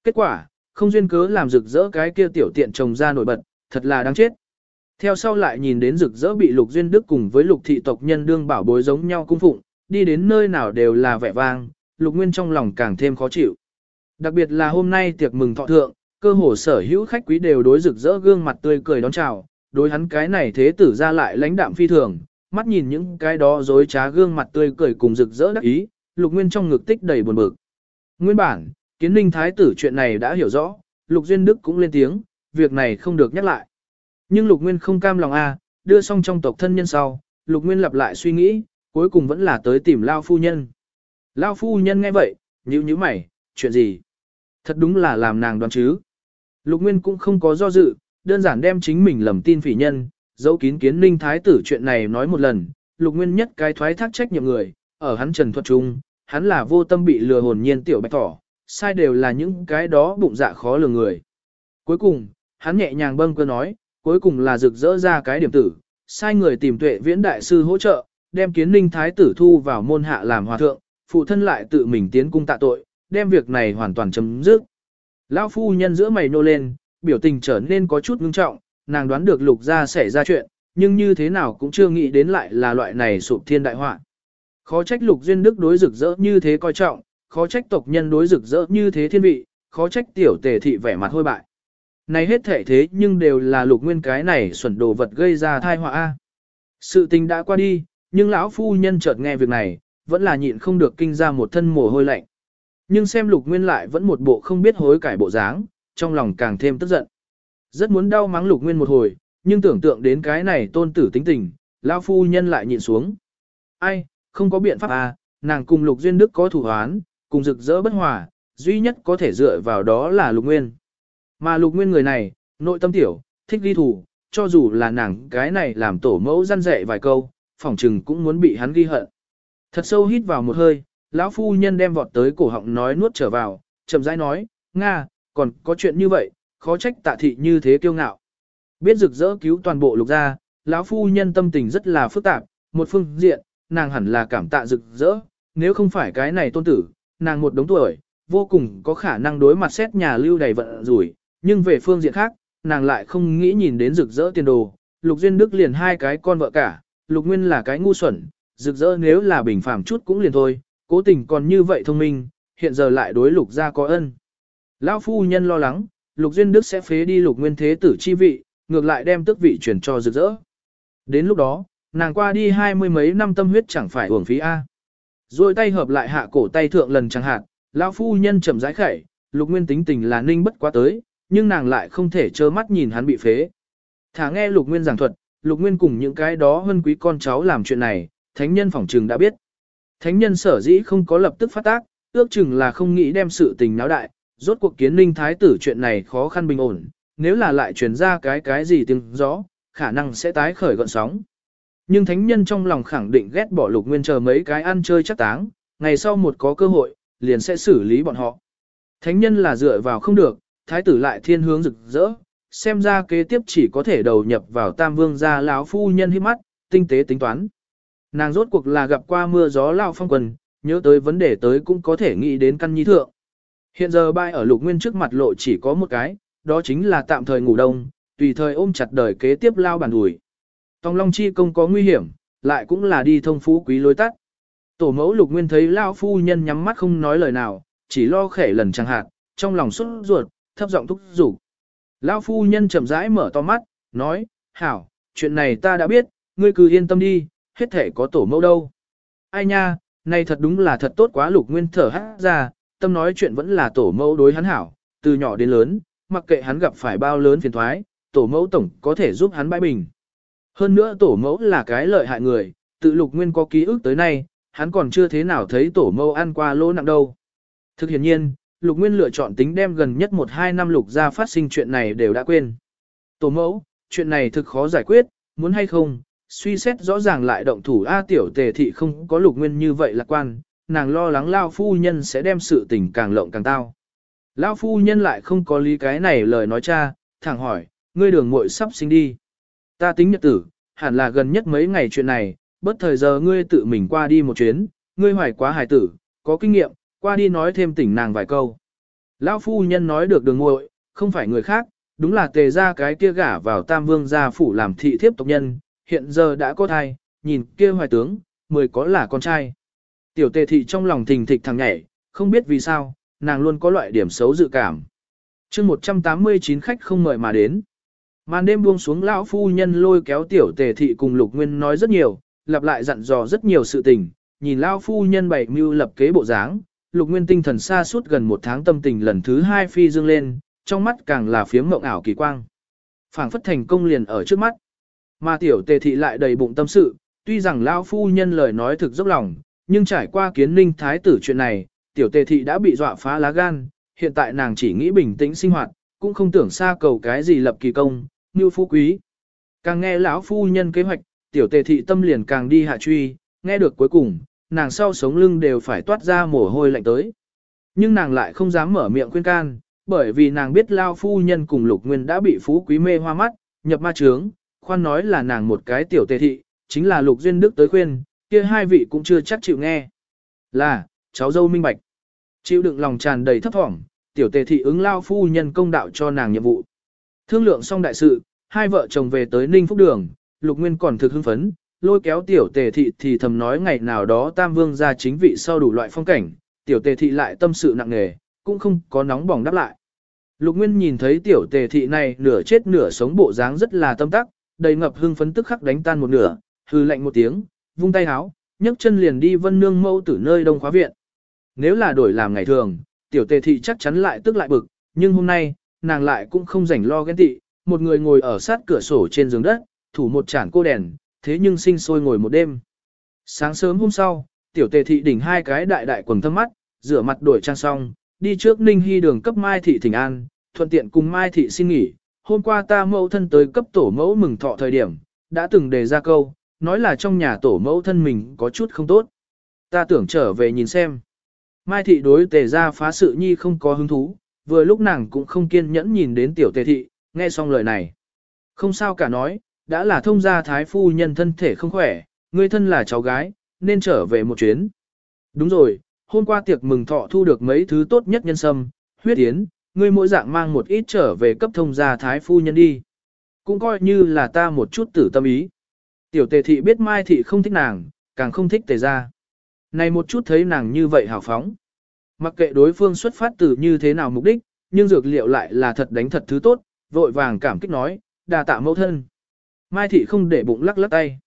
Kết quả, không duyên cớ làm rực rỡ cái kia tiểu tiện chồng ra nổi bật, thật là đáng chết. Theo sau lại nhìn đến rực rỡ bị lục duyên đức cùng với lục thị tộc nhân đương bảo bối giống nhau cung phụng, đi đến nơi nào đều là vẻ vang, lục nguyên trong lòng càng thêm khó chịu. Đặc biệt là hôm nay tiệc mừng thọ thượng, cơ hồ sở hữu khách quý đều đối rực rỡ gương mặt tươi cười đón chào, đối hắn cái này thế tử ra lại lãnh đạm phi thường, mắt nhìn những cái đó dối trá gương mặt tươi cười cùng rực rỡ đắc ý, lục nguyên trong ngực tích đầy buồn bực. Nguyên bản, kiến ninh thái tử chuyện này đã hiểu rõ, lục duyên đức cũng lên tiếng, việc này không được nhắc lại. Nhưng lục nguyên không cam lòng a, đưa xong trong tộc thân nhân sau, lục nguyên lặp lại suy nghĩ, cuối cùng vẫn là tới tìm lao phu nhân. Lao phu nhân nghe vậy, nhíu nhíu mày, chuyện gì? Thật đúng là làm nàng đoán chứ. Lục Nguyên cũng không có do dự, đơn giản đem chính mình lầm tin phỉ nhân, dấu kín kiến ninh thái tử chuyện này nói một lần, Lục Nguyên nhất cái thoái thác trách nhiệm người, ở hắn trần thuật trung, hắn là vô tâm bị lừa hồn nhiên tiểu bạch thỏ sai đều là những cái đó bụng dạ khó lường người. Cuối cùng, hắn nhẹ nhàng bâng cơ nói, cuối cùng là rực rỡ ra cái điểm tử, sai người tìm tuệ viễn đại sư hỗ trợ, đem kiến ninh thái tử thu vào môn hạ làm hòa thượng, phụ thân lại tự mình tiến cung tạ tội, đem việc này hoàn toàn chấm dứt. Lão phu nhân giữa mày nô lên, biểu tình trở nên có chút ngưng trọng, nàng đoán được lục gia xảy ra chuyện, nhưng như thế nào cũng chưa nghĩ đến lại là loại này sụp thiên đại họa. Khó trách lục duyên đức đối rực rỡ như thế coi trọng, khó trách tộc nhân đối rực rỡ như thế thiên vị, khó trách tiểu tề thị vẻ mặt hôi bại. Này hết thể thế nhưng đều là lục nguyên cái này xuẩn đồ vật gây ra thai họa a. Sự tình đã qua đi, nhưng lão phu nhân chợt nghe việc này, vẫn là nhịn không được kinh ra một thân mồ hôi lạnh. Nhưng xem lục nguyên lại vẫn một bộ không biết hối cải bộ dáng, trong lòng càng thêm tức giận. Rất muốn đau mắng lục nguyên một hồi, nhưng tưởng tượng đến cái này tôn tử tính tình, lão phu nhân lại nhịn xuống. Ai, không có biện pháp à, nàng cùng lục duyên đức có thủ hoán, cùng rực rỡ bất hòa, duy nhất có thể dựa vào đó là lục nguyên. Mà lục nguyên người này, nội tâm tiểu, thích ghi thủ, cho dù là nàng cái này làm tổ mẫu răn dạy vài câu, phỏng chừng cũng muốn bị hắn ghi hận. Thật sâu hít vào một hơi, lão phu nhân đem vọt tới cổ họng nói nuốt trở vào, chậm rãi nói, Nga, còn có chuyện như vậy, khó trách tạ thị như thế kiêu ngạo. Biết rực rỡ cứu toàn bộ lục gia, lão phu nhân tâm tình rất là phức tạp, một phương diện, nàng hẳn là cảm tạ rực rỡ, nếu không phải cái này tôn tử, nàng một đống tuổi, vô cùng có khả năng đối mặt xét nhà lưu đầy vận rủi, nhưng về phương diện khác, nàng lại không nghĩ nhìn đến rực rỡ tiền đồ, lục duyên đức liền hai cái con vợ cả, lục nguyên là cái ngu xuẩn, rực rỡ nếu là bình phàm chút cũng liền thôi, cố tình còn như vậy thông minh, hiện giờ lại đối lục gia có ân. Lão phu nhân lo lắng, lục duyên đức sẽ phế đi lục nguyên thế tử chi vị, ngược lại đem tước vị chuyển cho rực rỡ. Đến lúc đó, nàng qua đi hai mươi mấy năm tâm huyết chẳng phải uổng phí A. Rồi tay hợp lại hạ cổ tay thượng lần chẳng hạn, lão phu nhân chậm rãi khẩy, lục nguyên tính tình là ninh bất quá tới, nhưng nàng lại không thể trơ mắt nhìn hắn bị phế. Thả nghe lục nguyên giảng thuật, lục nguyên cùng những cái đó hơn quý con cháu làm chuyện này, thánh nhân phỏng trừng đã biết. Thánh nhân sở dĩ không có lập tức phát tác, ước chừng là không nghĩ đem sự tình náo đại, rốt cuộc kiến ninh thái tử chuyện này khó khăn bình ổn, nếu là lại truyền ra cái cái gì tiếng gió, khả năng sẽ tái khởi gọn sóng. Nhưng thánh nhân trong lòng khẳng định ghét bỏ lục nguyên chờ mấy cái ăn chơi chắc táng, ngày sau một có cơ hội, liền sẽ xử lý bọn họ. Thánh nhân là dựa vào không được, thái tử lại thiên hướng rực rỡ, xem ra kế tiếp chỉ có thể đầu nhập vào tam vương gia lão phu nhân hiếp mắt, tinh tế tính toán. Nàng rốt cuộc là gặp qua mưa gió lao phong quần, nhớ tới vấn đề tới cũng có thể nghĩ đến căn nhi thượng. Hiện giờ bay ở lục nguyên trước mặt lộ chỉ có một cái, đó chính là tạm thời ngủ đông, tùy thời ôm chặt đời kế tiếp lao bản đùi. Tòng Long Chi công có nguy hiểm, lại cũng là đi thông phú quý lối tắt. Tổ mẫu lục nguyên thấy lao phu nhân nhắm mắt không nói lời nào, chỉ lo khẻ lần chẳng hạt, trong lòng xuất ruột, thấp giọng thúc giục. Lao phu nhân chậm rãi mở to mắt, nói, hảo, chuyện này ta đã biết, ngươi cứ yên tâm đi, hết thể có tổ mẫu đâu. Ai nha, này thật đúng là thật tốt quá lục nguyên thở hát ra, tâm nói chuyện vẫn là tổ mẫu đối hắn hảo, từ nhỏ đến lớn, mặc kệ hắn gặp phải bao lớn phiền thoái, tổ mẫu tổng có thể giúp hắn bãi bình. Hơn nữa tổ mẫu là cái lợi hại người, tự lục nguyên có ký ức tới nay, hắn còn chưa thế nào thấy tổ mẫu ăn qua lỗ nặng đâu. Thực hiện nhiên, lục nguyên lựa chọn tính đem gần nhất 1-2 năm lục ra phát sinh chuyện này đều đã quên. Tổ mẫu, chuyện này thực khó giải quyết, muốn hay không, suy xét rõ ràng lại động thủ A tiểu tề thị không có lục nguyên như vậy lạc quan, nàng lo lắng lao phu nhân sẽ đem sự tình càng lộng càng tao. Lao phu nhân lại không có lý cái này lời nói cha, thẳng hỏi, ngươi đường muội sắp sinh đi. Ta tính nhật tử, hẳn là gần nhất mấy ngày chuyện này, bất thời giờ ngươi tự mình qua đi một chuyến, ngươi hoài quá hài tử, có kinh nghiệm, qua đi nói thêm tỉnh nàng vài câu. Lão phu nhân nói được đường ngội, không phải người khác, đúng là tề ra cái kia gả vào tam vương gia phủ làm thị thiếp tộc nhân, hiện giờ đã có thai, nhìn kia hoài tướng, mười có là con trai. Tiểu tề thị trong lòng thình thịch thằng nhảy, không biết vì sao, nàng luôn có loại điểm xấu dự cảm. chương 189 khách không mời mà đến. Màn đêm buông xuống lão phu nhân lôi kéo tiểu tề thị cùng lục nguyên nói rất nhiều, lặp lại dặn dò rất nhiều sự tình, nhìn lão phu nhân bày mưu lập kế bộ dáng, lục nguyên tinh thần xa suốt gần một tháng tâm tình lần thứ hai phi dương lên, trong mắt càng là phiếm mộng ảo kỳ quang. phảng phất thành công liền ở trước mắt. Mà tiểu tề thị lại đầy bụng tâm sự, tuy rằng lão phu nhân lời nói thực dốc lòng, nhưng trải qua kiến ninh thái tử chuyện này, tiểu tề thị đã bị dọa phá lá gan, hiện tại nàng chỉ nghĩ bình tĩnh sinh hoạt, cũng không tưởng xa cầu cái gì lập kỳ công, như phú quý. Càng nghe lão phu nhân kế hoạch, tiểu tề thị tâm liền càng đi hạ truy, nghe được cuối cùng, nàng sau sống lưng đều phải toát ra mồ hôi lạnh tới. Nhưng nàng lại không dám mở miệng khuyên can, bởi vì nàng biết lao phu nhân cùng lục nguyên đã bị phú quý mê hoa mắt, nhập ma trướng, khoan nói là nàng một cái tiểu tề thị, chính là lục duyên đức tới khuyên, kia hai vị cũng chưa chắc chịu nghe. Là, cháu dâu minh bạch. Chịu đựng lòng tràn đầy thấp thỏm, tiểu tề thị ứng lao phu nhân công đạo cho nàng nhiệm vụ. Thương lượng xong đại sự, hai vợ chồng về tới Ninh Phúc Đường, Lục Nguyên còn thực hưng phấn, lôi kéo tiểu tề thị thì thầm nói ngày nào đó Tam Vương ra chính vị sau đủ loại phong cảnh, tiểu tề thị lại tâm sự nặng nề, cũng không có nóng bỏng đáp lại. Lục Nguyên nhìn thấy tiểu tề thị này nửa chết nửa sống bộ dáng rất là tâm tắc, đầy ngập hưng phấn tức khắc đánh tan một nửa, hư lạnh một tiếng, vung tay háo, nhấc chân liền đi vân nương mâu tử nơi đông khóa viện. Nếu là đổi làm ngày thường, tiểu tề thị chắc chắn lại tức lại bực, nhưng hôm nay, nàng lại cũng không rảnh lo ghen tị, một người ngồi ở sát cửa sổ trên giường đất, thủ một chản cô đèn, thế nhưng sinh sôi ngồi một đêm. Sáng sớm hôm sau, tiểu tề thị đỉnh hai cái đại đại quần thâm mắt, rửa mặt đổi trang xong, đi trước Ninh Hy đường cấp Mai thị thỉnh an, thuận tiện cùng Mai thị xin nghỉ. Hôm qua ta mẫu thân tới cấp tổ mẫu mừng thọ thời điểm, đã từng đề ra câu, nói là trong nhà tổ mẫu thân mình có chút không tốt. Ta tưởng trở về nhìn xem. Mai thị đối tề ra phá sự nhi không có hứng thú, vừa lúc nàng cũng không kiên nhẫn nhìn đến tiểu tề thị, nghe xong lời này. Không sao cả nói, đã là thông gia thái phu nhân thân thể không khỏe, ngươi thân là cháu gái, nên trở về một chuyến. Đúng rồi, hôm qua tiệc mừng thọ thu được mấy thứ tốt nhất nhân sâm, huyết yến, ngươi mỗi dạng mang một ít trở về cấp thông gia thái phu nhân đi. Cũng coi như là ta một chút tử tâm ý. Tiểu tề thị biết mai thị không thích nàng, càng không thích tề gia. Này một chút thấy nàng như vậy hào phóng. Mặc kệ đối phương xuất phát từ như thế nào mục đích, nhưng dược liệu lại là thật đánh thật thứ tốt, vội vàng cảm kích nói, đà tạ mẫu thân. Mai thị không để bụng lắc lắc tay.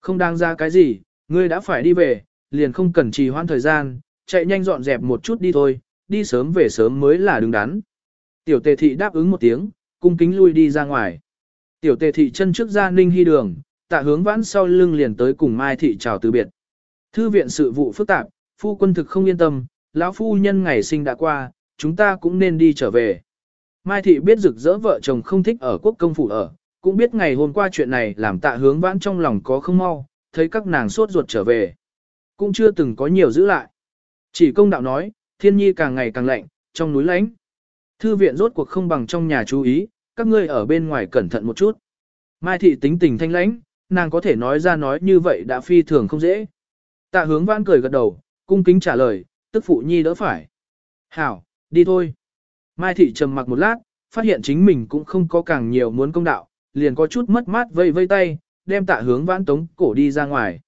Không đang ra cái gì, ngươi đã phải đi về, liền không cần trì hoãn thời gian, chạy nhanh dọn dẹp một chút đi thôi, đi sớm về sớm mới là đứng đắn. Tiểu tề thị đáp ứng một tiếng, cung kính lui đi ra ngoài. Tiểu tề thị chân trước ra ninh hy đường, tạ hướng vãn sau lưng liền tới cùng Mai thị chào từ biệt. Thư viện sự vụ phức tạp, phu quân thực không yên tâm, lão phu nhân ngày sinh đã qua, chúng ta cũng nên đi trở về. Mai thị biết rực rỡ vợ chồng không thích ở quốc công phủ ở, cũng biết ngày hôm qua chuyện này làm tạ hướng vãn trong lòng có không mau, thấy các nàng sốt ruột trở về. Cũng chưa từng có nhiều giữ lại. Chỉ công đạo nói, thiên nhi càng ngày càng lạnh, trong núi lánh. Thư viện rốt cuộc không bằng trong nhà chú ý, các ngươi ở bên ngoài cẩn thận một chút. Mai thị tính tình thanh lãnh, nàng có thể nói ra nói như vậy đã phi thường không dễ. Tạ hướng vãn cười gật đầu, cung kính trả lời, tức phụ nhi đỡ phải. Hảo, đi thôi. Mai thị trầm mặc một lát, phát hiện chính mình cũng không có càng nhiều muốn công đạo, liền có chút mất mát vây vây tay, đem tạ hướng vãn tống cổ đi ra ngoài.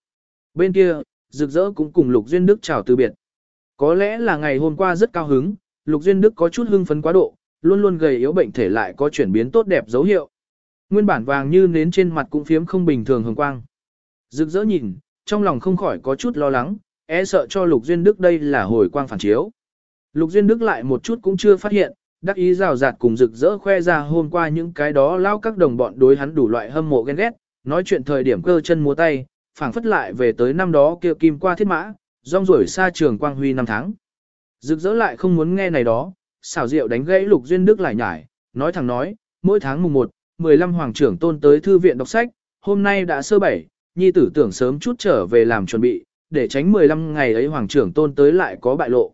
Bên kia, rực rỡ cũng cùng Lục Duyên Đức chào từ biệt. Có lẽ là ngày hôm qua rất cao hứng, Lục Duyên Đức có chút hưng phấn quá độ, luôn luôn gầy yếu bệnh thể lại có chuyển biến tốt đẹp dấu hiệu. Nguyên bản vàng như nến trên mặt cũng phiếm không bình thường hồng quang. Rực rỡ nhìn, trong lòng không khỏi có chút lo lắng, e sợ cho Lục Duyên Đức đây là hồi quang phản chiếu. Lục Duyên Đức lại một chút cũng chưa phát hiện, đắc ý rào rạt cùng rực rỡ khoe ra hôm qua những cái đó lao các đồng bọn đối hắn đủ loại hâm mộ ghen ghét, nói chuyện thời điểm cơ chân múa tay, phảng phất lại về tới năm đó kia kim qua thiết mã, rong rổi xa trường quang huy năm tháng. Rực rỡ lại không muốn nghe này đó, xảo diệu đánh gãy Lục Duyên Đức lại nhải, nói thẳng nói, mỗi tháng mùng 1, 15 hoàng trưởng tôn tới thư viện đọc sách, hôm nay đã sơ bảy, nhi tử tưởng sớm chút trở về làm chuẩn bị, để tránh 15 ngày ấy hoàng trưởng tôn tới lại có bại lộ.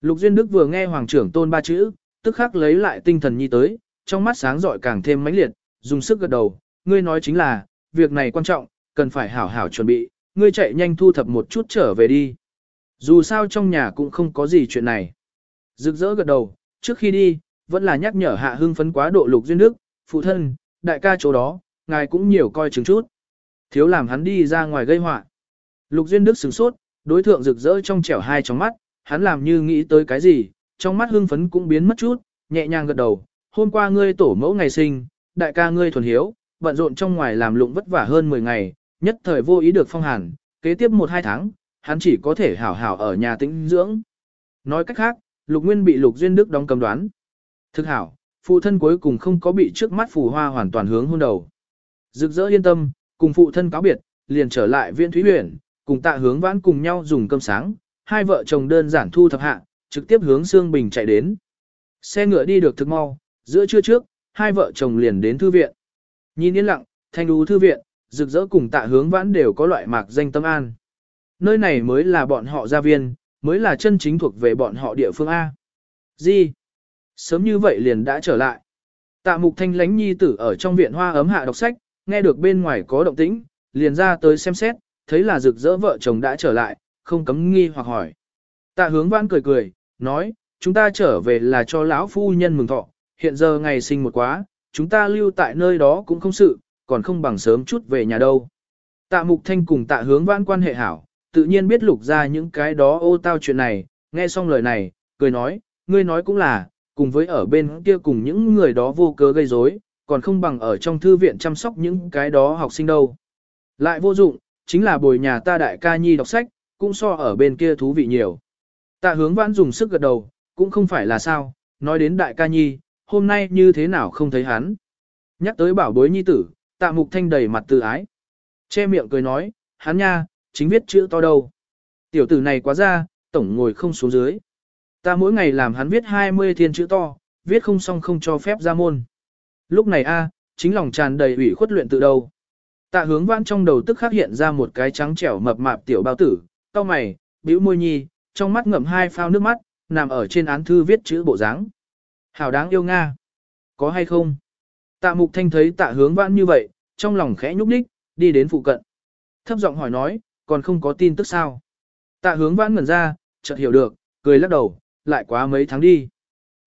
Lục Duyên Đức vừa nghe hoàng trưởng tôn ba chữ, tức khắc lấy lại tinh thần nhi tới, trong mắt sáng rọi càng thêm mãnh liệt, dùng sức gật đầu, ngươi nói chính là, việc này quan trọng, cần phải hảo hảo chuẩn bị, ngươi chạy nhanh thu thập một chút trở về đi. Dù sao trong nhà cũng không có gì chuyện này. Rực rỡ gật đầu, trước khi đi, vẫn là nhắc nhở hạ hưng phấn quá độ lục duyên đức, phụ thân, đại ca chỗ đó, ngài cũng nhiều coi chừng chút. Thiếu làm hắn đi ra ngoài gây họa. Lục duyên đức sửng sốt, đối thượng rực rỡ trong trẻo hai trong mắt, hắn làm như nghĩ tới cái gì, trong mắt hưng phấn cũng biến mất chút, nhẹ nhàng gật đầu, hôm qua ngươi tổ mẫu ngày sinh, đại ca ngươi thuần hiếu, bận rộn trong ngoài làm lụng vất vả hơn 10 ngày, nhất thời vô ý được phong hàn, kế tiếp 1-2 tháng, hắn chỉ có thể hảo hảo ở nhà tĩnh dưỡng. Nói cách khác, Lục Nguyên bị Lục Duyên Đức đóng cầm đoán. Thực hảo, phụ thân cuối cùng không có bị trước mắt phù hoa hoàn toàn hướng hôn đầu. Rực rỡ yên tâm, cùng phụ thân cáo biệt, liền trở lại viên thúy huyền, cùng tạ hướng vãn cùng nhau dùng cơm sáng, hai vợ chồng đơn giản thu thập hạ, trực tiếp hướng Sương Bình chạy đến. Xe ngựa đi được thực mau, giữa trưa trước, hai vợ chồng liền đến thư viện. Nhìn yên lặng, thanh đú thư viện, rực rỡ cùng tạ hướng vãn đều có loại mạc danh tâm an. Nơi này mới là bọn họ gia viên, mới là chân chính thuộc về bọn họ địa phương A. Gì? Sớm như vậy liền đã trở lại. Tạ mục thanh lánh nhi tử ở trong viện hoa ấm hạ đọc sách, nghe được bên ngoài có động tĩnh, liền ra tới xem xét, thấy là rực rỡ vợ chồng đã trở lại, không cấm nghi hoặc hỏi. Tạ hướng vãn cười cười, nói, chúng ta trở về là cho lão phu nhân mừng thọ, hiện giờ ngày sinh một quá, chúng ta lưu tại nơi đó cũng không sự, còn không bằng sớm chút về nhà đâu. Tạ mục thanh cùng tạ hướng vãn quan hệ hảo, tự nhiên biết lục ra những cái đó ô tao chuyện này, nghe xong lời này, cười nói, ngươi nói cũng là, cùng với ở bên kia cùng những người đó vô cớ gây rối, còn không bằng ở trong thư viện chăm sóc những cái đó học sinh đâu. Lại vô dụng, chính là bồi nhà ta đại ca nhi đọc sách, cũng so ở bên kia thú vị nhiều. Tạ hướng vãn dùng sức gật đầu, cũng không phải là sao, nói đến đại ca nhi, hôm nay như thế nào không thấy hắn. Nhắc tới bảo bối nhi tử, tạ mục thanh đầy mặt tự ái. Che miệng cười nói, hắn nha, chính viết chữ to đâu. Tiểu tử này quá ra, tổng ngồi không xuống dưới. Ta mỗi ngày làm hắn viết 20 thiên chữ to, viết không xong không cho phép ra môn. Lúc này a, chính lòng tràn đầy ủy khuất luyện tự đầu. Tạ hướng vãn trong đầu tức khắc hiện ra một cái trắng trẻo mập mạp tiểu bao tử, cao mày, bĩu môi nhi, trong mắt ngậm hai phao nước mắt, nằm ở trên án thư viết chữ bộ dáng. Hảo đáng yêu Nga. Có hay không? Tạ mục thanh thấy tạ hướng vãn như vậy, trong lòng khẽ nhúc nhích, đi đến phụ cận. Thấp giọng hỏi nói, còn không có tin tức sao? Tạ hướng vãn ngẩn ra, chợt hiểu được, cười lắc đầu, lại quá mấy tháng đi.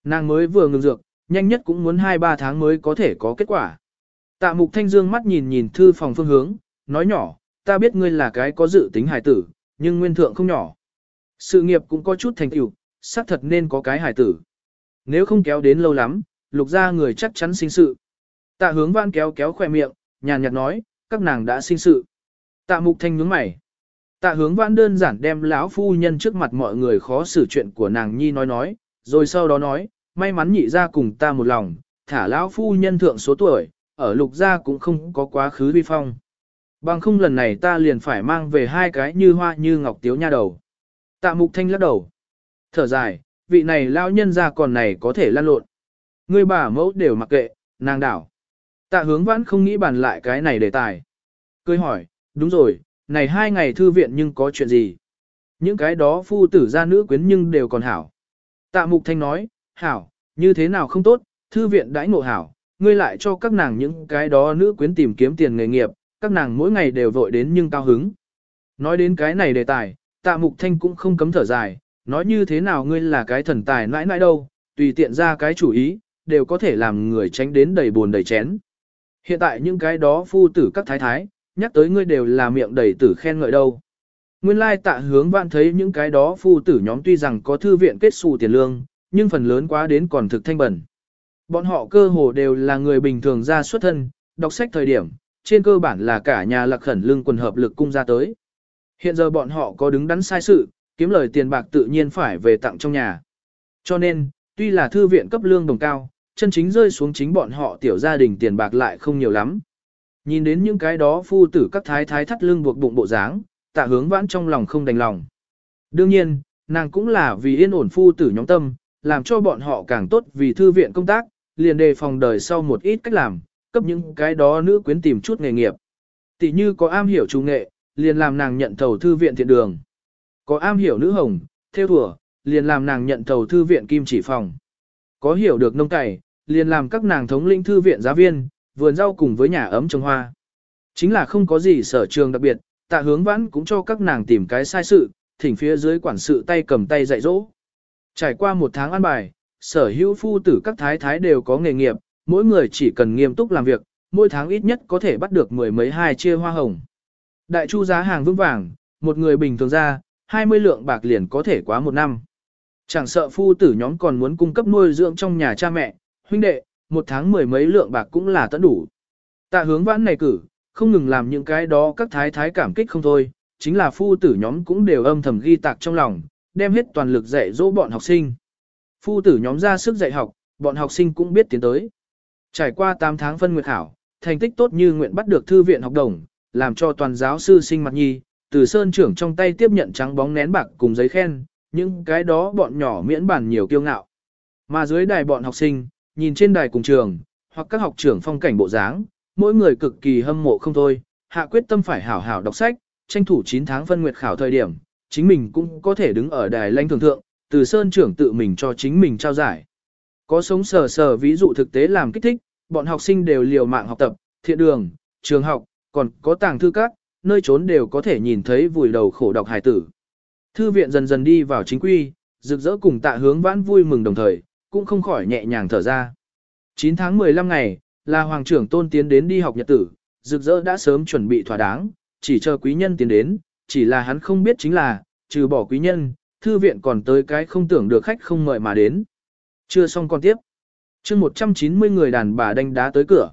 Nàng mới vừa ngừng dược, nhanh nhất cũng muốn 2-3 tháng mới có thể có kết quả. Tạ mục thanh dương mắt nhìn nhìn thư phòng phương hướng, nói nhỏ, ta biết ngươi là cái có dự tính hài tử, nhưng nguyên thượng không nhỏ. Sự nghiệp cũng có chút thành tựu, xác thật nên có cái hài tử. Nếu không kéo đến lâu lắm, lục ra người chắc chắn sinh sự. Tạ hướng văn kéo kéo khỏe miệng, nhàn nhạt nói, các nàng đã sinh sự. Tạ mục thanh nhướng mày. Tạ hướng vãn đơn giản đem lão phu nhân trước mặt mọi người khó xử chuyện của nàng nhi nói nói, rồi sau đó nói, may mắn nhị ra cùng ta một lòng, thả lão phu nhân thượng số tuổi, ở lục gia cũng không có quá khứ vi phong. Bằng không lần này ta liền phải mang về hai cái như hoa như ngọc tiếu nha đầu. Tạ mục thanh lắc đầu. Thở dài, vị này lão nhân ra còn này có thể lan lộn. Người bà mẫu đều mặc kệ, nàng đảo. Tạ hướng vãn không nghĩ bàn lại cái này đề tài. Cười hỏi, đúng rồi, này hai ngày thư viện nhưng có chuyện gì? Những cái đó phu tử gia nữ quyến nhưng đều còn hảo. Tạ mục thanh nói, hảo, như thế nào không tốt, thư viện đãi ngộ hảo, ngươi lại cho các nàng những cái đó nữ quyến tìm kiếm tiền nghề nghiệp, các nàng mỗi ngày đều vội đến nhưng cao hứng. Nói đến cái này đề tài, tạ mục thanh cũng không cấm thở dài, nói như thế nào ngươi là cái thần tài nãi nãi đâu, tùy tiện ra cái chủ ý, đều có thể làm người tránh đến đầy buồn đầy chén. Hiện tại những cái đó phu tử các thái thái, nhắc tới ngươi đều là miệng đầy tử khen ngợi đâu. Nguyên lai tạ hướng vạn thấy những cái đó phu tử nhóm tuy rằng có thư viện kết xù tiền lương, nhưng phần lớn quá đến còn thực thanh bẩn. Bọn họ cơ hồ đều là người bình thường ra xuất thân, đọc sách thời điểm, trên cơ bản là cả nhà lạc khẩn lương quần hợp lực cung ra tới. Hiện giờ bọn họ có đứng đắn sai sự, kiếm lời tiền bạc tự nhiên phải về tặng trong nhà. Cho nên, tuy là thư viện cấp lương đồng cao, chân chính rơi xuống chính bọn họ tiểu gia đình tiền bạc lại không nhiều lắm. Nhìn đến những cái đó phu tử các thái thái thắt lưng buộc bụng bộ dáng, tạ hướng vãn trong lòng không đành lòng. Đương nhiên, nàng cũng là vì yên ổn phu tử nhóm tâm, làm cho bọn họ càng tốt vì thư viện công tác, liền đề phòng đời sau một ít cách làm, cấp những cái đó nữ quyến tìm chút nghề nghiệp. Tỷ như có am hiểu trung nghệ, liền làm nàng nhận thầu thư viện thiện đường. Có am hiểu nữ hồng, theo thùa, liền làm nàng nhận thầu thư viện kim chỉ phòng. Có hiểu được nông cày, liền làm các nàng thống lĩnh thư viện giá viên, vườn rau cùng với nhà ấm trồng hoa. Chính là không có gì sở trường đặc biệt, tạ hướng vãn cũng cho các nàng tìm cái sai sự, thỉnh phía dưới quản sự tay cầm tay dạy dỗ. Trải qua một tháng ăn bài, sở hữu phu tử các thái thái đều có nghề nghiệp, mỗi người chỉ cần nghiêm túc làm việc, mỗi tháng ít nhất có thể bắt được mười mấy hai chia hoa hồng. Đại chu giá hàng vững vàng, một người bình thường ra, 20 lượng bạc liền có thể quá một năm. Chẳng sợ phu tử nhóm còn muốn cung cấp nuôi dưỡng trong nhà cha mẹ, huynh đệ, một tháng mười mấy lượng bạc cũng là tận đủ. Tạ hướng vãn này cử, không ngừng làm những cái đó các thái thái cảm kích không thôi, chính là phu tử nhóm cũng đều âm thầm ghi tạc trong lòng, đem hết toàn lực dạy dỗ bọn học sinh. Phu tử nhóm ra sức dạy học, bọn học sinh cũng biết tiến tới. Trải qua 8 tháng phân nguyệt khảo, thành tích tốt như nguyện bắt được thư viện học đồng, làm cho toàn giáo sư sinh mặt nhi, từ sơn trưởng trong tay tiếp nhận trắng bóng nén bạc cùng giấy khen, những cái đó bọn nhỏ miễn bản nhiều kiêu ngạo. Mà dưới đài bọn học sinh, nhìn trên đài cùng trường, hoặc các học trưởng phong cảnh bộ dáng, mỗi người cực kỳ hâm mộ không thôi, hạ quyết tâm phải hảo hảo đọc sách, tranh thủ 9 tháng phân nguyệt khảo thời điểm, chính mình cũng có thể đứng ở đài lãnh thường thượng, từ sơn trưởng tự mình cho chính mình trao giải. Có sống sờ sờ ví dụ thực tế làm kích thích, bọn học sinh đều liều mạng học tập, thiện đường, trường học, còn có tàng thư các, nơi trốn đều có thể nhìn thấy vùi đầu khổ đọc hải tử. Thư viện dần dần đi vào chính quy, rực rỡ cùng tạ hướng vãn vui mừng đồng thời, cũng không khỏi nhẹ nhàng thở ra. 9 tháng 15 ngày, là hoàng trưởng tôn tiến đến đi học nhật tử, rực rỡ đã sớm chuẩn bị thỏa đáng, chỉ chờ quý nhân tiến đến, chỉ là hắn không biết chính là, trừ bỏ quý nhân, thư viện còn tới cái không tưởng được khách không mời mà đến. Chưa xong còn tiếp. chương 190 người đàn bà đánh đá tới cửa.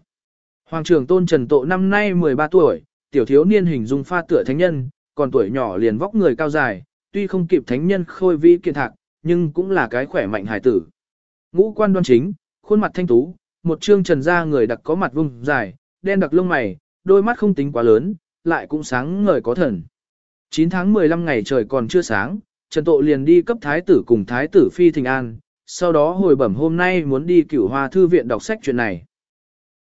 Hoàng trưởng tôn Trần Tộ năm nay 13 tuổi, tiểu thiếu niên hình dung pha tựa thánh nhân, còn tuổi nhỏ liền vóc người cao dài, tuy không kịp thánh nhân khôi vĩ kiện thạc, nhưng cũng là cái khỏe mạnh hải tử. Ngũ quan đoan chính, khuôn mặt thanh tú, một trương trần da người đặc có mặt vung dài, đen đặc lông mày, đôi mắt không tính quá lớn, lại cũng sáng ngời có thần. 9 tháng 15 ngày trời còn chưa sáng, Trần Tộ liền đi cấp thái tử cùng thái tử phi thình an, sau đó hồi bẩm hôm nay muốn đi cửu hoa thư viện đọc sách chuyện này.